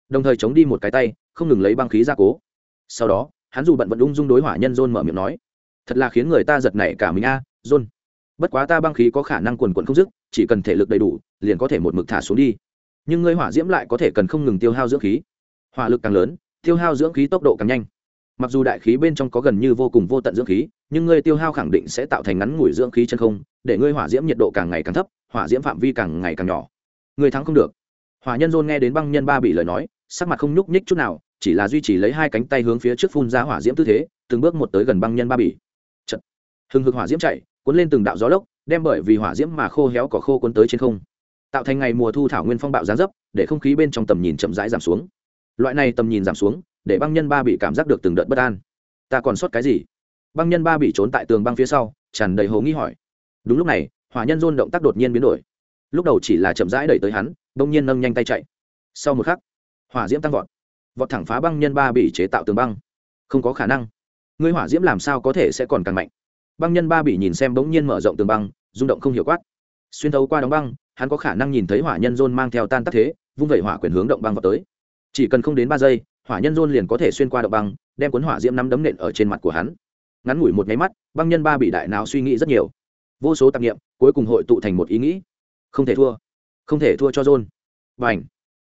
Đồng thời chống đi một cái tay không ngừng lấy băng khí ra cố. Sau đó hắn dù bận vẫn ung dung đối hỏa nhân dôn mở miệng nói thật là khiến người ta giật nảy cả mình a à, dôn. Bất quá ta băng khí có khả năng quần quần không dứt chỉ cần thể lực đầy đủ liền có thể một mực thả xuống đi nhưng ngươi hỏa diễm lại có thể cần không ngừng tiêu hao dưỡng khí. Hỏa lực càng lớn, tiêu hao dưỡng khí tốc độ càng nhanh. Mặc dù đại khí bên trong có gần như vô cùng vô tận dưỡng khí, nhưng ngươi tiêu hao khẳng định sẽ tạo thành ngắn ngủi dưỡng khí chân không, để ngươi hỏa diễm nhiệt độ càng ngày càng thấp, hỏa diễm phạm vi càng ngày càng nhỏ. Người thắng không được. Hỏa nhân dôn nghe đến băng nhân ba bị lời nói, sắc mặt không nhúc nhích chút nào, chỉ là duy trì lấy hai cánh tay hướng phía trước phun ra hỏa diễm tư thế, từng bước một tới gần băng nhân ba bỉ Chật. hừng hực hỏa diễm chạy, cuốn lên từng đạo gió lốc, đem bởi vì hỏa diễm mà khô héo cỏ khô cuốn tới trên không tạo thành ngày mùa thu thảo nguyên phong bạo gián dấp, để không khí bên trong tầm nhìn chậm rãi giảm xuống. Loại này tầm nhìn giảm xuống, để băng nhân ba bị cảm giác được từng đợt bất an. Ta còn sót cái gì? Băng nhân ba bị trốn tại tường băng phía sau, tràn đầy hố nghi hỏi. Đúng lúc này, hỏa nhân dôn động tác đột nhiên biến đổi. Lúc đầu chỉ là chậm rãi đẩy tới hắn đông nhiên nâng nhanh tay chạy. Sau một khắc, hỏa diễm tăng vọt. Vọt thẳng phá băng nhân ba bị chế tạo tường băng. Không có khả năng. Ngươi hỏa diễm làm sao có thể sẽ còn càng mạnh? Băng nhân ba bị nhìn xem bỗng nhiên mở rộng tường băng, rung động không hiểu quát. Xuyên thấu qua đóng băng hắn có khả năng nhìn thấy hỏa nhân dôn mang theo tan tác thế, vung vẩy hỏa quyền hướng động băng vào tới. Chỉ cần không đến ba giây, hỏa nhân dôn liền có thể xuyên qua động băng, đem cuốn hỏa diễm nắm đấm nện ở trên mặt của hắn. Ngắn ngủi một nháy mắt, băng nhân ba bị đại nào suy nghĩ rất nhiều. Vô số tạp nghiệm cuối cùng hội tụ thành một ý nghĩ. Không thể thua. Không thể thua cho dôn và ảnh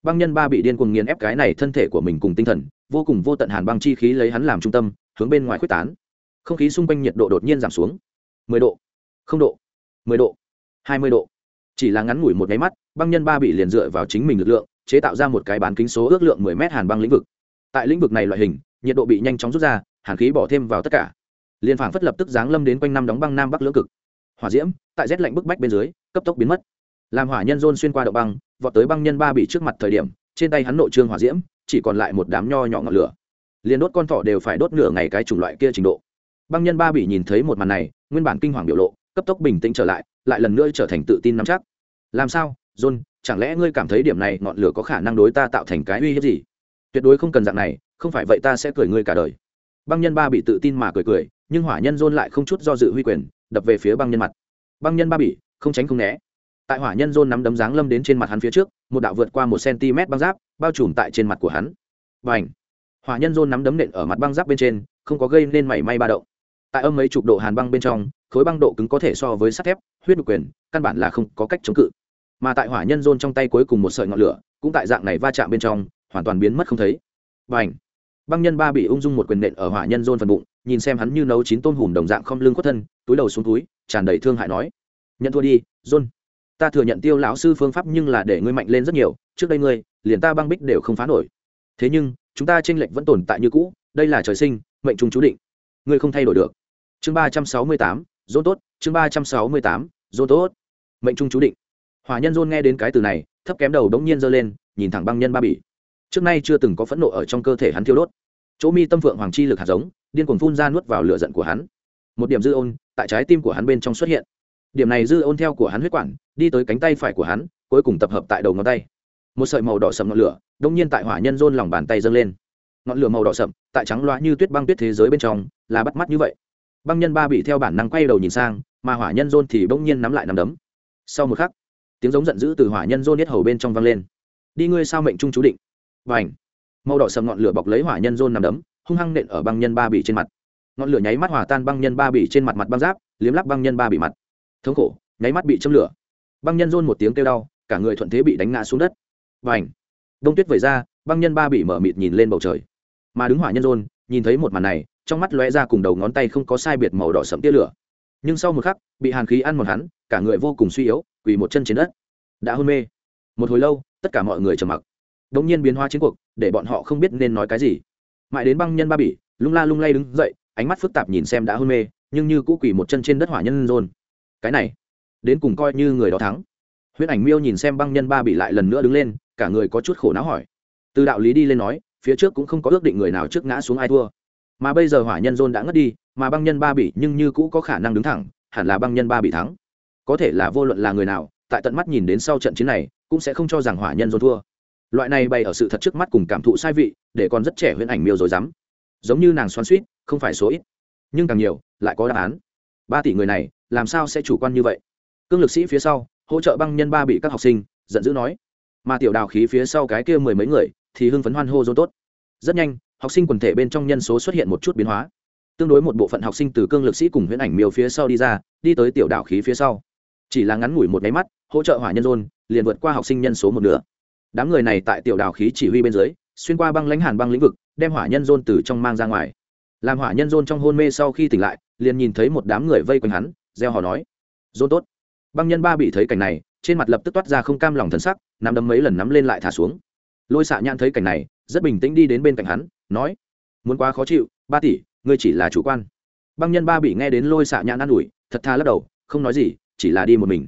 băng nhân ba bị điên cuồng nghiền ép cái này thân thể của mình cùng tinh thần, vô cùng vô tận hàn băng chi khí lấy hắn làm trung tâm, hướng bên ngoài quyết tán. Không khí xung quanh nhiệt độ đột nhiên giảm xuống. Mười độ. Không độ. Mười độ. Hai mươi độ chỉ là ngắn ngủi một nháy mắt, băng nhân ba bị liền dựa vào chính mình lực lượng, chế tạo ra một cái bán kính số ước lượng mười mét hàn băng lĩnh vực. Tại lĩnh vực này loại hình, nhiệt độ bị nhanh chóng rút ra, hàn khí bỏ thêm vào tất cả. Liền phảng phất lập tức giáng lâm đến quanh năm đóng băng nam bắc lưỡng cực. Hỏa diễm, tại rét lạnh bức bách bên dưới, cấp tốc biến mất. Làm hỏa nhân dôn xuyên qua động băng, vọt tới băng nhân ba bị trước mặt thời điểm, trên tay hắn nội trương hỏa diễm, chỉ còn lại một đám nho nhỏ ngọn lửa. Liền đốt con thỏ đều phải đốt nửa ngày cái chủng loại kia trình độ. Băng nhân ba bị nhìn thấy một màn này, nguyên bản kinh hoàng biểu lộ, cấp tốc bình tĩnh trở lại lại lần nữa trở thành tự tin nắm chắc làm sao, john, chẳng lẽ ngươi cảm thấy điểm này ngọn lửa có khả năng đối ta tạo thành cái uy hiếp gì? Tuyệt đối không cần dạng này, không phải vậy ta sẽ cười ngươi cả đời. Băng nhân ba bị tự tin mà cười cười, nhưng hỏa nhân john lại không chút do dự huy quyền, đập về phía băng nhân mặt. Băng nhân ba bị không tránh không né. Tại hỏa nhân john nắm đấm dáng lâm đến trên mặt hắn phía trước, một đạo vượt qua một cm băng giáp, bao trùm tại trên mặt của hắn. Và ảnh hỏa nhân john nắm đấm nện ở mặt băng giáp bên trên, không có gây nên mảy may ba động. Tại âm mấy chục độ hàn băng bên trong, khối băng độ cứng có thể so với sắt thép, huyết đục quyền, căn bản là không có cách chống cự mà tại hỏa nhân rôn trong tay cuối cùng một sợi ngọn lửa, cũng tại dạng này va chạm bên trong, hoàn toàn biến mất không thấy. Và ảnh băng nhân ba bị ung dung một quyền nện ở hỏa nhân rôn phần bụng, nhìn xem hắn như nấu chín tôm hùm đồng dạng không lưng khuất thân, túi đầu xuống túi, tràn đầy thương hại nói. Nhận thua đi rôn ta thừa nhận tiêu lão sư phương pháp nhưng là để ngươi mạnh lên rất nhiều, trước đây ngươi, liền ta băng bích đều không phá nổi. Thế nhưng, chúng ta tranh lệch vẫn tồn tại như cũ, đây là trời sinh, mệnh trùng chú định. Ngươi không thay đổi được. Chương ba trăm sáu mươi tám, dôn tốt, chương ba trăm sáu mươi tám, dôn tốt, mệnh trung chú định. Hòa nhân dôn nghe đến cái từ này, thấp kém đầu đống nhiên giơ lên, nhìn thẳng băng nhân ba bỉ. Trước nay chưa từng có phẫn nộ ở trong cơ thể hắn thiêu đốt. Chỗ mi tâm vượng hoàng chi lực hạt giống, điên cuồng phun ra nuốt vào lửa giận của hắn. Một điểm dư ôn, tại trái tim của hắn bên trong xuất hiện. Điểm này dư ôn theo của hắn huyết quản, đi tới cánh tay phải của hắn, cuối cùng tập hợp tại đầu ngón tay. Một sợi màu đỏ sầm ngọn lửa đông nhiên tại hỏa nhân dôn lòng bàn tay dâng lên. Ngọn lửa màu đỏ sậm tại trắng loa như tuyết băng tuyết thế giới bên trong, là bắt mắt như vậy. Băng nhân ba bị theo bản năng quay đầu nhìn sang, mà hỏa nhân dôn thì bỗng nhiên nắm lại nắm đấm. Sau một khắc tiếng giống giận dữ từ hỏa nhân dôn nhất hầu bên trong vang lên. Đi ngươi sao mệnh trung chú định. Và ảnh màu đỏ sầm ngọn lửa bọc lấy hỏa nhân dôn nằm đấm, hung hăng nện ở băng nhân ba bị trên mặt. Ngọn lửa nháy mắt hòa tan băng nhân ba bị trên mặt mặt băng giáp, liếm lắp băng nhân ba bị mặt. Thống khổ, nháy mắt bị châm lửa. Băng nhân dôn một tiếng kêu đau, cả người thuận thế bị đánh ngã xuống đất. Và ảnh đông tuyết vẩy ra, băng nhân ba bị mở mịt nhìn lên bầu trời. Mà đứng hỏa nhân dôn, nhìn thấy một màn này, trong mắt lóe ra cùng đầu ngón tay không có sai biệt màu đỏ sẫm tia lửa. Nhưng sau một khắc, bị hàn khí ăn một hắn cả người vô cùng suy yếu, quỳ một chân trên đất. Đã hôn mê. Một hồi lâu, tất cả mọi người trầm mặc. Đống nhiên biến hoa chiến cuộc, để bọn họ không biết nên nói cái gì. Mãi đến băng nhân ba bỉ, lung la lung lay đứng dậy, ánh mắt phức tạp nhìn xem đã hôn mê, nhưng như cũ quỳ một chân trên đất hỏa nhân rôn cái này, đến cùng coi như người đó thắng. Huyễn ảnh miêu nhìn xem băng nhân ba bị lại lần nữa đứng lên, cả người có chút khổ não hỏi. Từ đạo lý đi lên nói, phía trước cũng không có ước định người nào trước ngã xuống ai thua. Mà bây giờ hỏa nhân dôn đã ngất đi, mà băng nhân ba bị nhưng như cũ có khả năng đứng thẳng, hẳn là băng nhân ba bị thắng có thể là vô luận là người nào, tại tận mắt nhìn đến sau trận chiến này, cũng sẽ không cho rằng hỏa nhân dồn thua. Loại này bày ở sự thật trước mắt cùng cảm thụ sai vị, để còn rất trẻ huyễn ảnh miêu rồi dám. Giống như nàng xoắn suýt không phải số ít, nhưng càng nhiều, lại có đáp án. Ba tỷ người này, làm sao sẽ chủ quan như vậy? Cương lực sĩ phía sau, hỗ trợ băng nhân ba bị các học sinh, giận dữ nói. Mà tiểu đào khí phía sau cái kia mười mấy người, thì hưng phấn hoan hô dôn tốt. Rất nhanh, học sinh quần thể bên trong nhân số xuất hiện một chút biến hóa. Tương đối một bộ phận học sinh từ cương lực sĩ cùng huyễn ảnh miêu phía sau đi ra, đi tới tiểu đảo khí phía sau chỉ là ngắn ngủi một máy mắt, hỗ trợ hỏa nhân rôn liền vượt qua học sinh nhân số một nửa. Đám người này tại tiểu đào khí chỉ huy bên dưới, xuyên qua băng lãnh hàn băng lĩnh vực, đem hỏa nhân rôn từ trong mang ra ngoài. Làm hỏa nhân rôn trong hôn mê sau khi tỉnh lại, liền nhìn thấy một đám người vây quanh hắn, gieo họ nói rôn tốt. Băng nhân ba bị thấy cảnh này, trên mặt lập tức toát ra không cam lòng thân sắc, nắm đấm mấy lần nắm lên lại thả xuống. Lôi xạ nhãn thấy cảnh này, rất bình tĩnh đi đến bên cạnh hắn, nói, muốn quá khó chịu, ba tỷ, ngươi chỉ là chủ quan. Băng nhân ba bị nghe đến lôi xạ nhãn an ủi, thật tha lắc đầu, không nói gì chỉ là đi một mình.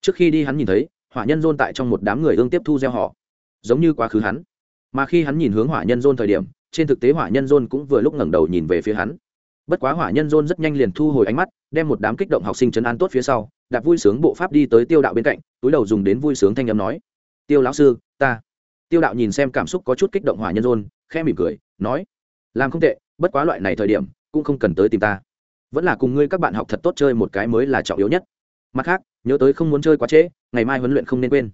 Trước khi đi hắn nhìn thấy, hỏa nhân dôn tại trong một đám người ương tiếp thu gieo họ. Giống như quá khứ hắn. Mà khi hắn nhìn hướng hỏa nhân dôn thời điểm, trên thực tế hỏa nhân dôn cũng vừa lúc ngẩng đầu nhìn về phía hắn. Bất quá hỏa nhân dôn rất nhanh liền thu hồi ánh mắt, đem một đám kích động học sinh chấn an tốt phía sau, đạp vui sướng bộ pháp đi tới tiêu đạo bên cạnh, túi đầu dùng đến vui sướng thanh âm nói, tiêu lão sư, ta. Tiêu đạo nhìn xem cảm xúc có chút kích động hỏa nhân dôn, khẽ mỉm cười, nói, làm không tệ, bất quá loại này thời điểm, cũng không cần tới tìm ta. Vẫn là cùng ngươi các bạn học thật tốt chơi một cái mới là trọng yếu nhất mặt khác, nhớ tới không muốn chơi quá trễ, ngày mai huấn luyện không nên quên.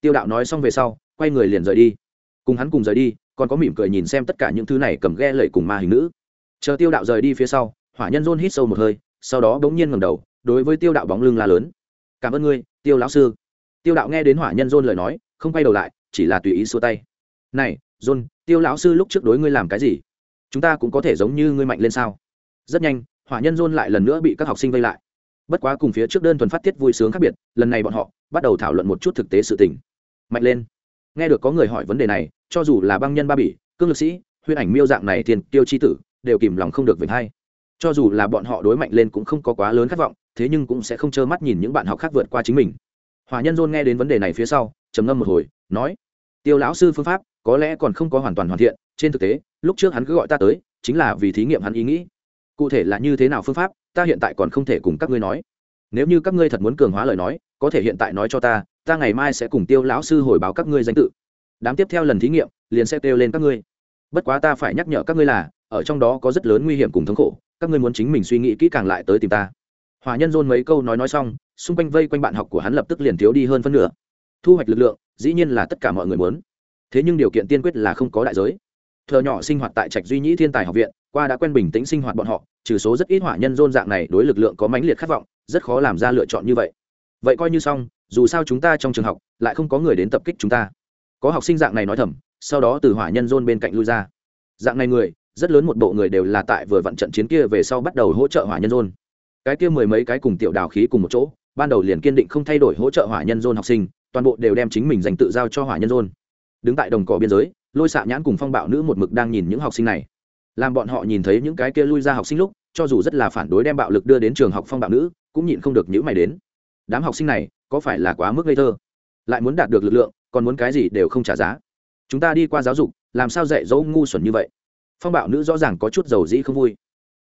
Tiêu đạo nói xong về sau, quay người liền rời đi. Cùng hắn cùng rời đi, còn có mỉm cười nhìn xem tất cả những thứ này cầm ghe lẩy cùng ma hình nữ. Chờ tiêu đạo rời đi phía sau, hỏa nhân dôn hít sâu một hơi, sau đó bỗng nhiên ngầm đầu, đối với tiêu đạo bóng lưng la lớn. Cảm ơn ngươi, tiêu lão sư. Tiêu đạo nghe đến hỏa nhân dôn lời nói, không quay đầu lại, chỉ là tùy ý xua tay. Này rôn tiêu lão sư lúc trước đối ngươi làm cái gì? Chúng ta cũng có thể giống như ngươi mạnh lên sao? Rất nhanh, hỏa nhân rôn lại lần nữa bị các học sinh vây lại bất quá cùng phía trước đơn thuần phát tiết vui sướng khác biệt, lần này bọn họ bắt đầu thảo luận một chút thực tế sự tình. Mạnh lên. Nghe được có người hỏi vấn đề này, cho dù là băng nhân ba bỉ, cương lực sĩ huyễn ảnh miêu dạng này tiền tiêu chi tử, đều kìm lòng không được về hay. Cho dù là bọn họ đối mạnh lên cũng không có quá lớn khát vọng, thế nhưng cũng sẽ không trơ mắt nhìn những bạn học khác vượt qua chính mình. Hòa nhân dôn nghe đến vấn đề này phía sau, trầm ngâm một hồi, nói, tiêu lão sư phương pháp, có lẽ còn không có hoàn toàn hoàn thiện, trên thực tế, lúc trước hắn cứ gọi ta tới, chính là vì thí nghiệm hắn ý nghĩ. Cụ thể là như thế nào phương pháp ta hiện tại còn không thể cùng các ngươi nói. Nếu như các ngươi thật muốn cường hóa lời nói, có thể hiện tại nói cho ta ta ngày mai sẽ cùng tiêu lão sư hồi báo các ngươi danh tự. Đám tiếp theo lần thí nghiệm, liền sẽ kêu lên các ngươi. Bất quá ta phải nhắc nhở các ngươi là, ở trong đó có rất lớn nguy hiểm cùng thống khổ, các ngươi muốn chính mình suy nghĩ kỹ càng lại tới tìm ta. Hòa nhân dôn mấy câu nói nói xong, xung quanh vây quanh bạn học của hắn lập tức liền thiếu đi hơn phân nửa. Thu hoạch lực lượng, dĩ nhiên là tất cả mọi người muốn. Thế nhưng điều kiện tiên quyết là không có đại giới. Thợ nhỏ sinh hoạt tại trạch duy nhĩ thiên tài học viện qua đã quen bình tĩnh sinh hoạt bọn họ, trừ số rất ít hỏa nhân dôn dạng này đối lực lượng có mãnh liệt khát vọng, rất khó làm ra lựa chọn như vậy. Vậy coi như xong, dù sao chúng ta trong trường học lại không có người đến tập kích chúng ta. Có học sinh dạng này nói thầm, sau đó từ hỏa nhân dôn bên cạnh lui ra. Dạng này người, rất lớn một bộ người đều là tại vừa vặn trận chiến kia về sau bắt đầu hỗ trợ hỏa nhân dôn. Cái kia mười mấy cái cùng tiểu đào khí cùng một chỗ, ban đầu liền kiên định không thay đổi hỗ trợ hỏa nhân dôn học sinh, toàn bộ đều đem chính mình dành tự giao cho hỏa nhân dôn. Đứng tại đồng cỏ biên giới, lôi xạ nhãn cùng phong bạo nữ một mực đang nhìn những học sinh này làm bọn họ nhìn thấy những cái kia lui ra học sinh lúc, cho dù rất là phản đối đem bạo lực đưa đến trường học phong bạo nữ, cũng nhịn không được những mày đến. Đám học sinh này, có phải là quá mức ngây thơ? Lại muốn đạt được lực lượng, còn muốn cái gì đều không trả giá. Chúng ta đi qua giáo dục, làm sao dạy dỗ ngu xuẩn như vậy? Phong bạo nữ rõ ràng có chút dầu dĩ không vui.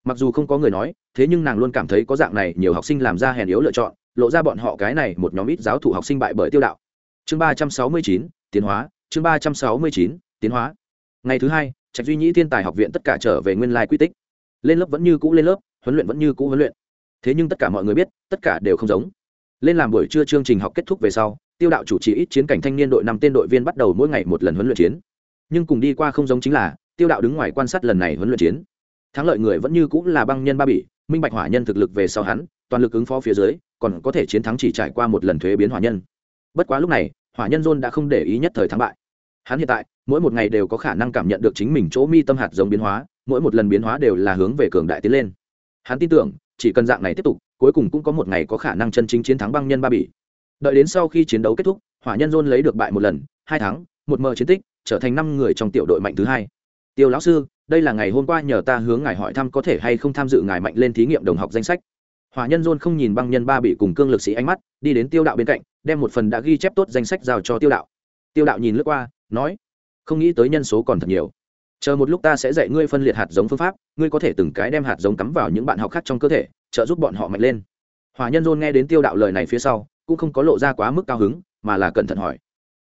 Mặc dù không có người nói, thế nhưng nàng luôn cảm thấy có dạng này nhiều học sinh làm ra hèn yếu lựa chọn, lộ ra bọn họ cái này một nhóm ít giáo thụ học sinh bại bởi tiêu đạo. Chương ba trăm sáu mươi chín, tiến hóa, chương ba trăm sáu mươi chín, tiến hóa. Ngày thứ hai trạch duy nhĩ thiên tài học viện tất cả trở về nguyên lai quy tích. Lên lớp vẫn như cũ lên lớp, huấn luyện vẫn như cũ huấn luyện. Thế nhưng tất cả mọi người biết, tất cả đều không giống. Lên làm buổi trưa chương trình học kết thúc về sau, tiêu đạo chủ trì ít chiến cảnh thanh niên đội năm tên đội viên bắt đầu mỗi ngày một lần huấn luyện chiến. Nhưng cùng đi qua không giống chính là, tiêu đạo đứng ngoài quan sát lần này huấn luyện chiến. Thắng lợi người vẫn như cũng là băng nhân ba bỉ, minh bạch hỏa nhân thực lực về sau hắn, toàn lực ứng phó phía dưới, còn có thể chiến thắng chỉ trải qua một lần thuế biến hỏa nhân. Bất quá lúc này, hỏa nhân john đã không để ý nhất thời thắng bại. Hắn hiện tại mỗi một ngày đều có khả năng cảm nhận được chính mình chỗ mi tâm hạt giống biến hóa, mỗi một lần biến hóa đều là hướng về cường đại tiến lên. Hắn tin tưởng, chỉ cần dạng này tiếp tục, cuối cùng cũng có một ngày có khả năng chân chính chiến thắng băng nhân ba bỉ. Đợi đến sau khi chiến đấu kết thúc, hỏa nhân dôn lấy được bại một lần, hai tháng, một mờ chiến tích, trở thành năm người trong tiểu đội mạnh thứ hai. Tiêu lão sư, đây là ngày hôm qua nhờ ta hướng ngài hỏi thăm có thể hay không tham dự ngài mạnh lên thí nghiệm đồng học danh sách. Hỏa nhân dôn không nhìn băng nhân ba bị cùng cương lực sĩ ánh mắt, đi đến tiêu đạo bên cạnh, đem một phần đã ghi chép tốt danh sách giao cho tiêu đạo. Tiêu đạo nhìn lướt qua, nói không nghĩ tới nhân số còn thật nhiều. Chờ một lúc ta sẽ dạy ngươi phân liệt hạt giống phương pháp, ngươi có thể từng cái đem hạt giống cắm vào những bạn học khác trong cơ thể, trợ giúp bọn họ mạnh lên. Hòa nhân Dôn nghe đến tiêu đạo lời này phía sau, cũng không có lộ ra quá mức cao hứng, mà là cẩn thận hỏi,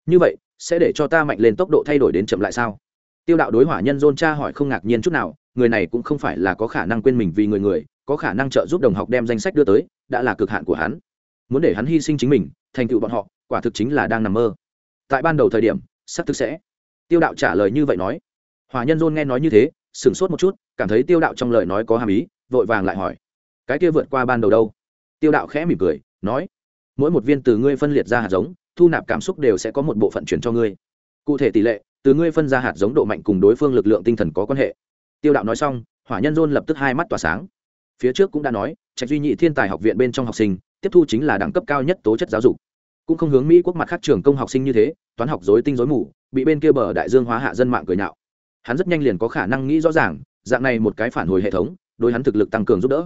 như vậy, sẽ để cho ta mạnh lên tốc độ thay đổi đến chậm lại sao? Tiêu đạo đối hỏa nhân dôn cha hỏi không ngạc nhiên chút nào, người này cũng không phải là có khả năng quên mình vì người người, có khả năng trợ giúp đồng học đem danh sách đưa tới, đã là cực hạn của hắn. Muốn để hắn hy sinh chính mình, thành tựu bọn họ, quả thực chính là đang nằm mơ. Tại ban đầu thời điểm sắp thực sẽ tiêu đạo trả lời như vậy nói. Hòa nhân dôn nghe nói như thế, sửng sốt một chút, cảm thấy tiêu đạo trong lời nói có hàm ý, vội vàng lại hỏi. Cái kia vượt qua ban đầu đâu? Tiêu đạo khẽ mỉm cười, nói. Mỗi một viên từ ngươi phân liệt ra hạt giống, thu nạp cảm xúc đều sẽ có một bộ phận chuyển cho ngươi. Cụ thể tỷ lệ, từ ngươi phân ra hạt giống độ mạnh cùng đối phương lực lượng tinh thần có quan hệ. Tiêu đạo nói xong, hỏa nhân dôn lập tức hai mắt tỏa sáng. Phía trước cũng đã nói, trạch duy nhị thiên tài học viện bên trong học sinh, tiếp thu chính là đẳng cấp cao nhất tố chất giáo dục. Cũng không hướng mỹ quốc mặt khác trường công học sinh như thế, toán học dối tinh dối mù bị bên kia bờ đại dương hóa hạ dân mạng cười nhạo. Hắn rất nhanh liền có khả năng nghĩ rõ ràng, dạng này một cái phản hồi hệ thống, đối hắn thực lực tăng cường giúp đỡ.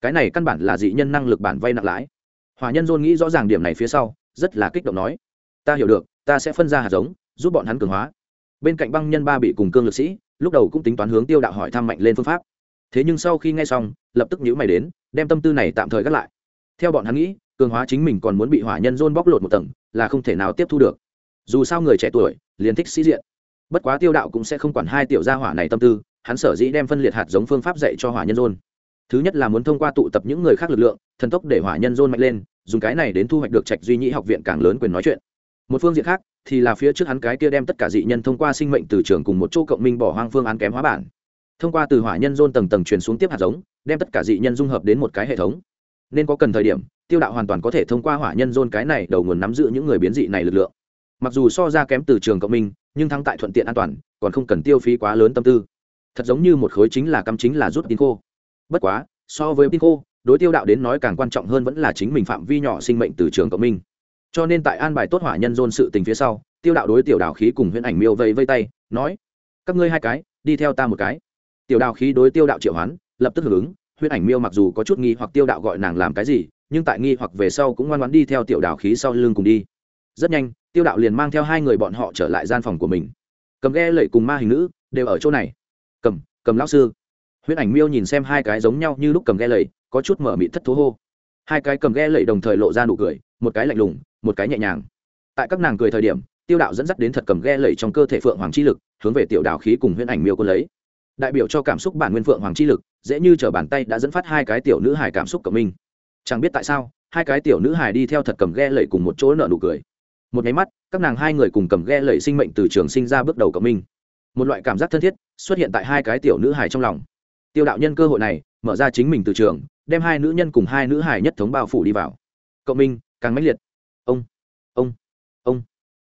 Cái này căn bản là dị nhân năng lực bản vay nặng lãi. Hòa nhân dôn nghĩ rõ ràng điểm này phía sau, rất là kích động nói, ta hiểu được, ta sẽ phân ra hạt giống, giúp bọn hắn cường hóa. Bên cạnh băng nhân ba bị cùng cương lực sĩ, lúc đầu cũng tính toán hướng tiêu đạo hỏi thăm mạnh lên phương pháp. Thế nhưng sau khi nghe xong, lập tức nhữ mày đến, đem tâm tư này tạm thời gác lại. Theo bọn hắn nghĩ, cường hóa chính mình còn muốn bị hỏa nhân dôn bóc lột một tầng, là không thể nào tiếp thu được dù sao người trẻ tuổi liền thích sĩ diện. Bất quá tiêu đạo cũng sẽ không quản hai tiểu gia hỏa này tâm tư, hắn sở dĩ đem phân liệt hạt giống phương pháp dạy cho hỏa nhân dôn. Thứ nhất là muốn thông qua tụ tập những người khác lực lượng, thần tốc để hỏa nhân dôn mạnh lên, dùng cái này đến thu hoạch được trạch duy nhĩ học viện càng lớn quyền nói chuyện. Một phương diện khác thì là phía trước hắn cái kia đem tất cả dị nhân thông qua sinh mệnh từ trường cùng một chỗ cộng minh bỏ hoang phương án kém hóa bản. Thông qua từ hỏa nhân dôn tầng tầng truyền xuống tiếp hạt giống, đem tất cả dị nhân dung hợp đến một cái hệ thống. Nên có cần thời điểm, tiêu đạo hoàn toàn có thể thông qua hỏa nhân dôn cái này đầu nguồn nắm giữ những người biến dị này lực lượng mặc dù so ra kém từ trường cộng minh, nhưng thắng tại thuận tiện an toàn, còn không cần tiêu phí quá lớn tâm tư. Thật giống như một khối chính là cắm chính là rút tin khô. Bất quá, so với tin khô, đối tiêu đạo đến nói càng quan trọng hơn vẫn là chính mình phạm vi nhỏ sinh mệnh từ trường cộng minh. Cho nên tại an bài tốt hỏa nhân dôn sự tình phía sau, tiêu đạo đối tiểu đào khí cùng huyễn ảnh miêu vây vây tay, nói, các ngươi hai cái, đi theo ta một cái. Tiểu đào khí đối tiêu đạo triệu hoán, lập tức hưởng ứng, huyễn ảnh miêu mặc dù có chút nghi hoặc tiêu đạo gọi nàng làm cái gì, nhưng tại nghi hoặc về sau cũng ngoan ngoãn đi theo tiểu đào khí sau lưng cùng đi rất nhanh, tiêu đạo liền mang theo hai người bọn họ trở lại gian phòng của mình. Cầm ghe lệ cùng ma hình nữ đều ở chỗ này. Cầm cầm lão sư. Huyễn ảnh miêu nhìn xem hai cái giống nhau như lúc cầm ghe lệ có chút mở mịt thất thố hô. Hai cái cầm ghe lệ đồng thời lộ ra nụ cười, một cái lạnh lùng, một cái nhẹ nhàng. Tại các nàng cười thời điểm, tiêu đạo dẫn dắt đến thật cầm ghe lẩy trong cơ thể phượng hoàng chi lực, hướng về tiểu đạo khí cùng huyễn ảnh miêu cô lấy. Đại biểu cho cảm xúc bản nguyên phượng hoàng chi lực, dễ như t bàn tay đã dẫn phát hai cái tiểu nữ hài cảm xúc cộng minh chẳng biết tại sao, hai cái tiểu nữ hài đi theo thật cầm ghe lẩy cùng một chỗ nợ nụ cười một nháy mắt, các nàng hai người cùng cầm ghe lẩy sinh mệnh từ trường sinh ra bước đầu cộng minh một loại cảm giác thân thiết xuất hiện tại hai cái tiểu nữ hài trong lòng. Tiêu đạo nhân cơ hội này, mở ra chính mình từ trường, đem hai nữ nhân cùng hai nữ hài nhất thống bao phủ đi vào. Cộng minh, càng mãnh liệt. Ông ông ông.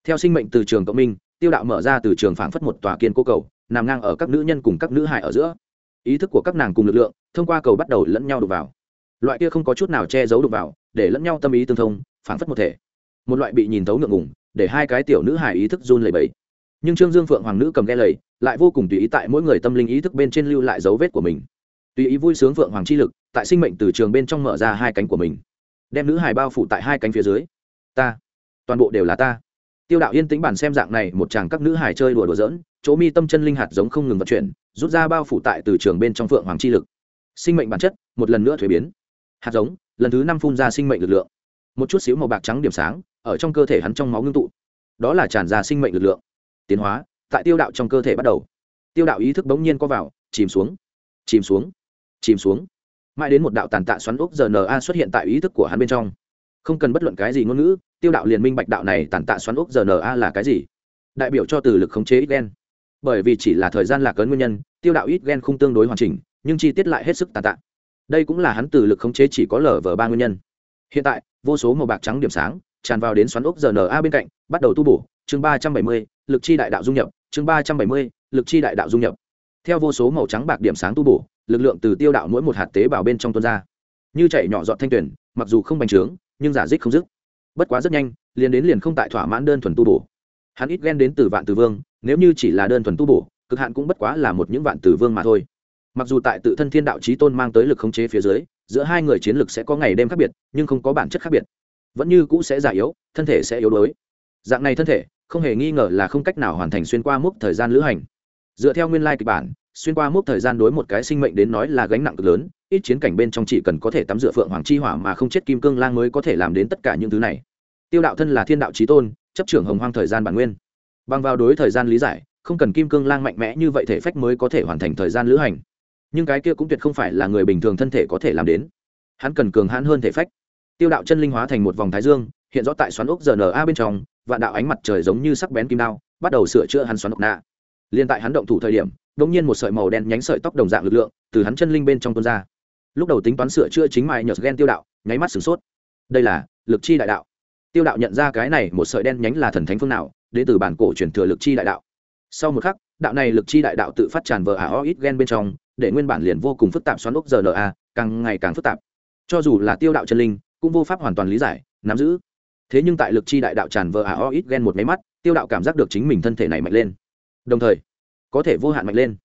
Theo sinh mệnh từ trường cộng minh, tiêu đạo mở ra từ trường phảng phất một tòa kiên cố cầu, nằm ngang ở các nữ nhân cùng các nữ hài ở giữa. Ý thức của các nàng cùng lực lượng, thông qua cầu bắt đầu lẫn nhau đục vào. Loại kia không có chút nào che giấu đục vào, để lẫn nhau tâm ý tương thông, phảng phất một thể một loại bị nhìn thấu ngượng ngùng, để hai cái tiểu nữ hài ý thức run lẩy bẩy. Nhưng trương dương phượng hoàng nữ cầm ghe lầy, lại vô cùng tùy ý tại mỗi người tâm linh ý thức bên trên lưu lại dấu vết của mình. Tùy ý vui sướng phượng hoàng chi lực, tại sinh mệnh từ trường bên trong mở ra hai cánh của mình. Đem nữ hài bao phủ tại hai cánh phía dưới. Ta, toàn bộ đều là ta. Tiêu đạo yên tĩnh bản xem dạng này, một chàng các nữ hài chơi đùa đùa dỡn chỗ mi tâm chân linh hạt giống không ngừng vận chuyển, rút ra bao phủ tại từ trường bên trong phượng hoàng chi lực. Sinh mệnh bản chất, một lần nữa thuế biến. Hạt giống, lần thứ năm phun ra sinh mệnh lực lượng. Một chút xíu màu bạc trắng điểm sáng ở trong cơ thể hắn trong máu ngưng tụ. Đó là tràn ra sinh mệnh lực lượng, tiến hóa, tại tiêu đạo trong cơ thể bắt đầu. Tiêu đạo ý thức bỗng nhiên có vào, chìm xuống chìm xuống chìm xuống. Mãi đến một đạo tàn tạ xoắn ốc rna xuất hiện tại ý thức của hắn bên trong. Không cần bất luận cái gì ngôn ngữ, tiêu đạo liền minh bạch đạo này tàn tạ xoắn ốc rna là cái gì. Đại biểu cho từ lực khống chế ít gen. Bởi vì chỉ là thời gian lạc ấn nguyên nhân, tiêu đạo ít gen không tương đối hoàn chỉnh, nhưng chi tiết lại hết sức tàn tạ. Đây cũng là hắn từ lực khống chế chỉ có lở vờ ba nguyên nhân. Hiện tại, vô số màu bạc trắng điểm sáng tràn vào đến xoắn ốc rna bên cạnh, bắt đầu tu bổ. Chương ba trăm bảy mươi, lực chi đại đạo dung nhập. Chương ba trăm bảy mươi, lực chi đại đạo dung nhập. Theo vô số màu trắng bạc điểm sáng tu bổ, lực lượng từ tiêu đạo mỗi một hạt tế bào bên trong tuôn ra. Như chạy nhỏ dọn thanh tuyển, mặc dù không bành trướng, nhưng giả dích không dứt. Bất quá rất nhanh, liền đến liền không tại thỏa mãn đơn thuần tu bổ. Hắn ít ghen đến từ vạn từ vương, nếu như chỉ là đơn thuần tu bổ, cực hạn cũng bất quá là một những vạn từ vương mà thôi. Mặc dù tại tự thân thiên đạo trí tôn mang tới lực khống chế phía dưới, giữa hai người chiến lực sẽ có ngày đêm khác biệt, nhưng không có bản chất khác biệt vẫn như cũ sẽ già yếu, thân thể sẽ yếu đuối. Dạng này thân thể, không hề nghi ngờ là không cách nào hoàn thành xuyên qua mốc thời gian lữ hành. Dựa theo nguyên lai kịch bản, xuyên qua mốc thời gian đối một cái sinh mệnh đến nói là gánh nặng cực lớn, ít chiến cảnh bên trong chỉ cần có thể tắm dựa phượng hoàng chi hỏa mà không chết kim cương lang mới có thể làm đến tất cả những thứ này. Tiêu đạo thân là thiên đạo trí tôn, chấp trưởng hồng hoang thời gian bản nguyên. Bằng vào đối thời gian lý giải, không cần kim cương lang mạnh mẽ như vậy thể phách mới có thể hoàn thành thời gian lữ hành. Nhưng cái kia cũng tuyệt không phải là người bình thường thân thể có thể làm đến. Hắn cần cường hãn hơn thể phách tiêu đạo chân linh hóa thành một vòng thái dương, hiện rõ tại xoắn ốc giờ N A bên trong và đạo ánh mặt trời giống như sắc bén kim đao, bắt đầu sửa chữa hắn xoắn ốc nạ. Liên tại hắn động thủ thời điểm đ ỗ n g nhiên một sợi màu đen nhánh sợi tóc đồng dạng lực lượng từ hắn chân linh bên trong tuôn ra. Lúc đầu tính toán sửa chữa chính mài nhợt ghen tiêu đạo, nháy mắt sửng sốt. Đây là lực chi đại đạo. Tiêu đạo nhận ra cái này một sợi đen nhánh là thần thánh phương nào, đến từ bản cổ truyền thừa lực chi đại đạo. Sau một khắc, đạo này lực chi đại đạo tự phát tràn vờ ả o ít ghen bên trong, để nguyên bản liền vô cùng phức tạp xoắn ốc rna càng ngày càng phức tạp. Cho dù là tiêu đạo chân linh cũng vô pháp hoàn toàn lý giải, nắm giữ. Thế nhưng tại lực chi đại đạo tràn vờ à o ít ghen một máy mắt, tiêu đạo cảm giác được chính mình thân thể này mạnh lên. Đồng thời, có thể vô hạn mạnh lên.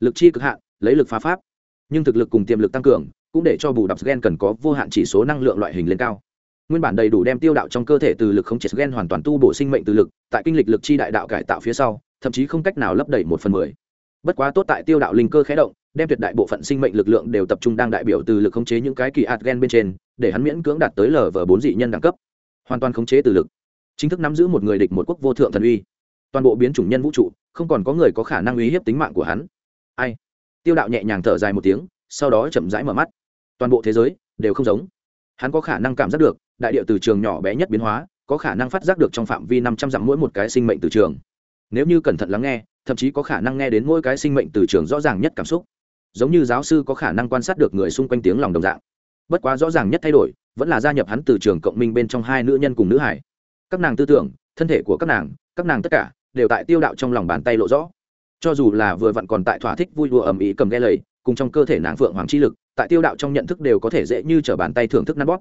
Lực chi cực hạn, lấy lực phá pháp. Nhưng thực lực cùng tiềm lực tăng cường, cũng để cho bù đắp gen cần có vô hạn chỉ số năng lượng loại hình lên cao. Nguyên bản đầy đủ đem tiêu đạo trong cơ thể từ lực không chỉ gen hoàn toàn tu bổ sinh mệnh từ lực, tại kinh lịch lực chi đại đạo cải tạo phía sau, thậm chí không cách nào lấp đầy một phần mười. Bất quá tốt tại tiêu đạo linh cơ khé động đem tuyệt đại bộ phận sinh mệnh lực lượng đều tập trung đang đại biểu từ lực khống chế những cái kỳ hạt gen bên trên, để hắn miễn cưỡng đạt tới lv bốn dị nhân đẳng cấp. Hoàn toàn khống chế từ lực. Chính thức nắm giữ một người địch một quốc vô thượng thần uy. Toàn bộ biến chủng nhân vũ trụ, không còn có người có khả năng uy hiếp tính mạng của hắn. Ai? Tiêu đạo nhẹ nhàng thở dài một tiếng, sau đó chậm rãi mở mắt. Toàn bộ thế giới đều không giống. Hắn có khả năng cảm giác được, đại địa từ trường nhỏ bé nhất biến hóa, có khả năng phát giác được trong phạm vi năm trăm dặm mỗi một cái sinh mệnh từ trường. Nếu như cẩn thận lắng nghe, thậm chí có khả năng nghe đến mỗi cái sinh mệnh từ trường rõ ràng nhất cảm xúc giống như giáo sư có khả năng quan sát được người xung quanh tiếng lòng đồng dạng. Bất quá rõ ràng nhất thay đổi, vẫn là gia nhập hắn từ trường cộng minh bên trong hai nữ nhân cùng nữ hải. Các nàng tư tưởng, thân thể của các nàng các nàng tất cả, đều tại tiêu đạo trong lòng bàn tay lộ rõ. Cho dù là vừa vặn còn tại thỏa thích vui đùa ầm ĩ cầm ghe lầy, cùng trong cơ thể nàng phượng hoàng chi lực, tại tiêu đạo trong nhận thức đều có thể dễ như t bàn tay thưởng thức năn bóp.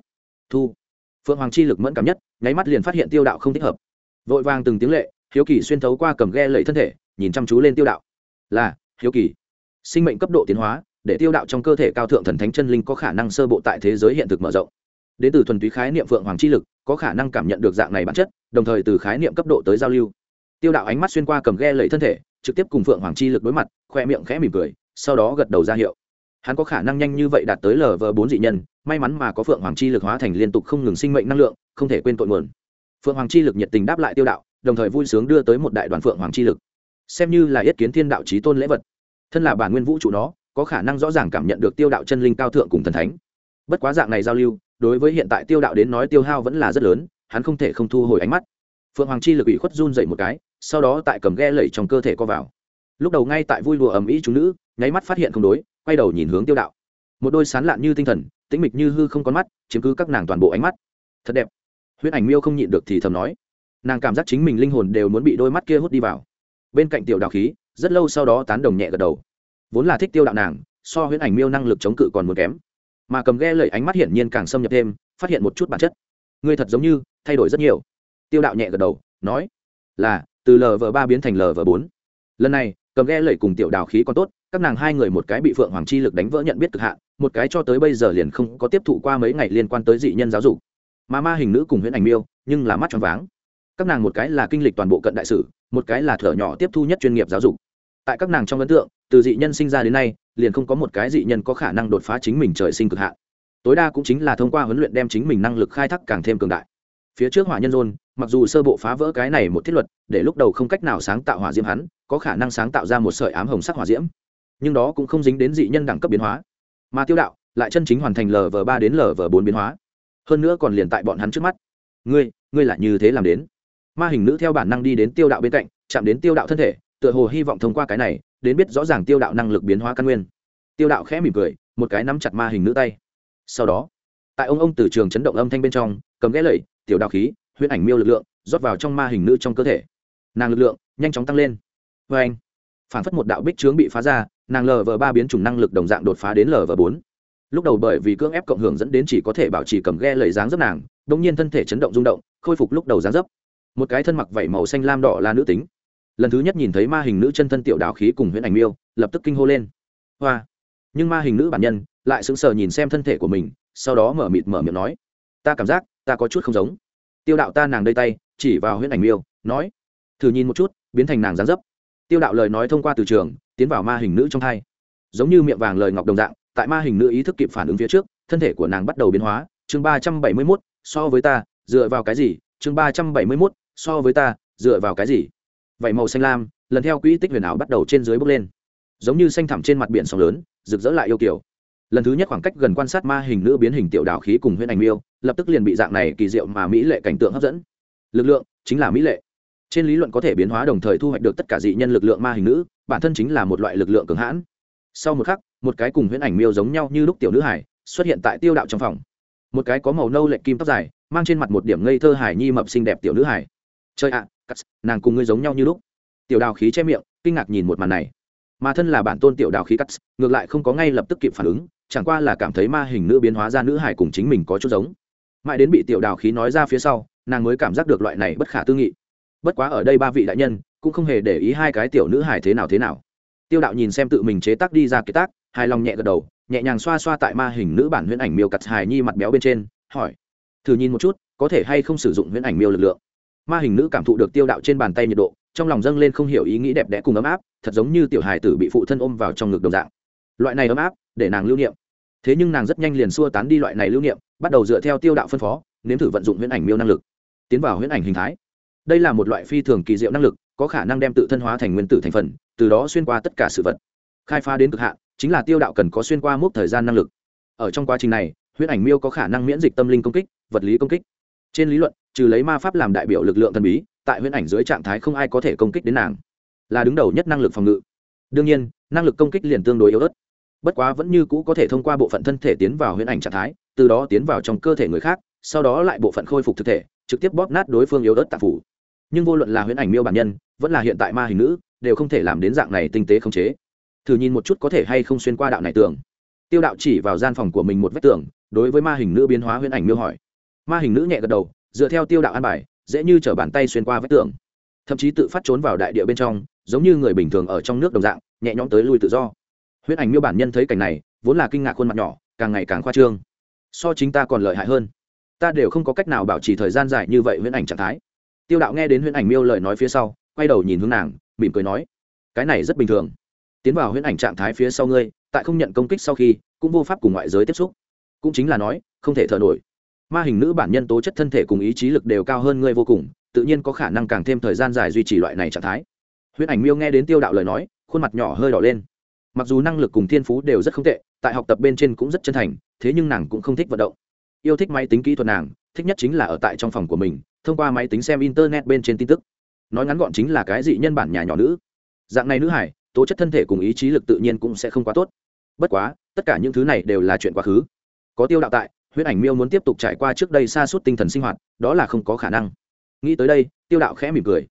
Thu. Phượng hoàng chi lực mẫn cảm nhất, nháy mắt liền phát hiện tiêu đạo không thích hợp. Vội vàng từng tiếng lệ, hiếu kỳ xuyên thấu qua cầm ghe lầy thân thể, nhìn chăm chú lên tiêu đạo. Là, hiếu kỳ sinh mệnh cấp độ tiến hóa, để tiêu đạo trong cơ thể cao thượng thần thánh chân linh có khả năng sơ bộ tại thế giới hiện thực mở rộng. Đến từ thuần túy khái niệm phượng hoàng chi lực, có khả năng cảm nhận được dạng này bản chất, đồng thời từ khái niệm cấp độ tới giao lưu. Tiêu đạo ánh mắt xuyên qua cầm ghe lấy thân thể, trực tiếp cùng phượng hoàng chi lực đối mặt, khoe miệng khẽ mỉm cười, sau đó gật đầu ra hiệu. Hắn có khả năng nhanh như vậy đạt tới lờ vờ bốn dị nhân, may mắn mà có phượng hoàng chi lực hóa thành liên tục không ngừng sinh mệnh năng lượng, không thể quên tội nguồn. Phượng hoàng chi lực nhiệt tình đáp lại tiêu đạo, đồng thời vui sướng đưa tới một đại đoàn phượng hoàng chi lực. Xem như là yết kiến thiên đạo trí tôn lễ vật thân là bản nguyên vũ trụ nó, có khả năng rõ ràng cảm nhận được tiêu đạo chân linh cao thượng cùng thần thánh. Bất quá dạng này giao lưu, đối với hiện tại tiêu đạo đến nói tiêu hao vẫn là rất lớn, hắn không thể không thu hồi ánh mắt. Phượng hoàng chi lực ủy khuất run dậy một cái, sau đó tại cầm ghe lẩy trong cơ thể co vào. Lúc đầu ngay tại vui đùa ầm ĩ chúng nữ, nháy mắt phát hiện không đối, quay đầu nhìn hướng tiêu đạo. Một đôi sán lạn như tinh thần, tĩnh mịch như hư không con mắt, chiếm cứ các nàng toàn bộ ánh mắt. Thật đẹp. Huyết ảnh miêu không nhịn được thì thầm nói. Nàng cảm giác chính mình linh hồn đều muốn bị đôi mắt kia hút đi vào. Bên cạnh tiểu đạo khí rất lâu sau đó tán đồng nhẹ gật đầu. Vốn là thích tiêu đạo nàng, so huyễn ảnh miêu năng lực chống cự còn muốn kém. Mà cầm ghe lẩy ánh mắt hiển nhiên càng xâm nhập thêm, phát hiện một chút bản chất. Ngươi thật giống như thay đổi rất nhiều. Tiêu đạo nhẹ gật đầu, nói, là, từ lv ba biến thành lv bốn. Lần này, cầm ghe lẩy cùng tiểu đào khí còn tốt, các nàng hai người một cái bị phượng hoàng chi lực đánh vỡ nhận biết cực hạn, một cái cho tới bây giờ liền không có tiếp thụ qua mấy ngày liên quan tới dị nhân giáo dục. Mà ma hình nữ cùng huyễn ảnh miêu, nhưng là mắt tròn váng. Các nàng một cái là kinh lịch toàn bộ cận đại sử một cái là thở nhỏ tiếp thu nhất chuyên nghiệp giáo dục. Tại các nàng trong ấn tượng, từ dị nhân sinh ra đến nay, liền không có một cái dị nhân có khả năng đột phá chính mình trời sinh cực hạn. Tối đa cũng chính là thông qua huấn luyện đem chính mình năng lực khai thác càng thêm cường đại. Phía trước hỏa nhân dôn mặc dù sơ bộ phá vỡ cái này một thiết luật, để lúc đầu không cách nào sáng tạo hỏa diễm hắn, có khả năng sáng tạo ra một sợi ám hồng sắc hỏa diễm. Nhưng đó cũng không dính đến dị nhân đẳng cấp biến hóa. Mà tiêu đạo, lại chân chính hoàn thành lv ba đến lv bốn biến hóa. Hơn nữa còn liền tại bọn hắn trước mắt. Ngươi ngươi lại như thế làm đến? Ma hình nữ theo bản năng đi đến tiêu đạo bên cạnh, chạm đến tiêu đạo thân thể, tựa hồ hy vọng thông qua cái này, đến biết rõ ràng tiêu đạo năng lực biến hóa căn nguyên. Tiêu đạo khẽ mỉm cười, một cái nắm chặt ma hình nữ tay. Sau đó, tại ông ông từ trường chấn động âm thanh bên trong, cầm ghé lẩy tiểu đạo khí, huyễn ảnh miêu lực lượng, rót vào trong ma hình nữ trong cơ thể. Nàng lực lượng nhanh chóng tăng lên. Vê anh, phản phất một đạo bích trướng bị phá ra, nàng lv ba biến chủng năng lực đồng dạng đột phá đến lv bốn. Lúc đầu bởi vì cưỡng ép cộng hưởng dẫn đến chỉ có thể bảo trì cầm ghe lầy dáng dấp nàng đ ỗ n g nhiên thân thể chấn động rung động, khôi phục lúc đầu dáng dấp một cái thân mặc vảy màu xanh lam đỏ là nữ tính. Lần thứ nhất nhìn thấy ma hình nữ chân thân tiểu đào khí cùng huyễn ảnh miêu, lập tức kinh hô lên. Hoa! Nhưng ma hình nữ bản nhân lại sững sờ nhìn xem thân thể của mình, sau đó mở mịt mở miệng nói, ta cảm giác ta có chút không giống. Tiêu đạo ta nàng đây tay, chỉ vào huyễn ảnh miêu, nói, thử nhìn một chút, biến thành nàng dáng dấp. Tiêu đạo lời nói thông qua từ trường, tiến vào ma hình nữ trong thai. Giống như miệng vàng lời ngọc đồng dạng, tại ma hình nữ ý thức kịp phản ứng phía trước, thân thể của nàng bắt đầu biến hóa. Chương ba trăm bảy mươi mốt, so với ta, dựa vào cái gì? Chương ba trăm bảy mươi mốt so với ta, dựa vào cái gì? Vậy màu xanh lam, lần theo quỹ tích huyền ảo bắt đầu trên dưới bốc lên. Giống như xanh thẳm trên mặt biển sóng lớn, rực rỡ lại yêu kiểu lần thứ nhất khoảng cách gần quan sát ma hình nữ biến hình tiểu đảo khí cùng huyễn ảnh miêu, lập tức liền bị dạng này kỳ diệu mà mỹ lệ cảnh tượng hấp dẫn. Lực lượng, chính là mỹ lệ. Trên lý luận có thể biến hóa đồng thời thu hoạch được tất cả dị nhân lực lượng ma hình nữ, bản thân chính là một loại lực lượng cường hãn. Sau một khắc, một cái cùng huyễn ảnh miêu giống nhau như lúc tiểu nữ hải xuất hiện tại tiêu đạo trong phòng. Một cái có màu nâu lệ kim tóc dài, mang trên mặt một điểm ngây thơ hải nhi mập xinh đẹp tiểu nữ hải chơi ạ à, nàng cùng ngươi giống nhau như lúc. Tiểu đào khí che miệng kinh ngạc nhìn một màn này. Mà thân là bản tôn tiểu đào khí cắt ngược lại không có ngay lập tức kịp phản ứng chẳng qua là cảm thấy ma hình nữ biến hóa ra nữ hải cùng chính mình có chút giống. Mãi đến bị tiểu đào khí nói ra phía sau nàng mới cảm giác được loại này bất khả tư nghị. Bất quá ở đây ba vị đại nhân cũng không hề để ý hai cái tiểu nữ hải thế nào thế nào. Tiêu đạo nhìn xem tự mình chế tác đi ra kế tác hài lòng nhẹ gật đầu nhẹ nhàng xoa xoa tại ma hình nữ bản huyễn ảnh miêu cặt hài nhi mặt béo bên trên hỏi thử nhìn một chút có thể hay không sử dụng huyễn ảnh miêu lực lượng? Ma hình nữ cảm thụ được tiêu đạo trên bàn tay nhiệt độ, trong lòng dâng lên không hiểu ý nghĩ đẹp đẽ cùng ấm áp, thật giống như tiểu hài tử bị phụ thân ôm vào trong ngực đồng dạng. Loại này ấm áp, để nàng lưu niệm. Thế nhưng nàng rất nhanh liền xua tán đi loại này lưu niệm, bắt đầu dựa theo tiêu đạo phân phó, nếm thử vận dụng huyễn ảnh miêu năng lực. Tiến vào huyễn ảnh hình thái. Đây là một loại phi thường kỳ diệu năng lực, có khả năng đem tự thân hóa thành nguyên tử thành phần, từ đó xuyên qua tất cả sự vật. Khai phá đến cực hạn, chính là tiêu đạo cần có xuyên qua mốc thời gian năng lực. Ở trong quá trình này, huyễn ảnh miêu có khả năng miễn dịch tâm linh công kích, vật lý công kích. Trên lý luận trừ lấy ma pháp làm đại biểu lực lượng thần bí, tại huyễn ảnh dưới trạng thái không ai có thể công kích đến nàng. Là đứng đầu nhất năng lực phòng ngự. Đương nhiên, năng lực công kích liền tương đối yếu ớt. Bất quá vẫn như cũ có thể thông qua bộ phận thân thể tiến vào huyễn ảnh trạng thái, từ đó tiến vào trong cơ thể người khác, sau đó lại bộ phận khôi phục thực thể, trực tiếp bóp nát đối phương yếu ớt tạp phủ. Nhưng vô luận là huyễn ảnh miêu bản nhân, vẫn là hiện tại ma hình nữ, đều không thể làm đến dạng này tinh tế khống chế. Thử nhìn một chút có thể hay không xuyên qua đạo này tường. Tiêu đạo chỉ vào gian phòng của mình một vách tường, đối với ma hình nữ biến hóa huyễn ảnh miêu hỏi. Ma hình nữ nhẹ gật đầu dựa theo tiêu đạo an bài, dễ như t bàn tay xuyên qua vách tường. Thậm chí tự phát trốn vào đại địa bên trong, giống như người bình thường ở trong nước đồng dạng, nhẹ nhõm tới lui tự do. Huyết ảnh miêu bản nhân thấy cảnh này, vốn là kinh ngạc khuôn mặt nhỏ, càng ngày càng khoa trương. So chính ta còn lợi hại hơn. Ta đều không có cách nào bảo trì thời gian dài như vậy huyễn ảnh trạng thái. Tiêu đạo nghe đến huyễn ảnh miêu lời nói phía sau, quay đầu nhìn hướng nàng, mỉm cười nói, cái này rất bình thường. Tiến vào huyễn ảnh trạng thái phía sau ngươi, tại không nhận công kích sau khi, cũng vô pháp cùng ngoại giới tiếp xúc. Cũng chính là nói, không thể thở nổi ma hình nữ bản nhân tố chất thân thể cùng ý chí lực đều cao hơn ngươi vô cùng, tự nhiên có khả năng càng thêm thời gian dài duy trì loại này trạng thái. Huyễn ảnh miêu nghe đến tiêu đạo lời nói, khuôn mặt nhỏ hơi đỏ lên. Mặc dù năng lực cùng thiên phú đều rất không tệ, tại học tập bên trên cũng rất chân thành, thế nhưng nàng cũng không thích vận động. Yêu thích máy tính kỹ thuật nàng, thích nhất chính là ở tại trong phòng của mình, thông qua máy tính xem internet bên trên tin tức. Nói ngắn gọn chính là cái dị nhân bản nhà nhỏ nữ. Dạng này nữ hải tố chất thân thể cùng ý chí lực tự nhiên cũng sẽ không quá tốt. Bất quá, tất cả những thứ này đều là chuyện quá khứ. Có tiêu đạo tại huyết ảnh miêu muốn tiếp tục trải qua trước đây xa suốt tinh thần sinh hoạt, đó là không có khả năng. Nghĩ tới đây, tiêu đạo khẽ mỉm cười.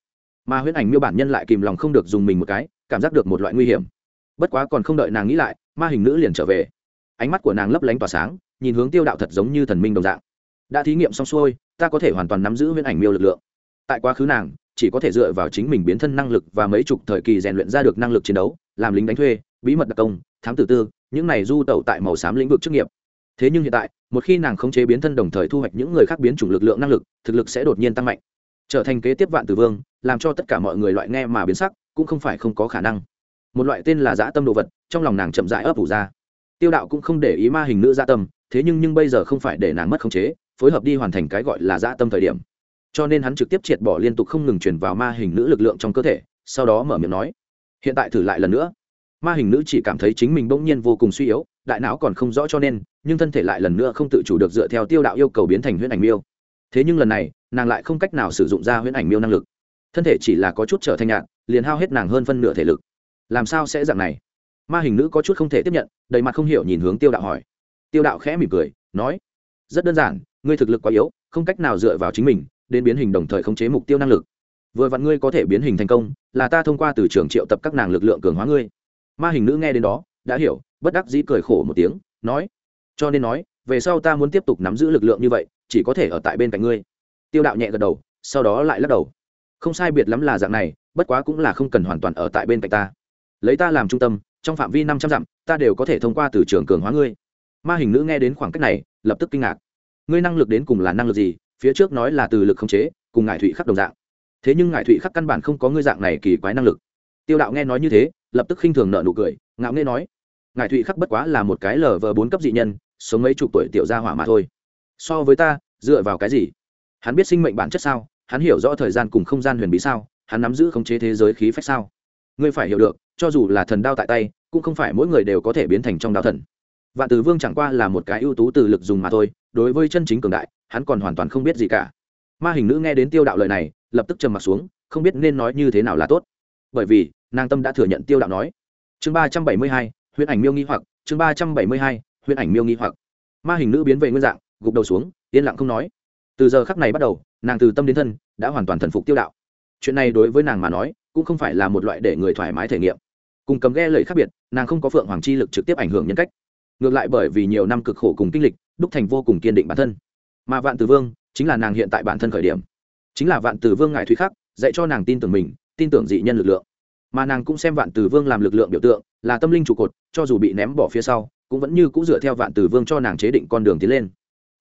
Mà huyết ảnh miêu bản nhân lại kìm lòng không được dùng mình một cái, cảm giác được một loại nguy hiểm. Bất quá còn không đợi nàng nghĩ lại, ma hình nữ liền trở về. Ánh mắt của nàng lấp lánh tỏa sáng, nhìn hướng tiêu đạo thật giống như thần minh đồng dạng. Đã thí nghiệm xong xuôi, ta có thể hoàn toàn nắm giữ huyễn ảnh miêu lực lượng. Tại quá khứ nàng, chỉ có thể dựa vào chính mình biến thân năng lực và mấy chục thời kỳ rèn luyện ra được năng lực chiến đấu, làm lính đánh thuê, bí mật đặc công, thám tử tư, những này du tẩu tại màu xám lĩnh vực chức nghiệp. Thế nhưng hiện tại một khi nàng khống chế biến thân đồng thời thu hoạch những người khác biến chủng lực lượng năng lực, thực lực sẽ đột nhiên tăng mạnh. Trở thành kế tiếp vạn tử vương, làm cho tất cả mọi người loại nghe mà biến sắc, cũng không phải không có khả năng. Một loại tên là dã tâm đồ vật, trong lòng nàng chậm rãi ấp ủ ra. Tiêu đạo cũng không để ý ma hình nữ dã tâm, thế nhưng nhưng bây giờ không phải để nàng mất khống chế, phối hợp đi hoàn thành cái gọi là dã tâm thời điểm. Cho nên hắn trực tiếp triệt bỏ liên tục không ngừng chuyển vào ma hình nữ lực lượng trong cơ thể, sau đó mở miệng nói, hiện tại thử lại lần nữa. Ma hình nữ chỉ cảm thấy chính mình bỗng nhiên vô cùng suy yếu, đại não còn không rõ cho nên nhưng thân thể lại lần nữa không tự chủ được dựa theo tiêu đạo yêu cầu biến thành huyễn ảnh miêu. Thế nhưng lần này, nàng lại không cách nào sử dụng ra huyễn ảnh miêu năng lực. Thân thể chỉ là có chút trở thành nhạt, liền hao hết nàng hơn phân nửa thể lực. Làm sao sẽ dạng này? Ma hình nữ có chút không thể tiếp nhận, đầy mặt không hiểu nhìn hướng tiêu đạo hỏi. Tiêu đạo khẽ mỉm cười, nói, rất đơn giản, ngươi thực lực quá yếu, không cách nào dựa vào chính mình, đến biến hình đồng thời khống chế mục tiêu năng lực. Vừa vặn ngươi có thể biến hình thành công, là ta thông qua từ trường triệu tập các nàng lực lượng cường hóa ngươi. Ma hình nữ nghe đến đó, đã hiểu, bất đắc dĩ cười khổ một tiếng, nói cho nên nói, về sau ta muốn tiếp tục nắm giữ lực lượng như vậy, chỉ có thể ở tại bên cạnh ngươi. Tiêu đạo nhẹ gật đầu, sau đó lại lắc đầu. Không sai biệt lắm là dạng này, bất quá cũng là không cần hoàn toàn ở tại bên cạnh ta. Lấy ta làm trung tâm, trong phạm vi năm trăm dặm, ta đều có thể thông qua từ trường cường hóa ngươi. Ma hình nữ nghe đến khoảng cách này, lập tức kinh ngạc. Ngươi năng lực đến cùng là năng lực gì, phía trước nói là từ lực khống chế, cùng ngải thụy khắc đồng dạng. Thế nhưng ngải thụy khắc căn bản không có ngươi dạng này kỳ quái năng lực. Tiêu đạo nghe nói như thế, lập tức khinh thường nợ nụ cười, ngạo nghe nói Ngài thụy khắc bất quá là một cái lờ vờ bốn cấp dị nhân, sống mấy chục tuổi tiểu gia hỏa mà thôi. So với ta, dựa vào cái gì? Hắn biết sinh mệnh bản chất sao? Hắn hiểu rõ thời gian cùng không gian huyền bí sao? Hắn nắm giữ khống chế thế giới khí phách sao? Ngươi phải hiểu được, cho dù là thần đao tại tay, cũng không phải mỗi người đều có thể biến thành trong đao thần. Vạn tử vương chẳng qua là một cái ưu tú từ lực dùng mà thôi, đối với chân chính cường đại, hắn còn hoàn toàn không biết gì cả. Ma hình nữ nghe đến tiêu đạo lời này, lập tức trầm m ặ t xuống, không biết nên nói như thế nào là tốt. Bởi vì, nàng tâm đã thừa nhận tiêu đạo nói. Chương ba trăm bảy mươi hai huyễn ảnh miêu nghi hoặc, chương ba trăm bảy mươi hai, huyễn ảnh miêu nghi hoặc. Ma hình nữ biến về nguyên dạng, gục đầu xuống, yên lặng không nói. Từ giờ khắc này bắt đầu, nàng từ tâm đến thân, đã hoàn toàn thần phục tiêu đạo. Chuyện này đối với nàng mà nói, cũng không phải là một loại để người thoải mái thể nghiệm. Cùng cầm ghe lời khác biệt, nàng không có phượng hoàng chi lực trực tiếp ảnh hưởng nhân cách. Ngược lại bởi vì nhiều năm cực khổ cùng kinh lịch, đúc thành vô cùng kiên định bản thân. Mà vạn tử vương, chính là nàng hiện tại bản thân khởi điểm. Chính là vạn tử vương ngài thúy khắc, dạy cho nàng tin tưởng mình, tin tưởng dị nhân lực lượng mà nàng cũng xem vạn tử vương làm lực lượng biểu tượng, là tâm linh trụ cột, cho dù bị ném bỏ phía sau, cũng vẫn như cũng dựa theo vạn tử vương cho nàng chế định con đường tiến lên.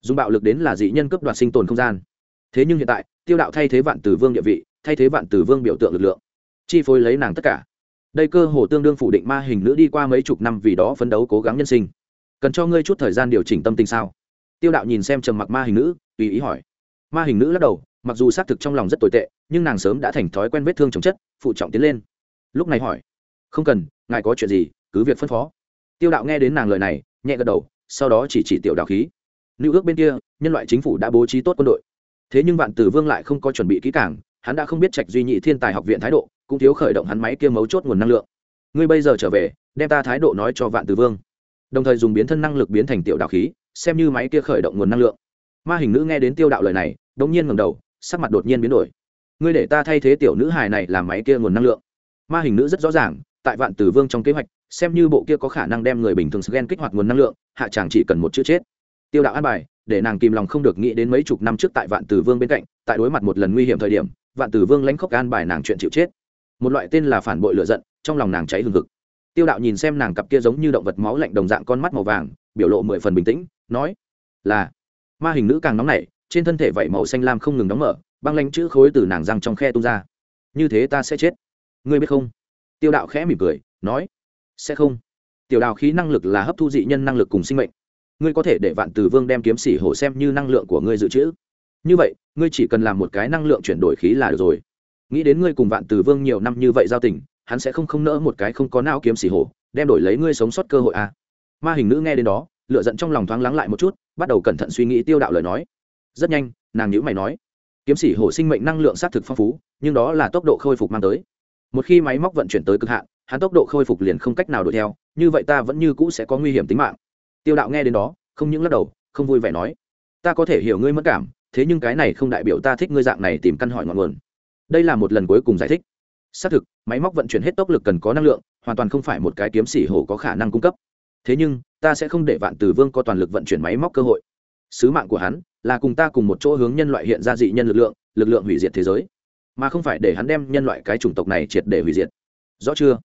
Dùng bạo lực đến là dị nhân cấp đoạt sinh tồn không gian. Thế nhưng hiện tại, tiêu đạo thay thế vạn tử vương địa vị, thay thế vạn tử vương biểu tượng lực lượng. Chi phối lấy nàng tất cả. Đây cơ hồ tương đương phủ định ma hình nữ đi qua mấy chục năm vì đó phấn đấu cố gắng nhân sinh. Cần cho ngươi chút thời gian điều chỉnh tâm tình sao? Tiêu đạo nhìn xem trầm mặc ma hình nữ, tùy ý hỏi. Ma hình nữ lắc đầu, mặc dù xác thực trong lòng rất tồi tệ, nhưng nàng sớm đã thành thói quen vết thương chồng chất, phụ trọng tiến lên lúc này hỏi, không cần, ngài có chuyện gì, cứ việc phân phó. Tiêu đạo nghe đến nàng lời này, nhẹ gật đầu, sau đó chỉ chỉ tiểu đạo khí. Lưu ước bên kia, nhân loại chính phủ đã bố trí tốt quân đội. Thế nhưng vạn tử vương lại không có chuẩn bị kỹ càng, hắn đã không biết trạch duy nhị thiên tài học viện thái độ, cũng thiếu khởi động hắn máy kia mấu chốt nguồn năng lượng. Ngươi bây giờ trở về, đem ta thái độ nói cho vạn tử vương. Đồng thời dùng biến thân năng lực biến thành tiểu đạo khí, xem như máy kia khởi động nguồn năng lượng. Ma hình nữ nghe đến tiêu đạo lời này đ ỗ n g nhiên ngầm đầu, sắc mặt đột nhiên biến đổi. Ngươi để ta thay thế tiểu nữ hài này làm máy kia nguồn năng lượng ma hình nữ rất rõ ràng, tại vạn tử vương trong kế hoạch, xem như bộ kia có khả năng đem người bình thường gen kích hoạt nguồn năng lượng, hạ chàng chỉ cần một chữ chết. Tiêu đạo an bài, để nàng kìm lòng không được nghĩ đến mấy chục năm trước tại vạn tử vương bên cạnh, tại đối mặt một lần nguy hiểm thời điểm, vạn tử vương lãnh khóc an bài nàng chuyện chịu chết. Một loại tên là phản bội lựa giận, trong lòng nàng cháy hừng hực. Tiêu đạo nhìn xem nàng cặp kia giống như động vật máu lạnh đồng dạng con mắt màu vàng, biểu lộ mười phần bình tĩnh, nói, là. Ma hình nữ càng nóng nảy, trên thân thể vảy màu xanh lam không ngừng đóng mở, băng lanh chữ khối từ nàng răng trong khe tung ra. Như thế ta sẽ chết ngươi biết không? Tiêu đạo khẽ mỉm cười, nói, sẽ không. Tiểu đạo khí năng lực là hấp thu dị nhân năng lực cùng sinh mệnh. Ngươi có thể để vạn từ vương đem kiếm xỉ hổ xem như năng lượng của ngươi dự trữ. Như vậy, ngươi chỉ cần làm một cái năng lượng chuyển đổi khí là được rồi. Nghĩ đến ngươi cùng vạn từ vương nhiều năm như vậy giao tình, hắn sẽ không không nỡ một cái không có não kiếm xỉ hổ, đem đổi lấy ngươi sống sót cơ hội à. ma hình nữ nghe đến đó lựa giận trong lòng thoáng lắng lại một chút, bắt đầu cẩn thận suy nghĩ tiêu đạo lời nói. Rất nhanh, nàng nhữ mày nói, kiếm xỉ hổ sinh mệnh năng lượng xác thực phong phú, nhưng đó là tốc độ khôi phục mang tới một khi máy móc vận chuyển tới cực hạn, hắn tốc độ khôi phục liền không cách nào đuổi theo, như vậy ta vẫn như cũ sẽ có nguy hiểm tính mạng. Tiêu đạo nghe đến đó, không những lắc đầu, không vui vẻ nói, ta có thể hiểu ngươi mất cảm, thế nhưng cái này không đại biểu ta thích ngươi dạng này tìm căn hỏi ngọn nguồn. Đây là một lần cuối cùng giải thích. Xác thực, máy móc vận chuyển hết tốc lực cần có năng lượng, hoàn toàn không phải một cái kiếm sĩ hổ có khả năng cung cấp. Thế nhưng, ta sẽ không để vạn tử vương có toàn lực vận chuyển máy móc cơ hội. Sứ mạng của hắn là cùng ta cùng một chỗ hướng nhân loại hiện ra dị nhân lực lượng lực lượng hủy diệt thế giới mà không phải để hắn đem nhân loại cái chủng tộc này triệt để hủy diệt. Rõ chưa?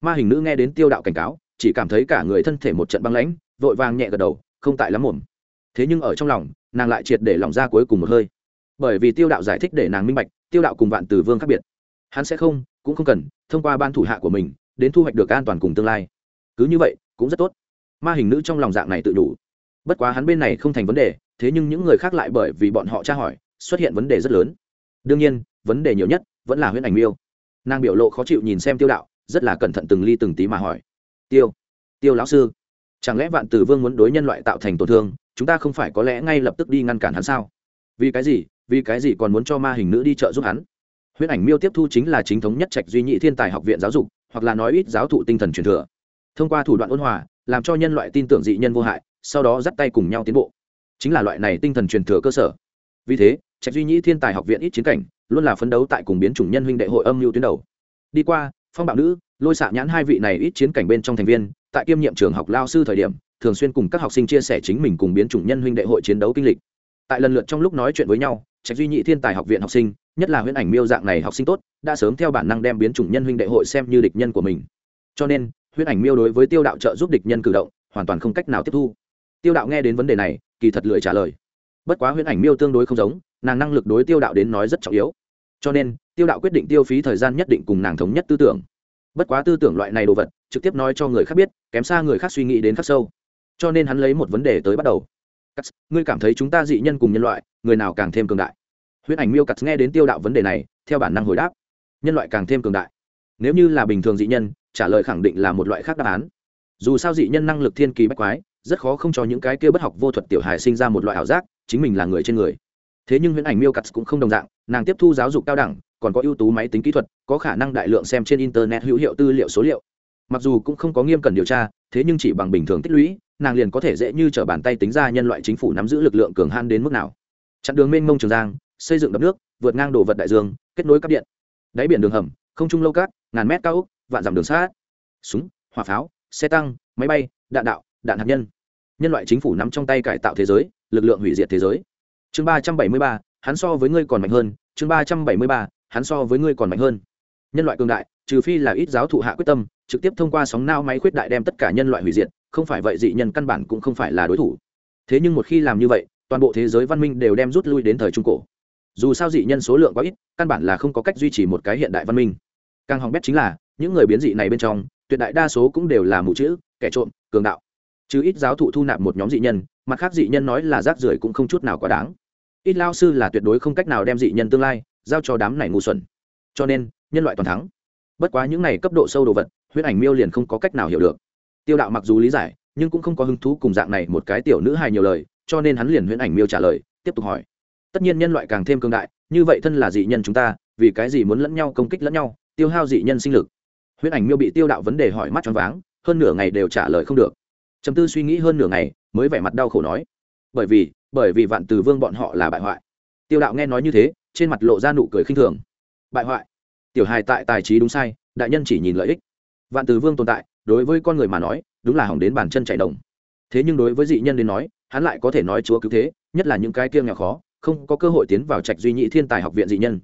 Ma hình nữ nghe đến tiêu đạo cảnh cáo, chỉ cảm thấy cả người thân thể một trận băng lãnh, vội vàng nhẹ gật đầu, không tại lắm mồm thế nhưng ở trong lòng, nàng lại triệt để lòng ra cuối cùng một hơi. Bởi vì tiêu đạo giải thích để nàng minh bạch, tiêu đạo cùng vạn tử vương khác biệt. Hắn sẽ không, cũng không cần, thông qua ban thủ hạ của mình, đến thu hoạch được an toàn cùng tương lai. Cứ như vậy, cũng rất tốt. Ma hình nữ trong lòng dạng này tự đủ. Bất quá hắn bên này không thành vấn đề, thế nhưng những người khác lại bởi vì bọn họ tra hỏi, xuất hiện vấn đề rất lớn. Đương nhiên vấn đề nhiều nhất vẫn là huyễn ảnh miêu. Nàng biểu lộ khó chịu nhìn xem tiêu đạo, rất là cẩn thận từng ly từng tí mà hỏi. Tiêu tiêu lão sư, chẳng lẽ vạn tử vương muốn đối nhân loại tạo thành tổn thương, chúng ta không phải có lẽ ngay lập tức đi ngăn cản hắn sao? Vì cái gì, vì cái gì còn muốn cho ma hình nữ đi trợ giúp hắn? Huyễn ảnh miêu tiếp thu chính là chính thống nhất trạch duy nhị thiên tài học viện giáo dục, hoặc là nói ít giáo thụ tinh thần truyền thừa. Thông qua thủ đoạn ôn hòa, làm cho nhân loại tin tưởng dị nhân vô hại, sau đó dắt tay cùng nhau tiến bộ. Chính là loại này tinh thần truyền thừa cơ sở. Vì thế, trạch duy nhị thiên tài học viện ít chiến cảnh luôn là phấn đấu tại cùng biến chủng nhân huynh đệ hội âm mưu tuyến đầu. Đi qua, phong bạo nữ, lôi xạ nhãn hai vị này ít chiến cảnh bên trong thành viên, tại kiêm nhiệm trường học lao sư thời điểm, thường xuyên cùng các học sinh chia sẻ chính mình cùng biến chủng nhân huynh đệ hội chiến đấu kinh lịch. Tại lần lượt trong lúc nói chuyện với nhau, trạch duy nhị thiên tài học viện học sinh, nhất là huyễn ảnh miêu dạng này học sinh tốt, đã sớm theo bản năng đem biến chủng nhân huynh đệ hội xem như địch nhân của mình. Cho nên, huyễn ảnh miêu đối với tiêu đạo trợ giúp địch nhân cử động, hoàn toàn không cách nào tiếp thu. Tiêu đạo nghe đến vấn đề này, kỳ thật lười trả lời. Bất quá huyễn ảnh miêu tương đối không giống, nàng năng lực đối tiêu đạo đến nói rất trọng yếu cho nên, tiêu đạo quyết định tiêu phí thời gian nhất định cùng nàng thống nhất tư tưởng. Bất quá tư tưởng loại này đồ vật, trực tiếp nói cho người khác biết, kém xa người khác suy nghĩ đến khắc sâu. Cho nên hắn lấy một vấn đề tới bắt đầu. Cắt, ngươi cảm thấy chúng ta dị nhân cùng nhân loại, người nào càng thêm cường đại? Huyễn ảnh miêu cắt nghe đến tiêu đạo vấn đề này, theo bản năng hồi đáp. Nhân loại càng thêm cường đại. Nếu như là bình thường dị nhân, trả lời khẳng định là một loại khác đáp án. Dù sao dị nhân năng lực thiên kỳ bách quái, rất khó không cho những cái kia bất học vô thuật tiểu hài sinh ra một loại ảo giác, chính mình là người trên người thế nhưng huyễn ảnh miêu cắt cũng không đồng dạng, nàng tiếp thu giáo dục cao đẳng, còn có ưu tú máy tính kỹ thuật, có khả năng đại lượng xem trên internet hữu hiệu tư liệu số liệu. Mặc dù cũng không có nghiêm cần điều tra, thế nhưng chỉ bằng bình thường tích lũy, nàng liền có thể dễ như t r ở bàn tay tính ra nhân loại chính phủ nắm giữ lực lượng cường han đến mức nào. Chặn đường mênh mông trường giang, xây dựng đập nước, vượt ngang đồ vật đại dương, kết nối cắp điện. Đáy biển đường hầm, không trung lâu cát, ngàn mét cao úc, vạn dặm đường sát súng, hỏa pháo, xe tăng, máy bay, đạn đạo, đạn hạt nhân. Nhân loại chính phủ nắm trong tay cải tạo thế giới, lực lượng hủy diệt thế giới chương ba trăm bảy mươi ba, hắn so với ngươi còn mạnh hơn. Chương ba trăm bảy mươi ba, hắn so với ngươi còn mạnh hơn. Nhân loại cường đại, trừ phi là ít giáo thụ hạ quyết tâm, trực tiếp thông qua sóng nao máy khuyết đại đem tất cả nhân loại hủy diệt, không phải vậy dị nhân căn bản cũng không phải là đối thủ. Thế nhưng một khi làm như vậy, toàn bộ thế giới văn minh đều đem rút lui đến thời trung cổ. Dù sao dị nhân số lượng quá ít, căn bản là không có cách duy trì một cái hiện đại văn minh. Càng hỏng bét chính là, những người biến dị này bên trong, tuyệt đại đa số cũng đều là mù chữ, kẻ trộm, cường đạo. Chứ ít giáo thụ thu nạp một nhóm dị nhân, mặt khác dị nhân nói là rác rưởi cũng không chút nào quá đáng ít lao sư là tuyệt đối không cách nào đem dị nhân tương lai giao cho đám này ngu xuẩn. Cho nên, nhân loại toàn thắng. Bất quá những này cấp độ sâu đồ vật, huyết ảnh miêu liền không có cách nào hiểu được. Tiêu đạo mặc dù lý giải, nhưng cũng không có hứng thú cùng dạng này một cái tiểu nữ hài nhiều lời, cho nên hắn liền huyễn ảnh miêu trả lời, tiếp tục hỏi. Tất nhiên nhân loại càng thêm cương đại, như vậy thân là dị nhân chúng ta, vì cái gì muốn lẫn nhau công kích lẫn nhau, tiêu hao dị nhân sinh lực? Huyễn ảnh miêu bị tiêu đạo vấn đề hỏi mắt choáng váng, hơn nửa ngày đều trả lời không được. Trầm tư suy nghĩ hơn nửa ngày, mới vẻ mặt đau khổ nói. Bởi vì bởi vì vạn từ vương bọn họ là bại hoại. Tiêu đạo nghe nói như thế, trên mặt lộ ra nụ cười khinh thường. Bại hoại? Tiểu hài tại tài trí đúng sai, đại nhân chỉ nhìn lợi ích. Vạn từ vương tồn tại, đối với con người mà nói, đúng là hỏng đến bàn chân chạy đồng. Thế nhưng đối với dị nhân đến nói, hắn lại có thể nói chúa cứu thế, nhất là những cái kia nghèo khó, không có cơ hội tiến vào trạch duy nhị thiên tài học viện dị nhân.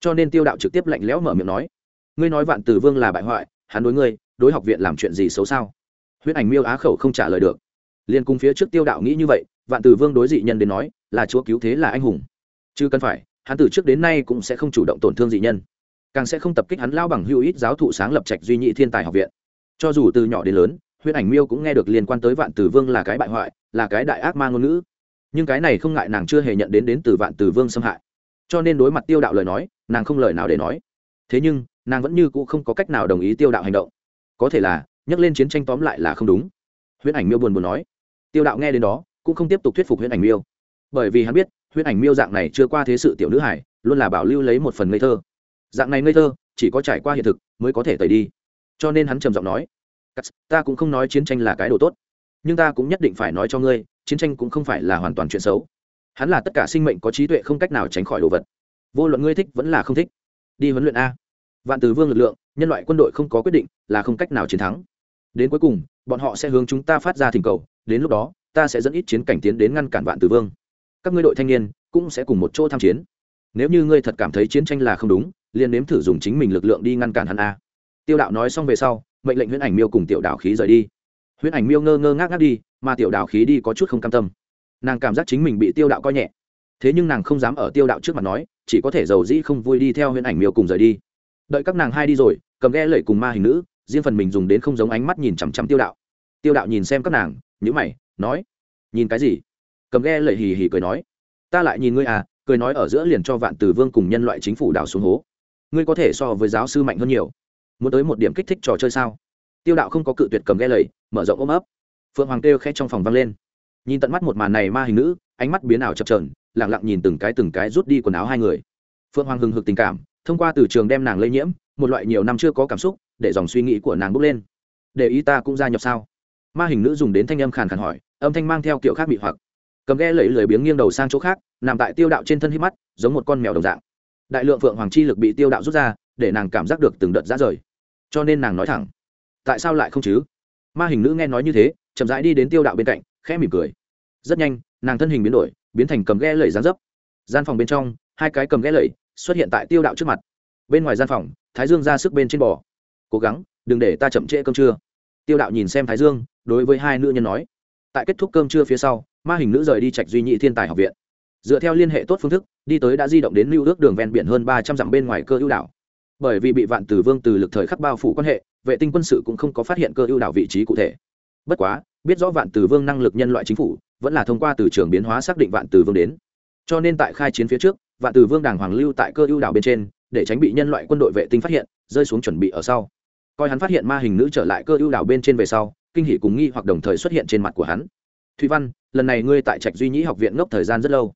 Cho nên tiêu đạo trực tiếp lạnh lẽo mở miệng nói, ngươi nói vạn từ vương là bại hoại, hắn đối ngươi, đối học viện làm chuyện gì xấu sao? Huyết ảnh miêu á khẩu không trả lời được. Liên cung phía trước tiêu đạo nghĩ như vậy vạn Tử vương đối dị nhân đến nói là chúa cứu thế là anh hùng. Chứ cần phải, hắn từ trước đến nay cũng sẽ không chủ động tổn thương dị nhân. Càng sẽ không tập kích hắn lao bằng hữu ít giáo thụ sáng lập trạch duy nhị thiên tài học viện. Cho dù từ nhỏ đến lớn, huyết ảnh miêu cũng nghe được liên quan tới vạn Tử vương là cái bại hoại, là cái đại ác ma ngôn ngữ. Nhưng cái này không ngại nàng chưa hề nhận đến đến từ vạn Tử vương xâm hại. Cho nên đối mặt tiêu đạo lời nói, nàng không lời nào để nói. Thế nhưng, nàng vẫn như c ũ không có cách nào đồng ý tiêu đạo hành động. Có thể là, nhắc lên chiến tranh tóm lại là không đúng. Huyễn ảnh miêu buồn buồn nói. Tiêu đạo nghe đến đó cũng không tiếp tục thuyết phục huyễn ảnh miêu. Bởi vì hắn biết, huyễn ảnh miêu dạng này chưa qua thế sự tiểu nữ hải, luôn là bảo lưu lấy một phần ngây thơ. Dạng này ngây thơ, chỉ có trải qua hiện thực mới có thể tẩy đi. Cho nên hắn trầm giọng nói ta cũng không nói chiến tranh là cái đồ tốt, nhưng ta cũng nhất định phải nói cho ngươi, chiến tranh cũng không phải là hoàn toàn chuyện xấu. Hắn là tất cả sinh mệnh có trí tuệ không cách nào tránh khỏi đồ vật. Vô luận ngươi thích vẫn là không thích. Đi huấn luyện a. Vạn từ vương lực lượng, nhân loại quân đội không có quyết định là không cách nào chiến thắng. Đến cuối cùng, bọn họ sẽ hướng chúng ta phát ra thỉnh cầu, đến lúc đó ta sẽ dẫn ít chiến cảnh tiến đến ngăn cản vạn tử vương. Các ngươi đội thanh niên cũng sẽ cùng một chỗ tham chiến. Nếu như ngươi thật cảm thấy chiến tranh là không đúng, liền nếm thử dùng chính mình lực lượng đi ngăn cản hắn a. Tiêu đạo nói xong về sau, mệnh lệnh huyễn ảnh miêu cùng tiểu đạo khí rời đi. Huyễn ảnh miêu ngơ ngơ ngác ngác đi, mà tiểu đạo khí đi có chút không cam tâm. Nàng cảm giác chính mình bị tiêu đạo coi nhẹ. Thế nhưng nàng không dám ở tiêu đạo trước mặt nói, chỉ có thể giàu dĩ không vui đi theo huyễn ảnh miêu cùng rời đi. Đợi các nàng hai đi rồi, cầm ghe lẩy cùng ma hình nữ, riêng phần mình dùng đến không giống ánh mắt nhìn chằm chằm tiêu đạo. Tiêu đạo nhìn xem các nàng nhữ mày nói, nhìn cái gì? Cầm ghe lẩy hì hì cười nói, ta lại nhìn ngươi à cười nói ở giữa liền cho vạn tử vương cùng nhân loại chính phủ đảo xuống hố. Ngươi có thể so với giáo sư mạnh hơn nhiều. Muốn tới một điểm kích thích trò chơi sao? Tiêu đạo không có cự tuyệt cầm ghe lầy mở rộng ôm ấp. Phượng hoàng kêu khẽ trong phòng vang lên. Nhìn tận mắt một màn này ma hình nữ, ánh mắt biến ảo chập trờn lẳng lặng nhìn từng cái từng cái rút đi quần áo hai người. Phượng hoàng hừng hực tình cảm, thông qua từ trường đem nàng lây nhiễm, một loại nhiều năm chưa có cảm xúc, để dòng suy nghĩ của nàng bốc lên. Để ý ta cũng gia nhập sao? Ma hình nữ dùng đến thanh âm khàn khàn hỏi, âm thanh mang theo kiểu khác bị hoặc. Cầm ghe lẫy lười biếng nghiêng đầu sang chỗ khác, nằm tại tiêu đạo trên thân hít mắt, giống một con mèo đồng dạng. Đại lượng phượng hoàng chi lực bị tiêu đạo rút ra, để nàng cảm giác được từng đợt ra rời. Cho nên nàng nói thẳng, tại sao lại không chứ? Ma hình nữ nghe nói như thế, chậm rãi đi đến tiêu đạo bên cạnh, khẽ mỉm cười. Rất nhanh, nàng thân hình biến đổi, biến thành cầm ghe lẩy dán dấp. Gian phòng bên trong, hai cái cầm ghe lẩy xuất hiện tại tiêu đạo trước mặt. Bên ngoài gian phòng, thái dương ra sức bên trên bò. Cố gắng, đừng để ta chậm trễ cơm trưa. Tiêu đạo nhìn xem thái dương đối với hai nữ nhân nói. Tại kết thúc cơm trưa phía sau, ma hình nữ rời đi trạch duy nhị thiên tài học viện. Dựa theo liên hệ tốt phương thức, đi tới đã di động đến lưu ước đường ven biển hơn ba trăm dặm bên ngoài cơ ưu đảo. Bởi vì bị vạn tử vương từ lực thời khắc bao phủ quan hệ, vệ tinh quân sự cũng không có phát hiện cơ ưu đảo vị trí cụ thể. Bất quá, biết rõ vạn tử vương năng lực nhân loại chính phủ, vẫn là thông qua từ trường biến hóa xác định vạn tử vương đến. Cho nên tại khai chiến phía trước, vạn tử vương đàng hoàng lưu tại cơ ưu đảo bên trên, để tránh bị nhân loại quân đội vệ tinh phát hiện, rơi xuống chuẩn bị ở sau. Coi hắn phát hiện ma hình nữ trở lại cơ ưu đảo bên trên về sau kinh hỉ cùng nghi hoặc đồng thời xuất hiện trên mặt của hắn. Thủy văn, lần này ngươi tại trạch duy nhĩ học viện ngốc thời gian rất lâu,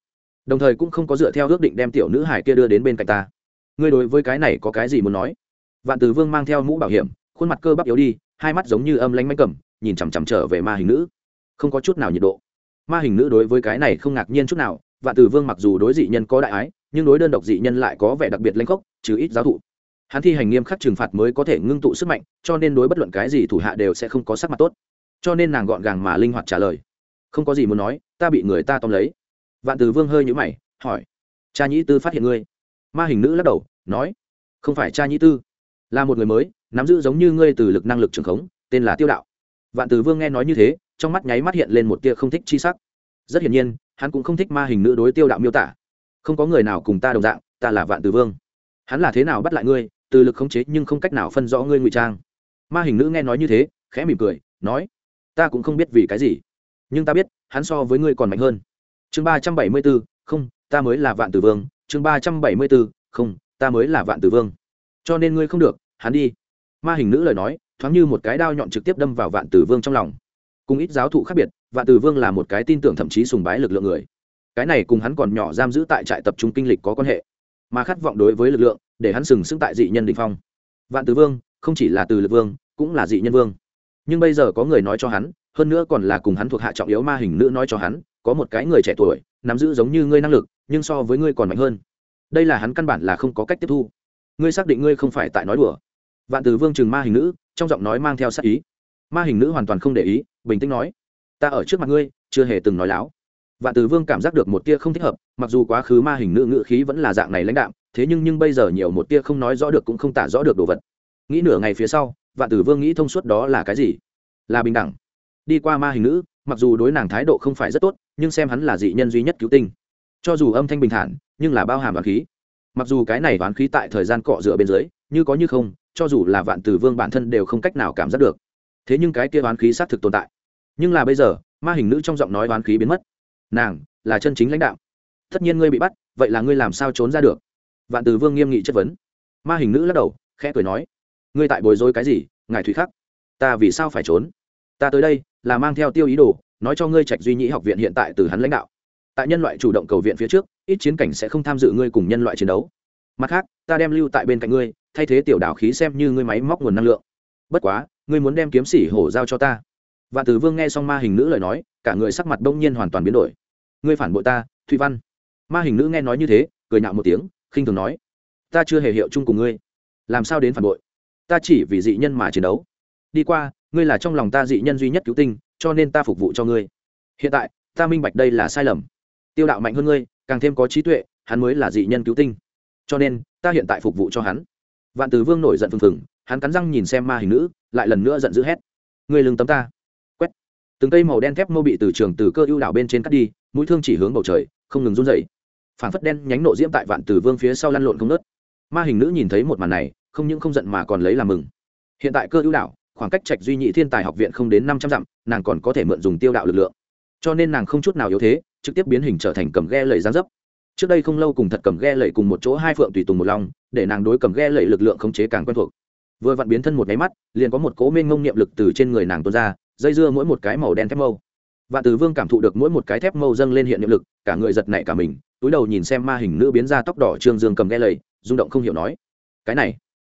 đồng thời cũng không có dựa theo ước định đem tiểu nữ hải kia đưa đến bên cạnh ta. Ngươi đối với cái này có cái gì muốn nói? Vạn tử vương mang theo mũ bảo hiểm, khuôn mặt cơ bắp yếu đi, hai mắt giống như âm lanh manh cầm, nhìn chằm chằm trở về ma hình nữ. Không có chút nào nhiệt độ. Ma hình nữ đối với cái này không ngạc nhiên chút nào, vạn tử vương mặc dù đối dị nhân có đại ái, nhưng đối đơn độc dị nhân lại có vẻ đặc biệt lãnh khốc, trừ ít giáo thụ hắn thi hành nghiêm khắc trừng phạt mới có thể ngưng tụ sức mạnh, cho nên đối bất luận cái gì thủ hạ đều sẽ không có sắc mặt tốt. Cho nên nàng gọn gàng mà linh hoạt trả lời. Không có gì muốn nói, ta bị người ta tóm lấy. Vạn tử vương hơi nhũ mày, hỏi, cha nhĩ tư phát hiện ngươi? Ma hình nữ lắc đầu, nói, không phải cha nhĩ tư, là một người mới, nắm giữ giống như ngươi từ lực năng lực trường khống, tên là tiêu đạo. Vạn tử vương nghe nói như thế, trong mắt nháy mắt hiện lên một tia không thích chi sắc. Rất hiển nhiên, hắn cũng không thích ma hình nữ đối tiêu đạo miêu tả. Không có người nào cùng ta đồng dạng, ta là vạn tử vương. Hắn là thế nào bắt lại ngươi? Từ lực khống chế nhưng không cách nào phân rõ ngươi ngụy trang. Ma hình nữ nghe nói như thế, khẽ mỉm cười, nói, ta cũng không biết vì cái gì, nhưng ta biết, hắn so với ngươi còn mạnh hơn. Chương ba trăm bảy mươi b ố không, ta mới là vạn tử vương. Chương ba trăm bảy mươi b ố không, ta mới là vạn tử vương. Cho nên ngươi không được, hắn đi. Ma hình nữ lời nói, thoáng như một cái đao nhọn trực tiếp đâm vào vạn tử vương trong lòng. Cùng ít giáo thụ khác biệt, vạn tử vương là một cái tin tưởng thậm chí sùng bái lực lượng người. Cái này cùng hắn còn nhỏ giam giữ tại trại tập trung kinh lịch có quan hệ mà khát vọng đối với lực lượng, để hắn sừng sững tại dị nhân đình phong. Vạn tứ vương, không chỉ là từ lực vương, cũng là dị nhân vương. Nhưng bây giờ có người nói cho hắn, hơn nữa còn là cùng hắn thuộc hạ trọng yếu ma hình nữ nói cho hắn, có một cái người trẻ tuổi, nắm giữ giống như ngươi năng lực, nhưng so với ngươi còn mạnh hơn. Đây là hắn căn bản là không có cách tiếp thu. Ngươi xác định ngươi không phải tại nói đùa. Vạn từ vương chừng ma hình nữ, trong giọng nói mang theo sắc ý. Ma hình nữ hoàn toàn không để ý, bình tĩnh nói, ta ở trước mặt ngươi, chưa hề từng nói láo vạn từ vương cảm giác được một tia không thích hợp, mặc dù quá khứ ma hình nữ ngữ khí vẫn là dạng này lãnh đạm, thế nhưng nhưng bây giờ nhiều một tia không nói rõ được cũng không tả rõ được đồ vật. Nghĩ nửa ngày phía sau, vạn tử vương nghĩ thông suốt đó là cái gì? Là bình đẳng. Đi qua ma hình nữ, mặc dù đối nàng thái độ không phải rất tốt, nhưng xem hắn là dị nhân duy nhất cứu tinh. Cho dù âm thanh bình thản, nhưng là bao hàm đoán khí. Mặc dù cái này đoán khí tại thời gian cọ rửa bên dưới, như có như không, cho dù là vạn tử vương bản thân đều không cách nào cảm giác được. Thế nhưng cái kia đoán khí xác thực tồn tại. Nhưng là bây giờ, ma hình nữ trong giọng nói đoán khí biến mất nàng là chân chính lãnh đạo. Tất nhiên ngươi bị bắt, vậy là ngươi làm sao trốn ra được? Vạn Từ vương nghiêm nghị chất vấn. Ma hình nữ lắc đầu, khẽ cười nói, ngươi tại bồi dối cái gì, ngài thủy khắc? Ta vì sao phải trốn? Ta tới đây là mang theo tiêu ý đồ, nói cho ngươi trạch duy nhĩ học viện hiện tại từ hắn lãnh đạo. Tại nhân loại chủ động cầu viện phía trước, ít chiến cảnh sẽ không tham dự ngươi cùng nhân loại chiến đấu. Mặt khác, ta đem lưu tại bên cạnh ngươi, thay thế tiểu đảo khí xem như ngươi máy móc nguồn năng lượng. Bất quá, ngươi muốn đem kiếm sĩ hổ giao cho ta. Vạn từ vương nghe xong ma hình nữ lời nói, cả người sắc mặt đông nhiên hoàn toàn biến đổi ngươi phản bội ta, thụy văn. Ma hình nữ nghe nói như thế, cười nhạo một tiếng, khinh thường nói, ta chưa hề hiệu chung cùng ngươi. Làm sao đến phản bội? Ta chỉ vì dị nhân mà chiến đấu. Đi qua, ngươi là trong lòng ta dị nhân duy nhất cứu tinh, cho nên ta phục vụ cho ngươi. Hiện tại, ta minh bạch đây là sai lầm. Tiêu đạo mạnh hơn ngươi, càng thêm có trí tuệ, hắn mới là dị nhân cứu tinh. Cho nên, ta hiện tại phục vụ cho hắn. Vạn từ vương nổi giận phừng phừng, hắn cắn răng nhìn xem ma hình nữ, lại lần nữa giận dữ hét, ngươi lưng tấm ta từng cây màu đen thép mô bị từ trường từ cơ ưu đảo bên trên cắt đi, mũi thương chỉ hướng bầu trời, không ngừng run dậy phản phất đen nhánh nộ diễm tại vạn từ vương phía sau lăn lộn không nớt ma hình nữ nhìn thấy một màn này, không những không giận mà còn lấy làm mừng. Hiện tại cơ ưu đảo, khoảng cách trạch duy nhị thiên tài học viện không đến năm trăm dặm, nàng còn có thể mượn dùng tiêu đạo lực lượng. Cho nên nàng không chút nào yếu thế, trực tiếp biến hình trở thành cầm ghe lầy gián dấp. Trước đây không lâu cùng thật cầm ghe lầy cùng một chỗ hai phượng tùy tùng một lòng, để nàng đối cầm ghe lầy lực lượng khống chế càng quen thuộc. Vừa vặn biến thân một máy mắt, liền có một cố mênh ngông niệm lực từ trên người nàng tuôn ra dây dưa mỗi một cái màu đen thép mâu. Và từ vương cảm thụ được mỗi một cái thép mâu dâng lên hiện niệm lực, cả người giật nảy cả mình, túi đầu nhìn xem ma hình nữ biến ra tóc đỏ trương dương cầm ghe lầy, rung động không hiểu nói, cái này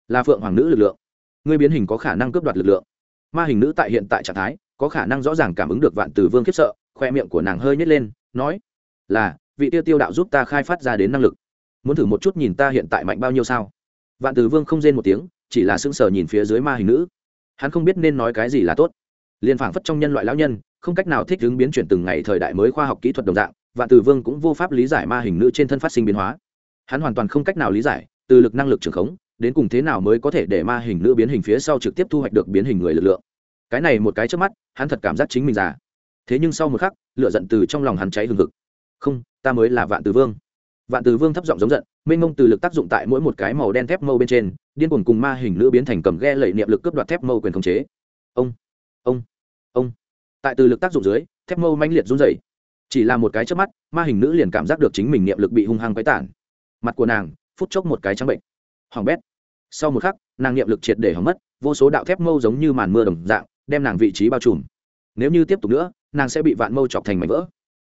là phượng hoàng nữ lực lượng. Ngươi biến hình có khả năng cướp đoạt lực lượng. Ma hình nữ tại hiện tại trạng thái, có khả năng rõ ràng cảm ứng được vạn từ vương khiếp sợ, khoe miệng của nàng hơi nhét lên, nói, là, vị tiêu tiêu đạo giúp ta khai phát ra đến năng lực. Muốn thử một chút nhìn ta hiện tại mạnh bao nhiêu sao? Vạn từ vương không rên một tiếng, chỉ là sững sờ nhìn phía dưới ma hình nữ. Hắn không biết nên nói cái gì là tốt liền phảng phất trong nhân loại lão nhân, không cách nào thích ứng biến chuyển từng ngày thời đại mới khoa học kỹ thuật đồng dạng vạn từ vương cũng vô pháp lý giải ma hình nữ trên thân phát sinh biến hóa. Hắn hoàn toàn không cách nào lý giải, từ lực năng lực trường khống, đến cùng thế nào mới có thể để ma hình nữ biến hình phía sau trực tiếp thu hoạch được biến hình người lực lượng. Cái này một cái trước mắt, hắn thật cảm giác chính mình già. Thế nhưng sau một khắc lựa giận từ trong lòng hắn cháy hừng hực. Không, ta mới là vạn từ vương. Vạn từ vương thấp giọng giống giận, mênh mông từ lực tác dụng tại mỗi một cái màu đen thép mâu bên trên, điên cuồng cùng ma hình nữ biến thành cầm ghe lệ niệm lực cướp đoạt thép mâu quyền khống chế. Ông! Ông. Tại từ lực tác dụng dưới, thép mâu manh liệt run rẩy. Chỉ là một cái trước mắt, ma hình nữ liền cảm giác được chính mình niệm lực bị hung hăng quấy tản. Mặt của nàng, phút chốc một cái trắng bệnh. Hoàng bét. Sau một khắc, nàng niệm lực triệt để hỏng mất, vô số đạo thép mâu giống như màn mưa đồng dạng, đem nàng vị trí bao trùm. Nếu như tiếp tục nữa, nàng sẽ bị vạn mâu chọc thành mảnh vỡ.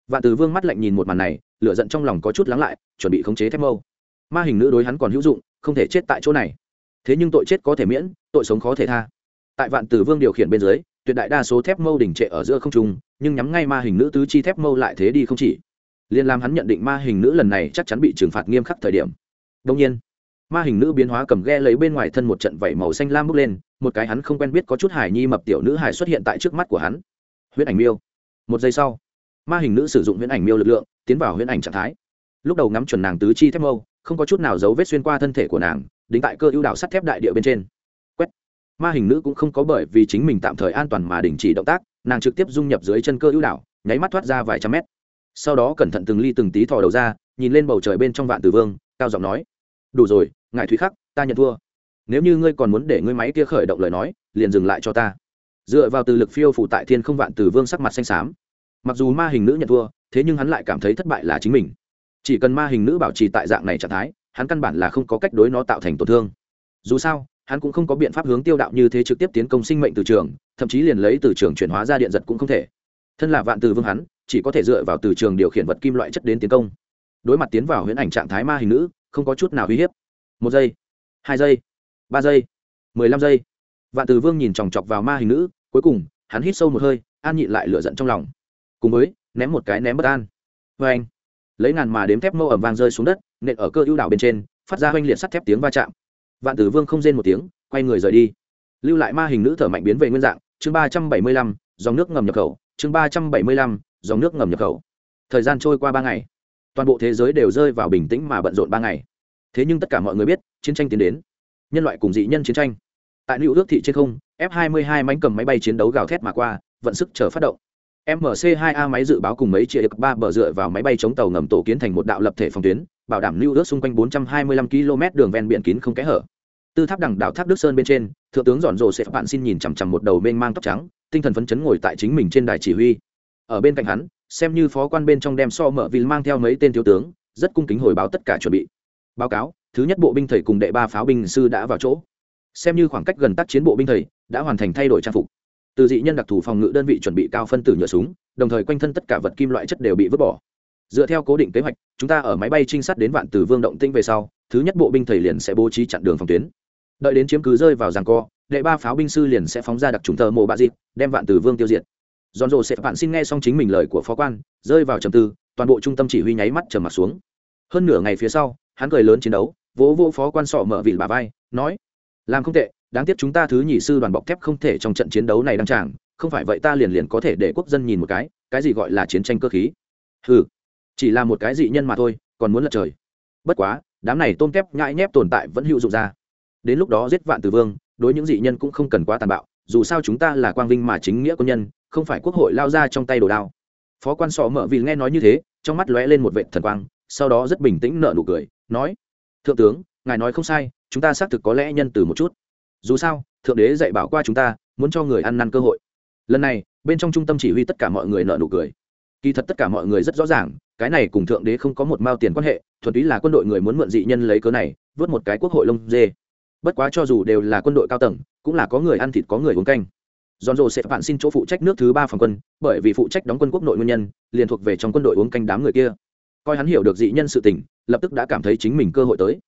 Vạn từ vương mắt lạnh nhìn một màn này, lửa giận trong lòng có chút lắng lại, chuẩn bị khống chế thép mâu. Ma hình nữ đối hắn còn hữu dụng, không thể chết tại chỗ này. Thế nhưng tội chết có thể miễn, tội sống khó thể tha. Tại vạn từ vương điều khiển bên dưới tuyệt đại đa số thép mâu đỉnh trệ ở giữa không trung, nhưng nhắm ngay ma hình nữ tứ chi thép mâu lại thế đi không chỉ. Liên làm hắn nhận định ma hình nữ lần này chắc chắn bị trừng phạt nghiêm khắc thời điểm. Đông nhiên, ma hình nữ biến hóa cầm ghe lấy bên ngoài thân một trận vẩy màu xanh lam bước lên, một cái hắn không quen biết có chút hải nhi mập tiểu nữ hải xuất hiện tại trước mắt của hắn. Huyễn ảnh miêu. Một giây sau, ma hình nữ sử dụng huyễn ảnh miêu lực lượng, tiến vào huyễn ảnh trạng thái. Lúc đầu ngắm chuẩn nàng tứ chi thép mâu, không có chút nào dấu vết xuyên qua thân thể của nàng, đính tại cơ ưu đạo sắt thép đại địa bên trên ma hình nữ cũng không có bởi vì chính mình tạm thời an toàn mà đình chỉ động tác nàng trực tiếp dung nhập dưới chân cơ ưu đảo, nháy mắt thoát ra vài trăm mét. Sau đó cẩn thận từng ly từng tí thò đầu ra nhìn lên bầu trời bên trong vạn tử vương cao giọng nói đủ rồi ngài thúy khắc ta nhận thua. Nếu như ngươi còn muốn để ngươi máy kia khởi động lời nói liền dừng lại cho ta. Dựa vào từ lực phiêu phủ tại thiên không vạn tử vương sắc mặt xanh xám. Mặc dù ma hình nữ nhận thua thế nhưng hắn lại cảm thấy thất bại là chính mình. Chỉ cần ma hình nữ bảo trì tại dạng này trạng thái hắn căn bản là không có cách đối nó tạo thành tổn thương. Dù sao hắn cũng không có biện pháp hướng tiêu đạo như thế trực tiếp tiến công sinh mệnh từ trường, thậm chí liền lấy từ trường chuyển hóa ra điện giật cũng không thể. Thân là vạn từ vương hắn, chỉ có thể dựa vào từ trường điều khiển vật kim loại chất đến tiến công. Đối mặt tiến vào huyễn ảnh trạng thái ma hình nữ, không có chút nào uy hiếp. Một giây, hai giây, ba giây, mười lăm giây. Vạn từ vương nhìn chòng chọc vào ma hình nữ, cuối cùng, hắn hít sâu một hơi, an nhịn lại lửa giận trong lòng. Cùng với, ném một cái ném bất an. Vê anh, lấy ngàn mà đếm thép mâu ẩm vang rơi xuống đất, nện ở cơ ưu đảo bên trên, phát ra oanh liệt sắt thép tiếng va chạm vạn tử vương không rên một tiếng, quay người rời đi. Lưu lại ma hình nữ thở mạnh biến về nguyên dạng, chương ba trăm bảy mươi lăm, dòng nước ngầm nhập khẩu, chương ba trăm bảy mươi lăm, dòng nước ngầm nhập khẩu. Thời gian trôi qua ba ngày. Toàn bộ thế giới đều rơi vào bình tĩnh mà bận rộn ba ngày. Thế nhưng tất cả mọi người biết, chiến tranh tiến đến. Nhân loại cùng dị nhân chiến tranh. Tại lưu ước thị trên không, f 22 mánh cầm máy bay chiến đấu gào thét mà qua, vận sức chờ phát động. Mc 2 a máy dự báo cùng mấy chia ba bờ dựa vào máy bay chống tàu ngầm tổ kiến thành một đạo lập thể phòng tuyến, bảo đảm lưu ước xung quanh 425 km đường ven biển kín không kẽ hở tư tháp đằng đảo tháp đức sơn bên trên, thượng tướng dọn dồ sẽ bạn xin nhìn chằm chằm một đầu mênh mang tóc trắng, tinh thần phấn chấn ngồi tại chính mình trên đài chỉ huy. Ở bên cạnh hắn, xem như phó quan bên trong đem so mở vì mang theo mấy tên thiếu tướng, rất cung kính hồi báo tất cả chuẩn bị. Báo cáo, thứ nhất bộ binh thầy cùng đệ ba pháo binh sư đã vào chỗ. Xem như khoảng cách gần tác chiến bộ binh thầy, đã hoàn thành thay đổi trang phục. Từ dị nhân đặc thù phòng ngự đơn vị chuẩn bị cao phân tử nhựa súng, đồng thời quanh thân tất cả vật kim loại chất đều bị vứt bỏ. Dựa theo cố định kế hoạch, chúng ta ở máy bay trinh sát đến vạn từ vương động tinh về sau, thứ nhất bộ binh thầy liền sẽ bố trí chặn đường phòng tuyến đợi đến chiếm cứ rơi vào giằng co, đệ ba pháo binh sư liền sẽ phóng ra đặc trùng tờ mộ bạ dịp, đem vạn tử vương tiêu diệt. Giòn dồ sẽ bạn xin nghe xong chính mình lời của phó quan, rơi vào trầm tư, toàn bộ trung tâm chỉ huy nháy mắt trầm mặt xuống. Hơn nửa ngày phía sau, hắn cười lớn chiến đấu, vỗ vỗ phó quan sọ mở vịn bà vai, nói, làm không tệ, đáng tiếc chúng ta thứ nhị sư đoàn bọc thép không thể trong trận chiến đấu này đăng tràng, không phải vậy ta liền liền có thể để quốc dân nhìn một cái cái gì gọi là chiến tranh cơ khí? Ừ chỉ là một cái dị nhân mà thôi, còn muốn lật trời. Bất quá, đám này tôm tép nhãi nhép tồn tại vẫn hữu dụng ra đến lúc đó giết vạn tử vương, đối những dị nhân cũng không cần quá tàn bạo, dù sao chúng ta là quang vinh mà chính nghĩa quân nhân, không phải quốc hội lao ra trong tay đồ đao. Phó quan sọ mở vì nghe nói như thế, trong mắt lóe lên một vệ thần quang, sau đó rất bình tĩnh nở nụ cười, nói, thượng tướng, ngài nói không sai, chúng ta xác thực có lẽ nhân từ một chút. Dù sao, thượng đế dạy bảo qua chúng ta, muốn cho người ăn năn cơ hội. Lần này, bên trong trung tâm chỉ huy tất cả mọi người nợ nụ cười. Kỳ thật tất cả mọi người rất rõ ràng, cái này cùng thượng đế không có một mao tiền quan hệ, thuần túy là quân đội người muốn mượn dị nhân lấy cớ này, vớt một cái quốc hội lông dê bất quá cho dù đều là quân đội cao tầng cũng là có người ăn thịt có người uống canh Giòn rồ sẽ bạn xin chỗ phụ trách nước thứ ba phòng quân, bởi vì phụ trách đóng quân quốc nội nguyên nhân, liền thuộc về trong quân đội uống canh đám người kia. Coi hắn hiểu được dị nhân sự tình, lập tức đã cảm thấy chính mình cơ hội tới.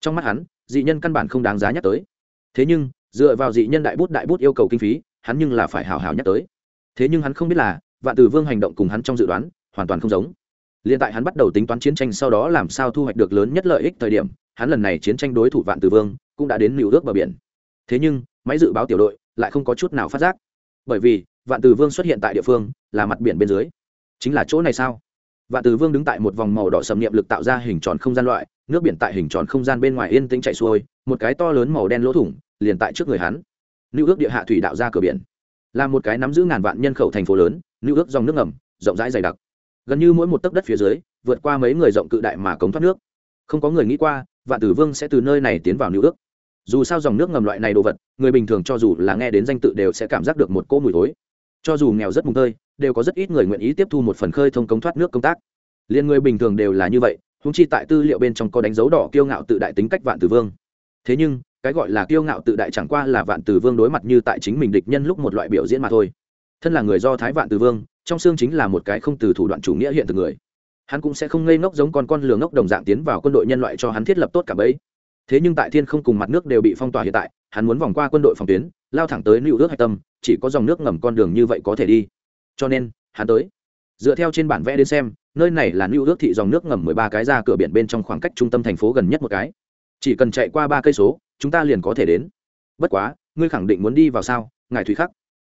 Trong mắt hắn, dị nhân căn bản không đáng giá nhắc tới. Thế nhưng, dựa vào dị nhân đại bút đại bút yêu cầu kinh phí, hắn nhưng là phải hào hào nhắc tới. Thế nhưng hắn không biết là, Vạn Từ Vương hành động cùng hắn trong dự đoán hoàn toàn không giống. Liên tại hắn bắt đầu tính toán chiến tranh sau đó làm sao thu hoạch được lớn nhất lợi ích thời điểm, hắn lần này chiến tranh đối thủ Vạn Từ Vương cũng đã đến nữu ước bờ biển. Thế nhưng, máy dự báo tiểu đội lại không có chút nào phát giác. Bởi vì vạn từ vương xuất hiện tại địa phương là mặt biển bên dưới. Chính là chỗ này sao? Vạn từ vương đứng tại một vòng màu đỏ sầm niệm lực tạo ra hình tròn không gian loại nước biển tại hình tròn không gian bên ngoài yên tĩnh chạy xuôi một cái to lớn màu đen lỗ thủng liền tại trước người hắn. Lưu ước địa hạ thủy đạo ra cửa biển. Là một cái nắm giữ ngàn vạn nhân khẩu thành phố lớn lưu ước dòng nước ngầm rộng rãi dày đặc. Gần như mỗi một tấc đất phía dưới vượt qua mấy người rộng cự đại mà cống thoát nước. Không có người nghĩ qua vạn tử vương sẽ từ nơi này tiến vào lưu ước dù sao dòng nước ngầm loại này đồ vật, người bình thường cho dù là nghe đến danh tự đều sẽ cảm giác được một cỗ mùi thối. Cho dù nghèo rất mùng tơi, đều có rất ít người nguyện ý tiếp thu một phần khơi thông cống thoát nước công tác. Liên người bình thường đều là như vậy húng chi tại tư liệu bên trong có đánh dấu đỏ kiêu ngạo tự đại tính cách vạn tử vương. Thế nhưng, cái gọi là kiêu ngạo tự đại chẳng qua là vạn tử vương đối mặt như tại chính mình địch nhân lúc một loại biểu diễn mà thôi. Thân là người do thái vạn tử vương, trong xương chính là một cái không từ thủ đoạn chủ nghĩa hiện từ người. Hắn cũng sẽ không ngây ngốc giống con con lừa ngốc đồng dạng tiến vào quân đội nhân loại cho hắn thiết lập tốt cả bấy thế nhưng tại thiên không cùng mặt nước đều bị phong tỏa hiện tại, hắn muốn vòng qua quân đội phòng tuyến, lao thẳng tới lưu ước hạch tâm, chỉ có dòng nước ngầm con đường như vậy có thể đi. Cho nên, hắn tới. Dựa theo trên bản vẽ đến xem, nơi này là lưu ước thị dòng nước ngầm mười ba cái ra cửa biển bên trong khoảng cách trung tâm thành phố gần nhất một cái. Chỉ cần chạy qua ba cây số, chúng ta liền có thể đến. Bất quá, ngươi khẳng định muốn đi vào sao? Ngài thủy khắc.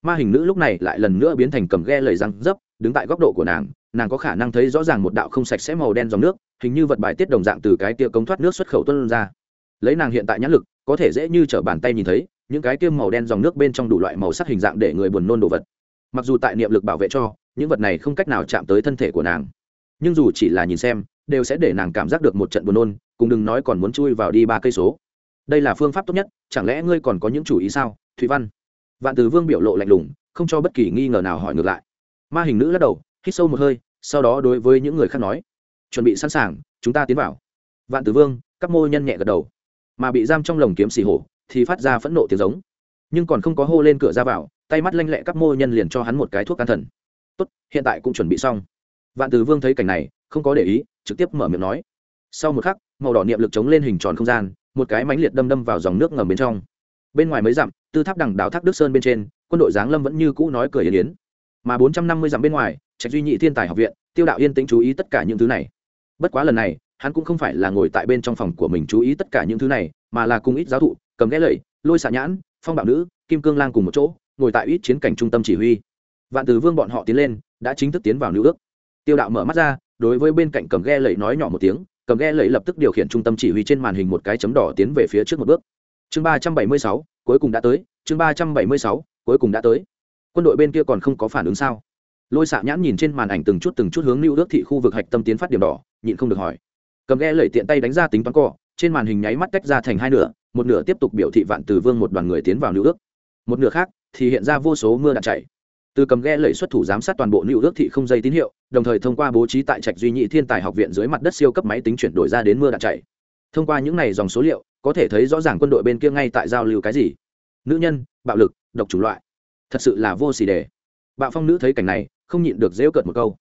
Ma hình nữ lúc này lại lần nữa biến thành cầm ghe lời răng dấp, đứng tại góc độ của nàng nàng có khả năng thấy rõ ràng một đạo không sạch sẽ màu đen dòng nước, hình như vật bài tiết đồng dạng từ cái tia cống thoát nước xuất khẩu tuân ra lấy nàng hiện tại nhãn lực, có thể dễ như t r ở bàn tay nhìn thấy, những cái kiêm màu đen dòng nước bên trong đủ loại màu sắc hình dạng để người buồn nôn đồ vật. Mặc dù tại niệm lực bảo vệ cho, những vật này không cách nào chạm tới thân thể của nàng. Nhưng dù chỉ là nhìn xem, đều sẽ để nàng cảm giác được một trận buồn nôn, cùng đừng nói còn muốn chui vào đi ba cây số. Đây là phương pháp tốt nhất, chẳng lẽ ngươi còn có những chủ ý sao? Thụy văn. Vạn từ vương biểu lộ lạnh lùng, không cho bất kỳ nghi ngờ nào hỏi ngược lại. Ma hình nữ lắc đầu, hít sâu một hơi, sau đó đối với những người khác nói, chuẩn bị sẵn sàng, chúng ta tiến vào. Vạn tử vương các mô nhân nhẹ gật đầu mà bị giam trong lồng kiếm xì hổ, thì phát ra phẫn nộ tiếng giống. Nhưng còn không có hô lên cửa ra vào, tay mắt lanh lẹ các mô nhân liền cho hắn một cái thuốc an thần. Tốt, hiện tại cũng chuẩn bị xong. Vạn từ vương thấy cảnh này, không có để ý, trực tiếp mở miệng nói. Sau một khắc, màu đỏ niệm lực chống lên hình tròn không gian, một cái mánh liệt đâm đâm vào dòng nước ngầm bên trong. Bên ngoài mấy dặm, tư tháp đằng đào thác đức sơn bên trên, quân đội giáng lâm vẫn như cũ nói cười yên yến. Mà bốn trăm năm mươi dặm bên ngoài, trạch duy nhị thiên tài học viện, tiêu đạo yên tĩnh chú ý tất cả những thứ này. Bất quá lần này hắn cũng không phải là ngồi tại bên trong phòng của mình chú ý tất cả những thứ này, mà là cùng ít giáo thụ, cầm ghé lẩy lôi xạ nhãn, phong bạo nữ, kim cương lang cùng một chỗ, ngồi tại ít chiến cảnh trung tâm chỉ huy. Vạn từ vương bọn họ tiến lên, đã chính thức tiến vào nữ ước. Tiêu đạo mở mắt ra, đối với bên cạnh cầm ghe lẩy nói nhỏ một tiếng, cầm ghe lẩy lập tức điều khiển trung tâm chỉ huy trên màn hình một cái chấm đỏ tiến về phía trước một bước. Chương ba trăm bảy mươi sáu, cuối cùng đã tới, chương ba trăm bảy mươi sáu, cuối cùng đã tới. Quân đội bên kia còn không có phản ứng sao? Lôi xạ nhãn nhìn trên màn ảnh từng chút từng chút hướng lưu ước thị khu vực hạch tâm tiến phát điểm đỏ, nhịn không được hỏi cầm ghe lẩy tiện tay đánh ra tính toán cọ trên màn hình nháy mắt tách ra thành hai nửa, một nửa tiếp tục biểu thị vạn từ vương một đoàn người tiến vào nữ ước một nửa khác thì hiện ra vô số mưa đạn chảy. Từ cầm ghe lẩy xuất thủ giám sát toàn bộ nữ ước thị không dây tín hiệu, đồng thời thông qua bố trí tại trạch duy nhị thiên tài học viện dưới mặt đất siêu cấp máy tính chuyển đổi ra đến mưa đạn chảy. Thông qua những này dòng số liệu, có thể thấy rõ ràng quân đội bên kia ngay tại giao lưu cái gì. Nữ nhân, bạo lực, độc chủ loại. Thật sự là vô xì đề. Bạo phong nữ thấy cảnh này, không nhịn được dễu cợt một câu.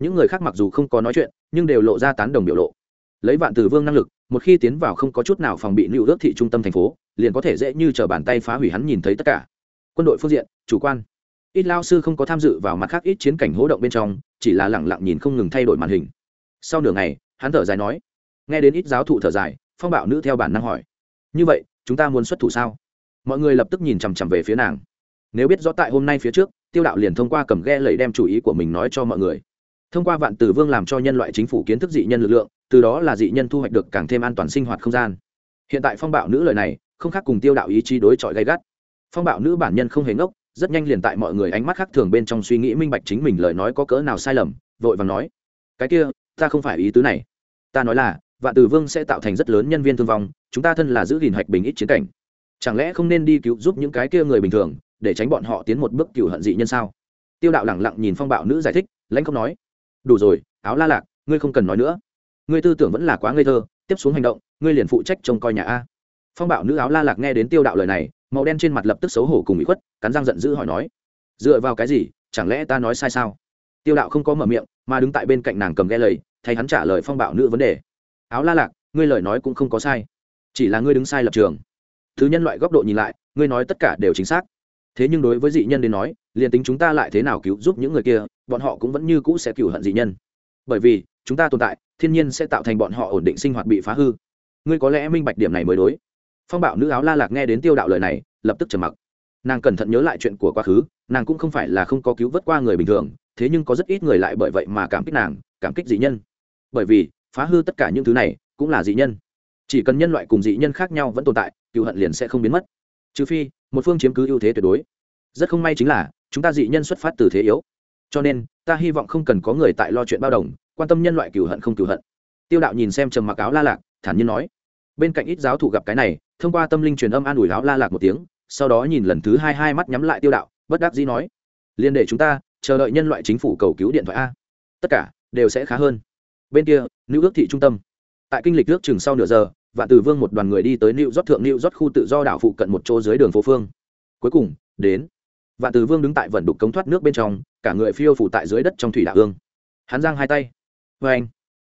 Những người khác mặc dù không có nói chuyện, nhưng đều lộ ra tán đồng biểu lộ lấy vạn từ vương năng lực, một khi tiến vào không có chút nào phòng bị lưu ước thị trung tâm thành phố, liền có thể dễ như t bàn tay phá hủy hắn nhìn thấy tất cả. Quân đội phương diện, chủ quan. Ít lao sư không có tham dự vào mặt khác ít chiến cảnh hỗ động bên trong, chỉ là lẳng lặng nhìn không ngừng thay đổi màn hình. Sau nửa ngày, hắn thở dài nói, nghe đến ít giáo thụ thở dài, phong bạo nữ theo bản năng hỏi, như vậy, chúng ta muốn xuất thủ sao? Mọi người lập tức nhìn chằm chằm về phía nàng. Nếu biết rõ tại hôm nay phía trước, tiêu đạo liền thông qua cầm ghe lẩy đem chủ ý của mình nói cho mọi người. Thông qua vạn tử vương làm cho nhân loại chính phủ kiến thức dị nhân lực lượng từ đó là dị nhân thu hoạch được càng thêm an toàn sinh hoạt không gian. Hiện tại phong bạo nữ lời này, không khác cùng tiêu đạo ý chí đối chọi gay gắt. Phong bạo nữ bản nhân không hề ngốc, rất nhanh liền tại mọi người ánh mắt khác thường bên trong suy nghĩ minh bạch chính mình lời nói có cỡ nào sai lầm, vội vàng nói, cái kia, ta không phải ý tứ này. Ta nói là vạn tử vương sẽ tạo thành rất lớn nhân viên thương vong, chúng ta thân là giữ gìn hoạch bình ít chiến cảnh. Chẳng lẽ không nên đi cứu giúp những cái kia người bình thường, để tránh bọn họ tiến một bước cựu hận dị nhân sao? Tiêu đạo lẳng lặng nhìn phong bạo nữ giải thích, lãnh không nói, đủ rồi, áo la lạc, ngươi không cần nói nữa ngươi tư tưởng vẫn là quá ngây thơ, tiếp xuống hành động, ngươi liền phụ trách trông coi nhà a. Phong Bảo nữ áo la lạc nghe đến tiêu đạo lời này, màu đen trên mặt lập tức xấu hổ cùng bị khuất, cắn răng giận dữ hỏi nói, dựa vào cái gì? Chẳng lẽ ta nói sai sao? Tiêu đạo không có mở miệng, mà đứng tại bên cạnh nàng cầm ghe lầy, thay hắn trả lời phong Bảo nữ vấn đề. Áo la lạc, ngươi lời nói cũng không có sai, chỉ là ngươi đứng sai lập trường. Thứ nhân loại góc độ nhìn lại, ngươi nói tất cả đều chính xác. Thế nhưng đối với dị nhân đến nói, liền tính chúng ta lại thế nào cứu giúp những người kia, bọn họ cũng vẫn như cũ sẽ cựu hận dị nhân. Bởi vì chúng ta tồn tại, thiên nhiên sẽ tạo thành bọn họ ổn định sinh hoạt bị phá hư. Ngươi có lẽ minh bạch điểm này mới đối. Phong bạo nữ áo la lạc nghe đến tiêu đạo lời này, lập tức trầm mặc. Nàng cẩn thận nhớ lại chuyện của quá khứ, nàng cũng không phải là không có cứu vớt qua người bình thường, thế nhưng có rất ít người lại bởi vậy mà cảm kích nàng, cảm kích dị nhân. Bởi vì, phá hư tất cả những thứ này cũng là dị nhân. Chỉ cần nhân loại cùng dị nhân khác nhau vẫn tồn tại, cựu hận liền sẽ không biến mất. Trừ phi, một phương chiếm cứ ưu thế tuyệt đối. Rất không may chính là, chúng ta dị nhân xuất phát từ thế yếu cho nên, ta hy vọng không cần có người tại lo chuyện bao đồng, quan tâm nhân loại cửu hận không cửu hận. Tiêu đạo nhìn xem trầm mặc áo la lạc, thản nhiên nói. Bên cạnh ít giáo thụ gặp cái này, thông qua tâm linh truyền âm an ủi áo la lạc một tiếng, sau đó nhìn lần thứ hai hai mắt nhắm lại tiêu đạo, bất đắc dĩ nói. Liên để chúng ta, chờ đợi nhân loại chính phủ cầu cứu điện thoại a. Tất cả đều sẽ khá hơn. Bên kia nữ ước thị trung tâm. Tại kinh lịch nước chừng sau nửa giờ, vạn tử vương một đoàn người đi tới nữ rót thượng nữ rót khu tự do đảo phụ cận một chỗ dưới đường phố phương. Cuối cùng, đến, vạn tử vương đứng tại vận đục cống thoát nước bên trong cả người phiêu phủ tại dưới đất trong thủy đạo ương hắn giang hai tay. Vê anh,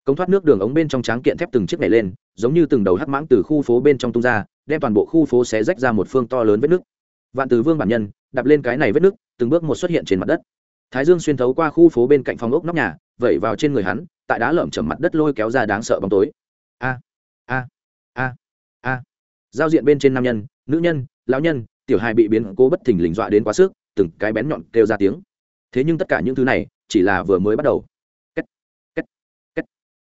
cống thoát nước đường ống bên trong tráng kiện thép từng chiếc này lên, giống như từng đầu hắc mãng từ khu phố bên trong tung ra, đem toàn bộ khu phố xé rách ra một phương to lớn vết nước. Vạn từ vương bản nhân, đạp lên cái này vết nước, từng bước một xuất hiện trên mặt đất. Thái dương xuyên thấu qua khu phố bên cạnh phòng ốc nóc nhà, vẩy vào trên người hắn, tại đá lởm chầm mặt đất lôi kéo ra đáng sợ bóng tối. A a a a. Giao diện bên trên nam nhân, nữ nhân, lão nhân, tiểu hài bị biến cố bất thình lình dọa đến quá sức, từng cái bén nhọn kêu ra tiếng thế nhưng tất cả những thứ này chỉ là vừa mới bắt đầu Kết. Kết. Kết.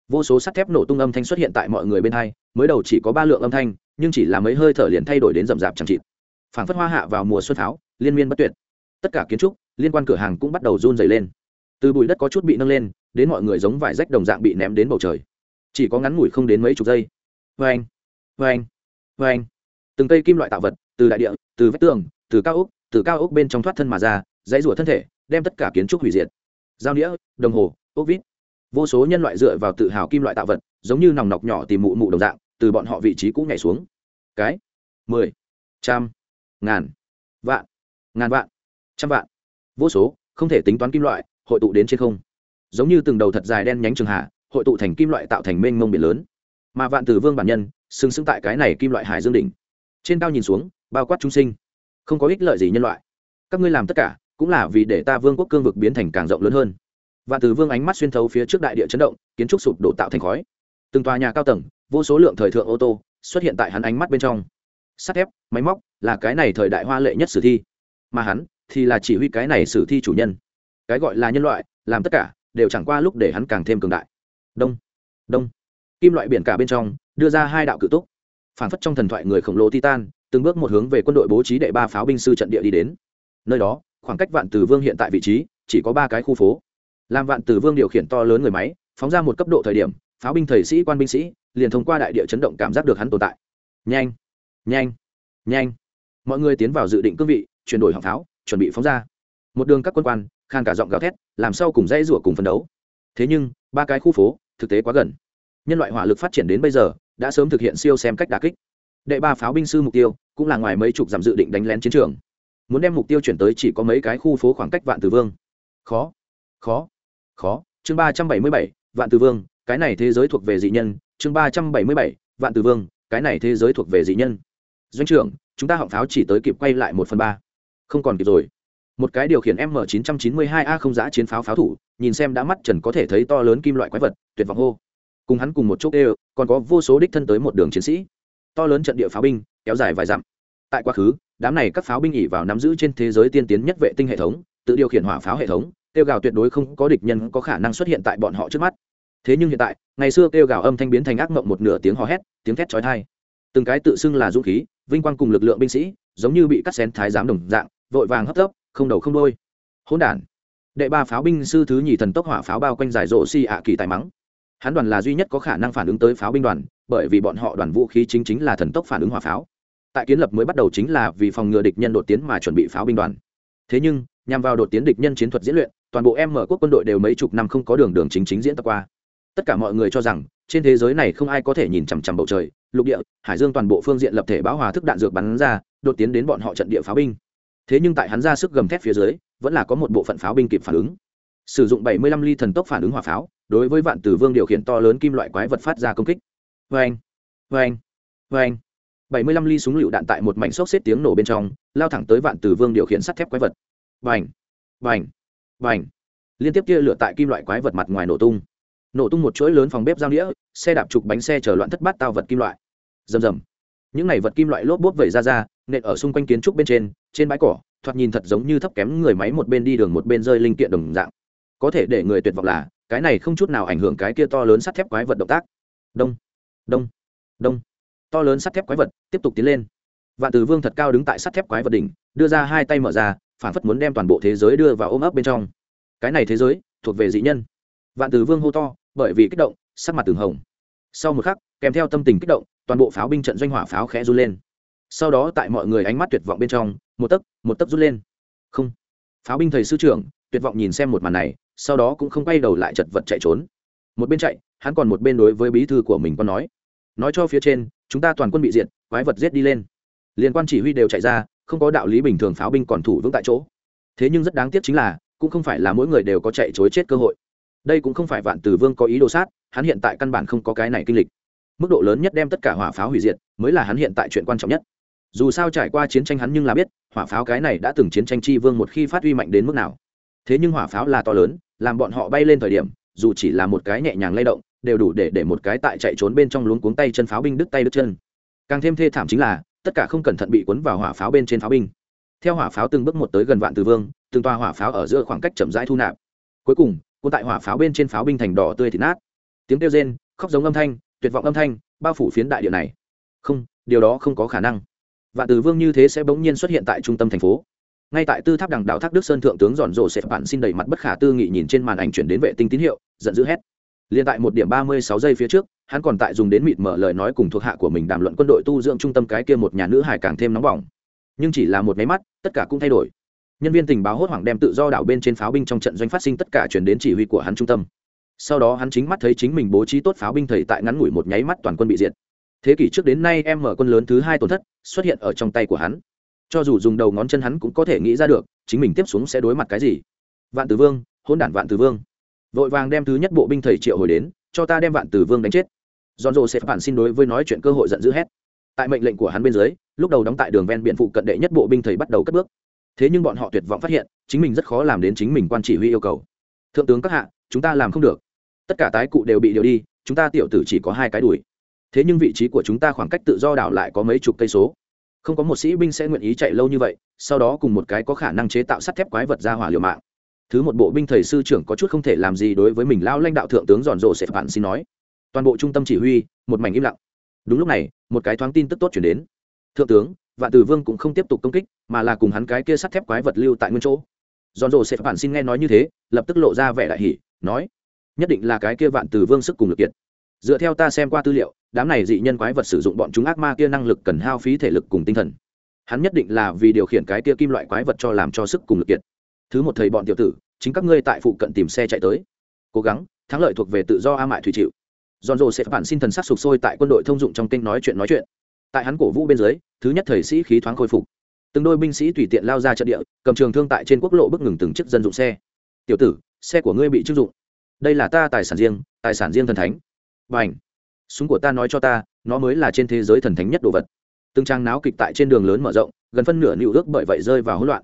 vô số sắt thép nổ tung âm thanh xuất hiện tại mọi người bên hai, mới đầu chỉ có ba lượng âm thanh, nhưng chỉ là mấy hơi thở liền thay đổi đến rậm rạp chẳng chịt phảng phất hoa hạ vào mùa xuân pháo liên miên bất tuyệt tất cả kiến trúc, liên quan cửa hàng cũng bắt đầu run dày lên từ bụi đất có chút bị nâng lên, đến mọi người giống vải rách đồng dạng bị ném đến bầu trời chỉ có ngắn ngủi không đến mấy chục giây vê anh vê anh vê anh từng cây kim loại tạo vật, từ đại địa, từ vách tường, từ cao ốc, từ cao ốc bên trong thoát thân mà ra dãy rủa thân thể, đem tất cả kiến trúc hủy diệt. Giao đĩa đồng hồ, ốc vít. Vô số nhân loại dựa vào tự hào kim loại tạo vật, giống như nòng nọc nhỏ tìm mụ mụ đồng dạng, từ bọn họ vị trí cũ nhảy xuống. Cái? Mười. Trăm. Ngàn. Vạn. Ngàn vạn. Trăm vạn. Vô số, không thể tính toán kim loại, hội tụ đến trên không. Giống như từng đầu thật dài đen nhánh trường hạ, hội tụ thành kim loại tạo thành mênh mông biển lớn. Mà vạn tử vương bản nhân, sừng sững tại cái này kim loại hải dương đỉnh. Trên cao nhìn xuống, bao quát chúng sinh. Không có ích lợi gì nhân loại. Các ngươi làm tất cả cũng là vì để ta vương quốc cương vực biến thành càng rộng lớn hơn. Vạn tử vương ánh mắt xuyên thấu phía trước đại địa chấn động, kiến trúc sụp đổ tạo thành khói. Từng tòa nhà cao tầng, vô số lượng thời thượng ô tô, xuất hiện tại hắn ánh mắt bên trong. Sắt thép, máy móc, là cái này thời đại hoa lệ nhất sử thi. Mà hắn, thì là chỉ huy cái này sử thi chủ nhân. Cái gọi là nhân loại, làm tất cả, đều chẳng qua lúc để hắn càng thêm cường đại. Đông đông. Kim loại biển cả bên trong, đưa ra hai đạo cự túc. Phản phất trong thần thoại người khổng lồ titan, từng bước một hướng về quân đội bố trí đệ ba pháo binh sư trận địa đi đến. Nơi đó khoảng cách vạn tử vương hiện tại vị trí, chỉ có ba cái khu phố. Làm vạn tử vương điều khiển to lớn người máy, phóng ra một cấp độ thời điểm, pháo binh thầy sĩ, quan binh sĩ, liền thông qua đại địa chấn động cảm giác được hắn tồn tại. Nhanh! Nhanh! Nhanh! Mọi người tiến vào dự định cương vị, chuyển đổi họng pháo, chuẩn bị phóng ra. Một đường các quân quan, khan cả giọng gào thét, làm sao cùng dây rủa cùng phấn đấu. Thế nhưng, ba cái khu phố, thực tế quá gần. Nhân loại hỏa lực phát triển đến bây giờ, đã sớm thực hiện siêu xem cách đà kích. Đệ ba pháo binh sư mục tiêu, cũng là ngoài mấy chục dặm dự định đánh lén chiến trường muốn đem mục tiêu chuyển tới chỉ có mấy cái khu phố khoảng cách vạn từ vương. Khó khó khó. Chương ba trăm bảy mươi bảy, vạn từ vương, cái này thế giới thuộc về dị nhân. Chương ba trăm bảy mươi bảy, vạn từ vương, cái này thế giới thuộc về dị nhân. Doanh trưởng, chúng ta họng pháo chỉ tới kịp quay lại một phần ba. Không còn kịp rồi. Một cái điều khiển m 992 a không giã chiến pháo pháo thủ, nhìn xem đã mắt trần có thể thấy to lớn kim loại quái vật, tuyệt vọng hô. Cùng hắn cùng một chốc đều còn có vô số đích thân tới một đường chiến sĩ. To lớn trận địa pháo binh, kéo dài vài dặm. Tại quá khứ đám này các pháo binh ỉ vào nắm giữ trên thế giới tiên tiến nhất vệ tinh hệ thống, tự điều khiển hỏa pháo hệ thống tiêu gào tuyệt đối không có địch nhân có khả năng xuất hiện tại bọn họ trước mắt. Thế nhưng hiện tại, ngày xưa kêu gào âm thanh biến thành ác mộng một nửa tiếng hò hét, tiếng thét chói tai. Từng cái tự xưng là dũng khí, vinh quang cùng lực lượng binh sĩ, giống như bị cắt xén thái giám đồng dạng, vội vàng hấp tấp, không đầu không đôi hỗn đản. Đệ ba pháo binh sư thứ nhì thần tốc hỏa pháo bao quanh giải rộ si ạ kỳ tài mắng. Hắn đoàn là duy nhất có khả năng phản ứng tới pháo binh đoàn, bởi vì bọn họ đoàn vũ khí chính chính là thần tốc phản ứng hỏa pháo tại kiến lập mới bắt đầu chính là vì phòng ngừa địch nhân đột tiến mà chuẩn bị pháo binh đoàn. Thế nhưng, nhằm vào đột tiến địch nhân chiến thuật diễn luyện, toàn bộ em mở quốc quân đội đều mấy chục năm không có đường đường chính chính diễn tập qua. Tất cả mọi người cho rằng, trên thế giới này không ai có thể nhìn chằm chằm bầu trời, lục địa, hải dương toàn bộ phương diện lập thể bão hòa thức đạn dược bắn ra, đột tiến đến bọn họ trận địa pháo binh. Thế nhưng tại hắn ra sức gầm thép phía dưới, vẫn là có một bộ phận pháo binh kịp phản ứng. Sử dụng 75 ly thần tốc phản ứng hỏa pháo, đối với vạn tử vương điều khiển to lớn kim loại quái vật phát ra công kích. Vê anh vê 75 ly súng lựu đạn tại một mảnh xốc xếp tiếng nổ bên trong, lao thẳng tới vạn tử vương điều khiển sắt thép quái vật. Bành! Bành! Bành! Liên tiếp kia lửa tại kim loại quái vật mặt ngoài nổ tung. Nổ tung một chuỗi lớn phòng bếp giao đĩa xe đạp trục bánh xe chở loạn thất bát tao vật kim loại. Rầm rầm. Những này vật kim loại lốp bốp vẩy ra ra, nện ở xung quanh kiến trúc bên trên trên bãi cỏ, thoạt nhìn thật giống như thấp kém người máy một bên đi đường một bên rơi linh kiện đồng dạng. Có thể để người tuyệt vọng là, cái này không chút nào ảnh hưởng cái kia to lớn sắt thép quái vật động tác. Đông! Đông! Đông! To lớn sắt thép quái vật, tiếp tục tiến lên. Vạn tử vương thật cao đứng tại sắt thép quái vật đỉnh, đưa ra hai tay mở ra, phản phất muốn đem toàn bộ thế giới đưa vào ôm ấp bên trong. Cái này thế giới, thuộc về dị nhân. Vạn tử vương hô to, bởi vì kích động, sắc mặt từng hồng. Sau một khắc, kèm theo tâm tình kích động, toàn bộ pháo binh trận doanh hỏa pháo khẽ run lên. Sau đó tại mọi người ánh mắt tuyệt vọng bên trong, một tấc một tấc rút lên. Không. Pháo binh thầy sư trưởng, tuyệt vọng nhìn xem một màn này, sau đó cũng không quay đầu lại chật vật chạy trốn. Một bên chạy, hắn còn một bên đối với bí thư của mình còn nói. Nói cho phía trên chúng ta toàn quân bị diệt, quái vật giết đi lên. Liên quan chỉ huy đều chạy ra, không có đạo lý bình thường pháo binh còn thủ vững tại chỗ. Thế nhưng rất đáng tiếc chính là, cũng không phải là mỗi người đều có chạy chối chết cơ hội. Đây cũng không phải vạn tử vương có ý đồ sát, hắn hiện tại căn bản không có cái này kinh lịch. Mức độ lớn nhất đem tất cả hỏa pháo hủy diệt, mới là hắn hiện tại chuyện quan trọng nhất. Dù sao trải qua chiến tranh hắn nhưng là biết, hỏa pháo cái này đã từng chiến tranh chi vương một khi phát huy mạnh đến mức nào. Thế nhưng hỏa pháo là to lớn, làm bọn họ bay lên thời điểm, dù chỉ là một cái nhẹ nhàng lay động đều đủ để để một cái tại chạy trốn bên trong luống cuống tay chân pháo binh đứt tay đứt chân. Càng thêm thê thảm chính là, tất cả không cẩn thận bị cuốn vào hỏa pháo bên trên pháo binh. Theo hỏa pháo từng bước một tới gần vạn từ vương, từng toa hỏa pháo ở giữa khoảng cách chậm rãi thu nạp. Cuối cùng, cuốn tại hỏa pháo bên trên pháo binh thành đỏ tươi thịt nát. Tiếng kêu rên, khóc giống âm thanh, tuyệt vọng âm thanh, bao phủ phiến đại địa này. Không, điều đó không có khả năng. Vạn từ vương như thế sẽ bỗng nhiên xuất hiện tại trung tâm thành phố. Ngay tại tư tháp đằng đạo thác đức sơn thượng tướng giòn rồ sẽ bạn xin đầy mặt bất khả tư nghị nhìn trên màn ảnh chuyển đến vệ tinh tín hiệu, giận dữ hét liên tại một điểm ba mươi sáu giây phía trước, hắn còn tại dùng đến mịt mở lời nói cùng thuộc hạ của mình đàm luận quân đội tu dưỡng trung tâm cái kia một nhà nữ hải càng thêm nóng bỏng. Nhưng chỉ là một máy mắt, tất cả cũng thay đổi. Nhân viên tình báo hốt hoảng đem tự do đảo bên trên pháo binh trong trận doanh phát sinh tất cả chuyển đến chỉ huy của hắn trung tâm. Sau đó hắn chính mắt thấy chính mình bố trí tốt pháo binh thầy tại ngắn ngủi một nháy mắt toàn quân bị diệt. Thế kỷ trước đến nay em mở quân lớn thứ hai tổn thất xuất hiện ở trong tay của hắn. Cho dù dùng đầu ngón chân hắn cũng có thể nghĩ ra được, chính mình tiếp xuống sẽ đối mặt cái gì. Vạn tử vương hôn đản vạn tử vương vội vàng đem thứ nhất bộ binh thầy triệu hồi đến, cho ta đem vạn tử vương đánh chết. Giòn dồ sẽ phản xin đối với nói chuyện cơ hội giận dữ hét. Tại mệnh lệnh của hắn bên dưới, lúc đầu đóng tại đường ven biển phụ cận đệ nhất bộ binh thầy bắt đầu cất bước. Thế nhưng bọn họ tuyệt vọng phát hiện, chính mình rất khó làm đến chính mình quan chỉ huy yêu cầu. Thượng tướng các hạ, chúng ta làm không được. Tất cả tái cụ đều bị điều đi, chúng ta tiểu tử chỉ có hai cái đùi thế nhưng vị trí của chúng ta khoảng cách tự do đảo lại có mấy chục cây số. Không có một sĩ binh sẽ nguyện ý chạy lâu như vậy, sau đó cùng một cái có khả năng chế tạo sắt thép quái vật ra hỏa liều mạng thứ một bộ binh thầy sư trưởng có chút không thể làm gì đối với mình lao lãnh đạo thượng tướng giòn rộ sẽ phản xin nói. Toàn bộ trung tâm chỉ huy, một mảnh im lặng. Đúng lúc này, một cái thoáng tin tức tốt chuyển đến. Thượng tướng, vạn tử vương cũng không tiếp tục công kích, mà là cùng hắn cái kia sắt thép quái vật lưu tại nguyên chỗ. Giòn rộ sẽ phản xin nghe nói như thế, lập tức lộ ra vẻ đại hỷ nói, nhất định là cái kia vạn tử vương sức cùng lực kiệt. Dựa theo ta xem qua tư liệu, đám này dị nhân quái vật sử dụng bọn chúng ác ma kia năng lực cần hao phí thể lực cùng tinh thần. Hắn nhất định là vì điều khiển cái kia kim loại quái vật cho làm cho sức cùng lực kiệt thứ một thầy bọn tiểu tử, chính các ngươi tại phụ cận tìm xe chạy tới. Cố gắng, thắng lợi thuộc về tự do a mại thủy chịu giòn dồ sẽ bản xin thần sắc sụp sôi tại quân đội thông dụng trong kinh nói chuyện nói chuyện. Tại hắn cổ vũ bên dưới, thứ nhất thầy sĩ khí thoáng khôi phục. Từng đôi binh sĩ tùy tiện lao ra trận địa, cầm trường thương tại trên quốc lộ bước ngừng từng chiếc dân dụng xe. Tiểu tử, xe của ngươi bị trưng dụng. Đây là ta tài sản riêng, tài sản riêng thần thánh. B à n h súng của ta nói cho ta, nó mới là trên thế giới thần thánh nhất đồ vật. Từng trang náo kịch tại trên đường lớn mở rộng, gần phân nửa nịu ước bởi vậy rơi vào hỗn loạn.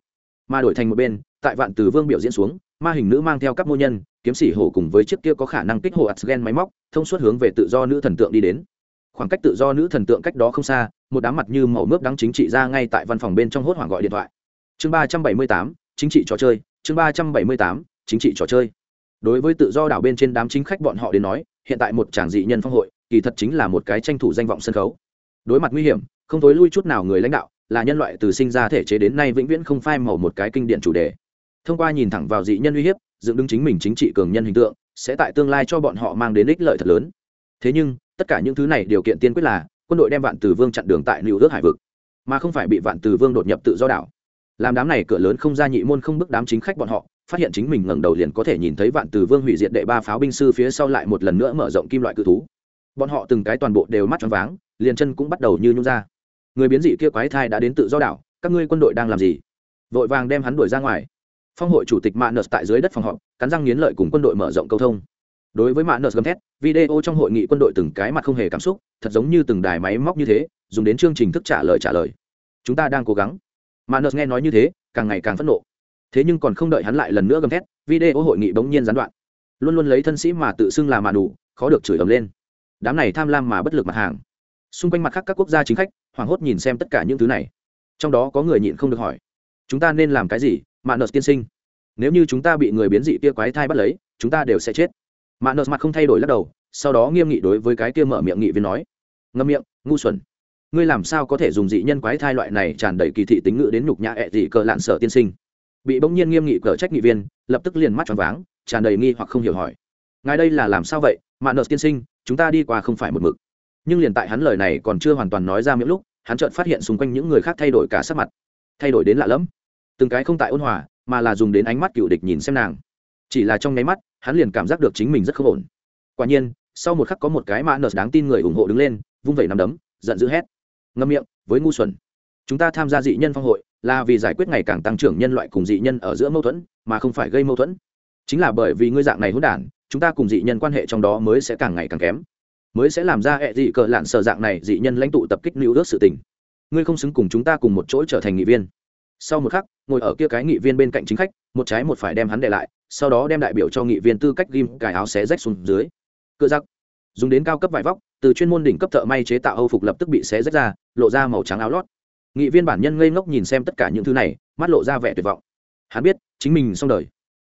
Mà đổi thành một bên tại vạn từ vương biểu diễn xuống, ma hình nữ mang theo các mô nhân, kiếm sĩ hổ cùng với chiếc kia có khả năng kích hồ asgen máy móc, thông suốt hướng về tự do nữ thần tượng đi đến. Khoảng cách tự do nữ thần tượng cách đó không xa, một đám mặt như màu mướp đắng chính trị ra ngay tại văn phòng bên trong hốt hoảng gọi điện thoại. Chương ba trăm bảy mươi tám, chính trị trò chơi, chương ba trăm bảy mươi tám, chính trị trò chơi. Đối với tự do đảo bên trên đám chính khách bọn họ đến nói, hiện tại một tràng dị nhân phong hội, kỳ thật chính là một cái tranh thủ danh vọng sân khấu. Đối mặt nguy hiểm, không tối lui chút nào người lãnh đạo, là nhân loại từ sinh ra thể chế đến nay vĩnh viễn không phai màu một cái kinh điển chủ đề thông qua nhìn thẳng vào dị nhân uy hiếp, dựng đứng chính mình chính trị cường nhân hình tượng, sẽ tại tương lai cho bọn họ mang đến ích lợi thật lớn. Thế nhưng, tất cả những thứ này điều kiện tiên quyết là, quân đội đem vạn từ vương chặn đường tại lưu ước hải vực, mà không phải bị vạn từ vương đột nhập tự do đảo. Làm đám này cửa lớn không ra nhị môn không bức đám chính khách bọn họ, phát hiện chính mình ngẩng đầu liền có thể nhìn thấy vạn từ vương hủy diệt đệ ba pháo binh sư phía sau lại một lần nữa mở rộng kim loại cự thú. Bọn họ từng cái toàn bộ đều mắt tròn váng, liền chân cũng bắt đầu như nhung ra. Người biến dị kia quái thai đã đến tự do đảo, các ngươi quân đội đang làm gì? Vội vàng đem hắn đuổi ra ngoài phong hội chủ tịch mạ nợ tại dưới đất phòng họp, cắn răng nghiến lợi cùng quân đội mở rộng câu thông. Đối với mạ nợ gầm thét, video trong hội nghị quân đội từng cái mặt không hề cảm xúc, thật giống như từng đài máy móc như thế, dùng đến chương trình thức trả lời trả lời. Chúng ta đang cố gắng. Mạ nợ nghe nói như thế, càng ngày càng phẫn nộ. Thế nhưng còn không đợi hắn lại lần nữa gầm thét, video hội nghị bỗng nhiên gián đoạn. Luôn luôn lấy thân sĩ mà tự xưng là mà đủ khó được chửi ầm lên. Đám này tham lam mà bất lực mặt hàng. Xung quanh mặt khác các quốc gia chính khách, hoảng hốt nhìn xem tất cả những thứ này. Trong đó có người nhịn không được hỏi, chúng ta nên làm cái gì? Mạn nợ tiên sinh. Nếu như chúng ta bị người biến dị kia quái thai bắt lấy, chúng ta đều sẽ chết. Mạn nợ mặt không thay đổi lắc đầu, sau đó nghiêm nghị đối với cái kia mở miệng nghị viên nói. Ngâm miệng, ngu xuẩn. Ngươi làm sao có thể dùng dị nhân quái thai loại này tràn đầy kỳ thị tính ngữ đến nhục nhã ẹ dị cờ lạn sở tiên sinh? Bị bỗng nhiên nghiêm nghị cờ trách nghị viên, lập tức liền mắt tròn váng, tràn đầy nghi hoặc không hiểu hỏi. Ngài đây là làm sao vậy Mạn nợ tiên sinh, chúng ta đi qua không phải một mực. Nhưng liền tại hắn lời này còn chưa hoàn toàn nói ra miệng lúc, hắn chợt phát hiện xung quanh những người khác thay đổi cả sắc mặt. Thay đổi đến lạ lẫm từng cái không tại ôn hòa, mà là dùng đến ánh mắt cựu địch nhìn xem nàng. Chỉ là trong nháy mắt, hắn liền cảm giác được chính mình rất không ổn. Quả nhiên, sau một khắc có một cái mã nợ đáng tin người ủng hộ đứng lên, vung vẩy nằm đấm, giận dữ hét. Ngâm miệng, với ngu xuẩn. Chúng ta tham gia dị nhân phong hội, là vì giải quyết ngày càng tăng trưởng nhân loại cùng dị nhân ở giữa mâu thuẫn, mà không phải gây mâu thuẫn. Chính là bởi vì ngươi dạng này hỗn đản, chúng ta cùng dị nhân quan hệ trong đó mới sẽ càng ngày càng kém, mới sẽ làm ra hệ dị cờ lạn sợ dạng này dị nhân lãnh tụ tập kích lưu ước sự tình. Ngươi không xứng cùng chúng ta cùng một chỗ trở thành nghị viên sau một khắc, ngồi ở kia cái nghị viên bên cạnh chính khách, một trái một phải đem hắn để lại, sau đó đem đại biểu cho nghị viên tư cách ghim cài áo xé rách xuống dưới. Cựa giặc. Dùng đến cao cấp vải vóc, từ chuyên môn đỉnh cấp thợ may chế tạo âu phục lập tức bị xé rách ra, lộ ra màu trắng áo lót. Nghị viên bản nhân ngây ngốc nhìn xem tất cả những thứ này, mắt lộ ra vẻ tuyệt vọng. Hắn biết, chính mình xong đời.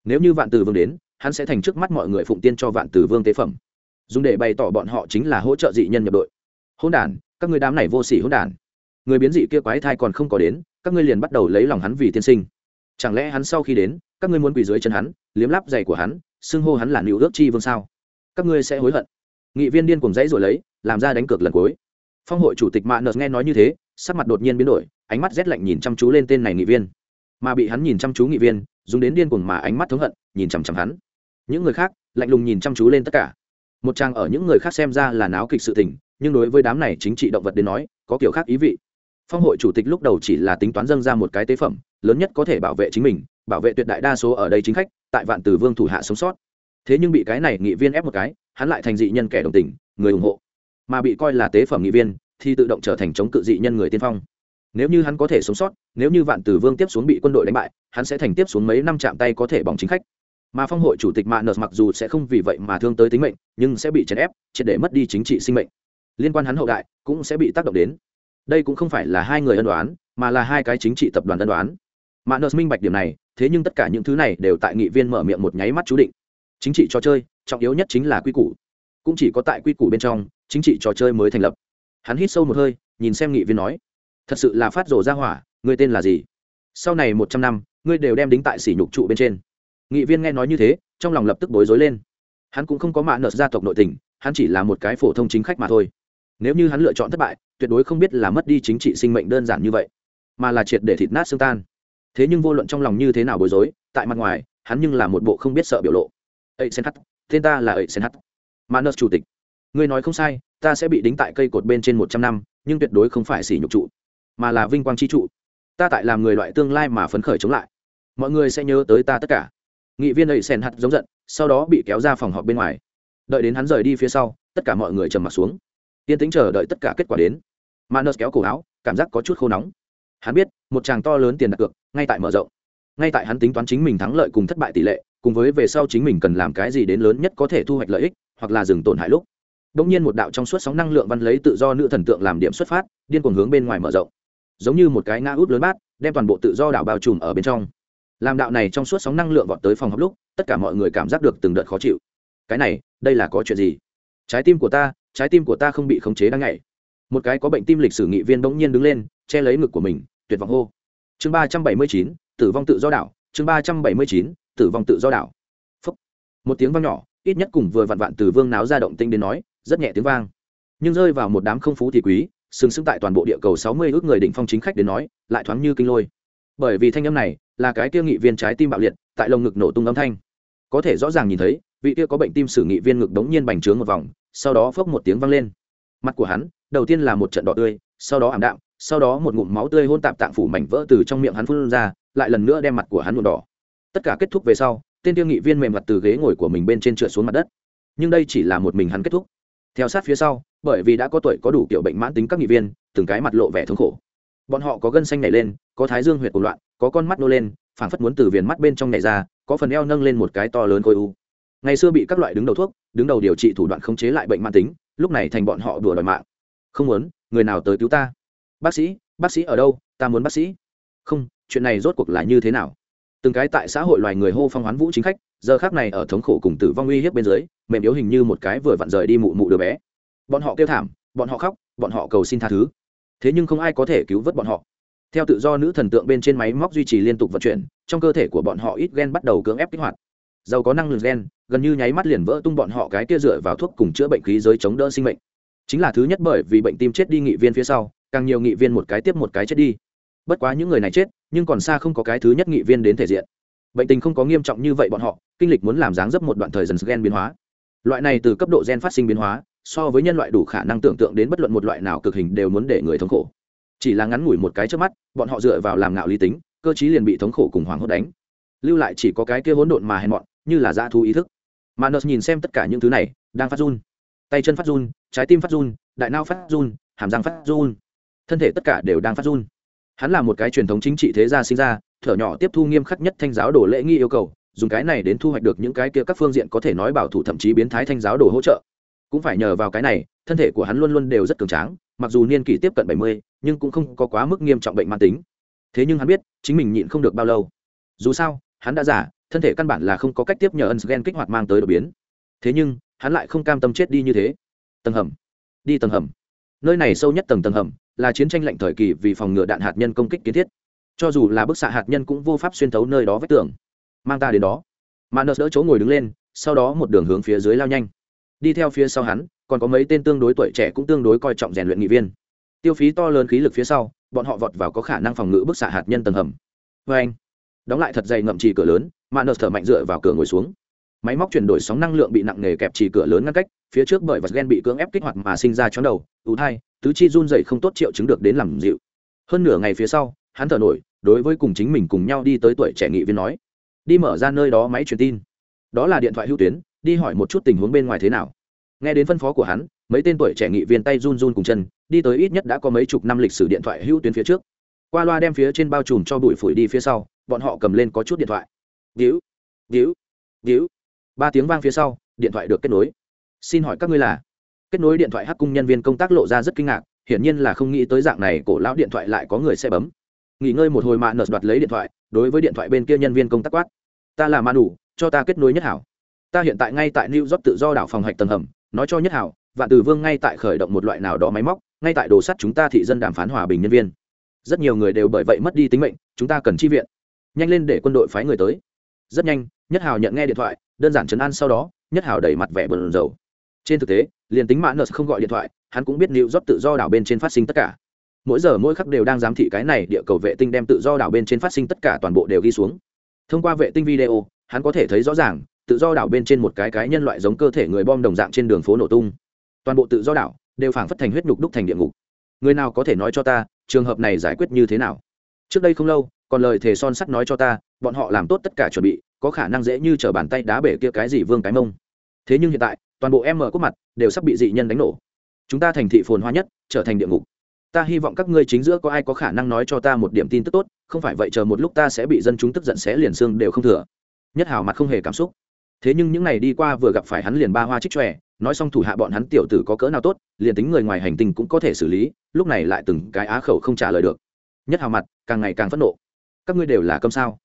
Nếu như vạn từ vương đến, hắn sẽ thành trước mắt mọi người phụng tiên cho vạn từ vương tế phẩm. Dùng để bày tỏ bọn họ chính là hỗ trợ dị nhân nhập đội. Hôn đản, các người đám này vô sỉ hôn đản. Người biến dị kia quái thai còn không có đến các ngươi liền bắt đầu lấy lòng hắn vì tiên sinh. Chẳng lẽ hắn sau khi đến, các ngươi muốn quỳ dưới chân hắn, liếm láp giày của hắn, xưng hô hắn là nữ ước chi vương sao? Các ngươi sẽ hối hận. Nghị viên điên cùng dãy rồi lấy, làm ra đánh cược lần cuối. Phong hội chủ tịch mạ nợt nghe nói như thế, sắc mặt đột nhiên biến đổi, ánh mắt rét lạnh nhìn chăm chú lên tên này nghị viên. Mà bị hắn nhìn chăm chú nghị viên, dùng đến điên cuồng mà ánh mắt thống hận, nhìn chằm chằm hắn. Những người khác, lạnh lùng nhìn chăm chú lên tất cả. Một trang ở những người khác xem ra là náo kịch sự tình, nhưng đối với đám này chính trị động vật đến nói, có kiểu khác ý vị phong hội chủ tịch lúc đầu chỉ là tính toán dâng ra một cái tế phẩm, lớn nhất có thể bảo vệ chính mình, bảo vệ tuyệt đại đa số ở đây chính khách, tại vạn tử vương thủ hạ sống sót. Thế nhưng bị cái này nghị viên ép một cái, hắn lại thành dị nhân kẻ đồng tình, người ủng hộ. Mà bị coi là tế phẩm nghị viên, thì tự động trở thành chống cự dị nhân người tiên phong. Nếu như hắn có thể sống sót, nếu như vạn tử vương tiếp xuống bị quân đội đánh bại, hắn sẽ thành tiếp xuống mấy năm chạm tay có thể bỏng chính khách. Mà phong hội chủ tịch mạ nợ mặc dù sẽ không vì vậy mà thương tới tính mệnh, nhưng sẽ bị chèn ép, triệt để mất đi chính trị sinh mệnh. Liên quan hắn hậu đại, cũng sẽ bị tác động đến đây cũng không phải là hai người ân đoán, mà là hai cái chính trị tập đoàn ân đoán. Mà nợ minh bạch điểm này, thế nhưng tất cả những thứ này đều tại nghị viên mở miệng một nháy mắt chú định. Chính trị trò chơi, trọng yếu nhất chính là quy củ. Cũng chỉ có tại quy củ bên trong, chính trị trò chơi mới thành lập. Hắn hít sâu một hơi, nhìn xem nghị viên nói, thật sự là phát rồ ra hỏa người tên là gì? Sau này một trăm năm, ngươi đều đem đính tại sỉ nhục trụ bên trên. Nghị viên nghe nói như thế, trong lòng lập tức bối rối lên. Hắn cũng không có mạ nợ gia tộc nội tình, hắn chỉ là một cái phổ thông chính khách mà thôi nếu như hắn lựa chọn thất bại, tuyệt đối không biết là mất đi chính trị sinh mệnh đơn giản như vậy, mà là triệt để thịt nát xương tan. Thế nhưng vô luận trong lòng như thế nào bối rối, tại mặt ngoài, hắn nhưng là một bộ không biết sợ biểu lộ. Ấy sen hắt tên ta là ấy sen hắt manus chủ tịch. Ngươi nói không sai, ta sẽ bị đính tại cây cột bên trên một trăm năm, nhưng tuyệt đối không phải xỉ nhục trụ, mà là vinh quang chi trụ. Ta tại làm người loại tương lai mà phấn khởi chống lại. Mọi người sẽ nhớ tới ta tất cả. Nghị viên ấy sen hắt giống giận, sau đó bị kéo ra phòng họp bên ngoài. Đợi đến hắn rời đi phía sau, tất cả mọi người trầm mặt xuống yên tĩnh chờ đợi tất cả kết quả đến. Manus kéo cổ áo, cảm giác có chút khô nóng. Hắn biết, một chàng to lớn tiền đặt cược, ngay tại mở rộng. Ngay tại hắn tính toán chính mình thắng lợi cùng thất bại tỷ lệ, cùng với về sau chính mình cần làm cái gì đến lớn nhất có thể thu hoạch lợi ích, hoặc là dừng tổn hại lúc. Đông nhiên một đạo trong suốt sóng năng lượng văn lấy tự do nữ thần tượng làm điểm xuất phát, điên cuồng hướng bên ngoài mở rộng. Giống như một cái ngã út lớn bát, đem toàn bộ tự do đảo bao trùm ở bên trong. Làm đạo này trong suốt sóng năng lượng vọt tới phòng học lúc, tất cả mọi người cảm giác được từng đợt khó chịu. Cái này, đây là có chuyện gì? Trái tim của ta trái tim của ta không bị khống chế đang ngày một cái có bệnh tim lịch sử nghị viên bỗng nhiên đứng lên, che lấy ngực của mình, tuyệt vọng hô. Chương ba trăm bảy mươi chín, tử vong tự do đảo. Chương ba trăm bảy mươi chín, tử vong tự do đảo. Phúc. một tiếng vang nhỏ, ít nhất cùng vừa vặn vạn từ vương náo ra động tinh đến nói, rất nhẹ tiếng vang. Nhưng rơi vào một đám không phú thì quý, sừng sững tại toàn bộ địa cầu sáu mươi ước người đỉnh phong chính khách đến nói, lại thoáng như kinh lôi. Bởi vì thanh âm này là cái kia nghị viên trái tim bạo liệt, tại lồng ngực nổ tung âm thanh. Có thể rõ ràng nhìn thấy, vị kia có bệnh tim sử nghị viên ngực đống nhiên bành trướng một vòng sau đó phốc một tiếng vang lên. Mặt của hắn, đầu tiên là một trận đỏ tươi, sau đó ảm đạm, sau đó một ngụm máu tươi hôn tạp tạng phủ mảnh vỡ từ trong miệng hắn phun ra, lại lần nữa đem mặt của hắn nhuộm đỏ. Tất cả kết thúc về sau, tên tiêu nghị viên mềm mặt từ ghế ngồi của mình bên trên trượt xuống mặt đất. Nhưng đây chỉ là một mình hắn kết thúc. Theo sát phía sau, bởi vì đã có tuổi có đủ kiểu bệnh mãn tính các nghị viên, từng cái mặt lộ vẻ thống khổ. Bọn họ có gân xanh nảy lên, có thái dương huyệt của loạn, có con mắt nô lên, phảng phất muốn từ viền mắt bên trong nhảy ra, có phần eo nâng lên một cái to lớn khối u ngày xưa bị các loại đứng đầu thuốc, đứng đầu điều trị thủ đoạn khống chế lại bệnh mãn tính, lúc này thành bọn họ đùa đòi mạng. Không muốn, người nào tới cứu ta? Bác sĩ bác sĩ ở đâu? Ta muốn bác sĩ. Không, chuyện này rốt cuộc là như thế nào? Từng cái tại xã hội loài người hô phong hoán vũ chính khách, giờ khác này ở thống khổ cùng tử vong uy hiếp bên dưới, mềm yếu hình như một cái vừa vặn rời đi mụ mụ đứa bé. Bọn họ kêu thảm, bọn họ khóc, bọn họ cầu xin tha thứ. Thế nhưng không ai có thể cứu vớt bọn họ. Theo tự do nữ thần tượng bên trên máy móc duy trì liên tục vận chuyển, trong cơ thể của bọn họ ít gen bắt đầu cưỡng ép kích hoạt giàu có năng lượng gen, gần như nháy mắt liền vỡ tung bọn họ cái kia dựa vào thuốc cùng chữa bệnh khí giới chống đỡ sinh mệnh. Chính là thứ nhất bởi vì bệnh tim chết đi nghị viên phía sau, càng nhiều nghị viên một cái tiếp một cái chết đi. Bất quá những người này chết, nhưng còn xa không có cái thứ nhất nghị viên đến thể diện. Bệnh tình không có nghiêm trọng như vậy bọn họ, kinh lịch muốn làm dáng dấp một đoạn thời dần gen biến hóa. Loại này từ cấp độ gen phát sinh biến hóa, so với nhân loại đủ khả năng tưởng tượng đến bất luận một loại nào cực hình đều muốn để người thống khổ. Chỉ là ngắn ngủi một cái trước mắt, bọn họ dựa vào làm ngạo lý tính, cơ chí liền bị thống khổ cùng hoảng hốt đánh. Lưu lại chỉ có cái kia hỗn độn mà hèn mọn như là dã thú ý thức. Mà nợ nhìn xem tất cả những thứ này, đang phát run. Tay chân phát run, trái tim phát run, đại nao phát run, hàm răng phát run. Thân thể tất cả đều đang phát run. Hắn là một cái truyền thống chính trị thế gia sinh ra, thở nhỏ tiếp thu nghiêm khắc nhất thanh giáo đồ lễ nghi yêu cầu, dùng cái này đến thu hoạch được những cái kia các phương diện có thể nói bảo thủ thậm chí biến thái thanh giáo đồ hỗ trợ. Cũng phải nhờ vào cái này, thân thể của hắn luôn luôn đều rất cường tráng, mặc dù niên kỷ tiếp cận bảy mươi, nhưng cũng không có quá mức nghiêm trọng bệnh mãn tính. Thế nhưng hắn biết, chính mình nhịn không được bao lâu. Dù sao, hắn đã giả thân thể căn bản là không có cách tiếp nhờ ân gen kích hoạt mang tới đột biến. Thế nhưng, hắn lại không cam tâm chết đi như thế. Tầng hầm. Đi tầng hầm. Nơi này sâu nhất tầng tầng hầm, là chiến tranh lạnh thời kỳ vì phòng ngừa đạn hạt nhân công kích kiến thiết. Cho dù là bức xạ hạt nhân cũng vô pháp xuyên thấu nơi đó vách tường. Mang ta đến đó. Mà nợ đỡ chỗ ngồi đứng lên, sau đó một đường hướng phía dưới lao nhanh. Đi theo phía sau hắn, còn có mấy tên tương đối tuổi trẻ cũng tương đối coi trọng rèn luyện nghị viên. Tiêu phí to lớn khí lực phía sau, bọn họ vọt vào có khả năng phòng ngự bức xạ hạt nhân tầng hầm. Vê anh đóng lại thật dày ngậm trì cửa lớn mà nợ thở mạnh dựa vào cửa ngồi xuống. Máy móc chuyển đổi sóng năng lượng bị nặng nề kẹp trì cửa lớn ngăn cách, phía trước bởi vật gen bị cưỡng ép kích hoạt mà sinh ra chóng đầu ưu thai, tứ chi run dậy không tốt triệu chứng được đến làm dịu. Hơn nửa ngày phía sau, hắn thở nổi, đối với cùng chính mình cùng nhau đi tới tuổi trẻ nghị viên nói, đi mở ra nơi đó máy truyền tin. Đó là điện thoại hữu tuyến, đi hỏi một chút tình huống bên ngoài thế nào. Nghe đến phân phó của hắn, mấy tên tuổi trẻ nghị viên tay run run cùng chân, đi tới ít nhất đã có mấy chục năm lịch sử điện thoại hữu tuyến phía trước. Qua loa đem phía trên bao trùm cho bụi phủi đi phía sau, bọn họ cầm lên có chút điện thoại víu víu víu. Ba tiếng vang phía sau, điện thoại được kết nối. Xin hỏi các ngươi là? Kết nối điện thoại hắc cung nhân viên công tác lộ ra rất kinh ngạc, hiển nhiên là không nghĩ tới dạng này cổ lão điện thoại lại có người sẽ bấm. Nghỉ ngơi một hồi mạ nở đoạt lấy điện thoại, đối với điện thoại bên kia nhân viên công tác quát. Ta là ma đủ cho ta kết nối nhất hảo. Ta hiện tại ngay tại new york tự do đảo phòng hạch tầng hầm, nói cho nhất hảo, vạn từ vương ngay tại khởi động một loại nào đó máy móc, ngay tại đồ sắt chúng ta thị dân đàm phán hòa bình nhân viên. Rất nhiều người đều bởi vậy mất đi tính mệnh, chúng ta cần chi viện. Nhanh lên để quân đội phái người tới rất nhanh, nhất hào nhận nghe điện thoại, đơn giản chấn an sau đó, nhất hào đẩy mặt vẻ bờn dầu trên thực tế, liền tính mã nợ không gọi điện thoại, hắn cũng biết liệu rót tự do đảo bên trên phát sinh tất cả. Mỗi giờ mỗi khắc đều đang giám thị cái này địa cầu vệ tinh đem tự do đảo bên trên phát sinh tất cả toàn bộ đều ghi xuống. Thông qua vệ tinh video, hắn có thể thấy rõ ràng, tự do đảo bên trên một cái cái nhân loại giống cơ thể người bom đồng dạng trên đường phố nổ tung. Toàn bộ tự do đảo đều phảng phất thành huyết nhục đúc thành địa ngục. Người nào có thể nói cho ta, trường hợp này giải quyết như thế nào? Trước đây không lâu còn lời thề son sắt nói cho ta, bọn họ làm tốt tất cả chuẩn bị, có khả năng dễ như t r ở bàn tay đá bể kia cái gì vương cái mông. Thế nhưng hiện tại, toàn bộ em mở cốt mặt đều sắp bị dị nhân đánh nổ. Chúng ta thành thị phồn hoa nhất, trở thành địa ngục. Ta hy vọng các ngươi chính giữa có ai có khả năng nói cho ta một điểm tin tức tốt, không phải vậy chờ một lúc ta sẽ bị dân chúng tức giận sẽ liền xương đều không thừa. Nhất hào mặt không hề cảm xúc. Thế nhưng những ngày đi qua vừa gặp phải hắn liền ba hoa trích tròe nói xong thủ hạ bọn hắn tiểu tử có cỡ nào tốt, liền tính người ngoài hành tinh cũng có thể xử lý, lúc này lại từng cái á khẩu không trả lời được. Nhất hào mặt càng ngày càng phẫn nộ các ngươi đều là câm sao?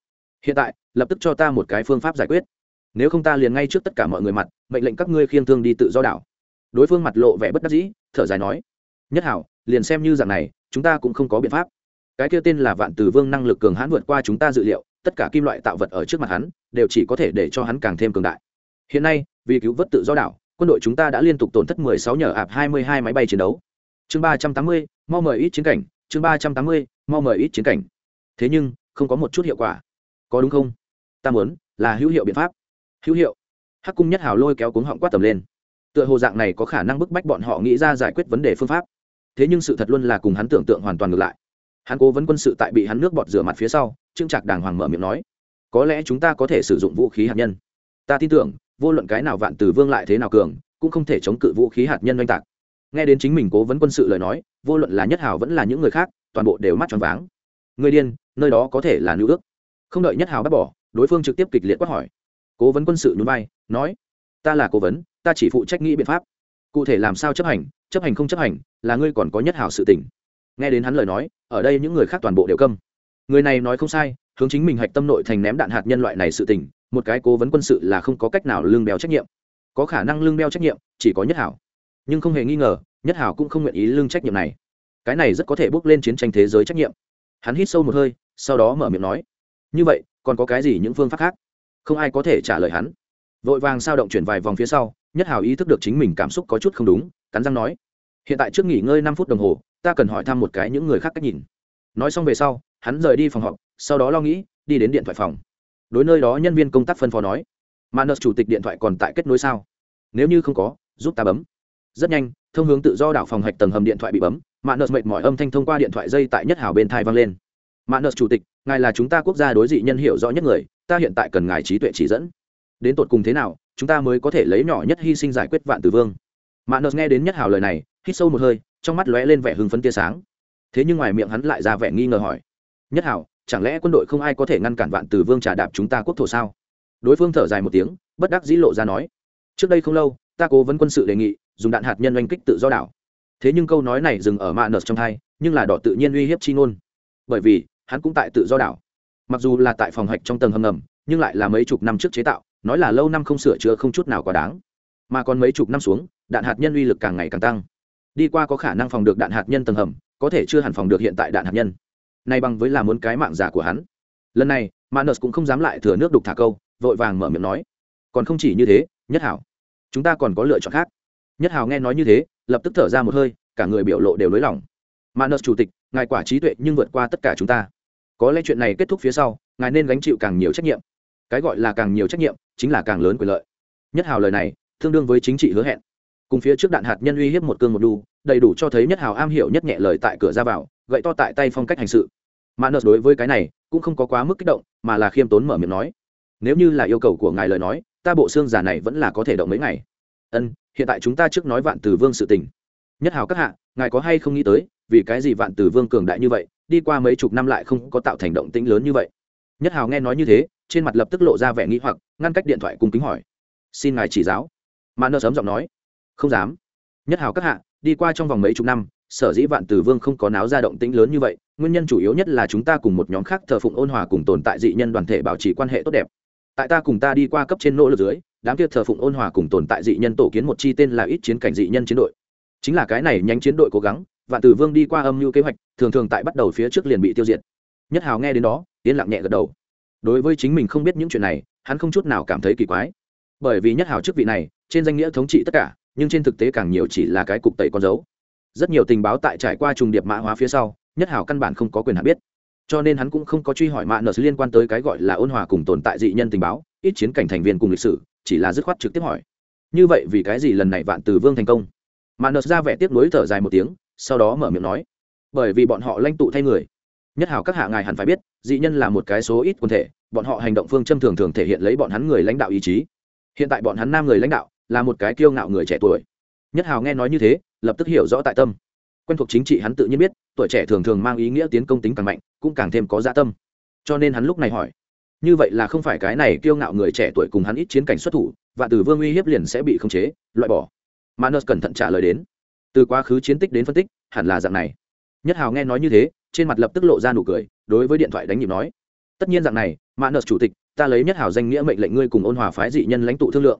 Hiện tại lập tức cho ta một cái phương pháp giải quyết. Nếu không ta liền ngay trước tất cả mọi người mặt mệnh lệnh các ngươi khiêng thương đi tự do đảo. Đối phương mặt lộ vẻ bất đắc dĩ thở dài nói nhất hảo liền xem như dạng này chúng ta cũng không có biện pháp. Cái kia tên là vạn từ vương năng lực cường hãn vượt qua chúng ta dự liệu tất cả kim loại tạo vật ở trước mặt hắn đều chỉ có thể để cho hắn càng thêm cường đại. Hiện nay vì cứu vớt tự do đảo quân đội chúng ta đã liên tục tổn thất 16 nhờ ạp 22 máy bay chiến đấu. Chương 380, mau mời ít chiến cảnh chương 380, mau mời ít chiến cảnh. Thế nhưng không có một chút hiệu quả. Có đúng không? Ta muốn, là hữu hiệu biện pháp. Hữu hiệu. Hắc cung nhất hào lôi kéo cuống họng quát tầm lên. Tựa hồ dạng này có khả năng bức bách bọn họ nghĩ ra giải quyết vấn đề phương pháp. Thế nhưng sự thật luôn là cùng hắn tưởng tượng hoàn toàn ngược lại. Hắn cố vấn quân sự tại bị hắn nước bọt rửa mặt phía sau, trương trạc đàng hoàng mở miệng nói, có lẽ chúng ta có thể sử dụng vũ khí hạt nhân. Ta tin tưởng, vô luận cái nào vạn từ vương lại thế nào cường, cũng không thể chống cự vũ khí hạt nhân oanh tạc. Nghe đến chính mình cố vấn quân sự lời nói, vô luận là nhất hào vẫn là những người khác, toàn bộ đều mắt tròn váng. Người điên nơi đó có thể là nữ ước. Không đợi nhất hào bắt bỏ, đối phương trực tiếp kịch liệt quát hỏi. Cố vấn quân sự nhún vai, nói, ta là cố vấn, ta chỉ phụ trách nghĩ biện pháp. Cụ thể làm sao chấp hành chấp hành không chấp hành, là ngươi còn có nhất hảo sự tỉnh nghe đến hắn lời nói, ở đây những người khác toàn bộ đều câm. Người này nói không sai, hướng chính mình hạch tâm nội thành ném đạn hạt nhân loại này sự tỉnh một cái cố vấn quân sự là không có cách nào lương đeo trách nhiệm. Có khả năng lương đeo trách nhiệm, chỉ có nhất hảo nhưng không hề nghi ngờ, nhất hảo cũng không nguyện ý lương trách nhiệm này. Cái này rất có thể bước lên chiến tranh thế giới trách nhiệm hắn hít sâu một hơi, sau đó mở miệng nói, như vậy, còn có cái gì những phương pháp khác? Không ai có thể trả lời hắn. Vội vàng sao động chuyển vài vòng phía sau, nhất hào ý thức được chính mình cảm xúc có chút không đúng, cắn răng nói, hiện tại trước nghỉ ngơi năm phút đồng hồ, ta cần hỏi thăm một cái những người khác cách nhìn. Nói xong về sau, hắn rời đi phòng họp, sau đó lo nghĩ, đi đến điện thoại phòng. Đối nơi đó nhân viên công tác phân phó nói, mà nợ chủ tịch điện thoại còn tại kết nối sao? Nếu như không có, giúp ta bấm. Rất nhanh, thông hướng tự do đảo phòng hạch tầng hầm điện thoại bị bấm mạ nợ mệt mỏi âm thanh thông qua điện thoại dây tại nhất Hảo bên thai vang lên. Mạ nợ chủ tịch ngài là chúng ta quốc gia đối dị nhân hiểu rõ nhất người ta hiện tại cần ngài trí tuệ chỉ dẫn. Đến tột cùng thế nào chúng ta mới có thể lấy nhỏ nhất hy sinh giải quyết vạn tử vương. Mạ nợ nghe đến nhất Hảo lời này hít sâu một hơi trong mắt lóe lên vẻ hưng phấn tia sáng. Thế nhưng ngoài miệng hắn lại ra vẻ nghi ngờ hỏi nhất Hảo, chẳng lẽ quân đội không ai có thể ngăn cản vạn tử vương trả đạp chúng ta quốc thổ sao? Đối phương thở dài một tiếng bất đắc dĩ lộ ra nói trước đây không lâu ta cố vấn quân sự đề nghị dùng đạn hạt nhân oanh kích tự do đảo thế nhưng câu nói này dừng ở mạ nợt trong thai, nhưng là đỏ tự nhiên uy hiếp chi ngôn. Bởi vì, hắn cũng tại tự do đảo. Mặc dù là tại phòng hạch trong tầng hầm ngầm, nhưng lại là mấy chục năm trước chế tạo, nói là lâu năm không sửa chữa không chút nào quá đáng. Mà còn mấy chục năm xuống, đạn hạt nhân uy lực càng ngày càng tăng. Đi qua có khả năng phòng được đạn hạt nhân tầng hầm, có thể chưa hẳn phòng được hiện tại đạn hạt nhân. Nay bằng với là muốn cái mạng giả của hắn. Lần này manus cũng không dám lại thừa nước đục thả câu, vội vàng mở miệng nói. Còn không chỉ như thế, nhất hảo, chúng ta còn có lựa chọn khác. Nhất hảo nghe nói như thế lập tức thở ra một hơi, cả người biểu lộ đều lối lỏng. Manus chủ tịch, ngài quả trí tuệ nhưng vượt qua tất cả chúng ta. Có lẽ chuyện này kết thúc phía sau, ngài nên gánh chịu càng nhiều trách nhiệm. Cái gọi là càng nhiều trách nhiệm, chính là càng lớn quyền lợi. Nhất hào lời này, tương đương với chính trị hứa hẹn. Cùng phía trước đạn hạt nhân uy hiếp một cương một đu, đầy đủ cho thấy nhất hào am hiểu nhất nhẹ lời tại cửa ra vào, gậy to tại tay phong cách hành sự. Mà nợ đối với cái này cũng không có quá mức kích động, mà là khiêm tốn mở miệng nói, nếu như là yêu cầu của ngài lời nói, ta bộ xương giả này vẫn là có thể động mấy ngày ân, hiện tại chúng ta trước nói vạn tử vương sự tình. Nhất hào các hạ, ngài có hay không nghĩ tới, vì cái gì vạn tử vương cường đại như vậy, đi qua mấy chục năm lại không có tạo thành động tĩnh lớn như vậy? Nhất hào nghe nói như thế, trên mặt lập tức lộ ra vẻ nghĩ hoặc, ngăn cách điện thoại cùng kính hỏi. Xin ngài chỉ giáo. Mà nơ sớm giọng nói. Không dám. Nhất hào các hạ, đi qua trong vòng mấy chục năm, sở dĩ vạn tử vương không có náo ra động tĩnh lớn như vậy, nguyên nhân chủ yếu nhất là chúng ta cùng một nhóm khác thờ phụng ôn hòa cùng tồn tại dị nhân đoàn thể bảo trì quan hệ tốt đẹp. Tại ta cùng ta đi qua cấp trên nỗ lực dưới đám kia thờ phụng ôn hòa cùng tồn tại dị nhân tổ kiến một chi tên là ít chiến cảnh dị nhân chiến đội. Chính là cái này nhánh chiến đội cố gắng, vạn tử vương đi qua âm mưu kế hoạch, thường thường tại bắt đầu phía trước liền bị tiêu diệt. Nhất hào nghe đến đó, yên lặng nhẹ gật đầu. Đối với chính mình không biết những chuyện này, hắn không chút nào cảm thấy kỳ quái. Bởi vì nhất hào chức vị này, trên danh nghĩa thống trị tất cả, nhưng trên thực tế càng nhiều chỉ là cái cục tẩy con dấu. Rất nhiều tình báo tại trải qua trùng điệp mã hóa phía sau, nhất hào căn bản không có quyền hạn biết. Cho nên hắn cũng không có truy hỏi mạ nợ liên quan tới cái gọi là ôn hòa cùng tồn tại dị nhân tình báo ít chiến cảnh thành viên cùng lịch sử, chỉ là dứt khoát trực tiếp hỏi. Như vậy vì cái gì lần này vạn từ vương thành công? Mà nợ ra vẻ tiếp nối thở dài một tiếng, sau đó mở miệng nói. Bởi vì bọn họ lãnh tụ thay người. Nhất hào các hạ ngài hẳn phải biết, dị nhân là một cái số ít quần thể, bọn họ hành động phương châm thường thường thể hiện lấy bọn hắn người lãnh đạo ý chí. Hiện tại bọn hắn nam người lãnh đạo là một cái kiêu ngạo người trẻ tuổi. Nhất hào nghe nói như thế, lập tức hiểu rõ tại tâm. Quen thuộc chính trị hắn tự nhiên biết, tuổi trẻ thường thường mang ý nghĩa tiến công tính càng mạnh, cũng càng thêm có dạ tâm. Cho nên hắn lúc này hỏi như vậy là không phải cái này kiêu ngạo người trẻ tuổi cùng hắn ít chiến cảnh xuất thủ, và từ vương uy hiếp liền sẽ bị khống chế, loại bỏ. Manus cẩn thận trả lời đến. Từ quá khứ chiến tích đến phân tích, hẳn là dạng này. Nhất hào nghe nói như thế, trên mặt lập tức lộ ra nụ cười, đối với điện thoại đánh nhịp nói. Tất nhiên dạng này manus chủ tịch, ta lấy nhất hào danh nghĩa mệnh lệnh ngươi cùng ôn hòa phái dị nhân lãnh tụ thương lượng.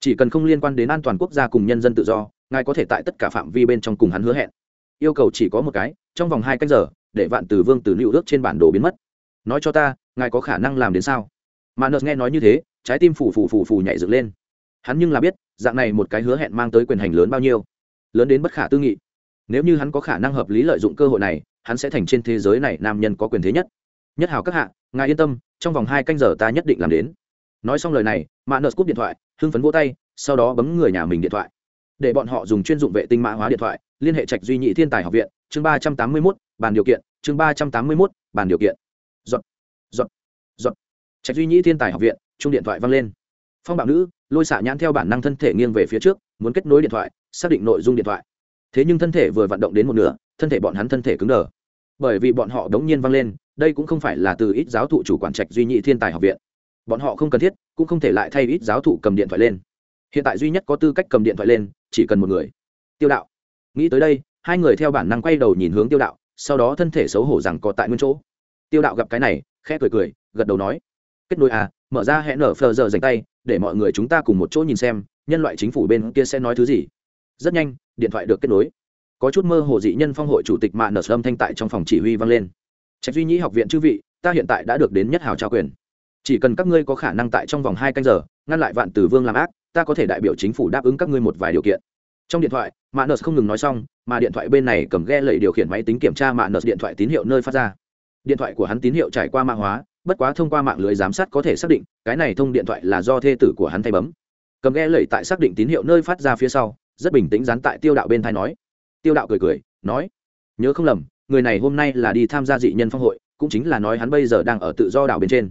Chỉ cần không liên quan đến an toàn quốc gia cùng nhân dân tự do, ngài có thể tại tất cả phạm vi bên trong cùng hắn hứa hẹn. Yêu cầu chỉ có một cái, trong vòng hai canh giờ, để vạn từ vương từ lưu ước trên bản đồ biến mất. Nói cho ta ngài có khả năng làm đến sao? Mà nợ nghe nói như thế, trái tim phủ phủ phủ phủ nhảy dựng lên. Hắn nhưng là biết, dạng này một cái hứa hẹn mang tới quyền hành lớn bao nhiêu, lớn đến bất khả tư nghị. Nếu như hắn có khả năng hợp lý lợi dụng cơ hội này, hắn sẽ thành trên thế giới này nam nhân có quyền thế nhất. Nhất hào các hạ, ngài yên tâm, trong vòng hai canh giờ ta nhất định làm đến. Nói xong lời này mạ nợ cúp điện thoại, hưng phấn vỗ tay, sau đó bấm người nhà mình điện thoại. Để bọn họ dùng chuyên dụng vệ tinh mã hóa điện thoại, liên hệ trạch duy nhị thiên tài học viện, chương ba trăm tám mươi mốt, bàn điều kiện, chương ba trăm tám mươi mốt, bàn điều kiện. Dọn dọn trạch duy nhĩ thiên tài học viện, chung điện thoại văng lên. Phong bạo nữ, lôi xạ nhãn theo bản năng thân thể nghiêng về phía trước, muốn kết nối điện thoại, xác định nội dung điện thoại. Thế nhưng thân thể vừa vận động đến một nửa, thân thể bọn hắn thân thể cứng đờ. Bởi vì bọn họ đống nhiên văng lên, đây cũng không phải là từ ít giáo thụ chủ quản trạch duy nhị thiên tài học viện. Bọn họ không cần thiết, cũng không thể lại thay ít giáo thụ cầm điện thoại lên. Hiện tại duy nhất có tư cách cầm điện thoại lên, chỉ cần một người. Tiêu đạo. Nghĩ tới đây, hai người theo bản năng quay đầu nhìn hướng tiêu đạo, sau đó thân thể xấu hổ rằng có tại nguyên chỗ. Tiêu đạo gặp cái này khẽ cười cười, gật đầu nói, kết nối à mở ra hẹn nở phờ giờ dành tay, để mọi người chúng ta cùng một chỗ nhìn xem, nhân loại chính phủ bên kia sẽ nói thứ gì. Rất nhanh, điện thoại được kết nối. Có chút mơ hồ dị nhân phong hội chủ tịch mạng nở âm thanh tại trong phòng chỉ huy vang lên. Trạch duy nhĩ học viện chư vị, ta hiện tại đã được đến nhất hào trao quyền. Chỉ cần các ngươi có khả năng tại trong vòng hai canh giờ, ngăn lại vạn tử vương làm ác, ta có thể đại biểu chính phủ đáp ứng các ngươi một vài điều kiện. Trong điện thoại mạng nợ không ngừng nói xong, mà điện thoại bên này cầm ghe lầy điều khiển máy tính kiểm tra mạng nợ điện thoại tín hiệu nơi phát ra điện thoại của hắn tín hiệu trải qua mạng hóa, bất quá thông qua mạng lưới giám sát có thể xác định, cái này thông điện thoại là do thê tử của hắn thay bấm. Cầm ghe lẩy tại xác định tín hiệu nơi phát ra phía sau, rất bình tĩnh dán tại tiêu đạo bên thai nói. Tiêu đạo cười cười, nói, nhớ không lầm, người này hôm nay là đi tham gia dị nhân phong hội, cũng chính là nói hắn bây giờ đang ở tự do đảo bên trên.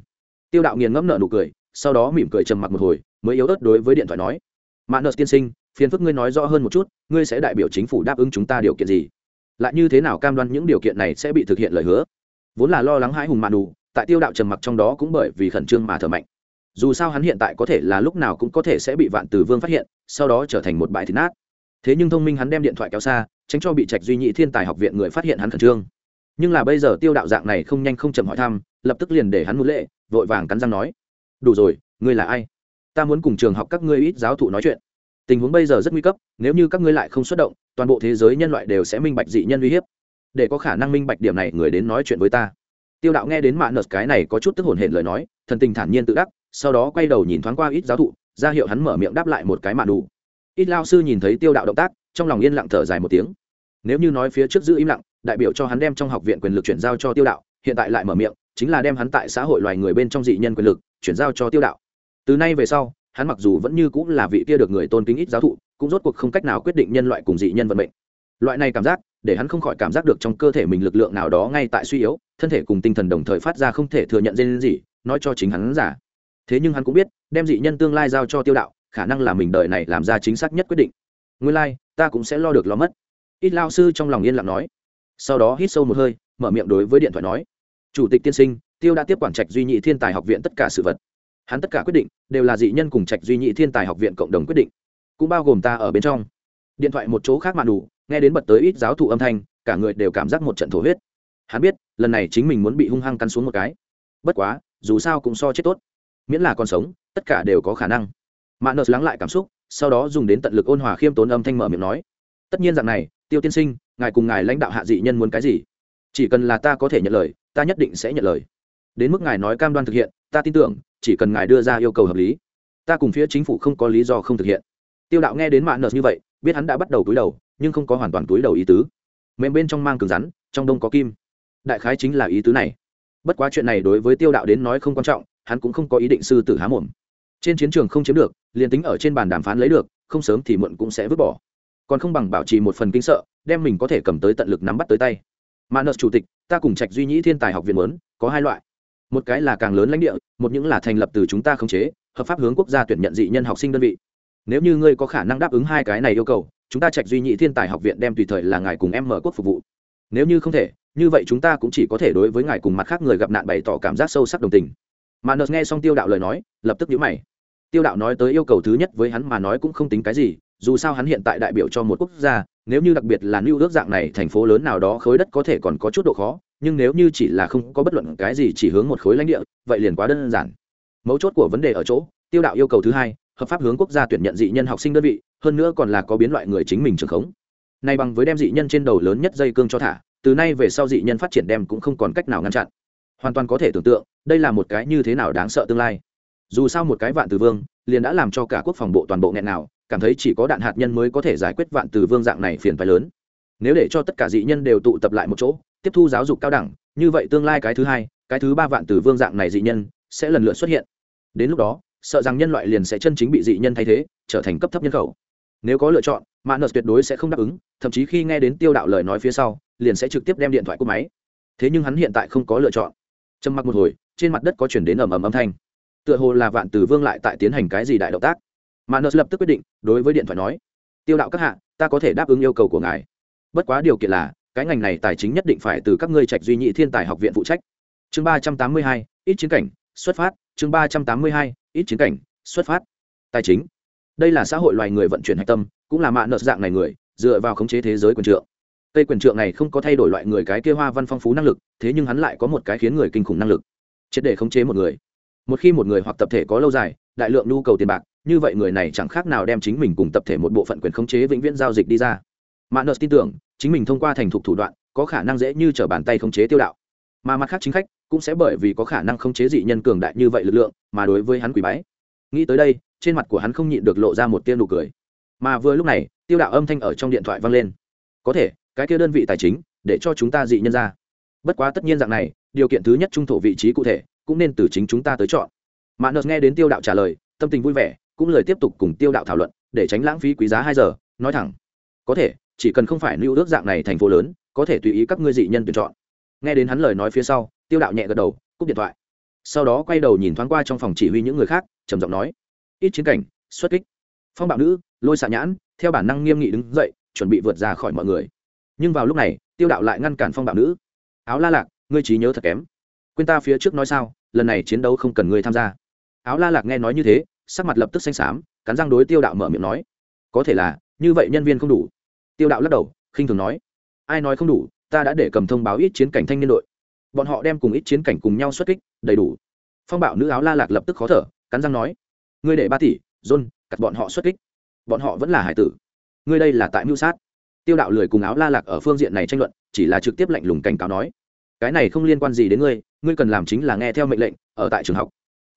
Tiêu đạo nghiền ngẫm nợ nụ cười, sau đó mỉm cười trầm mặc một hồi, mới yếu ớt đối với điện thoại nói mạng nợ tiên sinh, phiền phức ngươi nói rõ hơn một chút, ngươi sẽ đại biểu chính phủ đáp ứng chúng ta điều kiện gì? Lại như thế nào cam đoan những điều kiện này sẽ bị thực hiện lời hứa? Vốn là lo lắng hãi hùng mạn đủ, tại tiêu đạo trầm mặc trong đó cũng bởi vì khẩn trương mà thở mạnh. Dù sao hắn hiện tại có thể là lúc nào cũng có thể sẽ bị vạn từ vương phát hiện, sau đó trở thành một bãi thịt nát. Thế nhưng thông minh hắn đem điện thoại kéo xa, tránh cho bị trạch duy nhị thiên tài học viện người phát hiện hắn khẩn trương. Nhưng là bây giờ tiêu đạo dạng này không nhanh không chậm hỏi thăm, lập tức liền để hắn muốn lệ, vội vàng cắn răng nói, đủ rồi, ngươi là ai? Ta muốn cùng trường học các ngươi ít giáo thụ nói chuyện. Tình huống bây giờ rất nguy cấp, nếu như các ngươi lại không xuất động, toàn bộ thế giới nhân loại đều sẽ minh bạch dị nhân uy hiếp để có khả năng minh bạch điểm này người đến nói chuyện với ta. Tiêu đạo nghe đến mạ nợt cái này có chút tức hồn hển lời nói, thần tình thản nhiên tự đắc, sau đó quay đầu nhìn thoáng qua ít giáo thụ, ra hiệu hắn mở miệng đáp lại một cái mạ đủ ít lao sư nhìn thấy tiêu đạo động tác, trong lòng yên lặng thở dài một tiếng. Nếu như nói phía trước giữ im lặng, đại biểu cho hắn đem trong học viện quyền lực chuyển giao cho tiêu đạo, hiện tại lại mở miệng, chính là đem hắn tại xã hội loài người bên trong dị nhân quyền lực chuyển giao cho tiêu đạo. Từ nay về sau, hắn mặc dù vẫn như cũng là vị kia được người tôn kính ít giáo thụ, cũng rốt cuộc không cách nào quyết định nhân loại cùng dị nhân vận mệnh. Loại này cảm giác để hắn không khỏi cảm giác được trong cơ thể mình lực lượng nào đó ngay tại suy yếu thân thể cùng tinh thần đồng thời phát ra không thể thừa nhận dên gì nói cho chính hắn giả. Thế nhưng hắn cũng biết đem dị nhân tương lai giao cho tiêu đạo khả năng là mình đời này làm ra chính xác nhất quyết định. Nguyên lai、like, ta cũng sẽ lo được lo mất. Ít lao sư trong lòng yên lặng nói. Sau đó hít sâu một hơi mở miệng đối với điện thoại nói. Chủ tịch tiên sinh tiêu đã tiếp quản trạch duy nhị thiên tài học viện tất cả sự vật. Hắn tất cả quyết định đều là dị nhân cùng trạch duy nhị thiên tài học viện cộng đồng quyết định cũng bao gồm ta ở bên trong. Điện thoại một chỗ khác mạn đủ nghe đến bật tới ít giáo thụ âm thanh, cả người đều cảm giác một trận thổ huyết. Hắn biết, lần này chính mình muốn bị hung hăng cắn xuống một cái. Bất quá, dù sao cũng so chết tốt. Miễn là còn sống, tất cả đều có khả năng. Mạn nợ lắng lại cảm xúc, sau đó dùng đến tận lực ôn hòa khiêm tốn âm thanh mở miệng nói. Tất nhiên rằng này, tiêu tiên sinh, ngài cùng ngài lãnh đạo hạ dị nhân muốn cái gì? Chỉ cần là ta có thể nhận lời, ta nhất định sẽ nhận lời. Đến mức ngài nói cam đoan thực hiện, ta tin tưởng, chỉ cần ngài đưa ra yêu cầu hợp lý, ta cùng phía chính phủ không có lý do không thực hiện. Tiêu đạo nghe đến mạn nợ như vậy, biết hắn đã bắt đầu túi đầu nhưng không có hoàn toàn túi đầu ý tứ. Mềm bên trong mang cứng rắn, trong đông có kim. Đại khái chính là ý tứ này. Bất quá chuyện này đối với tiêu đạo đến nói không quan trọng, hắn cũng không có ý định sư tử há mồm. Trên chiến trường không chiếm được, liền tính ở trên bàn đàm phán lấy được, không sớm thì muộn cũng sẽ vứt bỏ. Còn không bằng bảo trì một phần kinh sợ, đem mình có thể cầm tới tận lực nắm bắt tới tay. Mà nợ chủ tịch, ta cùng trạch duy nhĩ thiên tài học viện lớn có hai loại. Một cái là càng lớn lãnh địa, một những là thành lập từ chúng ta khống chế, hợp pháp hướng quốc gia tuyển nhận dị nhân học sinh đơn vị. Nếu như ngươi có khả năng đáp ứng hai cái này yêu cầu chúng ta trạch duy nhị thiên tài học viện đem tùy thời là ngài cùng em mở quốc phục vụ. Nếu như không thể, như vậy chúng ta cũng chỉ có thể đối với ngài cùng mặt khác người gặp nạn bày tỏ cảm giác sâu sắc đồng tình. Mà nợ nghe xong tiêu đạo lời nói, lập tức nhíu mày. Tiêu đạo nói tới yêu cầu thứ nhất với hắn mà nói cũng không tính cái gì, dù sao hắn hiện tại đại biểu cho một quốc gia, nếu như đặc biệt là lưu ước dạng này thành phố lớn nào đó khối đất có thể còn có chút độ khó, nhưng nếu như chỉ là không có bất luận cái gì chỉ hướng một khối lãnh địa, vậy liền quá đơn giản. Mấu chốt của vấn đề ở chỗ, tiêu đạo yêu cầu thứ hai, hợp pháp hướng quốc gia tuyển nhận dị nhân học sinh đơn vị hơn nữa còn là có biến loại người chính mình trường khống. Nay bằng với đem dị nhân trên đầu lớn nhất dây cương cho thả, từ nay về sau dị nhân phát triển đem cũng không còn cách nào ngăn chặn. Hoàn toàn có thể tưởng tượng, đây là một cái như thế nào đáng sợ tương lai. Dù sao một cái vạn từ vương, liền đã làm cho cả quốc phòng bộ toàn bộ nghẹn nào, cảm thấy chỉ có đạn hạt nhân mới có thể giải quyết vạn từ vương dạng này phiền phái lớn. Nếu để cho tất cả dị nhân đều tụ tập lại một chỗ, tiếp thu giáo dục cao đẳng, như vậy tương lai cái thứ hai, cái thứ ba vạn từ vương dạng này dị nhân sẽ lần lượt xuất hiện. Đến lúc đó, sợ rằng nhân loại liền sẽ chân chính bị dị nhân thay thế, trở thành cấp thấp nhân khẩu nếu có lựa chọn mã nợ tuyệt đối sẽ không đáp ứng, thậm chí khi nghe đến tiêu đạo lời nói phía sau, liền sẽ trực tiếp đem điện thoại của máy. Thế nhưng hắn hiện tại không có lựa chọn. Trầm mặc một hồi, trên mặt đất có chuyển đến ầm ầm âm thanh. Tựa hồ là vạn Tử vương lại tại tiến hành cái gì đại động tác. Mà nợ lập tức quyết định, đối với điện thoại nói, tiêu đạo các hạ, ta có thể đáp ứng yêu cầu của ngài. Bất quá điều kiện là, cái ngành này tài chính nhất định phải từ các ngươi trạch duy nhị thiên tài học viện phụ trách. Chương ba trăm tám mươi hai, ít chiến cảnh, xuất phát. Chương ba trăm tám mươi hai, ít chiến cảnh, xuất phát. Tài chính đây là xã hội loài người vận chuyển hạch tâm, cũng là mạ nợ dạng này người, dựa vào khống chế thế giới quyền trượng. Cây quyền trượng này không có thay đổi loại người cái kia hoa văn phong phú năng lực, thế nhưng hắn lại có một cái khiến người kinh khủng năng lực. Triệt để khống chế một người. Một khi một người hoặc tập thể có lâu dài, đại lượng nhu cầu tiền bạc, như vậy người này chẳng khác nào đem chính mình cùng tập thể một bộ phận quyền khống chế vĩnh viễn giao dịch đi ra. Mạ nợ tin tưởng, chính mình thông qua thành thục thủ đoạn, có khả năng dễ như t r ở bàn tay khống chế tiêu đạo. Mà mặt khác chính khách, cũng sẽ bởi vì có khả năng khống chế dị nhân cường đại như vậy lực lượng, mà đối với hắn quỷ bái. Nghĩ tới đây trên mặt của hắn không nhịn được lộ ra một tia nụ cười. Mà vừa lúc này, tiêu đạo âm thanh ở trong điện thoại vang lên. Có thể, cái kia đơn vị tài chính, để cho chúng ta dị nhân ra. Bất quá tất nhiên dạng này, điều kiện thứ nhất trung thổ vị trí cụ thể, cũng nên từ chính chúng ta tới chọn. Mạn nợ nghe đến tiêu đạo trả lời, tâm tình vui vẻ, cũng lời tiếp tục cùng tiêu đạo thảo luận, để tránh lãng phí quý giá hai giờ, nói thẳng. Có thể, chỉ cần không phải lưu ước dạng này thành phố lớn, có thể tùy ý các ngươi dị nhân tuyển chọn. Nghe đến hắn lời nói phía sau, tiêu đạo nhẹ gật đầu, cúp điện thoại. Sau đó quay đầu nhìn thoáng qua trong phòng chỉ huy những người khác, trầm giọng nói ít chiến cảnh, xuất kích. Phong bạo nữ, lôi xạ nhãn, theo bản năng nghiêm nghị đứng dậy, chuẩn bị vượt ra khỏi mọi người. Nhưng vào lúc này, tiêu đạo lại ngăn cản phong bạo nữ. Áo la lạc, ngươi trí nhớ thật kém. Quên ta phía trước nói sao, lần này chiến đấu không cần ngươi tham gia. Áo la lạc nghe nói như thế, sắc mặt lập tức xanh xám, cắn răng đối tiêu đạo mở miệng nói. Có thể là, như vậy nhân viên không đủ. Tiêu đạo lắc đầu, khinh thường nói. Ai nói không đủ, ta đã để cầm thông báo ít chiến cảnh thanh niên đội. Bọn họ đem cùng ít chiến cảnh cùng nhau xuất kích, đầy đủ. Phong bạo nữ áo la lạc lập tức khó thở, cắn răng nói ngươi để ba tỷ, john cặt bọn họ xuất kích. Bọn họ vẫn là hải tử. Ngươi đây là tại mưu sát. Tiêu đạo lười cùng áo la lạc ở phương diện này tranh luận, chỉ là trực tiếp lạnh lùng cảnh cáo nói. Cái này không liên quan gì đến ngươi ngươi cần làm chính là nghe theo mệnh lệnh, ở tại trường học.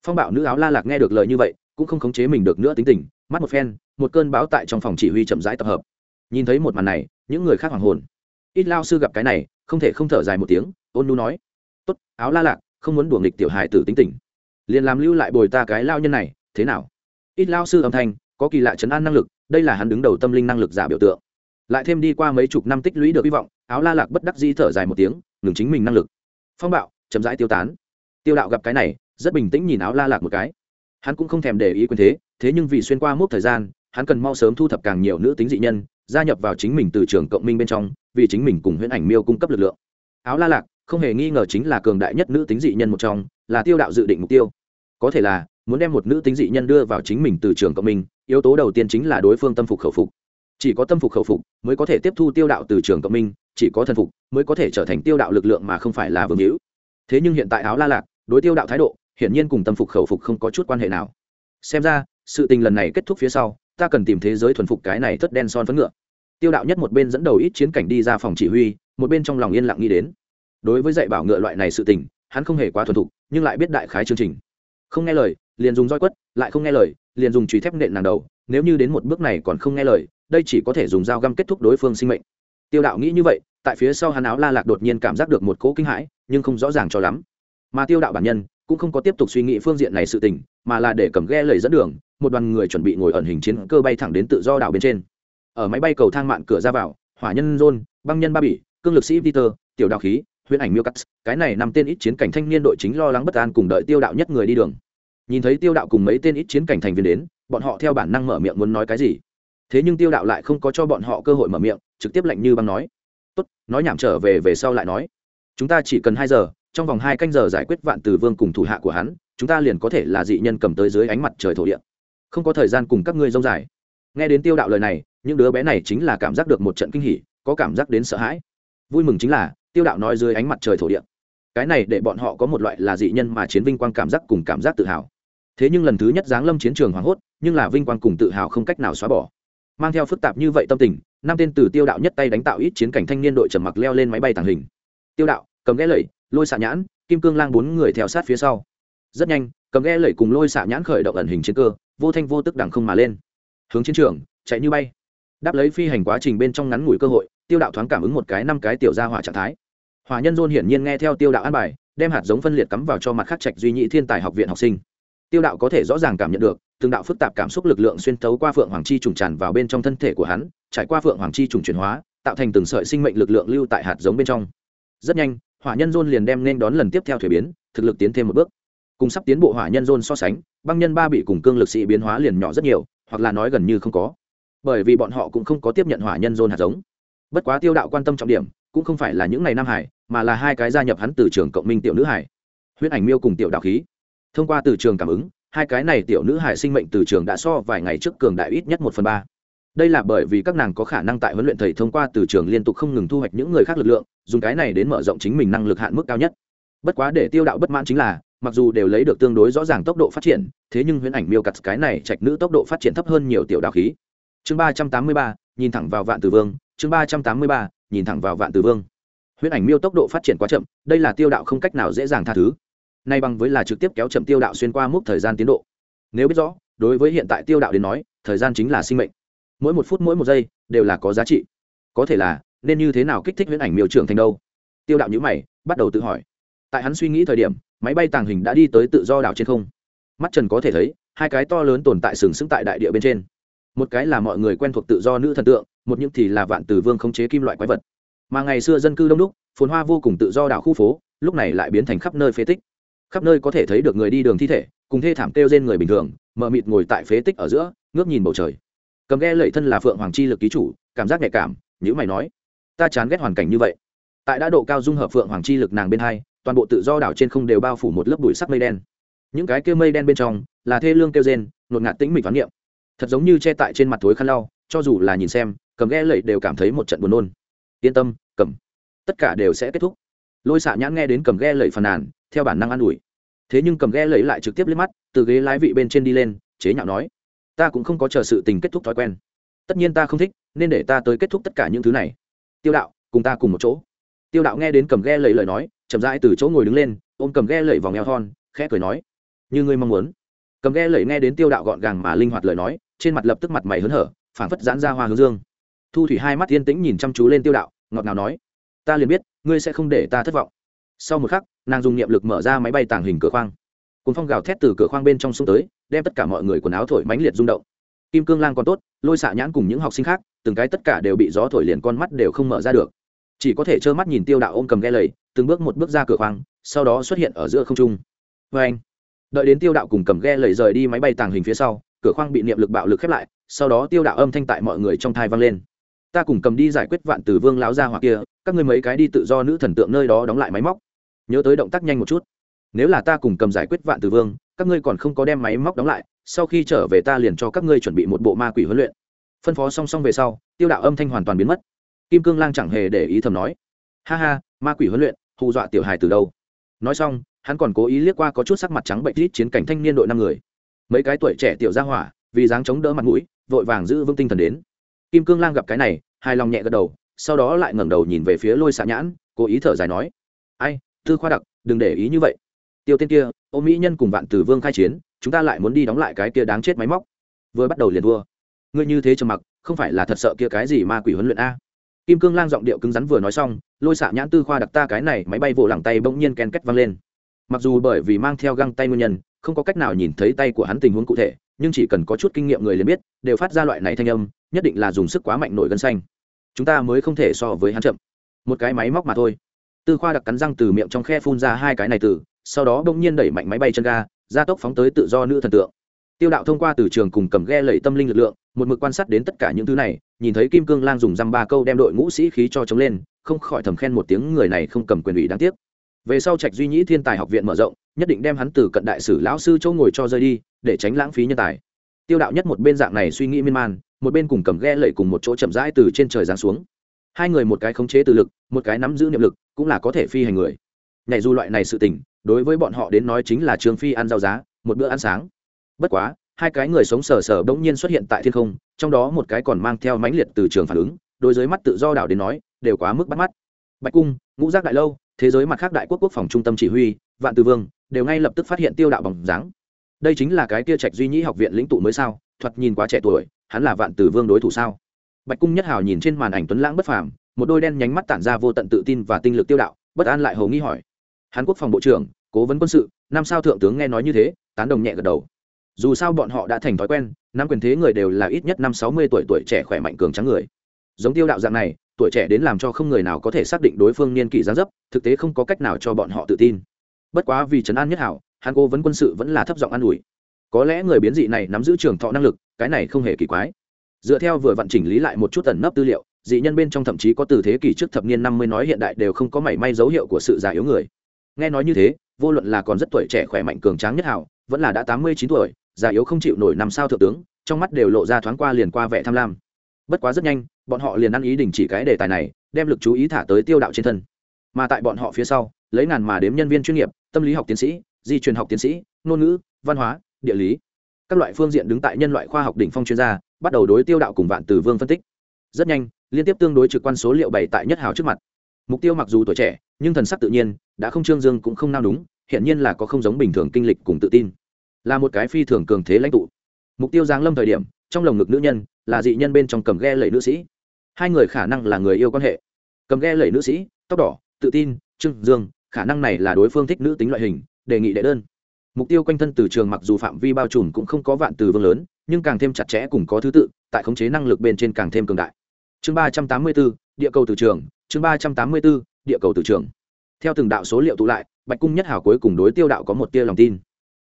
Phong Bảo nữ áo la lạc nghe được lời như vậy, cũng không khống chế mình được nữa tính tình, mắt một phen, một cơn báo tại trong phòng chỉ huy chậm rãi tập hợp. Nhìn thấy một màn này, những người khác hoàng hồn. Ít lao sư gặp cái này, không thể không thở dài một tiếng, ôn nu nói. Tốt, áo la lạc, không muốn đùa nghịch tiểu hài tử tính tình. Liền làm lưu lại bồi ta cái lao nhân này thế nào? Ít lao sư âm thanh, có kỳ lạ chấn an năng lực, đây là hắn đứng đầu tâm linh năng lực giả biểu tượng. Lại thêm đi qua mấy chục năm tích lũy được hy vọng, áo la lạc bất đắc di thở dài một tiếng, ngừng chính mình năng lực. Phong bạo, chậm rãi tiêu tán. Tiêu đạo gặp cái này, rất bình tĩnh nhìn áo la lạc một cái. Hắn cũng không thèm để ý quyền thế thế nhưng vì xuyên qua mốc thời gian, hắn cần mau sớm thu thập càng nhiều nữ tính dị nhân, gia nhập vào chính mình từ trường cộng minh bên trong, vì chính mình cùng huyễn ảnh miêu cung cấp lực lượng. Áo la lạc, không hề nghi ngờ chính là cường đại nhất nữ tính dị nhân một trong, là tiêu đạo dự định mục tiêu. Có thể là muốn đem một nữ tính dị nhân đưa vào chính mình từ trường cộng minh, yếu tố đầu tiên chính là đối phương tâm phục khẩu phục. Chỉ có tâm phục khẩu phục mới có thể tiếp thu tiêu đạo từ trường cộng minh, chỉ có thần phục mới có thể trở thành tiêu đạo lực lượng mà không phải là vương hữu. Thế nhưng hiện tại áo la lạc, đối tiêu đạo thái độ, hiển nhiên cùng tâm phục khẩu phục không có chút quan hệ nào. Xem ra, sự tình lần này kết thúc phía sau, ta cần tìm thế giới thuần phục cái này thất đen son phấn ngựa. Tiêu đạo nhất một bên dẫn đầu ít chiến cảnh đi ra phòng chỉ huy, một bên trong lòng yên lặng nghĩ đến. Đối với dạy bảo ngựa loại này sự tình, hắn không hề quá thuần thục, nhưng lại biết đại khái chương trình. Không nghe lời liền dùng roi quất, lại không nghe lời, liền dùng chùy thép nện nàng đầu, nếu như đến một bước này còn không nghe lời, đây chỉ có thể dùng dao găm kết thúc đối phương sinh mệnh. Tiêu đạo nghĩ như vậy, tại phía sau hắn áo la lạc đột nhiên cảm giác được một cỗ kinh hãi, nhưng không rõ ràng cho lắm. Mà tiêu đạo bản nhân, cũng không có tiếp tục suy nghĩ phương diện này sự tình, mà là để cầm ghe lầy dẫn đường, một đoàn người chuẩn bị ngồi ẩn hình chiến cơ bay thẳng đến tự do đảo bên trên. Ở máy bay cầu thang mạn cửa ra vào, hỏa nhân john, băng nhân ba bỉ cương lực sĩ peter, tiểu đạo khí, huyễn ảnh miêu cắt cái này nằm tên ít chiến cảnh thanh niên đội chính lo lắng bất an cùng đợi tiêu đạo nhất người đi đường nhìn thấy tiêu đạo cùng mấy tên ít chiến cảnh thành viên đến, bọn họ theo bản năng mở miệng muốn nói cái gì. Thế nhưng tiêu đạo lại không có cho bọn họ cơ hội mở miệng, trực tiếp lạnh như băng nói. Tốt, nói nhảm trở về về sau lại nói. Chúng ta chỉ cần hai giờ, trong vòng hai canh giờ giải quyết vạn từ vương cùng thủ hạ của hắn, chúng ta liền có thể là dị nhân cầm tới dưới ánh mặt trời thổ địa. Không có thời gian cùng các ngươi rông dài. Nghe đến tiêu đạo lời này, những đứa bé này chính là cảm giác được một trận kinh hỉ, có cảm giác đến sợ hãi. Vui mừng chính là, tiêu đạo nói dưới ánh mặt trời thổ địa. Cái này để bọn họ có một loại là dị nhân mà chiến vinh quang cảm giác cùng cảm giác tự hào thế nhưng lần thứ nhất giáng lâm chiến trường hoảng hốt, nhưng là vinh quang cùng tự hào không cách nào xóa bỏ. Mang theo phức tạp như vậy tâm tình, năm tên từ tiêu đạo nhất tay đánh tạo ít chiến cảnh thanh niên đội trầm mặc leo lên máy bay tàng hình. Tiêu đạo, cầm ghé lẩy, lôi xạ nhãn, kim cương lang bốn người theo sát phía sau. Rất nhanh, cầm ghe lẩy cùng lôi xạ nhãn khởi động ẩn hình chiến cơ, vô thanh vô tức đằng không mà lên. Hướng chiến trường, chạy như bay. Đáp lấy phi hành quá trình bên trong ngắn ngủi cơ hội, tiêu đạo thoáng cảm ứng một cái năm cái tiểu ra hỏa trạng thái. Hỏa nhân dôn hiển nhiên nghe theo tiêu đạo an bài, đem hạt giống phân liệt cắm vào cho mặt khắc trạch duy nhị thiên tài học viện học sinh tiêu đạo có thể rõ ràng cảm nhận được, từng đạo phức tạp cảm xúc lực lượng xuyên tấu qua phượng hoàng chi trùng tràn vào bên trong thân thể của hắn, trải qua phượng hoàng chi trùng chuyển hóa, tạo thành từng sợi sinh mệnh lực lượng lưu tại hạt giống bên trong. Rất nhanh, hỏa nhân dôn liền đem nên đón lần tiếp theo thuế biến, thực lực tiến thêm một bước. Cùng sắp tiến bộ hỏa nhân dôn so sánh, băng nhân ba bị cùng cương lực sĩ biến hóa liền nhỏ rất nhiều, hoặc là nói gần như không có. Bởi vì bọn họ cũng không có tiếp nhận hỏa nhân dôn hạt giống. Bất quá tiêu đạo quan tâm trọng điểm, cũng không phải là những ngày nam hải, mà là hai cái gia nhập hắn từ trường cộng minh tiểu nữ hải. Huyết ảnh miêu cùng tiểu đạo khí thông qua từ trường cảm ứng, hai cái này tiểu nữ hải sinh mệnh từ trường đã so vài ngày trước cường đại ít nhất một phần ba. Đây là bởi vì các nàng có khả năng tại huấn luyện thầy thông qua từ trường liên tục không ngừng thu hoạch những người khác lực lượng, dùng cái này đến mở rộng chính mình năng lực hạn mức cao nhất. Bất quá để tiêu đạo bất mãn chính là, mặc dù đều lấy được tương đối rõ ràng tốc độ phát triển, thế nhưng huyễn ảnh miêu cặt cái này trạch nữ tốc độ phát triển thấp hơn nhiều tiểu đạo khí. Chương ba trăm tám mươi ba, nhìn thẳng vào vạn tử vương, chương ba trăm tám mươi ba, nhìn thẳng vào vạn tử vương. Huyễn ảnh miêu tốc độ phát triển quá chậm, đây là tiêu đạo không cách nào dễ dàng tha thứ nay bằng với là trực tiếp kéo chậm tiêu đạo xuyên qua mốc thời gian tiến độ. Nếu biết rõ, đối với hiện tại tiêu đạo đến nói, thời gian chính là sinh mệnh. Mỗi một phút mỗi một giây đều là có giá trị. Có thể là, nên như thế nào kích thích huyễn ảnh miêu trưởng thành đâu? Tiêu đạo nhữ mày, bắt đầu tự hỏi. Tại hắn suy nghĩ thời điểm, máy bay tàng hình đã đi tới tự do đảo trên không. Mắt trần có thể thấy, hai cái to lớn tồn tại sừng sững tại đại địa bên trên. Một cái là mọi người quen thuộc tự do nữ thần tượng, một những thì là vạn từ vương khống chế kim loại quái vật. Mà ngày xưa dân cư đông đúc, phồn hoa vô cùng tự do đảo khu phố, lúc này lại biến thành khắp nơi phế tích khắp nơi có thể thấy được người đi đường thi thể, cùng thê thảm kêu trên người bình thường, mờ mịt ngồi tại phế tích ở giữa, ngước nhìn bầu trời. Cầm ghe lẩy thân là phượng hoàng chi lực ký chủ, cảm giác nhạy cảm nhữ mày nói, ta chán ghét hoàn cảnh như vậy. Tại đã độ cao dung hợp phượng hoàng chi lực nàng bên hai, toàn bộ tự do đảo trên không đều bao phủ một lớp bụi sắc mây đen. Những cái kêu mây đen bên trong, là thê lương kêu rên nột ngạt tĩnh mịch toán niệm. Thật giống như che tại trên mặt thối khăn lau, cho dù là nhìn xem, cầm ghe lẩy đều cảm thấy một trận buồn nôn. Yên tâm, cầm. Tất cả đều sẽ kết thúc. Lôi xạ nhãn nghe đến cầm ghe lẩy phàn nàn theo bản năng an ủi. Thế nhưng cầm ghe lấy lại trực tiếp liếc mắt, từ ghế lái vị bên trên đi lên, chế nhạo nói, ta cũng không có chờ sự tình kết thúc thói quen. Tất nhiên ta không thích, nên để ta tới kết thúc tất cả những thứ này. Tiêu đạo, cùng ta cùng một chỗ. Tiêu đạo nghe đến cầm ghe lấy lời nói, chậm rãi từ chỗ ngồi đứng lên, ôm cầm ghe lẩy vòng eo thon, khẽ cười nói, như ngươi mong muốn. Cầm ghe lẩy nghe đến tiêu đạo gọn gàng mà linh hoạt lời nói, trên mặt lập tức mặt mày hớn hở, phảng phất giãn ra hoa hướng dương. Thu thủy hai mắt yên tĩnh nhìn chăm chú lên tiêu đạo, ngọt ngào nói, ta liền biết, ngươi sẽ không để ta thất vọng sau một khắc, nàng dùng niệm lực mở ra máy bay tàng hình cửa khoang. Cùng phong gào thét từ cửa khoang bên trong sông tới, đem tất cả mọi người quần áo thổi mãnh liệt rung động. Kim cương lang còn tốt, lôi xạ nhãn cùng những học sinh khác, từng cái tất cả đều bị gió thổi liền con mắt đều không mở ra được. Chỉ có thể trơ mắt nhìn tiêu đạo ôm cầm ghe lầy, từng bước một bước ra cửa khoang, sau đó xuất hiện ở giữa không trung. Vê anh, đợi đến tiêu đạo cùng cầm ghe lầy rời đi máy bay tàng hình phía sau, cửa khoang bị niệm lực bạo lực khép lại, sau đó tiêu đạo âm thanh tại mọi người trong thai vang lên. Ta cùng cầm đi giải quyết vạn từ vương lão gia hoặc kia, các ngươi mấy cái đi tự do nữ thần tượng nơi đó đóng lại máy móc nhớ tới động tác nhanh một chút. Nếu là ta cùng cầm giải quyết vạn từ vương, các ngươi còn không có đem máy móc đóng lại, sau khi trở về ta liền cho các ngươi chuẩn bị một bộ ma quỷ huấn luyện. Phân phó song song về sau, tiêu đạo âm thanh hoàn toàn biến mất. Kim cương lang chẳng hề để ý thầm nói, ha ha, ma quỷ huấn luyện, hù dọa tiểu hài từ đâu? Nói xong, hắn còn cố ý liếc qua có chút sắc mặt trắng bệnh rít chiến cảnh thanh niên đội năm người. Mấy cái tuổi trẻ tiểu gia hỏa, vì dáng chống đỡ mặt mũi, vội vàng giữ vững tinh thần đến. Kim cương lang gặp cái này, hài lòng nhẹ gật đầu, sau đó lại ngẩng đầu nhìn về phía lôi xạ nhãn, cố ý thở dài nói, ai tư khoa đặc, đừng để ý như vậy. Tiêu tên kia, ô mỹ nhân cùng vạn tử vương khai chiến, chúng ta lại muốn đi đóng lại cái kia đáng chết máy móc. Vừa bắt đầu liền thua. Ngươi như thế trầm mặc, không phải là thật sợ kia cái gì ma quỷ huấn luyện a? Kim cương lang giọng điệu cứng rắn vừa nói xong, lôi xạ nhãn tư khoa đặc ta cái này máy bay vỗ lẳng tay bỗng nhiên ken két văng lên. Mặc dù bởi vì mang theo găng tay nguyên nhân, không có cách nào nhìn thấy tay của hắn tình huống cụ thể, nhưng chỉ cần có chút kinh nghiệm người liền biết, đều phát ra loại này thanh âm, nhất định là dùng sức quá mạnh nổi gân xanh. Chúng ta mới không thể so với hắn chậm. Một cái máy móc mà thôi tư khoa đặc cắn răng từ miệng trong khe phun ra hai cái này từ, sau đó bỗng nhiên đẩy mạnh máy bay chân ga, gia tốc phóng tới tự do nữ thần tượng. Tiêu đạo thông qua từ trường cùng cầm ghe lẩy tâm linh lực lượng, một mực quan sát đến tất cả những thứ này, nhìn thấy kim cương lang dùng dăm ba câu đem đội ngũ sĩ khí cho chống lên, không khỏi thầm khen một tiếng người này không cầm quyền ủy đáng tiếc. Về sau trạch duy nhĩ thiên tài học viện mở rộng, nhất định đem hắn từ cận đại sử lão sư châu ngồi cho rơi đi, để tránh lãng phí nhân tài. Tiêu đạo nhất một bên dạng này suy nghĩ miên man, một bên cùng cầm ghe lẩy cùng một chỗ chậm rãi từ trên trời giáng xuống hai người một cái khống chế từ lực, một cái nắm giữ niệm lực, cũng là có thể phi hành người. Nhảy du loại này sự tình, đối với bọn họ đến nói chính là trường phi ăn rau giá, một bữa ăn sáng. Bất quá, hai cái người sống sờ sờ bỗng nhiên xuất hiện tại thiên không, trong đó một cái còn mang theo mãnh liệt từ trường phản ứng, đối với mắt tự do đảo đến nói, đều quá mức bắt mắt. Bạch cung, ngũ giác đại lâu, thế giới mặt khác đại quốc quốc phòng trung tâm chỉ huy, vạn tư vương, đều ngay lập tức phát hiện tiêu đạo bằng dáng. Đây chính là cái kia trạch duy nhĩ học viện lĩnh tụ mới sao? Thoạt nhìn quá trẻ tuổi, hắn là vạn tử vương đối thủ sao? Bạch cung nhất hào nhìn trên màn ảnh tuấn lãng bất phàm, một đôi đen nhánh mắt tản ra vô tận tự tin và tinh lực tiêu đạo, bất an lại hầu nghi hỏi. Hàn quốc phòng bộ trưởng, cố vấn quân sự, năm sao thượng tướng nghe nói như thế, tán đồng nhẹ gật đầu. Dù sao bọn họ đã thành thói quen, năm quyền thế người đều là ít nhất năm sáu mươi tuổi tuổi trẻ khỏe mạnh cường trắng người. Giống tiêu đạo dạng này, tuổi trẻ đến làm cho không người nào có thể xác định đối phương niên kỷ gián dấp, thực tế không có cách nào cho bọn họ tự tin. Bất quá vì trấn an nhất hảo hàn cố vấn quân sự vẫn là thấp giọng an ủi. Có lẽ người biến dị này nắm giữ trường thọ năng lực, cái này không hề kỳ quái dựa theo vừa vận chỉnh lý lại một chút tẩn nấp tư liệu, dị nhân bên trong thậm chí có từ thế kỷ trước thập niên năm mươi nói hiện đại đều không có mảy may dấu hiệu của sự già yếu người. Nghe nói như thế, vô luận là còn rất tuổi trẻ khỏe mạnh cường tráng nhất hảo, vẫn là đã tám mươi chín tuổi, già yếu không chịu nổi năm sao thượng tướng, trong mắt đều lộ ra thoáng qua liền qua vẻ tham lam. Bất quá rất nhanh, bọn họ liền ăn ý đình chỉ cái đề tài này, đem lực chú ý thả tới tiêu đạo trên thân. Mà tại bọn họ phía sau, lấy ngàn mà đếm nhân viên chuyên nghiệp, tâm lý học tiến sĩ, di truyền học tiến sĩ, ngôn ngữ, văn hóa, địa lý. Các loại phương diện đứng tại nhân loại khoa học đỉnh phong chuyên gia bắt đầu đối tiêu đạo cùng vạn từ vương phân tích. Rất nhanh, liên tiếp tương đối trực quan số liệu bày tại nhất hào trước mặt. Mục tiêu mặc dù tuổi trẻ, nhưng thần sắc tự nhiên, đã không trương dương cũng không nao đúng hiện nhiên là có không giống bình thường kinh lịch cùng tự tin. Là một cái phi thường cường thế lãnh tụ. Mục tiêu giáng lâm thời điểm, trong lồng ngực nữ nhân là dị nhân bên trong cầm ghe lẩy nữ sĩ. Hai người khả năng là người yêu quan hệ. Cầm ghe lẩy nữ sĩ, tóc đỏ, tự tin, trương dương, khả năng này là đối phương thích nữ tính loại hình, đề nghị đệ đơn. Mục tiêu quanh thân từ trường mặc dù phạm vi bao trùm cũng không có vạn từ vương lớn nhưng càng thêm chặt chẽ cùng có thứ tự, tại khống chế năng lực bên trên càng thêm cường đại. Chương ba trăm tám mươi bốn, địa cầu từ trường, chương ba trăm tám mươi bốn, địa cầu từ trường. Theo từng đạo số liệu tụ lại, bạch cung nhất hảo cuối cùng đối tiêu đạo có một tia lòng tin.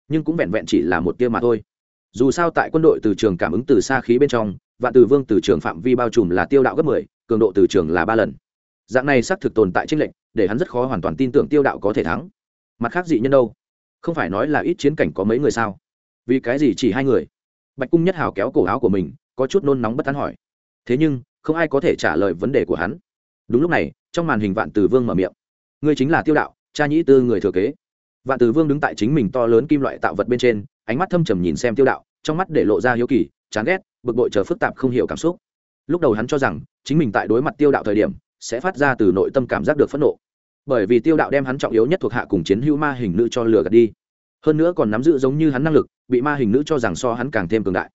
Nhưng cũng vẹn vẹn chỉ là một tia mà thôi. Dù sao tại quân đội từ trường cảm ứng từ xa khí bên trong, vạn từ vương từ trường phạm vi bao trùm là tiêu đạo gấp mười, cường độ từ trường là ba lần. Dạng này xác thực tồn tại tranh lệnh để hắn rất khó hoàn toàn tin tưởng tiêu đạo có thể thắng. Mặt khác dị nhân đâu? Không phải nói là ít chiến cảnh có mấy người sao? Vì cái gì chỉ hai người? Bạch cung nhất hào kéo cổ áo của mình, có chút nôn nóng bất tán hỏi. Thế nhưng, không ai có thể trả lời vấn đề của hắn. Đúng lúc này, trong màn hình vạn tử vương mở miệng. Ngươi chính là tiêu đạo, cha nhĩ tư người thừa kế. Vạn tử vương đứng tại chính mình to lớn kim loại tạo vật bên trên, ánh mắt thâm trầm nhìn xem tiêu đạo, trong mắt để lộ ra hiếu kỳ, chán ghét, bực bội chờ phức tạp không hiểu cảm xúc. Lúc đầu hắn cho rằng, chính mình tại đối mặt tiêu đạo thời điểm, sẽ phát ra từ nội tâm cảm giác được phẫn nộ. Bởi vì tiêu đạo đem hắn trọng yếu nhất thuộc hạ cùng chiến hữu ma hình nữ cho lừa gạt đi hơn nữa còn nắm giữ giống như hắn năng lực, bị ma hình nữ cho rằng so hắn càng thêm cường đại.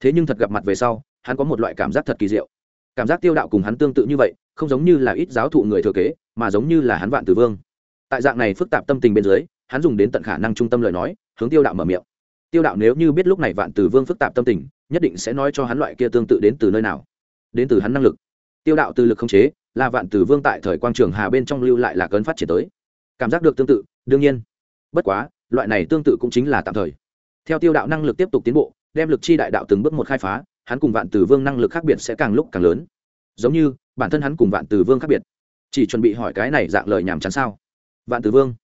Thế nhưng thật gặp mặt về sau, hắn có một loại cảm giác thật kỳ diệu. Cảm giác tiêu đạo cùng hắn tương tự như vậy, không giống như là ít giáo thụ người thừa kế, mà giống như là hắn vạn tử vương. Tại dạng này phức tạp tâm tình bên dưới, hắn dùng đến tận khả năng trung tâm lời nói, hướng tiêu đạo mở miệng. Tiêu đạo nếu như biết lúc này vạn tử vương phức tạp tâm tình, nhất định sẽ nói cho hắn loại kia tương tự đến từ nơi nào. Đến từ hắn năng lực. Tiêu đạo từ lực không chế, là vạn tử vương tại thời quang trường hà bên trong lưu lại là cơn phát triển tới. Cảm giác được tương tự, đương nhiên. Bất quá loại này tương tự cũng chính là tạm thời. Theo tiêu đạo năng lực tiếp tục tiến bộ đem lực chi đại đạo từng bước một khai phá hắn cùng vạn tử vương năng lực khác biệt sẽ càng lúc càng lớn. Giống như bản thân hắn cùng vạn tử vương khác biệt. Chỉ chuẩn bị hỏi cái này dạng lời nhảm chán sao? Vạn tử vương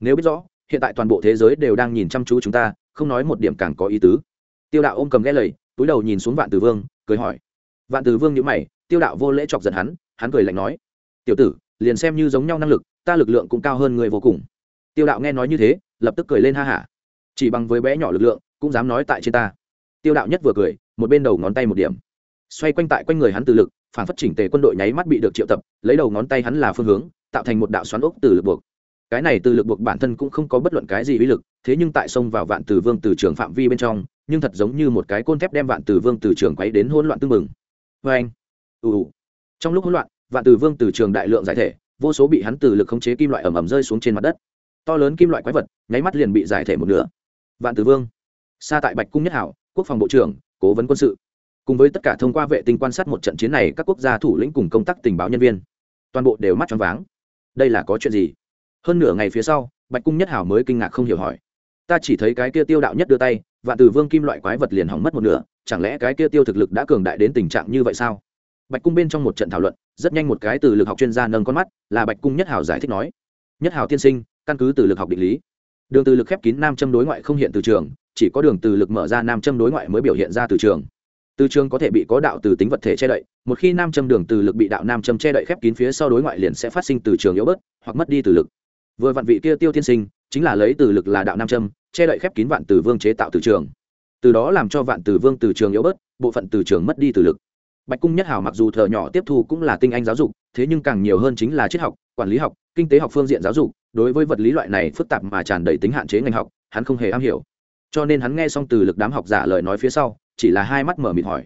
nếu biết rõ hiện tại toàn bộ thế giới đều đang nhìn chăm chú chúng ta không nói một điểm càng có ý tứ. Tiêu đạo ôm cầm nghe lời, túi đầu nhìn xuống vạn tử vương cười hỏi. Vạn tử vương nhữ mày tiêu đạo vô lễ chọc giận hắn hắn cười lạnh nói. Tiểu tử liền xem như giống nhau năng lực ta lực lượng cũng cao hơn người vô cùng tiêu đạo nghe nói như thế, lập tức cười lên ha hả. Chỉ bằng với bé nhỏ lực lượng, cũng dám nói tại trên ta. Tiêu đạo nhất vừa cười, một bên đầu ngón tay một điểm. Xoay quanh tại quanh người hắn từ lực, phản phát chỉnh tề quân đội nháy mắt bị được triệu tập, lấy đầu ngón tay hắn là phương hướng, tạo thành một đạo xoắn ốc từ lực buộc. Cái này từ lực buộc bản thân cũng không có bất luận cái gì uy lực, thế nhưng tại sông vào vạn từ vương từ trường phạm vi bên trong, nhưng thật giống như một cái côn thép đem vạn từ vương từ trường quấy đến hỗn loạn tương mừng vê anh, ù trong lúc hỗn loạn, vạn từ vương từ trường đại lượng giải thể, vô số bị hắn từ lực khống chế kim loại ẩm ẩm rơi xuống trên mặt đất to lớn kim loại quái vật, nháy mắt liền bị giải thể một nửa. Vạn từ vương, xa tại bạch cung nhất hảo, quốc phòng bộ trưởng, cố vấn quân sự. Cùng với tất cả thông qua vệ tinh quan sát một trận chiến này, các quốc gia thủ lĩnh cùng công tác tình báo nhân viên, toàn bộ đều mắt choáng váng. Đây là có chuyện gì? Hơn nửa ngày phía sau, bạch cung nhất hảo mới kinh ngạc không hiểu hỏi. Ta chỉ thấy cái kia tiêu đạo nhất đưa tay, Vạn từ vương kim loại quái vật liền hỏng mất một nửa, chẳng lẽ cái kia tiêu thực lực đã cường đại đến tình trạng như vậy sao? Bạch cung bên trong một trận thảo luận, rất nhanh một cái từ lực học chuyên gia nâng con mắt, là bạch cung nhất hảo giải thích nói. Nhất hảo tiên sinh căn cứ từ lực học định lý. Đường từ lực khép kín nam châm đối ngoại không hiện từ trường, chỉ có đường từ lực mở ra nam châm đối ngoại mới biểu hiện ra từ trường. Từ trường có thể bị có đạo từ tính vật thể che đậy, một khi nam châm đường từ lực bị đạo nam châm che đậy khép kín phía sau đối ngoại liền sẽ phát sinh từ trường yếu bớt, hoặc mất đi từ lực. Vừa vạn vị kia tiêu tiên sinh, chính là lấy từ lực là đạo nam châm, che đậy khép kín vạn từ vương chế tạo từ trường. Từ đó làm cho vạn từ vương từ trường yếu bớt, bộ phận từ trường mất đi từ lực. Bạch cung nhất hảo mặc dù thợ nhỏ tiếp thu cũng là tinh anh giáo dục, thế nhưng càng nhiều hơn chính là triết học quản lý học, kinh tế học phương diện giáo dục, đối với vật lý loại này phức tạp mà tràn đầy tính hạn chế ngành học, hắn không hề am hiểu. Cho nên hắn nghe xong từ lực đám học giả lời nói phía sau, chỉ là hai mắt mở mịt hỏi.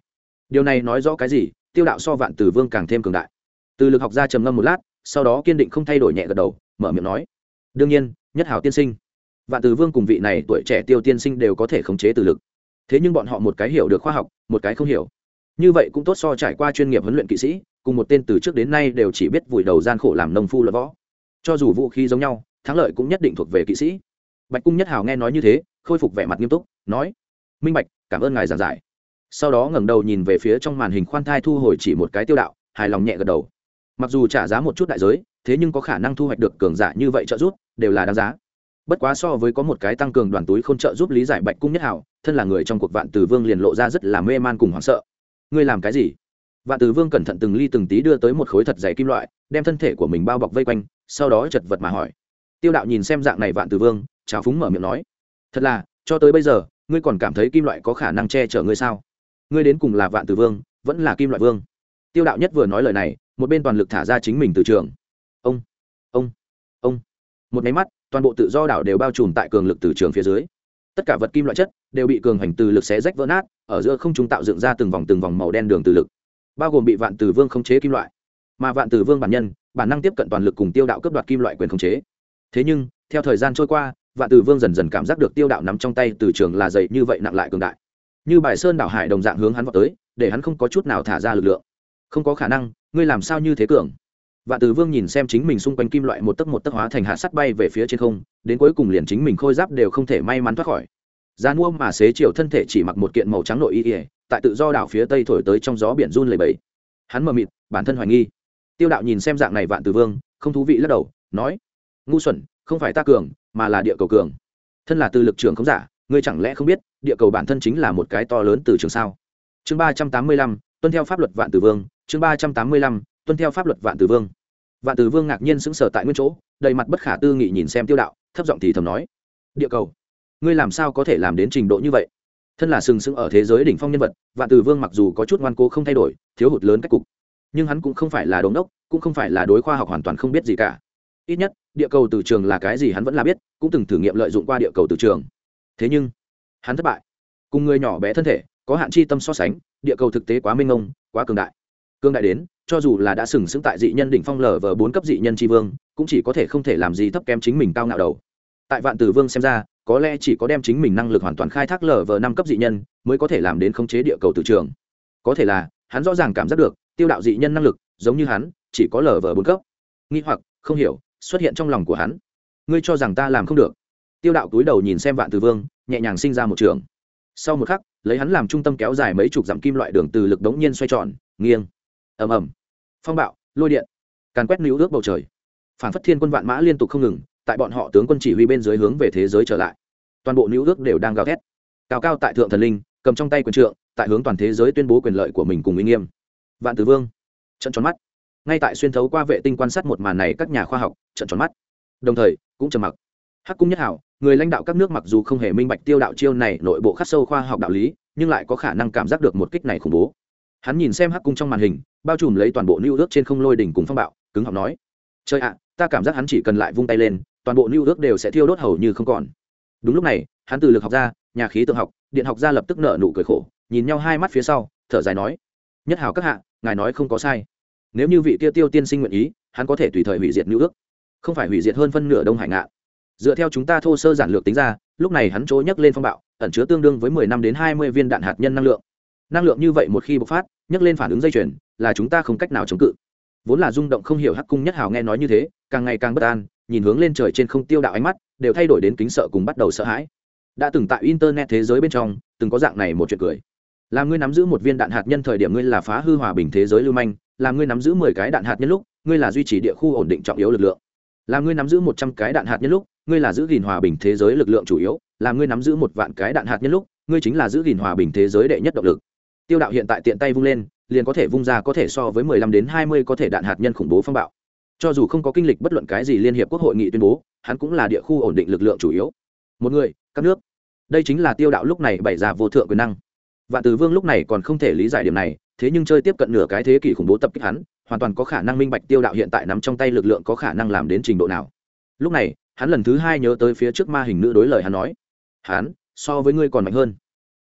Điều này nói rõ cái gì? Tiêu đạo so vạn từ vương càng thêm cường đại. Từ lực học gia trầm ngâm một lát, sau đó kiên định không thay đổi nhẹ gật đầu, mở miệng nói. Đương nhiên, nhất hảo tiên sinh. Vạn từ vương cùng vị này tuổi trẻ tiêu tiên sinh đều có thể khống chế từ lực. Thế nhưng bọn họ một cái hiểu được khoa học, một cái không hiểu. Như vậy cũng tốt so trải qua chuyên nghiệp huấn luyện kỵ sĩ cùng một tên từ trước đến nay đều chỉ biết vùi đầu gian khổ làm nông phu luận võ. Cho dù vũ khí giống nhau, thắng lợi cũng nhất định thuộc về kỵ sĩ. Bạch cung nhất hào nghe nói như thế, khôi phục vẻ mặt nghiêm túc, nói, minh bạch, cảm ơn ngài giảng giải. Sau đó ngẩng đầu nhìn về phía trong màn hình khoan thai thu hồi chỉ một cái tiêu đạo, hài lòng nhẹ gật đầu. Mặc dù trả giá một chút đại giới, thế nhưng có khả năng thu hoạch được cường giả như vậy trợ giúp, đều là đáng giá. Bất quá so với có một cái tăng cường đoàn túi không trợ giúp lý giải bạch cung nhất hảo thân là người trong cuộc vạn từ vương liền lộ ra rất là mê man cùng hoảng sợ. Ngươi làm cái gì? Vạn từ vương cẩn thận từng ly từng tí đưa tới một khối thật dày kim loại, đem thân thể của mình bao bọc vây quanh, sau đó chật vật mà hỏi. Tiêu đạo nhìn xem dạng này vạn từ vương, trào phúng mở miệng nói, thật là, cho tới bây giờ, ngươi còn cảm thấy kim loại có khả năng che chở ngươi sao? Ngươi đến cùng là vạn từ vương, vẫn là kim loại vương? Tiêu đạo nhất vừa nói lời này, một bên toàn lực thả ra chính mình từ trường. Ông ông ông. Một máy mắt, toàn bộ tự do đảo đều bao trùm tại cường lực từ trường phía dưới. Tất cả vật kim loại chất đều bị cường hành từ lực xé rách vỡ nát, ở giữa không chúng tạo dựng ra từng vòng từng vòng màu đen đường từ lực bao gồm bị vạn tử vương khống chế kim loại. Mà vạn tử vương bản nhân, bản năng tiếp cận toàn lực cùng tiêu đạo cấp đoạt kim loại quyền khống chế. Thế nhưng, theo thời gian trôi qua, vạn tử vương dần dần cảm giác được tiêu đạo nắm trong tay từ trường là dày như vậy nặng lại cường đại. Như bài sơn đảo hải đồng dạng hướng hắn vào tới, để hắn không có chút nào thả ra lực lượng. Không có khả năng, ngươi làm sao như thế cường? Vạn tử vương nhìn xem chính mình xung quanh kim loại một tấc một tấc hóa thành hạ sắt bay về phía trên không, đến cuối cùng liền chính mình khôi giáp đều không thể may mắn thoát khỏi. Gian mua mà xế chiều thân thể chỉ mặc một kiện màu trắng nội y ỉa tại tự do đảo phía tây thổi tới trong gió biển run lầy bẫy. Hắn mờ mịt, bản thân hoài nghi. Tiêu đạo nhìn xem dạng này vạn từ vương, không thú vị lắc đầu, nói, ngu xuẩn, không phải ta cường, mà là địa cầu cường. Thân là từ lực trưởng không giả, ngươi chẳng lẽ không biết, địa cầu bản thân chính là một cái to lớn từ trường sao? Chương ba trăm tám mươi lăm, tuân theo pháp luật vạn tử vương, chương ba trăm tám mươi lăm, tuân theo pháp luật vạn tử vương. Vạn tử vương ngạc nhiên sững sờ tại nguyên chỗ, đầy mặt bất khả tư nghị nhìn xem tiêu đạo, thấp giọng thì thầm nói, địa cầu, ngươi làm sao có thể làm đến trình độ như vậy? Thân là sừng sững ở thế giới đỉnh phong nhân vật vạn tử vương mặc dù có chút ngoan cố không thay đổi, thiếu hụt lớn cách cục, nhưng hắn cũng không phải là đống đốc, cũng không phải là đối khoa học hoàn toàn không biết gì cả. Ít nhất, địa cầu từ trường là cái gì hắn vẫn là biết, cũng từng thử nghiệm lợi dụng qua địa cầu từ trường. Thế nhưng, hắn thất bại. Cùng người nhỏ bé thân thể, có hạn chi tâm so sánh, địa cầu thực tế quá minh ông quá cường đại. Cường đại đến, cho dù là đã sừng sững tại dị nhân đỉnh phong lở vờ bốn cấp dị nhân tri vương, cũng chỉ có thể không thể làm gì thấp kém chính mình cao ngạo đầu. Tại vạn tử vương xem ra có lẽ chỉ có đem chính mình năng lực hoàn toàn khai thác lở vờ năm cấp dị nhân mới có thể làm đến khống chế địa cầu từ trường. Có thể là, hắn rõ ràng cảm giác được, tiêu đạo dị nhân năng lực, giống như hắn, chỉ có lở vờ bốn cấp. Nghi hoặc, không hiểu, xuất hiện trong lòng của hắn. Ngươi cho rằng ta làm không được. Tiêu đạo túi đầu nhìn xem vạn từ vương, nhẹ nhàng sinh ra một trường. Sau một khắc, lấy hắn làm trung tâm kéo dài mấy chục dặm kim loại đường từ lực đống nhiên xoay tròn, nghiêng. Ầm ầm. Phong bạo, lôi điện. Càn quét níu ước bầu trời. Phản phất thiên quân vạn mã liên tục không ngừng tại bọn họ tướng quân chỉ huy bên dưới hướng về thế giới trở lại. Toàn bộ nữ ước đều đang gào thét. Cao cao tại thượng thần linh, cầm trong tay quyền trượng, tại hướng toàn thế giới tuyên bố quyền lợi của mình cùng uy nghiêm. Vạn tử vương, trận tròn mắt. Ngay tại xuyên thấu qua vệ tinh quan sát một màn này, các nhà khoa học trận tròn mắt. Đồng thời, cũng trầm mặc. Hắc cung nhất hảo, người lãnh đạo các nước mặc dù không hề minh bạch tiêu đạo chiêu này nội bộ khắc sâu khoa học đạo lý, nhưng lại có khả năng cảm giác được một kích này khủng bố. Hắn nhìn xem hắc cung trong màn hình, bao trùm lấy toàn bộ lưu ước trên không lôi đỉnh cùng phong bạo, cứng học nói chơi ạ, ta cảm giác hắn chỉ cần lại vung tay lên toàn bộ lưu ước đều sẽ thiêu đốt hầu như không còn. Đúng lúc này, hắn từ lực học ra, nhà khí tượng học, điện học ra lập tức nở nụ cười khổ, nhìn nhau hai mắt phía sau, thở dài nói, nhất Hào các hạ, ngài nói không có sai. Nếu như vị kia tiêu tiên sinh nguyện ý, hắn có thể tùy thời hủy diệt lưu ước không phải hủy diệt hơn phân nửa đông hải ngạn. Dựa theo chúng ta thô sơ giản lược tính ra, lúc này hắn trố nhấc lên phong bạo, ẩn chứa tương đương với mười năm đến hai mươi viên đạn hạt nhân năng lượng. Năng lượng như vậy một khi bộc phát, nhấc lên phản ứng dây chuyền, là chúng ta không cách nào chống cự. Vốn là rung động không hiểu hắc cung nhất hào nghe nói như thế, càng ngày càng bất an nhìn hướng lên trời trên không tiêu đạo ánh mắt, đều thay đổi đến kính sợ cùng bắt đầu sợ hãi. Đã từng tại internet thế giới bên trong, từng có dạng này một chuyện cười. Là ngươi nắm giữ một viên đạn hạt nhân thời điểm ngươi là phá hư hòa bình thế giới lưu manh, là ngươi nắm giữ mười cái đạn hạt nhân lúc, ngươi là duy trì địa khu ổn định trọng yếu lực lượng. Là ngươi nắm giữ một trăm cái đạn hạt nhân lúc, ngươi là giữ gìn hòa bình thế giới lực lượng chủ yếu. Là ngươi nắm giữ một vạn cái đạn hạt nhân lúc, ngươi chính là giữ gìn hòa bình thế giới đệ nhất động lực. Tiêu đạo hiện tại tiện tay vung lên, liền có thể vung ra có thể so với mười lăm đến hai mươi có thể đạn hạt nhân khủng bố phong bạo cho dù không có kinh lịch bất luận cái gì liên hiệp quốc hội nghị tuyên bố, hắn cũng là địa khu ổn định lực lượng chủ yếu. Một người, các nước. Đây chính là tiêu đạo lúc này bày ra vô thượng quyền năng. Vạn tử vương lúc này còn không thể lý giải điểm này, thế nhưng chơi tiếp cận nửa cái thế kỷ khủng bố tập kích hắn, hoàn toàn có khả năng minh bạch tiêu đạo hiện tại nắm trong tay lực lượng có khả năng làm đến trình độ nào. Lúc này, hắn lần thứ hai nhớ tới phía trước ma hình nữ đối lời hắn nói. Hắn, so với ngươi còn mạnh hơn.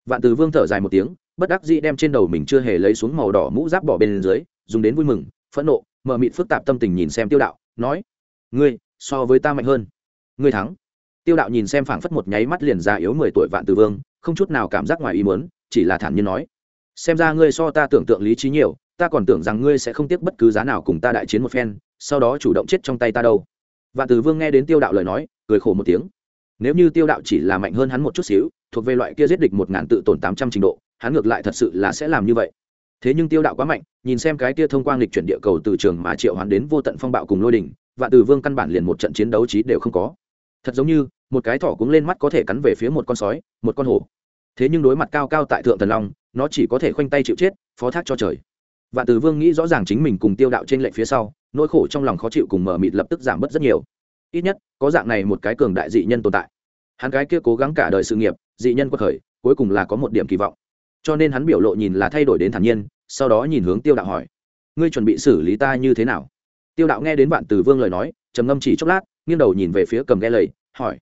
Vạn tử vương thở dài một tiếng, bất đắc dĩ đem trên đầu mình chưa hề lấy xuống màu đỏ mũ giáp bỏ bên dưới, dùng đến vui mừng, phẫn nộ mờ mịt phức tạp tâm tình nhìn xem tiêu đạo, nói, ngươi, so với ta mạnh hơn. Ngươi thắng. Tiêu đạo nhìn xem phảng phất một nháy mắt liền già yếu mười tuổi vạn tử vương, không chút nào cảm giác ngoài ý muốn, chỉ là thản nhiên nói, xem ra ngươi so ta tưởng tượng lý trí nhiều, ta còn tưởng rằng ngươi sẽ không tiếc bất cứ giá nào cùng ta đại chiến một phen, sau đó chủ động chết trong tay ta đâu. Vạn tử vương nghe đến tiêu đạo lời nói, cười khổ một tiếng. Nếu như tiêu đạo chỉ là mạnh hơn hắn một chút xíu, thuộc về loại kia giết địch một ngàn tự tổn tám trăm trình độ, hắn ngược lại thật sự là sẽ làm như vậy thế nhưng tiêu đạo quá mạnh, nhìn xem cái kia thông quang lịch chuyển địa cầu từ trường mà triệu hoán đến vô tận phong bạo cùng lôi đỉnh, vạn từ vương căn bản liền một trận chiến đấu trí đều không có. Thật giống như, một cái thỏ cúng lên mắt có thể cắn về phía một con sói, một con hổ. Thế nhưng đối mặt cao cao tại thượng thần long, nó chỉ có thể khoanh tay chịu chết, phó thác cho trời. Vạn từ vương nghĩ rõ ràng chính mình cùng tiêu đạo trên lệnh phía sau, nỗi khổ trong lòng khó chịu cùng mở mịt lập tức giảm bớt rất nhiều. Ít nhất, có dạng này một cái cường đại dị nhân tồn tại. Hắn cái kia cố gắng cả đời sự nghiệp, dị nhân quật khởi, cuối cùng là có một điểm kỳ vọng cho nên hắn biểu lộ nhìn là thay đổi đến thản nhiên, sau đó nhìn hướng tiêu đạo hỏi, ngươi chuẩn bị xử lý ta như thế nào? Tiêu đạo nghe đến vạn từ vương lời nói, trầm ngâm chỉ chốc lát, nghiêng đầu nhìn về phía cầm ghe lầy, hỏi,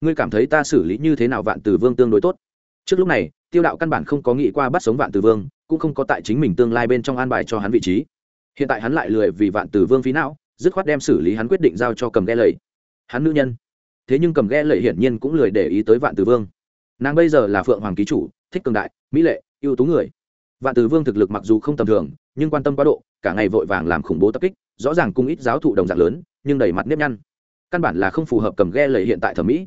ngươi cảm thấy ta xử lý như thế nào vạn từ vương tương đối tốt? Trước lúc này, tiêu đạo căn bản không có nghĩ qua bắt sống vạn từ vương, cũng không có tại chính mình tương lai bên trong an bài cho hắn vị trí. Hiện tại hắn lại lười vì vạn từ vương phí não, dứt khoát đem xử lý hắn quyết định giao cho cầm ghe lầy. Hắn nữ nhân. Thế nhưng cầm ghe lầy hiển nhiên cũng lười để ý tới vạn từ vương. Nàng bây giờ là phượng hoàng ký chủ, thích cường đại, mỹ lệ ưu tú người. Vạn từ vương thực lực mặc dù không tầm thường, nhưng quan tâm quá độ, cả ngày vội vàng làm khủng bố tập kích, rõ ràng cung ít giáo thụ đồng dạng lớn, nhưng đầy mặt nếp nhăn. Căn bản là không phù hợp cầm ghe lầy hiện tại thẩm mỹ.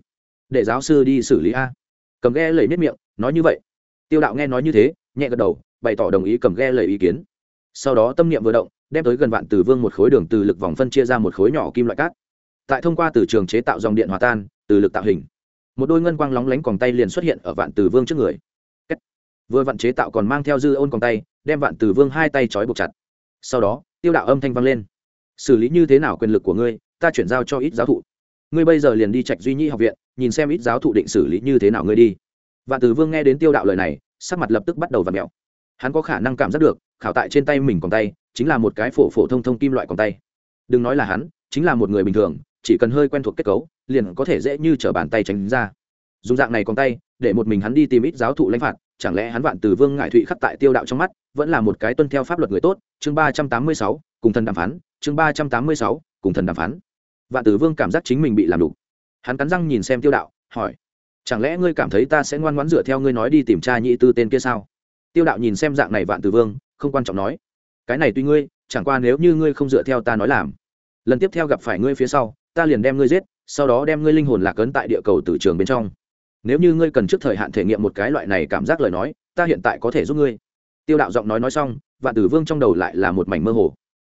Để giáo sư đi xử lý a. Cầm ghe lầy nếp miệng, nói như vậy. Tiêu đạo nghe nói như thế, nhẹ gật đầu, bày tỏ đồng ý cầm ghe lầy ý kiến. Sau đó tâm niệm vừa động, đem tới gần vạn từ vương một khối đường từ lực vòng phân chia ra một khối nhỏ kim loại cát. Tại thông qua từ trường chế tạo dòng điện hòa tan, từ lực tạo hình. Một đôi ngân quang lóng lánh còn tay liền xuất hiện ở vạn từ vương trước người vừa vạn chế tạo còn mang theo dư ôn còn tay, đem vạn từ vương hai tay trói buộc chặt. Sau đó, tiêu đạo âm thanh vang lên. Xử lý như thế nào quyền lực của ngươi, ta chuyển giao cho ít giáo thụ. Ngươi bây giờ liền đi trạch duy nhi học viện, nhìn xem ít giáo thụ định xử lý như thế nào ngươi đi. Vạn từ vương nghe đến tiêu đạo lời này, sắc mặt lập tức bắt đầu v ặ mẹo. Hắn có khả năng cảm giác được, khảo tại trên tay mình còn tay, chính là một cái phổ phổ thông thông kim loại còn tay. Đừng nói là hắn, chính là một người bình thường, chỉ cần hơi quen thuộc kết cấu, liền có thể dễ như t r ở bàn tay tránh ra. Dùng dạng này còn tay, để một mình hắn đi tìm ít giáo thụ lãnh phạt chẳng lẽ hắn vạn từ vương ngại thụy khắc tại tiêu đạo trong mắt, vẫn là một cái tuân theo pháp luật người tốt? Chương ba trăm tám mươi sáu, cùng thần đàm phán. Chương ba trăm tám mươi sáu, cùng thần đàm phán. Vạn tử vương cảm giác chính mình bị làm đủ hắn cắn răng nhìn xem tiêu đạo, hỏi, chẳng lẽ ngươi cảm thấy ta sẽ ngoan ngoãn dựa theo ngươi nói đi tìm tra nhị tư tên kia sao? Tiêu đạo nhìn xem dạng này vạn tử vương, không quan trọng nói, cái này tuy ngươi, chẳng qua nếu như ngươi không dựa theo ta nói làm, lần tiếp theo gặp phải ngươi phía sau, ta liền đem ngươi giết, sau đó đem ngươi linh hồn lạc ấn tại địa cầu tử trường bên trong nếu như ngươi cần trước thời hạn thể nghiệm một cái loại này cảm giác lời nói, ta hiện tại có thể giúp ngươi. Tiêu đạo giọng nói nói xong, vạn tử vương trong đầu lại là một mảnh mơ hồ.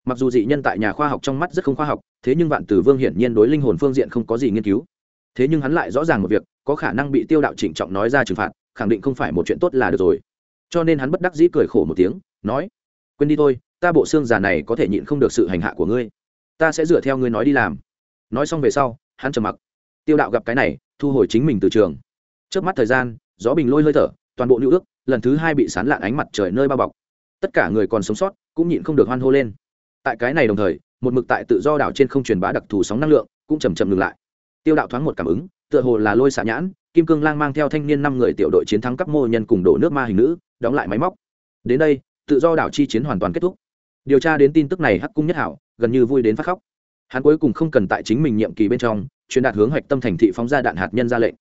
Mặc dù dị nhân tại nhà khoa học trong mắt rất không khoa học, thế nhưng vạn tử vương hiển nhiên đối linh hồn phương diện không có gì nghiên cứu. Thế nhưng hắn lại rõ ràng một việc, có khả năng bị tiêu đạo trịnh trọng nói ra trừng phạt, khẳng định không phải một chuyện tốt là được rồi. Cho nên hắn bất đắc dĩ cười khổ một tiếng, nói, quên đi thôi, ta bộ xương già này có thể nhịn không được sự hành hạ của ngươi. Ta sẽ dựa theo ngươi nói đi làm. Nói xong về sau, hắn trầm mặc. Tiêu đạo gặp cái này, thu hồi chính mình từ trường trước mắt thời gian, gió bình lôi hơi thở, toàn bộ nữ ước lần thứ hai bị sán lạn ánh mặt trời nơi bao bọc. Tất cả người còn sống sót cũng nhịn không được hoan hô lên. Tại cái này đồng thời, một mực tại tự do đảo trên không truyền bá đặc thù sóng năng lượng cũng chầm chậm ngừng lại. Tiêu đạo thoáng một cảm ứng, tựa hồ là lôi xạ nhãn, kim cương lang mang theo thanh niên năm người tiểu đội chiến thắng các mô nhân cùng đổ nước ma hình nữ, đóng lại máy móc. Đến đây, tự do đảo chi chiến hoàn toàn kết thúc. Điều tra đến tin tức này hắc cung nhất hảo, gần như vui đến phát khóc. Hắn cuối cùng không cần tại chính mình nhiệm kỳ bên trong, truyền đạt hướng hoạch tâm thành thị phóng ra đạn hạt nhân ra lệnh.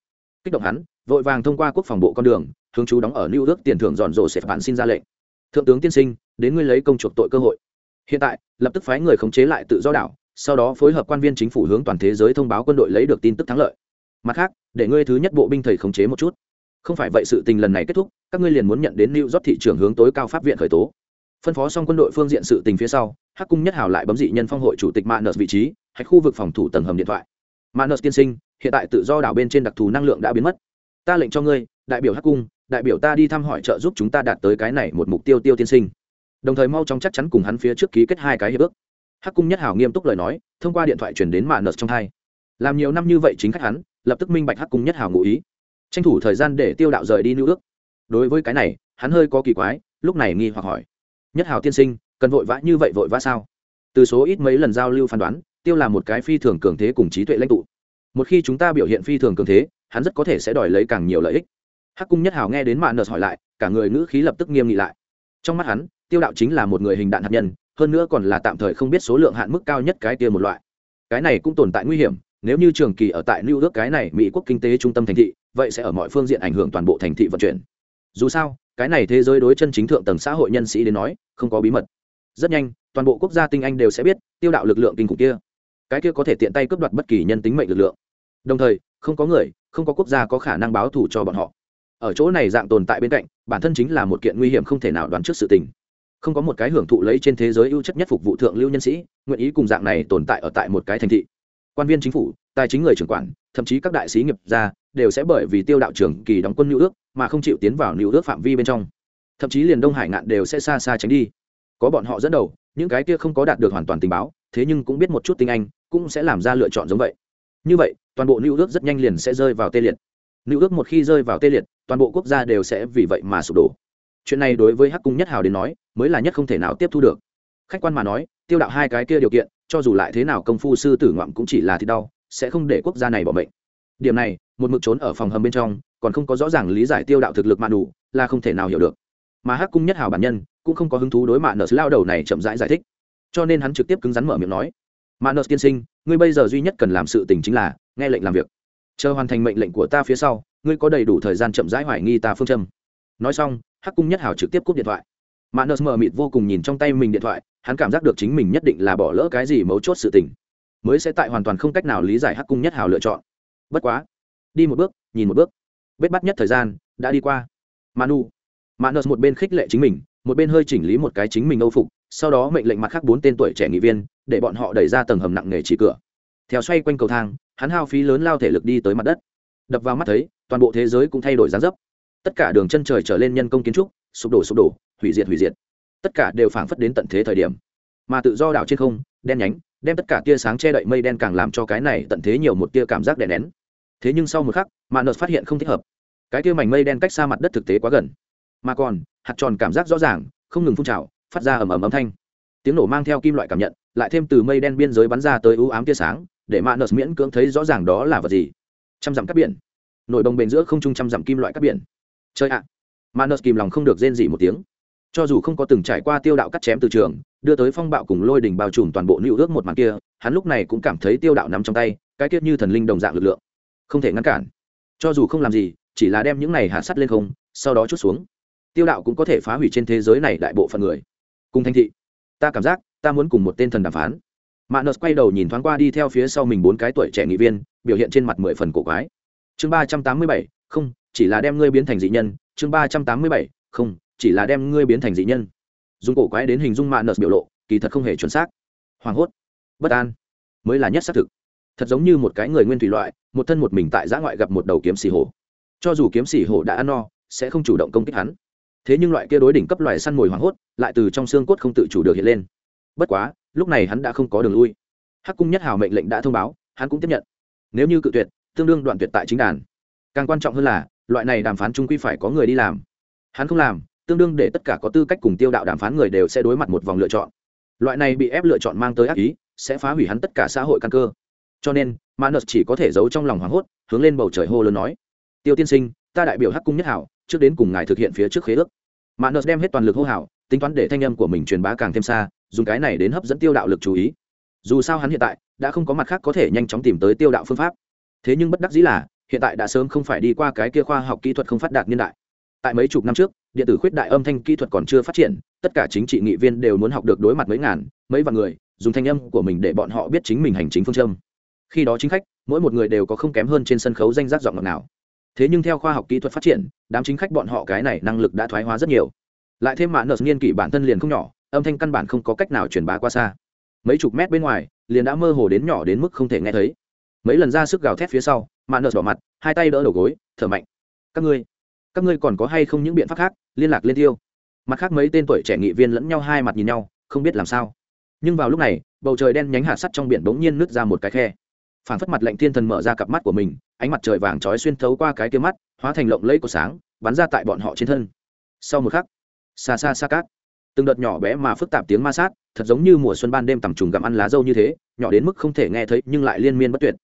Kích động hắn vội vàng thông qua quốc phòng bộ con đường, hướng chú đóng ở lưu ước tiền thưởng dọn dỗ sẽ phản xin ra lệnh. Thượng tướng tiên sinh, đến ngươi lấy công chuộc tội cơ hội. Hiện tại, lập tức phái người khống chế lại tự do đảo, sau đó phối hợp quan viên chính phủ hướng toàn thế giới thông báo quân đội lấy được tin tức thắng lợi. Mặt khác, để ngươi thứ nhất bộ binh thầy khống chế một chút. Không phải vậy sự tình lần này kết thúc, các ngươi liền muốn nhận đến lưu rót thị trường hướng tối cao pháp viện khởi tố. Phân phó xong quân đội phương diện sự tình phía sau, hắc cung nhất hào lại bấm dị nhân phong hội chủ tịch mạng nợ vị trí, hay khu vực phòng thủ tầng hầm điện thoại. Mạng nợ tiên sinh, hiện tại tự do đảo bên trên đặc thù năng lượng đã biến mất ta lệnh cho ngươi, đại biểu hắc cung, đại biểu ta đi thăm hỏi trợ giúp chúng ta đạt tới cái này một mục tiêu tiêu tiên sinh. Đồng thời mau chóng chắc chắn cùng hắn phía trước ký kết hai cái hiệp ước. Hắc cung nhất hảo nghiêm túc lời nói, thông qua điện thoại chuyển đến mạ nợt trong hai làm nhiều năm như vậy chính khách hắn, lập tức minh bạch hắc cung nhất hảo ngụ ý. Tranh thủ thời gian để tiêu đạo rời đi nữ ước. Đối với cái này, hắn hơi có kỳ quái, lúc này nghi hoặc hỏi. Nhất hảo tiên sinh, cần vội vã như vậy vội vã sao? Từ số ít mấy lần giao lưu phán đoán, tiêu là một cái phi thường cường thế cùng trí tuệ lãnh tụ. Một khi chúng ta biểu hiện phi thường cường thế hắn rất có thể sẽ đòi lấy càng nhiều lợi ích hắc cung nhất Hào nghe đến mạng nợ hỏi lại cả người ngữ khí lập tức nghiêm nghị lại trong mắt hắn tiêu đạo chính là một người hình đạn hạt nhân hơn nữa còn là tạm thời không biết số lượng hạn mức cao nhất cái kia một loại cái này cũng tồn tại nguy hiểm nếu như trường kỳ ở tại New ước cái này Mỹ quốc kinh tế trung tâm thành thị, vậy sẽ ở mọi phương diện ảnh hưởng toàn bộ thành thị vận chuyển. Dù sao, cái này thế giới đối chân chính thượng tầng xã hội nhân sĩ đến nói, không có bí mật. Rất nhanh, toàn bộ quốc gia tinh anh đều sẽ biết, tiêu đạo lực lượng kinh khủng kia. Cái kia có thể tiện tay cướp đoạt bất kỳ nhân tính mệnh lực lượng. Đồng thời, không có người, không có quốc gia có khả năng báo thù cho bọn họ. Ở chỗ này dạng tồn tại bên cạnh, bản thân chính là một kiện nguy hiểm không thể nào đoán trước sự tình. Không có một cái hưởng thụ lấy trên thế giới ưu chất nhất phục vụ thượng lưu nhân sĩ nguyện ý cùng dạng này tồn tại ở tại một cái thành thị. Quan viên chính phủ tài chính người trưởng quản thậm chí các đại sĩ nghiệp gia đều sẽ bởi vì tiêu đạo trưởng kỳ đóng quân nữ ước mà không chịu tiến vào nữ ước phạm vi bên trong. Thậm chí liền đông hải ngạn đều sẽ xa xa tránh đi. Có bọn họ dẫn đầu những cái kia không có đạt được hoàn toàn tình báo thế nhưng cũng biết một chút tiếng anh cũng sẽ làm ra lựa chọn giống vậy. Như vậy toàn bộ nữ ước rất nhanh liền sẽ rơi vào tê liệt. Nữ ước một khi rơi vào tê liệt toàn bộ quốc gia đều sẽ vì vậy mà sụp đổ. Chuyện này đối với hắc cung nhất hào đến nói mới là nhất không thể nào tiếp thu được. Khách quan mà nói tiêu đạo hai cái kia điều kiện cho dù lại thế nào công phu sư tử ngoạm cũng chỉ là thì đau sẽ không để quốc gia này bỏ mệnh. Điểm này một mực trốn ở phòng hầm bên trong còn không có rõ ràng lý giải tiêu đạo thực lực mạn đủ là không thể nào hiểu được. Mà hắc cung nhất hào bản nhân cũng không có hứng thú đối mạn nợ lao đầu này chậm rãi giải, giải thích. Cho nên hắn trực tiếp cứng rắn mở miệng nói mạn nợ tiên sinh ngươi bây giờ duy nhất cần làm sự tình chính là nghe lệnh làm việc. Chờ hoàn thành mệnh lệnh của ta phía sau, ngươi có đầy đủ thời gian chậm rãi hoài nghi ta phương châm. Nói xong, hắc cung nhất hào trực tiếp cúp điện thoại. Mạn nợ mờ mịt vô cùng nhìn trong tay mình điện thoại, hắn cảm giác được chính mình nhất định là bỏ lỡ cái gì mấu chốt sự tình. Mới sẽ tại hoàn toàn không cách nào lý giải hắc cung nhất hào lựa chọn. Bất quá, đi một bước, nhìn một bước. Vết bắt nhất thời gian, đã đi qua. Manu. Manus một bên khích lệ chính mình, một bên hơi chỉnh lý một cái chính mình âu phục sau đó mệnh lệnh mặt khác bốn tên tuổi trẻ nghị viên, để bọn họ đẩy ra tầng hầm nặng nề chỉ cửa. Theo xoay quanh cầu thang, hắn hao phí lớn lao thể lực đi tới mặt đất. Đập vào mắt thấy, toàn bộ thế giới cũng thay đổi dáng dấp. Tất cả đường chân trời trở lên nhân công kiến trúc, sụp đổ sụp đổ, hủy diệt hủy diệt. Tất cả đều phảng phất đến tận thế thời điểm. Mà tự do đảo trên không, đen nhánh, đem tất cả tia sáng che đậy mây đen càng làm cho cái này tận thế nhiều một tia cảm giác đè nén. Thế nhưng sau một khắc, mà nợt phát hiện không thích hợp. Cái tia mảnh mây đen cách xa mặt đất thực tế quá gần. Mà còn, hạt tròn cảm giác rõ ràng, không ngừng phun trào phát ra ầm ầm âm thanh. Tiếng nổ mang theo kim loại cảm nhận, lại thêm từ mây đen biên giới bắn ra tới ưu ám tia sáng, để mạ miễn cưỡng thấy rõ ràng đó là vật gì. Trăm dặm cắt biển. Nổi đồng bền giữa không trung trăm dặm kim loại cắt biển. Chơi ạ! À. mạ kìm lòng không được rên gì một tiếng. Cho dù không có từng trải qua tiêu đạo cắt chém từ trường, đưa tới phong bạo cùng lôi đỉnh bao trùm toàn bộ nữ ước một màn kia, hắn lúc này cũng cảm thấy tiêu đạo nắm trong tay, cái tiết như thần linh đồng dạng lực lượng. Không thể ngăn cản. Cho dù không làm gì, chỉ là đem những này hạ sắt lên không, sau đó chút xuống. Tiêu đạo cũng có thể phá hủy trên thế giới này đại bộ phận người cùng thanh thị, ta cảm giác ta muốn cùng một tên thần đàm phán. Mạ nợ quay đầu nhìn thoáng qua đi theo phía sau mình bốn cái tuổi trẻ nghị viên, biểu hiện trên mặt mười phần cổ quái. Chương ba trăm tám mươi bảy, không, chỉ là đem ngươi biến thành dị nhân. Chương ba trăm tám mươi bảy, không, chỉ là đem ngươi biến thành dị nhân. Dùng cổ quái đến hình dung mạ nợ biểu lộ, kỳ thật không hề chuẩn xác. Hoảng hốt, bất an, mới là nhất xác thực. Thật giống như một cái người nguyên thủy loại, một thân một mình tại giã ngoại gặp một đầu kiếm xì hổ. Cho dù kiếm xì hổ đã ăn no, sẽ không chủ động công kích hắn thế nhưng loại kia đối đỉnh cấp loài săn mồi hoảng hốt, lại từ trong xương cốt không tự chủ được hiện lên. Bất quá, lúc này hắn đã không có đường lui. Hắc cung nhất hào mệnh lệnh đã thông báo, hắn cũng tiếp nhận. Nếu như cự tuyệt, tương đương đoạn tuyệt tại chính đàn. Càng quan trọng hơn là, loại này đàm phán trung quy phải có người đi làm. Hắn không làm, tương đương để tất cả có tư cách cùng tiêu đạo đàm phán người đều sẽ đối mặt một vòng lựa chọn. Loại này bị ép lựa chọn mang tới ác ý, sẽ phá hủy hắn tất cả xã hội căn cơ. Cho nên, manus chỉ có thể giấu trong lòng hoảng hốt, hướng lên bầu trời hô lớn nói. Tiêu tiên sinh, ta đại biểu hắc cung nhất hảo trước đến cùng ngài thực hiện phía trước khế ước. Manus đem hết toàn lực hô hào, tính toán để thanh âm của mình truyền bá càng thêm xa, dùng cái này đến hấp dẫn tiêu đạo lực chú ý. Dù sao hắn hiện tại đã không có mặt khác có thể nhanh chóng tìm tới tiêu đạo phương pháp. Thế nhưng bất đắc dĩ là, hiện tại đã sớm không phải đi qua cái kia khoa học kỹ thuật không phát đạt niên đại. Tại mấy chục năm trước, điện tử khuyết đại âm thanh kỹ thuật còn chưa phát triển, tất cả chính trị nghị viên đều muốn học được đối mặt mấy ngàn, mấy vạn người, dùng thanh âm của mình để bọn họ biết chính mình hành chính phương châm. Khi đó chính khách, mỗi một người đều có không kém hơn trên sân khấu danh giác giọng ngọt nào thế nhưng theo khoa học kỹ thuật phát triển, đám chính khách bọn họ cái này năng lực đã thoái hóa rất nhiều. Lại thêm mạng nợ niên kỷ bản thân liền không nhỏ, âm thanh căn bản không có cách nào truyền bá qua xa. Mấy chục mét bên ngoài, liền đã mơ hồ đến nhỏ đến mức không thể nghe thấy. Mấy lần ra sức gào thét phía sau mạng nợ đỏ mặt, hai tay đỡ đầu gối, thở mạnh. Các ngươi các ngươi còn có hay không những biện pháp khác? Liên lạc liên tiêu. Mặt khác mấy tên tuổi trẻ nghị viên lẫn nhau hai mặt nhìn nhau, không biết làm sao. Nhưng vào lúc này, bầu trời đen nhánh hạ sắt trong biển bỗng nhiên nứt ra một cái khe phản phất mặt lệnh thiên thần mở ra cặp mắt của mình, ánh mặt trời vàng trói xuyên thấu qua cái kia mắt, hóa thành lộng lẫy của sáng, bắn ra tại bọn họ trên thân. Sau một khắc, xa xa xa cát, từng đợt nhỏ bé mà phức tạp tiếng ma sát, thật giống như mùa xuân ban đêm tầm trùng gặm ăn lá dâu như thế, nhỏ đến mức không thể nghe thấy nhưng lại liên miên bất tuyệt.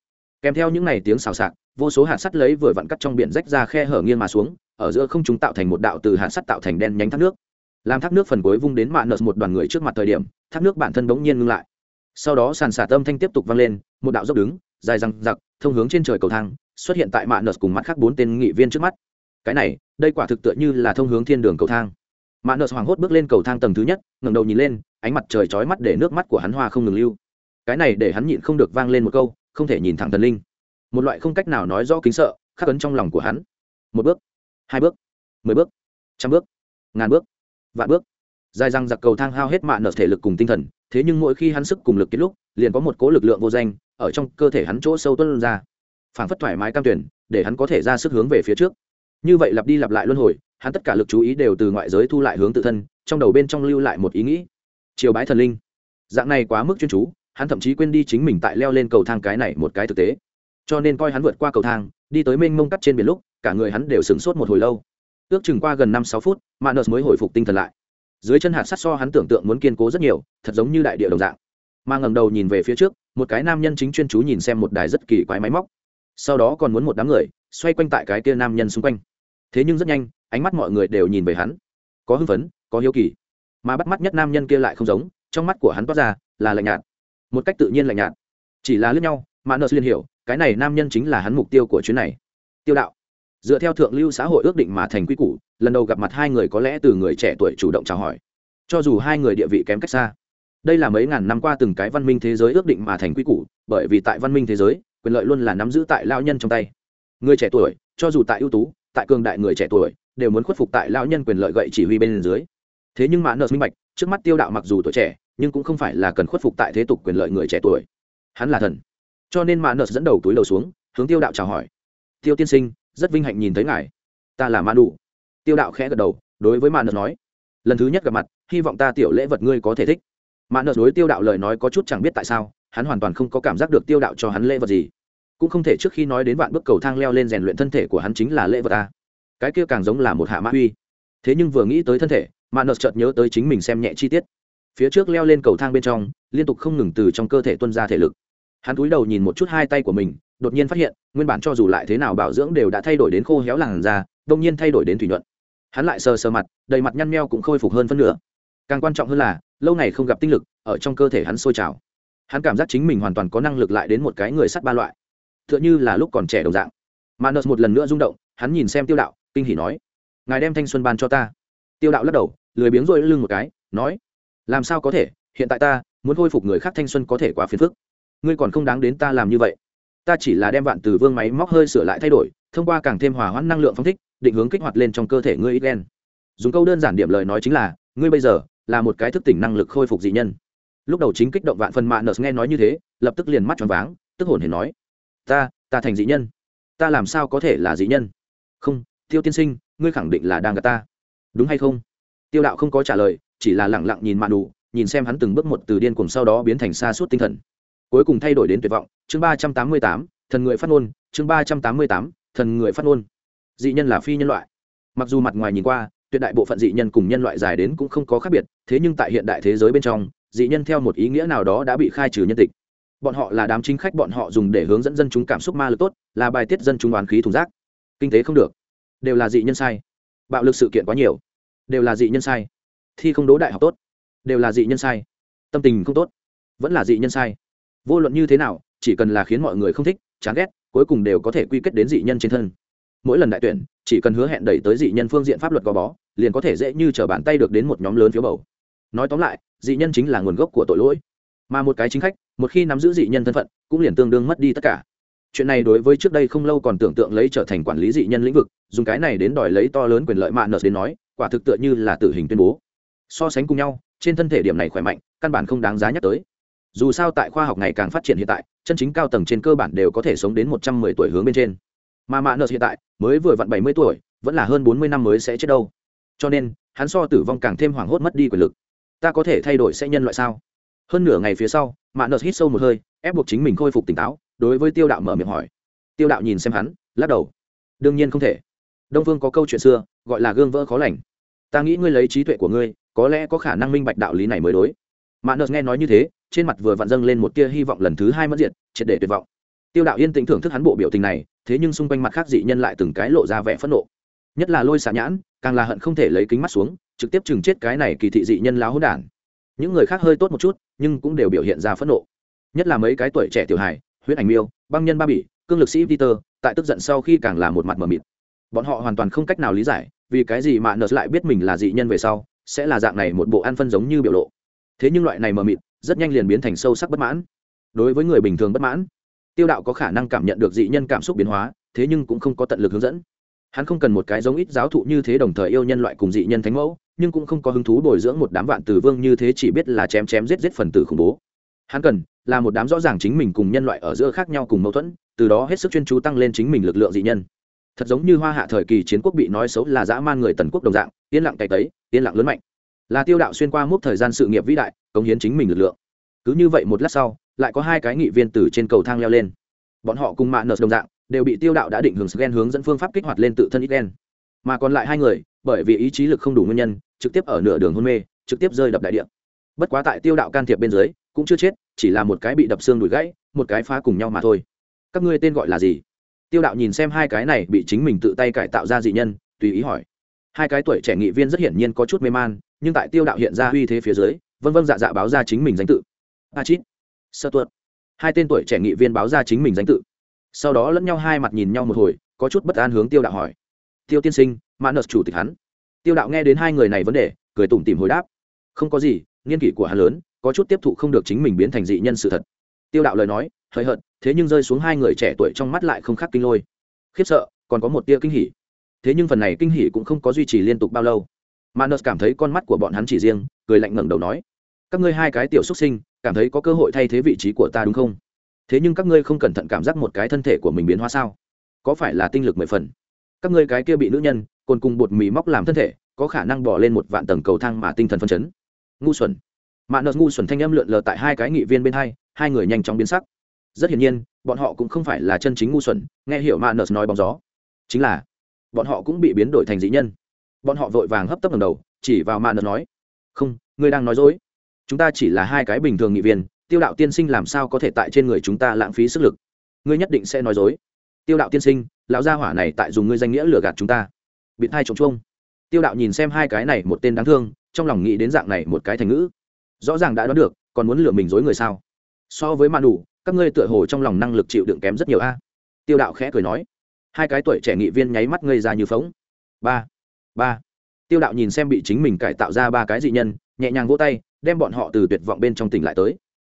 Kèm theo những này tiếng xào xạc, vô số hạt sắt lấy vừa vặn cắt trong biển rách ra khe hở nghiêng mà xuống, ở giữa không chúng tạo thành một đạo từ hạt sắt tạo thành đen nhánh thác nước. Làm thác nước phần cuối vung đến mạn nợt một đoàn người trước mặt thời điểm, thác nước bản thân bỗng nhiên ngưng lại. Sau đó sàn xả tâm thanh tiếp tục vang lên, một đạo dốc đứng dài răng giặc thông hướng trên trời cầu thang, xuất hiện tại mạn nợ cùng mắt khác bốn tên nghị viên trước mắt. Cái này, đây quả thực tựa như là thông hướng thiên đường cầu thang. Mạn nợ hoảng hốt bước lên cầu thang tầng thứ nhất, ngẩng đầu nhìn lên, ánh mặt trời chói mắt để nước mắt của hắn hoa không ngừng lưu. Cái này để hắn nhịn không được vang lên một câu, không thể nhìn thẳng thần linh. Một loại không cách nào nói rõ kính sợ, khắc ấn trong lòng của hắn. Một bước, hai bước, mười bước, trăm bước, ngàn bước, vạn bước. Dài răng giặc cầu thang hao hết mạn nợ thể lực cùng tinh thần, thế nhưng mỗi khi hắn sức cùng lực kết lúc, liền có một cố lực lượng vô danh ở trong cơ thể hắn chỗ sâu tuân ra. Phảng phất thoải mái cam tuyển, để hắn có thể ra sức hướng về phía trước. Như vậy lặp đi lặp lại luân hồi, hắn tất cả lực chú ý đều từ ngoại giới thu lại hướng tự thân, trong đầu bên trong lưu lại một ý nghĩ. Chiều bái thần linh. Dạng này quá mức chuyên chú, hắn thậm chí quên đi chính mình tại leo lên cầu thang cái này một cái thực tế. Cho nên coi hắn vượt qua cầu thang, đi tới mênh mông cắt trên biển lúc, cả người hắn đều sửng sốt một hồi lâu. Ước chừng qua gần năm sáu phút, manus mới hồi phục tinh thần lại. Dưới chân hạt sắt so hắn tưởng tượng muốn kiên cố rất nhiều, thật giống như đại địa đồng dạng. Mà ngầm đầu nhìn về phía trước một cái nam nhân chính chuyên chú nhìn xem một đài rất kỳ quái máy móc. Sau đó còn muốn một đám người xoay quanh tại cái kia nam nhân xung quanh. Thế nhưng rất nhanh, ánh mắt mọi người đều nhìn về hắn. Có hưng phấn, có hiếu kỳ. Mà bắt mắt nhất nam nhân kia lại không giống, trong mắt của hắn toát ra là lạnh nhạt. Một cách tự nhiên lạnh nhạt. Chỉ là lướt nhau, mà nợ liên hiểu, cái này nam nhân chính là hắn mục tiêu của chuyến này. Tiêu đạo. Dựa theo thượng lưu xã hội ước định mà thành quy củ, lần đầu gặp mặt hai người có lẽ từ người trẻ tuổi chủ động chào hỏi. Cho dù hai người địa vị kém cách xa đây là mấy ngàn năm qua từng cái văn minh thế giới ước định mà thành quy củ, bởi vì tại văn minh thế giới, quyền lợi luôn là nắm giữ tại lao nhân trong tay. Người trẻ tuổi, cho dù tại ưu tú, tại cường đại người trẻ tuổi, đều muốn khuất phục tại lao nhân quyền lợi gậy chỉ huy bên dưới. Thế nhưng mà nợ minh bạch, trước mắt tiêu đạo mặc dù tuổi trẻ, nhưng cũng không phải là cần khuất phục tại thế tục quyền lợi người trẻ tuổi. Hắn là thần. Cho nên mà nợ dẫn đầu túi đầu xuống, hướng tiêu đạo chào hỏi. Tiêu tiên sinh, rất vinh hạnh nhìn thấy ngài. Ta là Ma đủ tiêu đạo khẽ gật đầu, đối với mà nợ nói. Lần thứ nhất gặp mặt, hy vọng ta tiểu lễ vật ngươi có thể thích. Mạn nợ đối tiêu đạo lời nói có chút chẳng biết tại sao, hắn hoàn toàn không có cảm giác được tiêu đạo cho hắn lễ vật gì. Cũng không thể trước khi nói đến vạn bước cầu thang leo lên rèn luyện thân thể của hắn chính là lễ vật ta cái kia càng giống là một hạ mã uy. Thế nhưng vừa nghĩ tới thân thể Mạn nợ chợt nhớ tới chính mình xem nhẹ chi tiết. Phía trước leo lên cầu thang bên trong, liên tục không ngừng từ trong cơ thể tuân ra thể lực. Hắn cúi đầu nhìn một chút hai tay của mình, đột nhiên phát hiện, nguyên bản cho dù lại thế nào bảo dưỡng đều đã thay đổi đến khô héo làn da, đông nhiên thay đổi đến thủy nhuận. Hắn lại sờ sờ mặt, đầy mặt nhăn meo cũng khôi phục hơn phân nửa. Càng quan trọng hơn là lâu ngày không gặp tinh lực, ở trong cơ thể hắn sôi trào. Hắn cảm giác chính mình hoàn toàn có năng lực lại đến một cái người sắt ba loại. T h ư ợ n h ư là lúc còn trẻ đồng dạng. Manus một lần nữa rung động, hắn nhìn xem tiêu đạo, kinh hỉ nói, ngài đem thanh xuân ban cho ta. Tiêu đạo lắc đầu, lười biếng rội lưng một cái, nói, làm sao có thể? Hiện tại ta muốn khôi phục người khác thanh xuân có thể quá phiền phức. Ngươi còn không đáng đến ta làm như vậy. Ta chỉ là đem vạn từ vương máy móc hơi sửa lại thay đổi, thông qua càng thêm hòa hoãn năng lượng phong thích, định hướng kích hoạt lên trong cơ thể ngươi ít đen dùng câu đơn giản điểm lời nói chính là, ngươi bây giờ là một cái thức tỉnh năng lực khôi phục dị nhân. Lúc đầu chính kích động vạn phần mạ nợ nghe nói như thế, lập tức liền mắt tròn váng, tức hồn hề nói, ta ta thành dị nhân. Ta làm sao có thể là dị nhân? Không, tiêu tiên sinh, ngươi khẳng định là đang gặp ta. Đúng hay không? Tiêu đạo không có trả lời, chỉ là lẳng lặng nhìn mạ đủ nhìn xem hắn từng bước một từ điên cùng sau đó biến thành xa suốt tinh thần. Cuối cùng thay đổi đến tuyệt vọng, chương ba trăm tám mươi tám, thần người phát ngôn, chương ba trăm tám mươi tám, thần người phát ngôn. Dị nhân là phi nhân loại. Mặc dù mặt ngoài nhìn qua tuyệt đại bộ phận dị nhân cùng nhân loại dài đến cũng không có khác biệt, thế nhưng tại hiện đại thế giới bên trong, dị nhân theo một ý nghĩa nào đó đã bị khai trừ nhân tịch. Bọn họ là đám chính khách, bọn họ dùng để hướng dẫn dân chúng cảm xúc ma lực tốt, là bài tiết dân chúng đoán khí thùng rác. Kinh tế không được. Đều là dị nhân sai. Bạo lực sự kiện quá nhiều. Đều là dị nhân sai. Thi không đỗ đại học tốt. Đều là dị nhân sai. Tâm tình không tốt. Vẫn là dị nhân sai. Vô luận như thế nào, chỉ cần là khiến mọi người không thích, chán ghét, cuối cùng đều có thể quy kết đến dị nhân trên thân. Mỗi lần đại tuyển chỉ cần hứa hẹn đẩy tới dị nhân phương diện pháp luật gò bó, liền có thể dễ như t r ở bàn tay được đến một nhóm lớn phiếu bầu. Nói tóm lại, dị nhân chính là nguồn gốc của tội lỗi. Mà một cái chính khách, một khi nắm giữ dị nhân thân phận, cũng liền tương đương mất đi tất cả. Chuyện này đối với trước đây không lâu còn tưởng tượng lấy trở thành quản lý dị nhân lĩnh vực, dùng cái này đến đòi lấy to lớn quyền lợi mạ nợ đến nói, quả thực tựa như là tử hình tuyên bố. So sánh cùng nhau, trên thân thể điểm này khỏe mạnh, căn bản không đáng giá nhắc tới. Dù sao tại khoa học ngày càng phát triển hiện tại, chân chính cao tầng trên cơ bản đều có thể sống đến một trăm mười tuổi hướng bên trên mà mạ nợ hiện tại mới vừa vặn bảy mươi tuổi, vẫn là hơn bốn mươi năm mới sẽ chết đâu. Cho nên, hắn so tử vong càng thêm hoảng hốt mất đi quyền lực. Ta có thể thay đổi sẽ nhân loại sao? Hơn nửa ngày phía sau, mạ nợ hít sâu một hơi, ép buộc chính mình khôi phục tỉnh táo, đối với tiêu đạo mở miệng hỏi. Tiêu đạo nhìn xem hắn, lắc đầu. Đương nhiên không thể. Đông phương có câu chuyện xưa, gọi là gương vỡ khó lành. Ta nghĩ ngươi lấy trí tuệ của ngươi, có lẽ có khả năng minh bạch đạo lý này mới đối. Mạ nợ nghe nói như thế, trên mặt vừa vặn dâng lên một tia hy vọng lần thứ hai mất diệt, triệt để tuyệt vọng. Tiêu đạo yên tĩnh thưởng thức hắn bộ biểu tình này thế nhưng xung quanh mặt khác dị nhân lại từng cái lộ ra vẻ phẫn nộ. Nhất là lôi xả nhãn, càng là hận không thể lấy kính mắt xuống, trực tiếp chừng chết cái này kỳ thị dị nhân láo hỗn đản. Những người khác hơi tốt một chút, nhưng cũng đều biểu hiện ra phẫn nộ. Nhất là mấy cái tuổi trẻ tiểu hài huyết ảnh miêu, băng nhân ba bỉ, cương lực sĩ peter, tại tức giận sau khi càng là một mặt mờ mịt. Bọn họ hoàn toàn không cách nào lý giải, vì cái gì mà nợ lại biết mình là dị nhân về sau, sẽ là dạng này một bộ ăn phân giống như biểu lộ. Thế nhưng loại này mờ mịt, rất nhanh liền biến thành sâu sắc bất mãn. Đối với người bình thường bất mãn tiêu đạo có khả năng cảm nhận được dị nhân cảm xúc biến hóa, thế nhưng cũng không có tận lực hướng dẫn. Hắn không cần một cái giống ít giáo thụ như thế đồng thời yêu nhân loại cùng dị nhân thánh mẫu, nhưng cũng không có hứng thú bồi dưỡng một đám vạn tử vương như thế chỉ biết là chém chém giết giết phần tử khủng bố. Hắn cần là một đám rõ ràng chính mình cùng nhân loại ở giữa khác nhau cùng mâu thuẫn, từ đó hết sức chuyên chú tăng lên chính mình lực lượng dị nhân. Thật giống như hoa hạ thời kỳ chiến quốc bị nói xấu là dã man người tần quốc đồng dạng, yên lặng cày tấy, yên lặng lớn mạnh. Là tiêu đạo xuyên qua mốc thời gian sự nghiệp vĩ đại, cống hiến chính mình lực lượng. Cứ như vậy một lát sau lại có hai cái nghị viên từ trên cầu thang leo lên. Bọn họ cùng mạng nợ đồng dạng, đều bị tiêu đạo đã định hướng gen hướng dẫn phương pháp kích hoạt lên tự thân ít gen. mà còn lại hai người, bởi vì ý chí lực không đủ nguyên nhân, trực tiếp ở nửa đường hôn mê, trực tiếp rơi đập đại địa. Bất quá tại tiêu đạo can thiệp bên dưới, cũng chưa chết, chỉ là một cái bị đập xương đùi gãy, một cái phá cùng nhau mà thôi. Các ngươi tên gọi là gì? Tiêu đạo nhìn xem hai cái này bị chính mình tự tay cải tạo ra dị nhân, tùy ý hỏi. Hai cái tuổi trẻ nghị viên rất hiển nhiên có chút mê man, nhưng tại tiêu đạo hiện ra uy thế phía dưới, vân vân dạ dạ báo ra chính mình danh tự. A chít sơ tuột. Hai tên tuổi trẻ nghị viên báo ra chính mình danh tự. Sau đó lẫn nhau hai mặt nhìn nhau một hồi, có chút bất an hướng tiêu đạo hỏi. Tiêu tiên sinh mãn nợ chủ tịch hắn. Tiêu đạo nghe đến hai người này vấn đề, cười tủm tìm hồi đáp. Không có gì, nghiên kỷ của hắn lớn, có chút tiếp thụ không được chính mình biến thành dị nhân sự thật. Tiêu đạo lời nói, hời hợt, thế nhưng rơi xuống hai người trẻ tuổi trong mắt lại không khác kinh lôi. Khiếp sợ, còn có một tia kinh hỉ. Thế nhưng phần này kinh hỉ cũng không có duy trì liên tục bao lâu. Manus cảm thấy con mắt của bọn hắn chỉ riêng, cười lạnh ngẩng đầu nói, các ngươi hai cái tiểu xuất sinh cảm thấy có cơ hội thay thế vị trí của ta đúng không? Thế nhưng các ngươi không cẩn thận cảm giác một cái thân thể của mình biến hóa sao? Có phải là tinh lực mười phần? Các ngươi cái kia bị nữ nhân côn cùng bột mì móc làm thân thể, có khả năng bỏ lên một vạn tầng cầu thang mà tinh thần phân chấn? Ngu xuẩn. Mạ nợ ngu xuẩn thanh âm lượn lờ tại hai cái nghị viên bên hai hai người nhanh chóng biến sắc. Rất hiển nhiên, bọn họ cũng không phải là chân chính ngu xuẩn, nghe hiểu mạ nợ nói bóng gió. Chính là, bọn họ cũng bị biến đổi thành dĩ nhân. Bọn họ vội vàng hấp tấp ngầm đầu, chỉ vào mạ nợ nói, không, ngươi đang nói dối chúng ta chỉ là hai cái bình thường nghị viên, tiêu đạo tiên sinh làm sao có thể tại trên người chúng ta lãng phí sức lực? Ngươi nhất định sẽ nói dối. Tiêu đạo tiên sinh, lão gia hỏa này tại dùng ngươi danh nghĩa lừa gạt chúng ta. Bị hai trống chuông. Tiêu đạo nhìn xem hai cái này một tên đáng thương, trong lòng nghĩ đến dạng này một cái thành ngữ. Rõ ràng đã đoán được, còn muốn lừa mình dối người sao? So với mạn đủ các ngươi tựa hồ trong lòng năng lực chịu đựng kém rất nhiều a. Tiêu đạo khẽ cười nói. Hai cái tuổi trẻ nghị viên nháy mắt ngây ra như phóng ba ba. Tiêu đạo nhìn xem bị chính mình cải tạo ra ba cái dị nhân, nhẹ nhàng vỗ tay đem bọn họ từ tuyệt vọng bên trong tỉnh lại tới.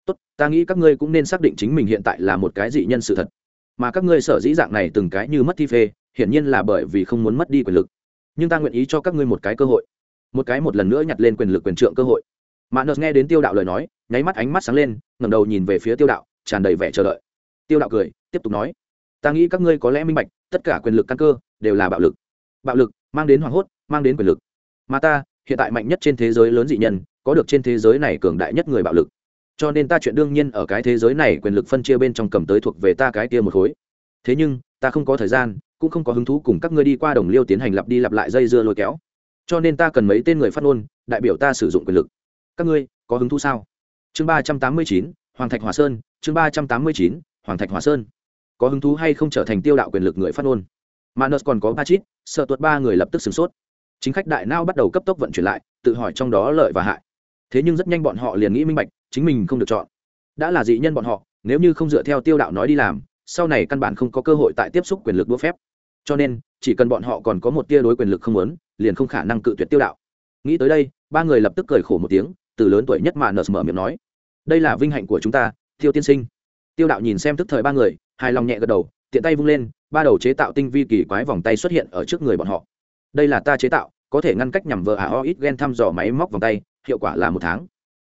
Tốt, ta nghĩ các ngươi cũng nên xác định chính mình hiện tại là một cái dị nhân sự thật. Mà các ngươi sở dĩ dạng này từng cái như mất thi phê, hiển nhiên là bởi vì không muốn mất đi quyền lực. Nhưng ta nguyện ý cho các ngươi một cái cơ hội. Một cái một lần nữa nhặt lên quyền lực quyền trượng cơ hội. Mạ nghe đến tiêu đạo lời nói, nháy mắt ánh mắt sáng lên, ngẩng đầu nhìn về phía tiêu đạo, tràn đầy vẻ chờ đợi. Tiêu đạo cười, tiếp tục nói, ta nghĩ các ngươi có lẽ minh bạch, tất cả quyền lực căn cơ đều là bạo lực. Bạo lực mang đến hoảng hốt, mang đến quyền lực. Mà ta hiện tại mạnh nhất trên thế giới lớn dị nhân, có được trên thế giới này cường đại nhất người bạo lực. Cho nên ta chuyện đương nhiên ở cái thế giới này quyền lực phân chia bên trong cầm tới thuộc về ta cái kia một khối. Thế nhưng, ta không có thời gian, cũng không có hứng thú cùng các ngươi đi qua đồng liêu tiến hành lặp đi lặp lại dây dưa lôi kéo. Cho nên ta cần mấy tên người phát ngôn, đại biểu ta sử dụng quyền lực. Các ngươi, có hứng thú sao? Chương ba trăm tám mươi chín, hoàng thạch hòa sơn, chương ba trăm tám mươi chín, hoàng thạch hòa sơn. Có hứng thú hay không trở thành tiêu đạo quyền lực người phát ngôn? Manus còn có ba chít, sợ tuột ba người lập tức sửng sốt chính khách đại nao bắt đầu cấp tốc vận chuyển lại, tự hỏi trong đó lợi và hại. Thế nhưng rất nhanh bọn họ liền nghĩ minh bạch, chính mình không được chọn. Đã là dị nhân bọn họ, nếu như không dựa theo tiêu đạo nói đi làm, sau này căn bản không có cơ hội tại tiếp xúc quyền lực đũa phép. Cho nên, chỉ cần bọn họ còn có một tia đối quyền lực không muốn, liền không khả năng cự tuyệt tiêu đạo. Nghĩ tới đây, ba người lập tức cười khổ một tiếng, từ lớn tuổi nhất mà nợ mở miệng nói, đây là vinh hạnh của chúng ta tiêu tiên sinh. Tiêu đạo nhìn xem tức thời ba người, hài lòng nhẹ gật đầu, tiện tay vung lên, ba đầu chế tạo tinh vi kỳ quái vòng tay xuất hiện ở trước người bọn họ đây là ta chế tạo, có thể ngăn cách nhằm vờ à o ít gen thăm dò máy móc vòng tay, hiệu quả là một tháng.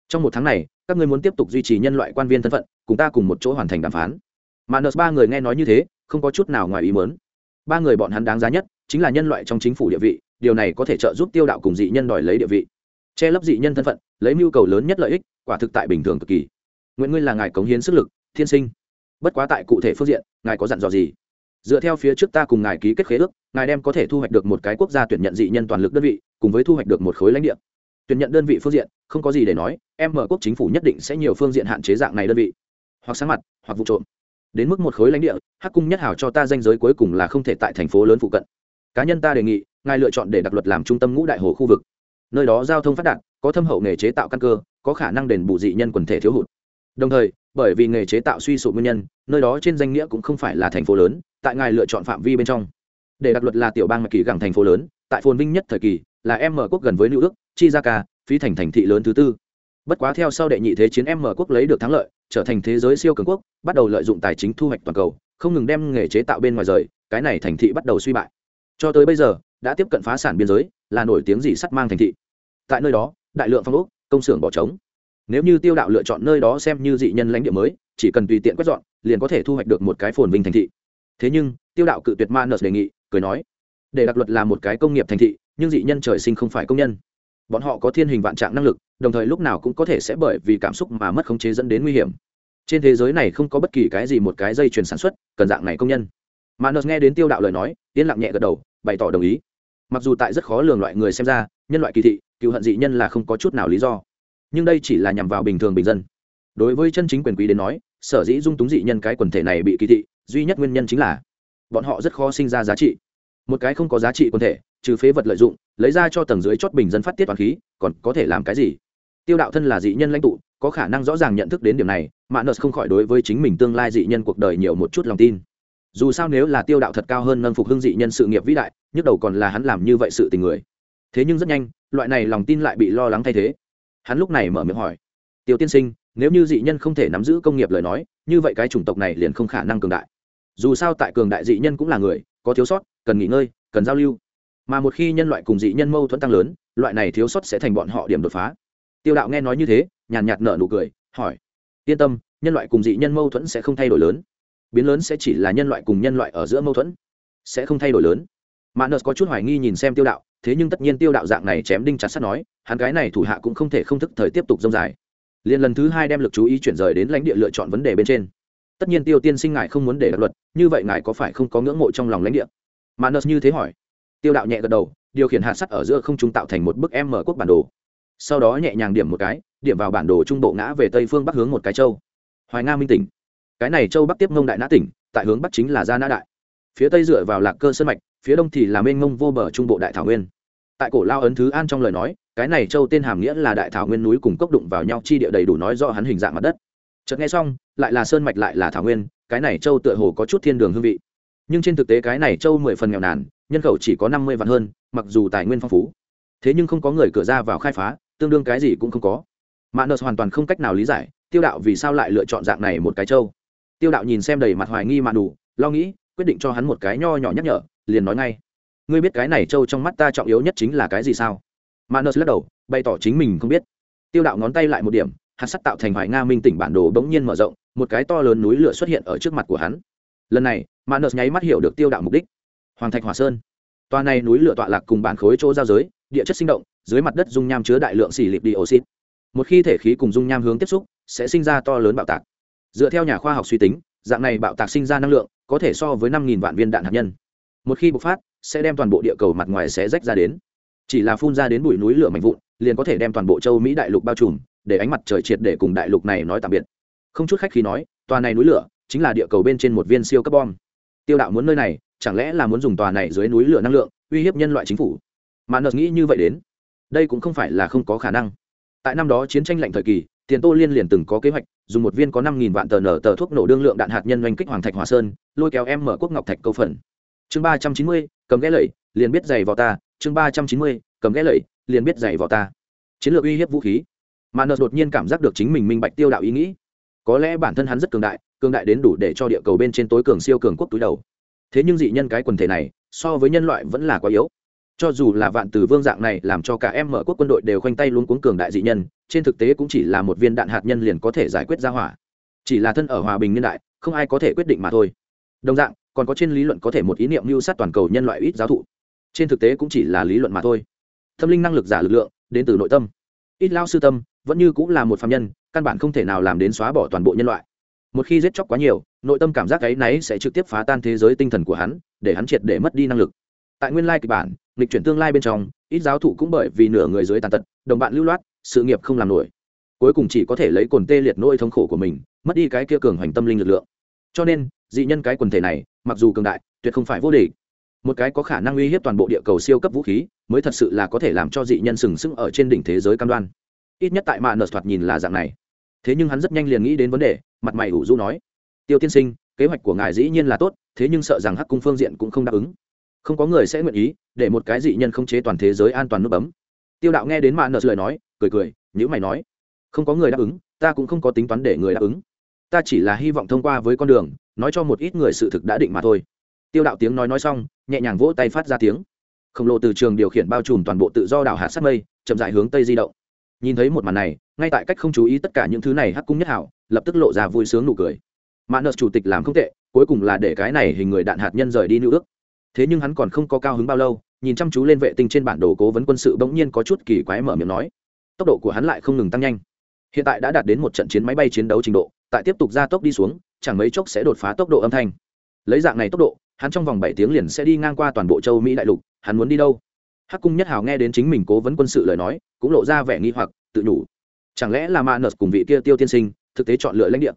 Trong một tháng này, các ngươi muốn tiếp tục duy trì nhân loại quan viên thân phận, cùng ta cùng một chỗ hoàn thành đàm phán. Mà nợ ba người nghe nói như thế, không có chút nào ngoài ý mớn ba người bọn hắn đáng giá nhất, chính là nhân loại trong chính phủ địa vị, điều này có thể trợ giúp tiêu đạo cùng dị nhân đòi lấy địa vị. Che lấp dị nhân thân phận, lấy mưu cầu lớn nhất lợi ích, quả thực tại bình thường cực kỳ. Nguyễn ngươi là ngài cống hiến sức lực, thiên sinh. Bất quá tại cụ thể phương diện, ngài có dặn dò gì? Dựa theo phía trước ta cùng ngài ký kết khế ước, ngài đem có thể thu hoạch được một cái quốc gia tuyển nhận dị nhân toàn lực đơn vị, cùng với thu hoạch được một khối lãnh địa. Tuyển nhận đơn vị phương diện, không có gì để nói, em mở quốc chính phủ nhất định sẽ nhiều phương diện hạn chế dạng này đơn vị. Hoặc sáng mặt, hoặc vụ trộm. Đến mức một khối lãnh địa, hắc cung nhất hảo cho ta danh giới cuối cùng là không thể tại thành phố lớn phụ cận. Cá nhân ta đề nghị, ngài lựa chọn để đặc luật làm trung tâm ngũ đại hồ khu vực. Nơi đó giao thông phát đạt, có thâm hậu nghề chế tạo căn cơ, có khả năng đền bù dị nhân quần thể thiếu hụt. Đồng thời bởi vì nghề chế tạo suy sụp nguyên nhân, nơi đó trên danh nghĩa cũng không phải là thành phố lớn, tại ngài lựa chọn phạm vi bên trong. Để đặc luật là tiểu bang mạch kỳ gẳng thành phố lớn, tại phồn vinh nhất thời kỳ, là em mở quốc gần với nữ ước chi gia ca phí thành thành thị lớn thứ tư. Bất quá theo sau đệ nhị thế chiến em mở quốc lấy được thắng lợi, trở thành thế giới siêu cường quốc, bắt đầu lợi dụng tài chính thu hoạch toàn cầu, không ngừng đem nghề chế tạo bên ngoài rời, cái này thành thị bắt đầu suy bại. Cho tới bây giờ, đã tiếp cận phá sản biên giới, là nổi tiếng gì sắt mang thành thị. Tại nơi đó, đại lượng phong ốc, công xưởng bỏ trống nếu như tiêu đạo lựa chọn nơi đó xem như dị nhân lãnh địa mới, chỉ cần tùy tiện quét dọn, liền có thể thu hoạch được một cái phồn vinh thành thị. Thế nhưng, tiêu đạo cự tuyệt manus đề nghị, cười nói, để đặc luật là một cái công nghiệp thành thị, nhưng dị nhân trời sinh không phải công nhân. Bọn họ có thiên hình vạn trạng năng lực, đồng thời lúc nào cũng có thể sẽ bởi vì cảm xúc mà mất khống chế dẫn đến nguy hiểm. Trên thế giới này không có bất kỳ cái gì một cái dây chuyền sản xuất, cần dạng này công nhân. Manus nghe đến tiêu đạo lời nói, yên lặng nhẹ gật đầu, bày tỏ đồng ý. Mặc dù tại rất khó lường loại người xem ra, nhân loại kỳ thị, cựu hận dị nhân là không có chút nào lý do nhưng đây chỉ là nhằm vào bình thường bình dân. Đối với chân chính quyền quý đến nói, sở dĩ dung túng dị nhân cái quần thể này bị kỳ thị, duy nhất nguyên nhân chính là bọn họ rất khó sinh ra giá trị. Một cái không có giá trị quần thể, trừ phế vật lợi dụng, lấy ra cho tầng dưới chót bình dân phát tiết toàn khí, còn có thể làm cái gì? Tiêu đạo thân là dị nhân lãnh tụ, có khả năng rõ ràng nhận thức đến điểm này, mà nợ không khỏi đối với chính mình tương lai dị nhân cuộc đời nhiều một chút lòng tin. Dù sao nếu là tiêu đạo thật cao hơn nâng phục hưng dị nhân sự nghiệp vĩ đại, nhức đầu còn là hắn làm như vậy sự tình người. Thế nhưng rất nhanh, loại này lòng tin lại bị lo lắng thay thế hắn lúc này mở miệng hỏi tiêu tiên sinh, nếu như dị nhân không thể nắm giữ công nghiệp lời nói, như vậy cái chủng tộc này liền không khả năng cường đại. Dù sao tại cường đại dị nhân cũng là người, có thiếu sót, cần nghỉ ngơi, cần giao lưu. Mà một khi nhân loại cùng dị nhân mâu thuẫn tăng lớn, loại này thiếu sót sẽ thành bọn họ điểm đột phá. Tiêu đạo nghe nói như thế, nhàn nhạt nở nụ cười, hỏi, yên tâm, nhân loại cùng dị nhân mâu thuẫn sẽ không thay đổi lớn. Biến lớn sẽ chỉ là nhân loại cùng nhân loại ở giữa mâu thuẫn, sẽ không thay đổi lớn. Mà nợ có chút hoài nghi nhìn xem tiêu đạo thế nhưng tất nhiên tiêu đạo dạng này chém đinh chặt sắt nói, hắn gái này thủ hạ cũng không thể không thức thời tiếp tục dông dài. Liền lần thứ hai đem lực chú ý chuyển rời đến lãnh địa lựa chọn vấn đề bên trên. Tất nhiên tiêu tiên sinh ngài không muốn để đặt luật, như vậy ngài có phải không có ngưỡng mộ trong lòng lãnh địa? Mà nợ như thế hỏi. Tiêu đạo nhẹ gật đầu, điều khiển hạt sắt ở giữa không trung tạo thành một bức em mở quốc bản đồ. Sau đó nhẹ nhàng điểm một cái, điểm vào bản đồ trung bộ ngã về tây phương bắc hướng một cái châu. Hoài nga minh tỉnh. Cái này châu bắc tiếp ngông đại nã tỉnh, tại hướng bắc chính là gia nã đại. Phía tây dựa vào lạc cơ sơn mạch phía đông thì là mênh mông vô bờ trung bộ đại thảo nguyên. Tại cổ lao ấn thứ an trong lời nói, cái này châu tên hàm nghĩa là đại thảo nguyên núi cùng cốc đụng vào nhau chi địa đầy đủ nói rõ hắn hình dạng mặt đất. Chợt nghe xong, lại là sơn mạch lại là thảo nguyên, cái này châu tựa hồ có chút thiên đường hương vị. Nhưng trên thực tế cái này châu mười phần nghèo nàn, nhân khẩu chỉ có năm mươi vạn hơn, mặc dù tài nguyên phong phú. Thế nhưng không có người cửa ra vào khai phá, tương đương cái gì cũng không có. Mạ nợ hoàn toàn không cách nào lý giải, tiêu đạo vì sao lại lựa chọn dạng này một cái châu. Tiêu đạo nhìn xem đầy mặt hoài nghi mạ đủ lo nghĩ, quyết định cho hắn một cái nho nhỏ nhắc nhở liền nói ngay. Ngươi biết cái này châu trong mắt ta trọng yếu nhất chính là cái gì sao? Manus lắc đầu, bày tỏ chính mình không biết. Tiêu đạo ngón tay lại một điểm, hạt sắt tạo thành hoài nga minh tỉnh bản đồ bỗng nhiên mở rộng, một cái to lớn núi lửa xuất hiện ở trước mặt của hắn. Lần này, manus nháy mắt hiểu được tiêu đạo mục đích. Hoàng thạch hòa sơn. Toa này núi lửa tọa lạc cùng bản khối chỗ giao giới, địa chất sinh động, dưới mặt đất dung nham chứa đại lượng xì lịp đi oxy một khi thể khí cùng dung nham hướng tiếp xúc, sẽ sinh ra to lớn bạo tạc. Dựa theo nhà khoa học suy tính, dạng này bạo tạc sinh ra năng lượng có thể so với năm vạn viên đạn hạt nhân một khi bộc phát, sẽ đem toàn bộ địa cầu mặt ngoài sẽ rách ra đến. Chỉ là phun ra đến bụi núi lửa mạnh vụn, liền có thể đem toàn bộ châu mỹ đại lục bao trùm, để ánh mặt trời triệt để cùng đại lục này nói tạm biệt. Không chút khách khi nói, tòa này núi lửa chính là địa cầu bên trên một viên siêu cấp bom. Tiêu đạo muốn nơi này, chẳng lẽ là muốn dùng tòa này dưới núi lửa năng lượng, uy hiếp nhân loại chính phủ? Mà nợ nghĩ như vậy đến, đây cũng không phải là không có khả năng. Tại năm đó chiến tranh lạnh thời kỳ, tiền tô liên liền từng có kế hoạch, dùng một viên có năm nghìn vạn tờ nở tờ thuốc nổ đương lượng đạn hạt nhân oanh kích hoàng thạch hòa sơn, lôi kéo em mở quốc ngọc thạch câu phần chương ba trăm chín mươi, cầm ghé lẩy liền biết giày vào ta. Chương ba trăm chín mươi, cầm ghé lẩy liền biết giày vào ta. Chiến lược uy hiếp vũ khí. Mà nợ đột nhiên cảm giác được chính mình minh bạch tiêu đạo ý nghĩ. Có lẽ bản thân hắn rất cường đại cường đại đến đủ để cho địa cầu bên trên tối cường siêu cường quốc túi đầu. Thế nhưng dị nhân cái quần thể này, so với nhân loại vẫn là quá yếu. Cho dù là vạn từ vương dạng này làm cho cả em mở quốc quân đội đều khoanh tay luôn cuống cường đại dị nhân, trên thực tế cũng chỉ là một viên đạn hạt nhân liền có thể giải quyết ra hỏa. Chỉ là thân ở hòa bình niên đại, không ai có thể quyết định mà thôi. Đồng dạng còn có trên lý luận có thể một ý niệm mưu sát toàn cầu nhân loại ít giáo thụ. Trên thực tế cũng chỉ là lý luận mà thôi. Tâm linh năng lực giả lực lượng, đến từ nội tâm. Ít lao sư tâm, vẫn như cũng là một phạm nhân, căn bản không thể nào làm đến xóa bỏ toàn bộ nhân loại. Một khi giết chóc quá nhiều, nội tâm cảm giác ấy náy sẽ trực tiếp phá tan thế giới tinh thần của hắn, để hắn triệt để mất đi năng lực. Tại nguyên lai kịch bản lịch chuyển tương lai bên trong, ít giáo thụ cũng bởi vì nửa người dưới tàn tật, đồng bạn lưu loát, sự nghiệp không làm nổi. Cuối cùng chỉ có thể lấy cồn tê liệt nỗi thống khổ của mình, mất đi cái kia cường hoành tâm linh lực lượng. Cho nên dị nhân cái quần thể này, mặc dù cường đại, tuyệt không phải vô địch. Một cái có khả năng uy hiếp toàn bộ địa cầu siêu cấp vũ khí, mới thật sự là có thể làm cho dị nhân sừng sững ở trên đỉnh thế giới cam đoan. Ít nhất tại mạ nợ thoạt nhìn là dạng này. Thế nhưng hắn rất nhanh liền nghĩ đến vấn đề, mặt mày ủ rũ nói, tiêu tiên sinh, kế hoạch của ngài dĩ nhiên là tốt, thế nhưng sợ rằng hắc cung phương diện cũng không đáp ứng. Không có người sẽ nguyện ý để một cái dị nhân không chế toàn thế giới an toàn nút bấm. Tiêu đạo nghe đến mạ nợ lời nói, cười cười nhữ mày nói, không có người đáp ứng, ta cũng không có tính toán để người đáp ứng. Ta chỉ là hy vọng thông qua với con đường nói cho một ít người sự thực đã định mà thôi. Tiêu đạo tiếng nói nói xong, nhẹ nhàng vỗ tay phát ra tiếng. Khổng lồ từ trường điều khiển bao trùm toàn bộ tự do đảo hạt sát mây, chậm dại hướng tây di động. Nhìn thấy một màn này, ngay tại cách không chú ý tất cả những thứ này hắc cung nhất hảo, lập tức lộ ra vui sướng nụ cười. Mã nợ chủ tịch làm không tệ, cuối cùng là để cái này hình người đạn hạt nhân rời đi nữ ước thế nhưng hắn còn không có cao hứng bao lâu, nhìn chăm chú lên vệ tinh trên bản đồ cố vấn quân sự bỗng nhiên có chút kỳ quái mở miệng nói. Tốc độ của hắn lại không ngừng tăng nhanh. Hiện tại đã đạt đến một trận chiến máy bay chiến đấu trình độ, tại tiếp tục gia tốc đi xuống chẳng mấy chốc sẽ đột phá tốc độ âm thanh. Lấy dạng này tốc độ, hắn trong vòng bảy tiếng liền sẽ đi ngang qua toàn bộ châu mỹ đại lục, hắn muốn đi đâu? Hắc cung nhất hào nghe đến chính mình cố vấn quân sự lời nói, cũng lộ ra vẻ nghi hoặc, tự nhủ. Chẳng lẽ là ma nợ cùng vị kia tiêu tiên sinh, thực tế chọn lựa lãnh địa?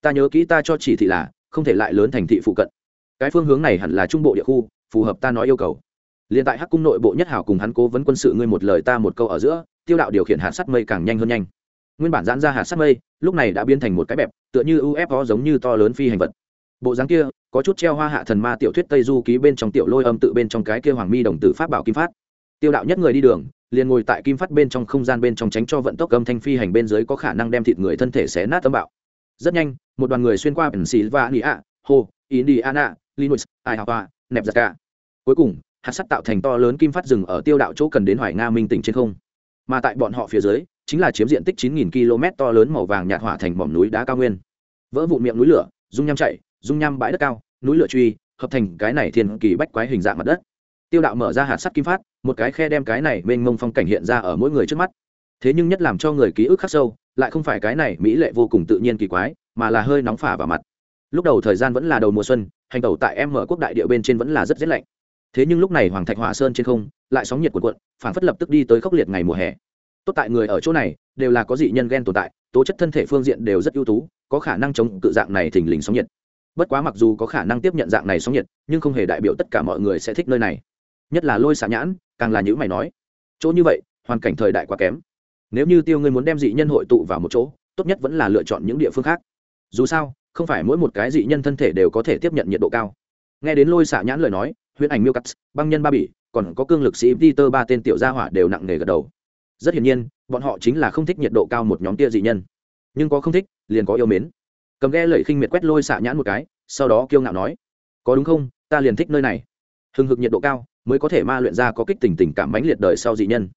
Ta nhớ kỹ ta cho chỉ thị là, không thể lại lớn thành thị phụ cận. Cái phương hướng này hẳn là trung bộ địa khu, phù hợp ta nói yêu cầu. Liền tại hắc cung nội bộ nhất hảo cùng hắn cố vấn quân sự ngươi một lời ta một câu ở giữa, tiêu đạo điều khiển hạt sắt mây càng nhanh hơn nhanh nguyên bản giãn ra hạt sắt mây, lúc này đã biến thành một cái bẹp, tựa như ufo giống như to lớn phi hành vật. Bộ dáng kia, có chút treo hoa hạ thần ma tiểu thuyết tây du ký bên trong tiểu lôi âm tự bên trong cái kia hoàng mi đồng tử pháp bảo kim phát. Tiêu đạo nhất người đi đường, liền ngồi tại kim phát bên trong không gian bên trong tránh cho vận tốc âm thanh phi hành bên dưới có khả năng đem thịt người thân thể xé nát âm bạo. Rất nhanh, một đoàn người xuyên qua pennsylvania hồ, indiana linux iowa nevada cuối cùng, hạt sắt tạo thành to lớn kim phát rừng ở tiêu đạo chỗ cần đến hoài nga minh tỉnh trên không. Mà tại bọn họ phía dưới chính là chiếm diện tích 9.000 km to lớn màu vàng nhạt hỏa thành mỏm núi đá cao nguyên. Vỡ vụn miệng núi lửa dung nham chạy dung nham bãi đất cao, núi lửa truy, hợp thành cái này thiên kỳ bách quái hình dạng mặt đất. Tiêu đạo mở ra hạt sắt kim phát, một cái khe đem cái này mênh mông phong cảnh hiện ra ở mỗi người trước mắt. Thế nhưng nhất làm cho người ký ức khắc sâu, lại không phải cái này mỹ lệ vô cùng tự nhiên kỳ quái, mà là hơi nóng phả vào mặt. Lúc đầu thời gian vẫn là đầu mùa xuân, hành tẩu tại em mở quốc đại địa bên trên vẫn là rất rét lạnh. Thế nhưng lúc này hoàng thạch hỏa sơn trên không, lại sóng nhiệt cuộn cuộn phản phất lập tức đi tới khốc liệt ngày mùa hè tốt tại người ở chỗ này, đều là có dị nhân ghen tồn tại, tố chất thân thể phương diện đều rất ưu tú, có khả năng chống cự dạng này thình lình sóng nhiệt. Bất quá mặc dù có khả năng tiếp nhận dạng này sóng nhiệt, nhưng không hề đại biểu tất cả mọi người sẽ thích nơi này. Nhất là lôi xạ nhãn, càng là những mày nói. Chỗ như vậy, hoàn cảnh thời đại quá kém. Nếu như tiêu ngươi muốn đem dị nhân hội tụ vào một chỗ, tốt nhất vẫn là lựa chọn những địa phương khác. Dù sao, không phải mỗi một cái dị nhân thân thể đều có thể tiếp nhận nhiệt độ cao. Nghe đến lôi xạ nhãn lời nói, huyễn ảnh miêu cắt băng nhân ba bỉ, còn có cương lực sĩ peter ba tên tiểu gia hỏa đều nặng nề gật đầu rất hiển nhiên, bọn họ chính là không thích nhiệt độ cao một nhóm tia dị nhân. Nhưng có không thích, liền có yêu mến. Cầm ghe lẩy khinh miệt quét lôi xạ nhãn một cái, sau đó kiêu ngạo nói, có đúng không? Ta liền thích nơi này. Hừng hực nhiệt độ cao, mới có thể ma luyện ra có kích tình tình cảm mãnh liệt đời sau dị nhân.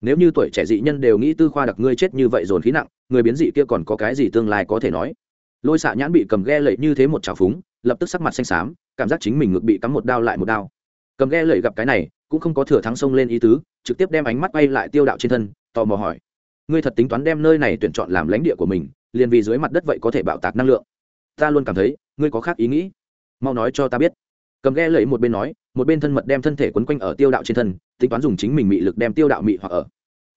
Nếu như tuổi trẻ dị nhân đều nghĩ tư khoa đặc ngươi chết như vậy dồn khí nặng, người biến dị kia còn có cái gì tương lai có thể nói? Lôi xạ nhãn bị cầm ghe lẩy như thế một trào phúng, lập tức sắc mặt xanh xám, cảm giác chính mình ngực bị cắm một đao lại một đao cầm ghe lẩy gặp cái này, cũng không có thừa thắng sông lên ý tứ, trực tiếp đem ánh mắt bay lại tiêu đạo trên thân, tò mò hỏi. Ngươi thật tính toán đem nơi này tuyển chọn làm lãnh địa của mình, liền vì dưới mặt đất vậy có thể bạo tạc năng lượng. Ta luôn cảm thấy, ngươi có khác ý nghĩ. Mau nói cho ta biết. Cầm ghe lẩy một bên nói, một bên thân mật đem thân thể quấn quanh ở tiêu đạo trên thân, tính toán dùng chính mình mị lực đem tiêu đạo mị hoặc ở.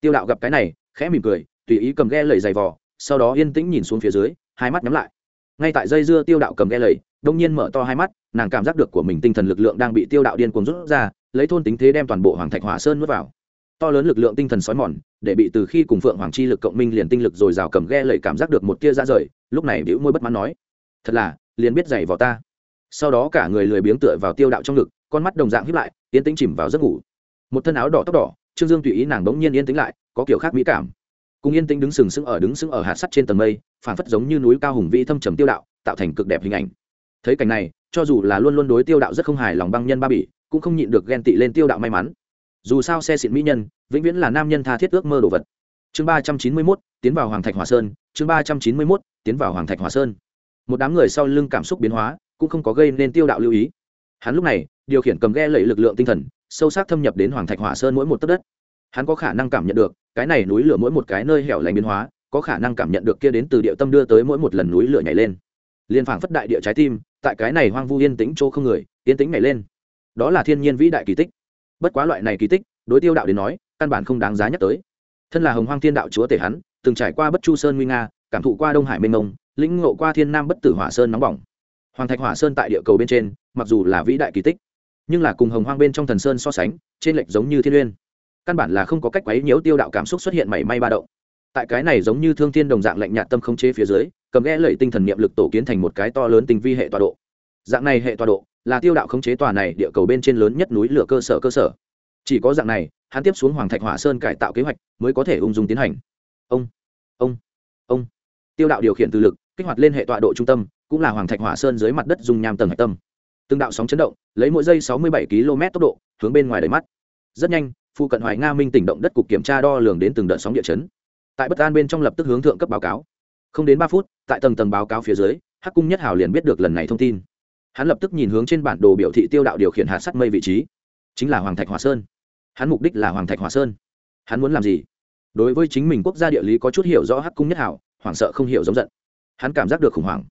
Tiêu đạo gặp cái này, khẽ mỉm cười, tùy ý cầm ghe lẩy dày vò, sau đó yên tĩnh nhìn xuống phía dưới, hai mắt nhắm lại. Ngay tại dây dưa tiêu đạo cầm ghe lẩy đông nhiên mở to hai mắt, nàng cảm giác được của mình tinh thần lực lượng đang bị tiêu đạo điên cuồng rút ra, lấy thôn tính thế đem toàn bộ hoàng thạch hỏa sơn nuốt vào. To lớn lực lượng tinh thần xói mòn, để bị từ khi cùng phượng hoàng chi lực cộng minh liền tinh lực rồi rào cầm ghe lầy cảm giác được một tia ra rời, lúc này bĩu môi bất mãn nói, thật là, liền biết giày vào ta. Sau đó cả người lười biếng tựa vào tiêu đạo trong ngực, con mắt đồng dạng hiếp lại, yên tĩnh chìm vào giấc ngủ. Một thân áo đỏ tóc đỏ, trương dương tùy ý nàng bỗng nhiên yên tĩnh lại, có kiểu khác mỹ cảm. Cùng yên tĩnh đứng sừng sững ở đứng sững ở hạt sắt trên tầng mây phản phất giống như núi cao hùng vĩ thâm trầm tiêu đạo, tạo thành cực đẹp hình ảnh thấy cảnh này, cho dù là luôn luôn đối tiêu đạo rất không hài lòng băng nhân ba bỉ, cũng không nhịn được ghen tị lên tiêu đạo may mắn. Dù sao xe xịn mỹ nhân, vĩnh viễn là nam nhân tha thiết ước mơ đồ vật. Chương ba trăm chín mươi mốt, tiến vào hoàng thạch hòa sơn. Chương ba trăm chín mươi mốt, tiến vào hoàng thạch hòa sơn. Một đám người sau lưng cảm xúc biến hóa, cũng không có gây nên tiêu đạo lưu ý. Hắn lúc này, điều khiển cầm ghe lẫy lực lượng tinh thần, sâu sắc thâm nhập đến hoàng thạch hỏa sơn mỗi một tấc đất. Hắn có khả năng cảm nhận được, cái này núi lửa mỗi một cái nơi hẻo lánh biến hóa, có khả năng cảm nhận được kia đến từ địa tâm đưa tới mỗi một lần núi lửa nhảy lên. Liên phảng phất đại địa trái tim tại cái này hoang vu yên tĩnh chỗ không người, yên tĩnh nhảy lên. Đó là thiên nhiên vĩ đại kỳ tích. Bất quá loại này kỳ tích, đối tiêu đạo đến nói, căn bản không đáng giá nhắc tới. Thân là hồng hoang thiên đạo chúa tể hắn, từng trải qua bất chu sơn nguy nga, cảm thụ qua đông hải mênh mông, lĩnh ngộ qua thiên nam bất tử hỏa sơn nóng bỏng. Hoàng thạch hỏa sơn tại địa cầu bên trên, mặc dù là vĩ đại kỳ tích, nhưng là cùng hồng hoang bên trong thần sơn so sánh, trên lệch giống như thiên uyên căn bản là không có cách quấy nhiễu tiêu đạo cảm xúc xuất hiện mảy may ba động tại cái này giống như thương thiên đồng dạng lạnh nhạt tâm không chế phía dưới, cầm ghé lẩy tinh thần niệm lực tổ kiến thành một cái to lớn tinh vi hệ tọa độ. Dạng này hệ tọa độ là tiêu đạo khống chế tòa này địa cầu bên trên lớn nhất núi lửa cơ sở cơ sở. Chỉ có dạng này, hắn tiếp xuống hoàng thạch hỏa sơn cải tạo kế hoạch mới có thể ung dung tiến hành. Ông ông ông. Tiêu đạo điều khiển từ lực, kích hoạt lên hệ tọa độ trung tâm, cũng là hoàng thạch hỏa sơn dưới mặt đất dung nham tầng hạch tâm. Từng đạo sóng chấn động, lấy mỗi giây sáu mươi bảy km tốc độ, hướng bên ngoài đầy mắt. Rất nhanh, phụ cận hoài nga minh tỉnh động đất cục kiểm tra đo lường đến từng đợt sóng địa chấn tại bất an bên trong lập tức hướng thượng cấp báo cáo. Không đến ba phút, tại tầng tầng báo cáo phía dưới, hắc cung nhất hào liền biết được lần này thông tin. Hắn lập tức nhìn hướng trên bản đồ biểu thị tiêu đạo điều khiển hạt sắt mây vị trí. Chính là hoàng thạch hòa sơn. Hắn mục đích là hoàng thạch hòa sơn. Hắn muốn làm gì? Đối với chính mình quốc gia địa lý có chút hiểu rõ hắc cung nhất hảo hoảng sợ không hiểu giống giận. Hắn cảm giác được khủng hoảng.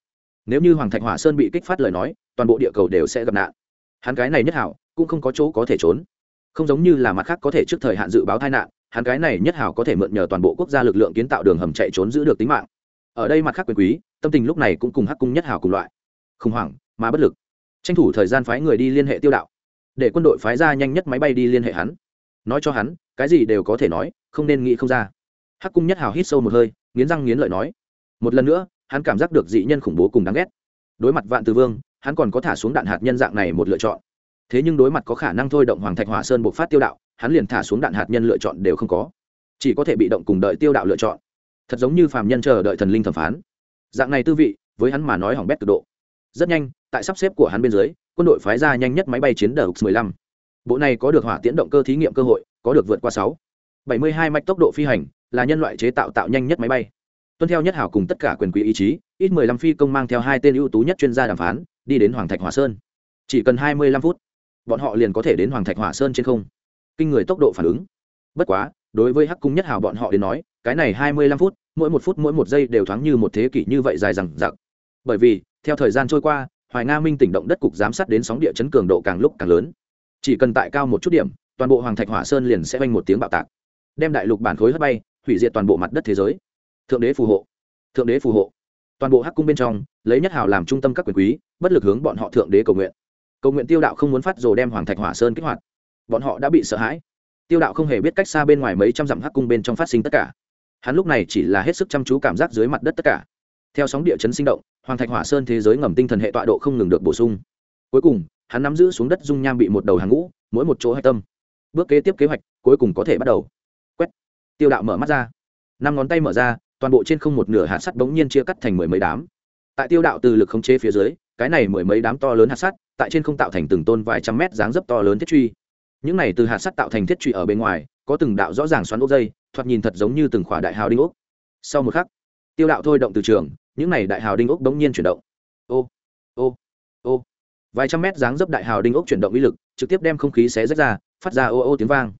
Nếu như hoàng thạch hòa sơn bị kích phát lời nói, toàn bộ địa cầu đều sẽ gặp nạn. Hắn cái này nhất hảo cũng không có chỗ có thể trốn. Không giống như là mặt khác có thể trước thời hạn dự báo tai nạn hắn cái này nhất hảo có thể mượn nhờ toàn bộ quốc gia lực lượng kiến tạo đường hầm chạy trốn giữ được tính mạng. Ở đây mặt khác quyền quý, tâm tình lúc này cũng cùng hắc cung nhất hảo cùng loại. Khủng hoảng, mà bất lực. Tranh thủ thời gian phái người đi liên hệ tiêu đạo. Để quân đội phái ra nhanh nhất máy bay đi liên hệ hắn. Nói cho hắn, cái gì đều có thể nói, không nên nghĩ không ra. Hắc cung nhất hào hít sâu một hơi, nghiến răng nghiến lợi nói. Một lần nữa, hắn cảm giác được dị nhân khủng bố cùng đáng ghét. Đối mặt vạn từ vương, hắn còn có thả xuống đạn hạt nhân dạng này một lựa chọn thế nhưng đối mặt có khả năng thôi động hoàng thạch hỏa sơn buộc phát tiêu đạo, hắn liền thả xuống đạn hạt nhân lựa chọn đều không có. Chỉ có thể bị động cùng đợi tiêu đạo lựa chọn. Thật giống như phàm nhân chờ đợi thần linh thẩm phán. Dạng này tư vị, với hắn mà nói hỏng bét cực độ. Rất nhanh, tại sắp xếp của hắn bên dưới, quân đội phái ra nhanh nhất máy bay chiến đờ 15 bộ này có được hỏa tiễn động cơ thí nghiệm cơ hội, có được vượt qua sáu. Bảy mươi hai mạch tốc độ phi hành, là nhân loại chế tạo tạo nhanh nhất máy bay. Tuân theo nhất hảo cùng tất cả quyền quý ý chí ít mười lăm phi công mang theo hai tên ưu tú nhất chuyên gia đàm phán, đi đến hoàng thạch hỏa sơn. Chỉ cần hai mươi lăm phút bọn họ liền có thể đến hoàng thạch hỏa sơn trên không. Kinh người tốc độ phản ứng. Bất quá, đối với hắc cung nhất Hào bọn họ đến nói, cái này hai mươi lăm phút, mỗi một phút mỗi một giây đều thoáng như một thế kỷ như vậy dài rằng dặc. Bởi vì, theo thời gian trôi qua, hoài nga minh tỉnh động đất cục giám sát đến sóng địa chấn cường độ càng lúc càng lớn. Chỉ cần tại cao một chút điểm, toàn bộ hoàng thạch hỏa sơn liền sẽ oanh một tiếng bạo tạc. Đem đại lục bản khối hất bay, hủy diệt toàn bộ mặt đất thế giới. Thượng đế phù hộ. Thượng đế phù hộ. Toàn bộ hắc cung bên trong, lấy nhất hào làm trung tâm các quyền quý, bất lực hướng bọn họ thượng đế cầu nguyện cầu nguyện tiêu đạo không muốn phát rồ đem hoàng thạch hỏa sơn kích hoạt. Bọn họ đã bị sợ hãi. Tiêu đạo không hề biết cách xa bên ngoài mấy trăm dặm hắc cung bên trong phát sinh tất cả. Hắn lúc này chỉ là hết sức chăm chú cảm giác dưới mặt đất tất cả. Theo sóng địa chấn sinh động, hoàng thạch hỏa sơn thế giới ngầm tinh thần hệ tọa độ không ngừng được bổ sung. Cuối cùng, hắn nắm giữ xuống đất dung nham bị một đầu hàng ngũ, mỗi một chỗ hạch tâm. Bước kế tiếp kế hoạch, cuối cùng có thể bắt đầu. Quét. Tiêu đạo mở mắt ra. Năm ngón tay mở ra, toàn bộ trên không một nửa hạt sắt bỗng nhiên chia cắt thành mười mấy đám. Tại tiêu đạo từ lực khống chế phía dưới, cái này mười mấy đám to lớn hạt sắt tại trên không tạo thành từng tôn vài trăm mét dáng dấp to lớn thiết truy. Những này từ hạt sắt tạo thành thiết truy ở bên ngoài, có từng đạo rõ ràng xoắn ốc dây, thoạt nhìn thật giống như từng khỏa đại hào đinh ốc. Sau một khắc, tiêu đạo thôi động từ trường, những này đại hào đinh ốc bỗng nhiên chuyển động. Ô ô ô. Vài trăm mét dáng dấp đại hào đinh ốc chuyển động uy lực, trực tiếp đem không khí xé rách ra, phát ra ô ô tiếng vang.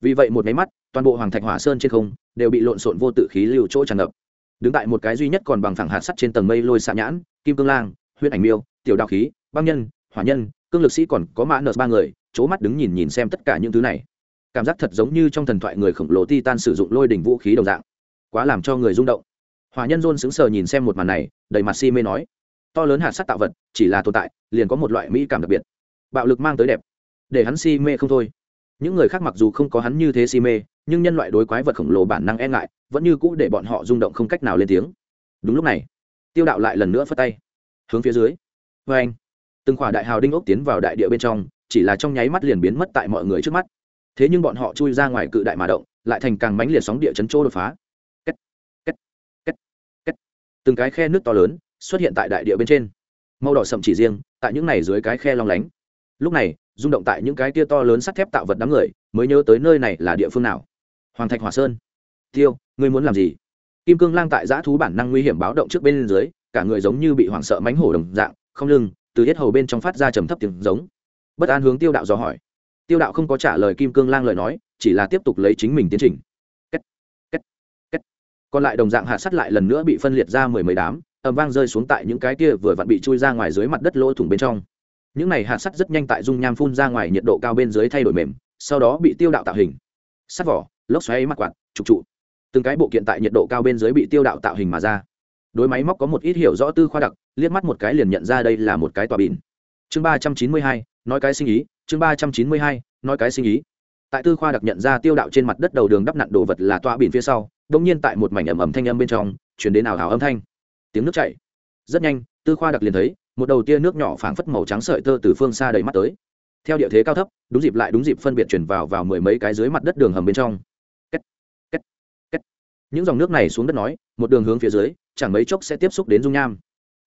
Vì vậy một máy mắt, toàn bộ hoàng thạch hỏa sơn trên không đều bị lộn xộn vô tự khí lưu chỗ tràn ngập. Đứng tại một cái duy nhất còn bằng phẳng hạt sắt trên tầng mây lôi xạ nhãn, kim cương lang, huyễn ảnh miêu, tiểu đạo khí, băng nhân hỏa nhân, cương lực sĩ còn có mã nợ ba người c mắt đứng nhìn nhìn xem tất cả những thứ này. Cảm giác thật giống như trong thần thoại người khổng lồ titan sử dụng lôi đỉnh vũ khí đồng dạng. Quá làm cho người rung động. Hỏa nhân rôn sững sờ nhìn xem một màn này, đầy mặt si mê nói, to lớn hạt sắt tạo vật, chỉ là tồn tại, liền có một loại mỹ cảm đặc biệt. Bạo lực mang tới đẹp, để hắn si mê không thôi. Những người khác mặc dù không có hắn như thế si mê, nhưng nhân loại đối quái vật khổng lồ bản năng e ngại, vẫn như cũ để bọn họ rung động không cách nào lên tiếng. Đúng lúc này, tiêu đạo lại lần nữa phất tay, hướng phía dưới. Vê anh từng khỏa đại hào đinh ốc tiến vào đại địa bên trong chỉ là trong nháy mắt liền biến mất tại mọi người trước mắt. Thế nhưng bọn họ chui ra ngoài cự đại mà động lại thành càng mánh liệt sóng địa chấn chỗ đột phá. Kết, kết, kết, kết. từng cái khe nước to lớn xuất hiện tại đại địa bên trên. Màu đỏ sậm chỉ riêng tại những này dưới cái khe long lánh. Lúc này rung động tại những cái tia to lớn sắt thép tạo vật đám người mới nhớ tới nơi này là địa phương nào. Hoàng thạch hòa sơn. Tiêu ngươi muốn làm gì? Kim cương lang tại giã thú bản năng nguy hiểm báo động trước bên dưới cả người giống như bị hoảng sợ mánh hổ đồng dạng không lưng từ hết hầu bên trong phát ra trầm thấp tiếng giống. Bất an hướng tiêu đạo dò hỏi. Tiêu đạo không có trả lời kim cương lang lời nói chỉ là tiếp tục lấy chính mình tiến trình. Kết, kết, kết. còn lại đồng dạng hạ sắt lại lần nữa bị phân liệt ra mười mấy đám ầm vang rơi xuống tại những cái kia vừa vặn bị chui ra ngoài dưới mặt đất lỗ thủng bên trong. Những này hạt sắt rất nhanh tại dung nham phun ra ngoài nhiệt độ cao bên dưới thay đổi mềm sau đó bị tiêu đạo tạo hình. Sắt vỏ lốc xoáy mặt quạt trục trụ. Từng cái bộ kiện tại nhiệt độ cao bên dưới bị tiêu đạo tạo hình mà ra đối máy móc có một ít hiểu rõ tư khoa đặc liếc mắt một cái liền nhận ra đây là một cái tòa bìn. chương ba trăm chín mươi hai nói cái sinh ý chương ba trăm chín mươi hai nói cái sinh ý. Tại tư khoa đặc nhận ra tiêu đạo trên mặt đất đầu đường đắp nặn đồ vật là tòa bìn phía sau đ ỗ n g nhiên tại một mảnh ẩm ẩm thanh âm bên trong chuyển đến ảo hào âm thanh. Tiếng nước chảy. Rất nhanh tư khoa đặc liền thấy một đầu tia nước nhỏ phảng phất màu trắng sợi tơ từ phương xa đầy mắt tới. Theo địa thế cao thấp đúng dịp lại đúng dịp phân biệt chuyển vào vào mười mấy cái dưới mặt đất đường hầm bên trong. Kết, kết, kết. những dòng nước này xuống đất nói một đường hướng phía dưới chẳng mấy chốc sẽ tiếp xúc đến dung nham.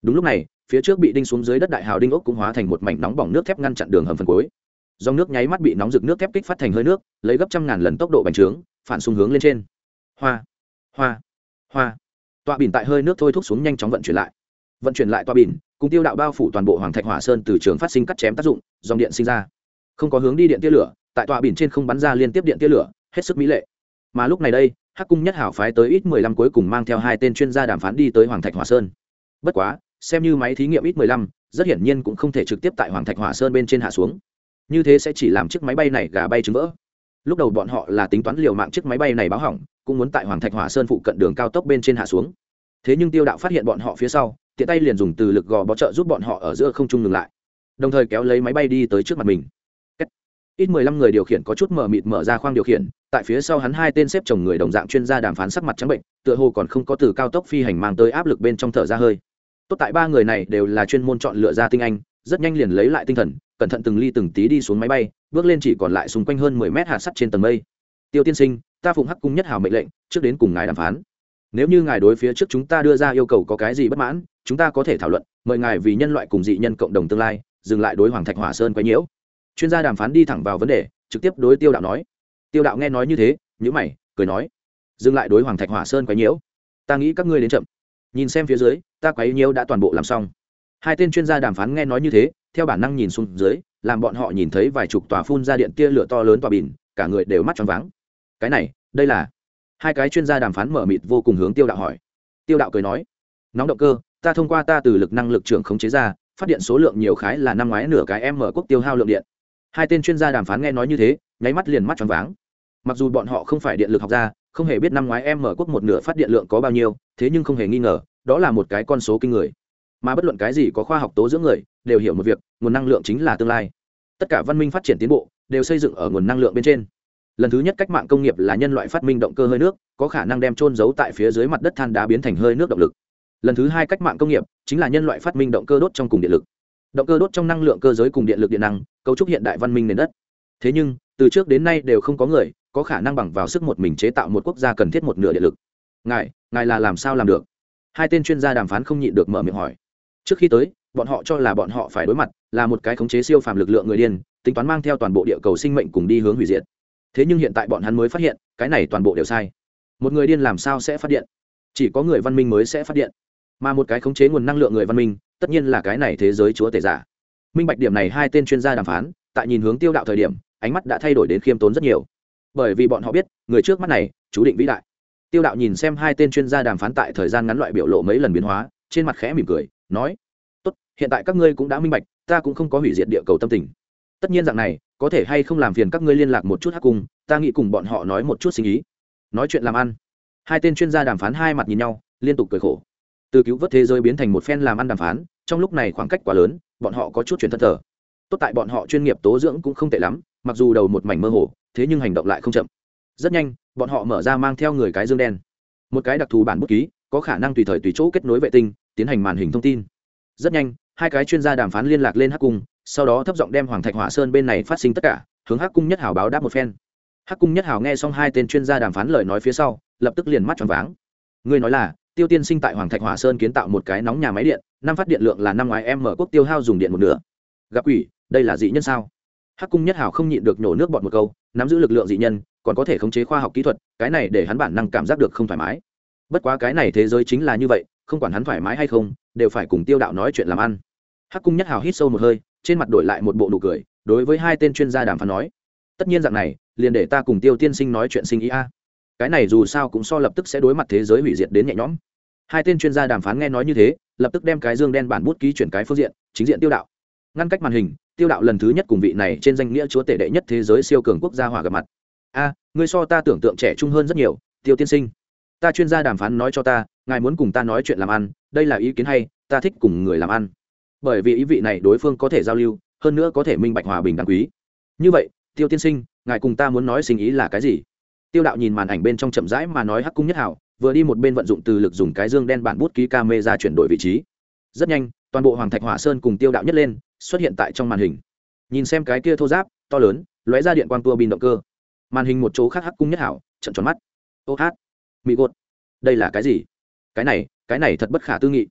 Đúng lúc này, phía trước bị đinh xuống dưới đất đại hào đinh ốc cũng hóa thành một mảnh nóng bỏng nước thép ngăn chặn đường hầm phần cuối. Dòng nước nháy mắt bị nóng rực nước thép kích phát thành hơi nước, lấy gấp trăm ngàn lần tốc độ bành trướng, phản xung hướng lên trên. Hoa hoa hoa. Tọa bỉn tại hơi nước thôi thúc xuống nhanh chóng vận chuyển lại. Vận chuyển lại tọa bỉn, cùng tiêu đạo bao phủ toàn bộ hoàng thạch hỏa sơn từ trường phát sinh cắt chém tác dụng, dòng điện sinh ra. Không có hướng đi điện tia lửa, tại tọa bỉn trên không bắn ra liên tiếp điện tia lửa, hết sức mỹ lệ. Mà lúc này đây hắc cung nhất hảo phái tới ít mười lăm cuối cùng mang theo hai tên chuyên gia đàm phán đi tới hoàng thạch Hòa sơn. Bất quá, xem như máy thí nghiệm ít mười lăm, rất hiển nhiên cũng không thể trực tiếp tại hoàng thạch Hòa sơn bên trên hạ xuống. Như thế sẽ chỉ làm chiếc máy bay này gà bay trứng vỡ. Lúc đầu bọn họ là tính toán liều mạng chiếc máy bay này báo hỏng, cũng muốn tại hoàng thạch Hòa sơn phụ cận đường cao tốc bên trên hạ xuống. Thế nhưng tiêu đạo phát hiện bọn họ phía sau, tiện tay liền dùng từ lực gò bó trợ giúp bọn họ ở giữa không trung ngừng lại, đồng thời kéo lấy máy bay đi tới trước mặt mình ít mười lăm người điều khiển có chút mờ mịt mở ra khoang điều khiển, tại phía sau hắn hai tên xếp chồng người đồng dạng chuyên gia đàm phán sắc mặt trắng bệnh, tựa hồ còn không có từ cao tốc phi hành mang tới áp lực bên trong thở ra hơi. Tốt tại ba người này đều là chuyên môn chọn lựa ra tinh anh, rất nhanh liền lấy lại tinh thần, cẩn thận từng ly từng tí đi xuống máy bay, bước lên chỉ còn lại xung quanh hơn mười mét hạt sắt trên tầng mây. Tiêu tiên sinh, ta phụng hắc cung nhất hảo mệnh lệnh, trước đến cùng ngài đàm phán. Nếu như ngài đối phía trước chúng ta đưa ra yêu cầu có cái gì bất mãn, chúng ta có thể thảo luận, mời ngài vì nhân loại cùng dị nhân cộng đồng tương lai, dừng lại đối hoàng thạch hỏa sơn quấy nhiễu chuyên gia đàm phán đi thẳng vào vấn đề trực tiếp đối tiêu đạo nói. Tiêu đạo nghe nói như thế nhữ mày cười nói dừng lại đối hoàng thạch hỏa sơn quấy nhiễu. Ta nghĩ các ngươi đến chậm. Nhìn xem phía dưới ta quấy nhiễu đã toàn bộ làm xong. Hai tên chuyên gia đàm phán nghe nói như thế theo bản năng nhìn xuống dưới làm bọn họ nhìn thấy vài chục tòa phun ra điện tia lửa to lớn tòa bìn, cả người đều mắt tròn váng. Cái này đây là hai cái chuyên gia đàm phán mở mịt vô cùng hướng tiêu đạo hỏi. Tiêu đạo cười nói nóng động cơ ta thông qua ta từ lực năng lực trưởng khống chế ra phát điện số lượng nhiều khái là năm ngoái nửa cái em mở quốc tiêu hao lượng điện hai tên chuyên gia đàm phán nghe nói như thế, nháy mắt liền mắt tròn váng. Mặc dù bọn họ không phải điện lực học gia, không hề biết năm ngoái em mở quốc một nửa phát điện lượng có bao nhiêu, thế nhưng không hề nghi ngờ, đó là một cái con số kinh người. Mà bất luận cái gì có khoa học tố dưỡng người, đều hiểu một việc, nguồn năng lượng chính là tương lai. Tất cả văn minh phát triển tiến bộ, đều xây dựng ở nguồn năng lượng bên trên. Lần thứ nhất cách mạng công nghiệp là nhân loại phát minh động cơ hơi nước, có khả năng đem trôn giấu tại phía dưới mặt đất than đá biến thành hơi nước động lực. Lần thứ hai cách mạng công nghiệp chính là nhân loại phát minh động cơ đốt trong cùng điện lực động cơ đốt trong năng lượng cơ giới cùng điện lực điện năng, cấu trúc hiện đại văn minh nền đất. Thế nhưng, từ trước đến nay đều không có người có khả năng bằng vào sức một mình chế tạo một quốc gia cần thiết một nửa điện lực. Ngài ngài là làm sao làm được? Hai tên chuyên gia đàm phán không nhịn được mở miệng hỏi. Trước khi tới, bọn họ cho là bọn họ phải đối mặt là một cái khống chế siêu phàm lực lượng người điên, tính toán mang theo toàn bộ địa cầu sinh mệnh cùng đi hướng hủy diệt. Thế nhưng hiện tại bọn hắn mới phát hiện, cái này toàn bộ đều sai. Một người điên làm sao sẽ phát điện? Chỉ có người văn minh mới sẽ phát điện. Mà một cái khống chế nguồn năng lượng người văn minh tất nhiên là cái này thế giới chúa tể giả. Minh bạch điểm này hai tên chuyên gia đàm phán, tại nhìn hướng tiêu đạo thời điểm, ánh mắt đã thay đổi đến khiêm tốn rất nhiều. Bởi vì bọn họ biết, người trước mắt này, chú định vĩ đại. Tiêu đạo nhìn xem hai tên chuyên gia đàm phán tại thời gian ngắn loại biểu lộ mấy lần biến hóa, trên mặt khẽ mỉm cười, nói, tốt, hiện tại các ngươi cũng đã minh bạch, ta cũng không có hủy diệt địa cầu tâm tình. Tất nhiên dạng này, có thể hay không làm phiền các ngươi liên lạc một chút hắc cung, ta nghĩ cùng bọn họ nói một chút sinh ý. Nói chuyện làm ăn. Hai tên chuyên gia đàm phán hai mặt nhìn nhau, liên tục cười khổ từ cứu vớt thế giới biến thành một phen làm ăn đàm phán, trong lúc này khoảng cách quá lớn, bọn họ có chút chuyển thân thờ. Tốt tại bọn họ chuyên nghiệp tố dưỡng cũng không tệ lắm, mặc dù đầu một mảnh mơ hồ, thế nhưng hành động lại không chậm. Rất nhanh, bọn họ mở ra mang theo người cái dương đen. Một cái đặc thù bản bút ký, có khả năng tùy thời tùy chỗ kết nối vệ tinh, tiến hành màn hình thông tin. Rất nhanh, hai cái chuyên gia đàm phán liên lạc lên hắc cung, sau đó thấp giọng đem hoàng thạch hỏa sơn bên này phát sinh tất cả, hướng hắc cung nhất hào báo đáp một phen. Hắc cung nhất hào nghe xong hai tên chuyên gia đàm phán lời nói phía sau, lập tức liền mắt tròn váng. Ngươi nói là tiêu tiên sinh tại hoàng thạch hỏa sơn kiến tạo một cái nóng nhà máy điện, năm phát điện lượng là năm ngoái em mở quốc tiêu hao dùng điện một nửa. Gặp quỷ, đây là dị nhân sao? Hắc cung nhất hào không nhịn được nhổ nước bọt một câu, nắm giữ lực lượng dị nhân, còn có thể khống chế khoa học kỹ thuật, cái này để hắn bản năng cảm giác được không thoải mái. Bất quá cái này thế giới chính là như vậy, không quản hắn thoải mái hay không, đều phải cùng tiêu đạo nói chuyện làm ăn. Hắc cung nhất hào hít sâu một hơi, trên mặt đổi lại một bộ nụ cười, đối với hai tên chuyên gia đàm phán nói, tất nhiên dạng này, liền để ta cùng tiêu tiên sinh nói chuyện sinh ý a. Cái này dù sao cũng so lập tức sẽ đối mặt thế giới hủy diệt đến nhẹ nhõm hai tên chuyên gia đàm phán nghe nói như thế, lập tức đem cái dương đen bản bút ký chuyển cái phương diện, chính diện tiêu đạo. Ngăn cách màn hình, tiêu đạo lần thứ nhất cùng vị này trên danh nghĩa chúa tể đệ nhất thế giới siêu cường quốc gia hòa gặp mặt. A, ngươi so ta tưởng tượng trẻ trung hơn rất nhiều, tiêu tiên sinh. Ta chuyên gia đàm phán nói cho ta, ngài muốn cùng ta nói chuyện làm ăn, đây là ý kiến hay, ta thích cùng người làm ăn. Bởi vì ý vị này đối phương có thể giao lưu, hơn nữa có thể minh bạch hòa bình đáng quý. Như vậy, tiêu tiên sinh, ngài cùng ta muốn nói sinh ý là cái gì? Tiêu đạo nhìn màn ảnh bên trong chậm rãi mà nói hắc cung nhất hảo vừa đi một bên vận dụng từ lực dùng cái dương đen bản bút ký ca mê ra chuyển đổi vị trí. Rất nhanh, toàn bộ hoàng thạch hỏa sơn cùng tiêu đạo nhất lên, xuất hiện tại trong màn hình. Nhìn xem cái kia thô giáp, to lớn, lóe ra điện quang tua bin động cơ. Màn hình một chỗ khác hắc cung nhất hảo, trận tròn mắt. Ô hát mỹ gột, đây là cái gì? Cái này cái này thật bất khả tư nghị.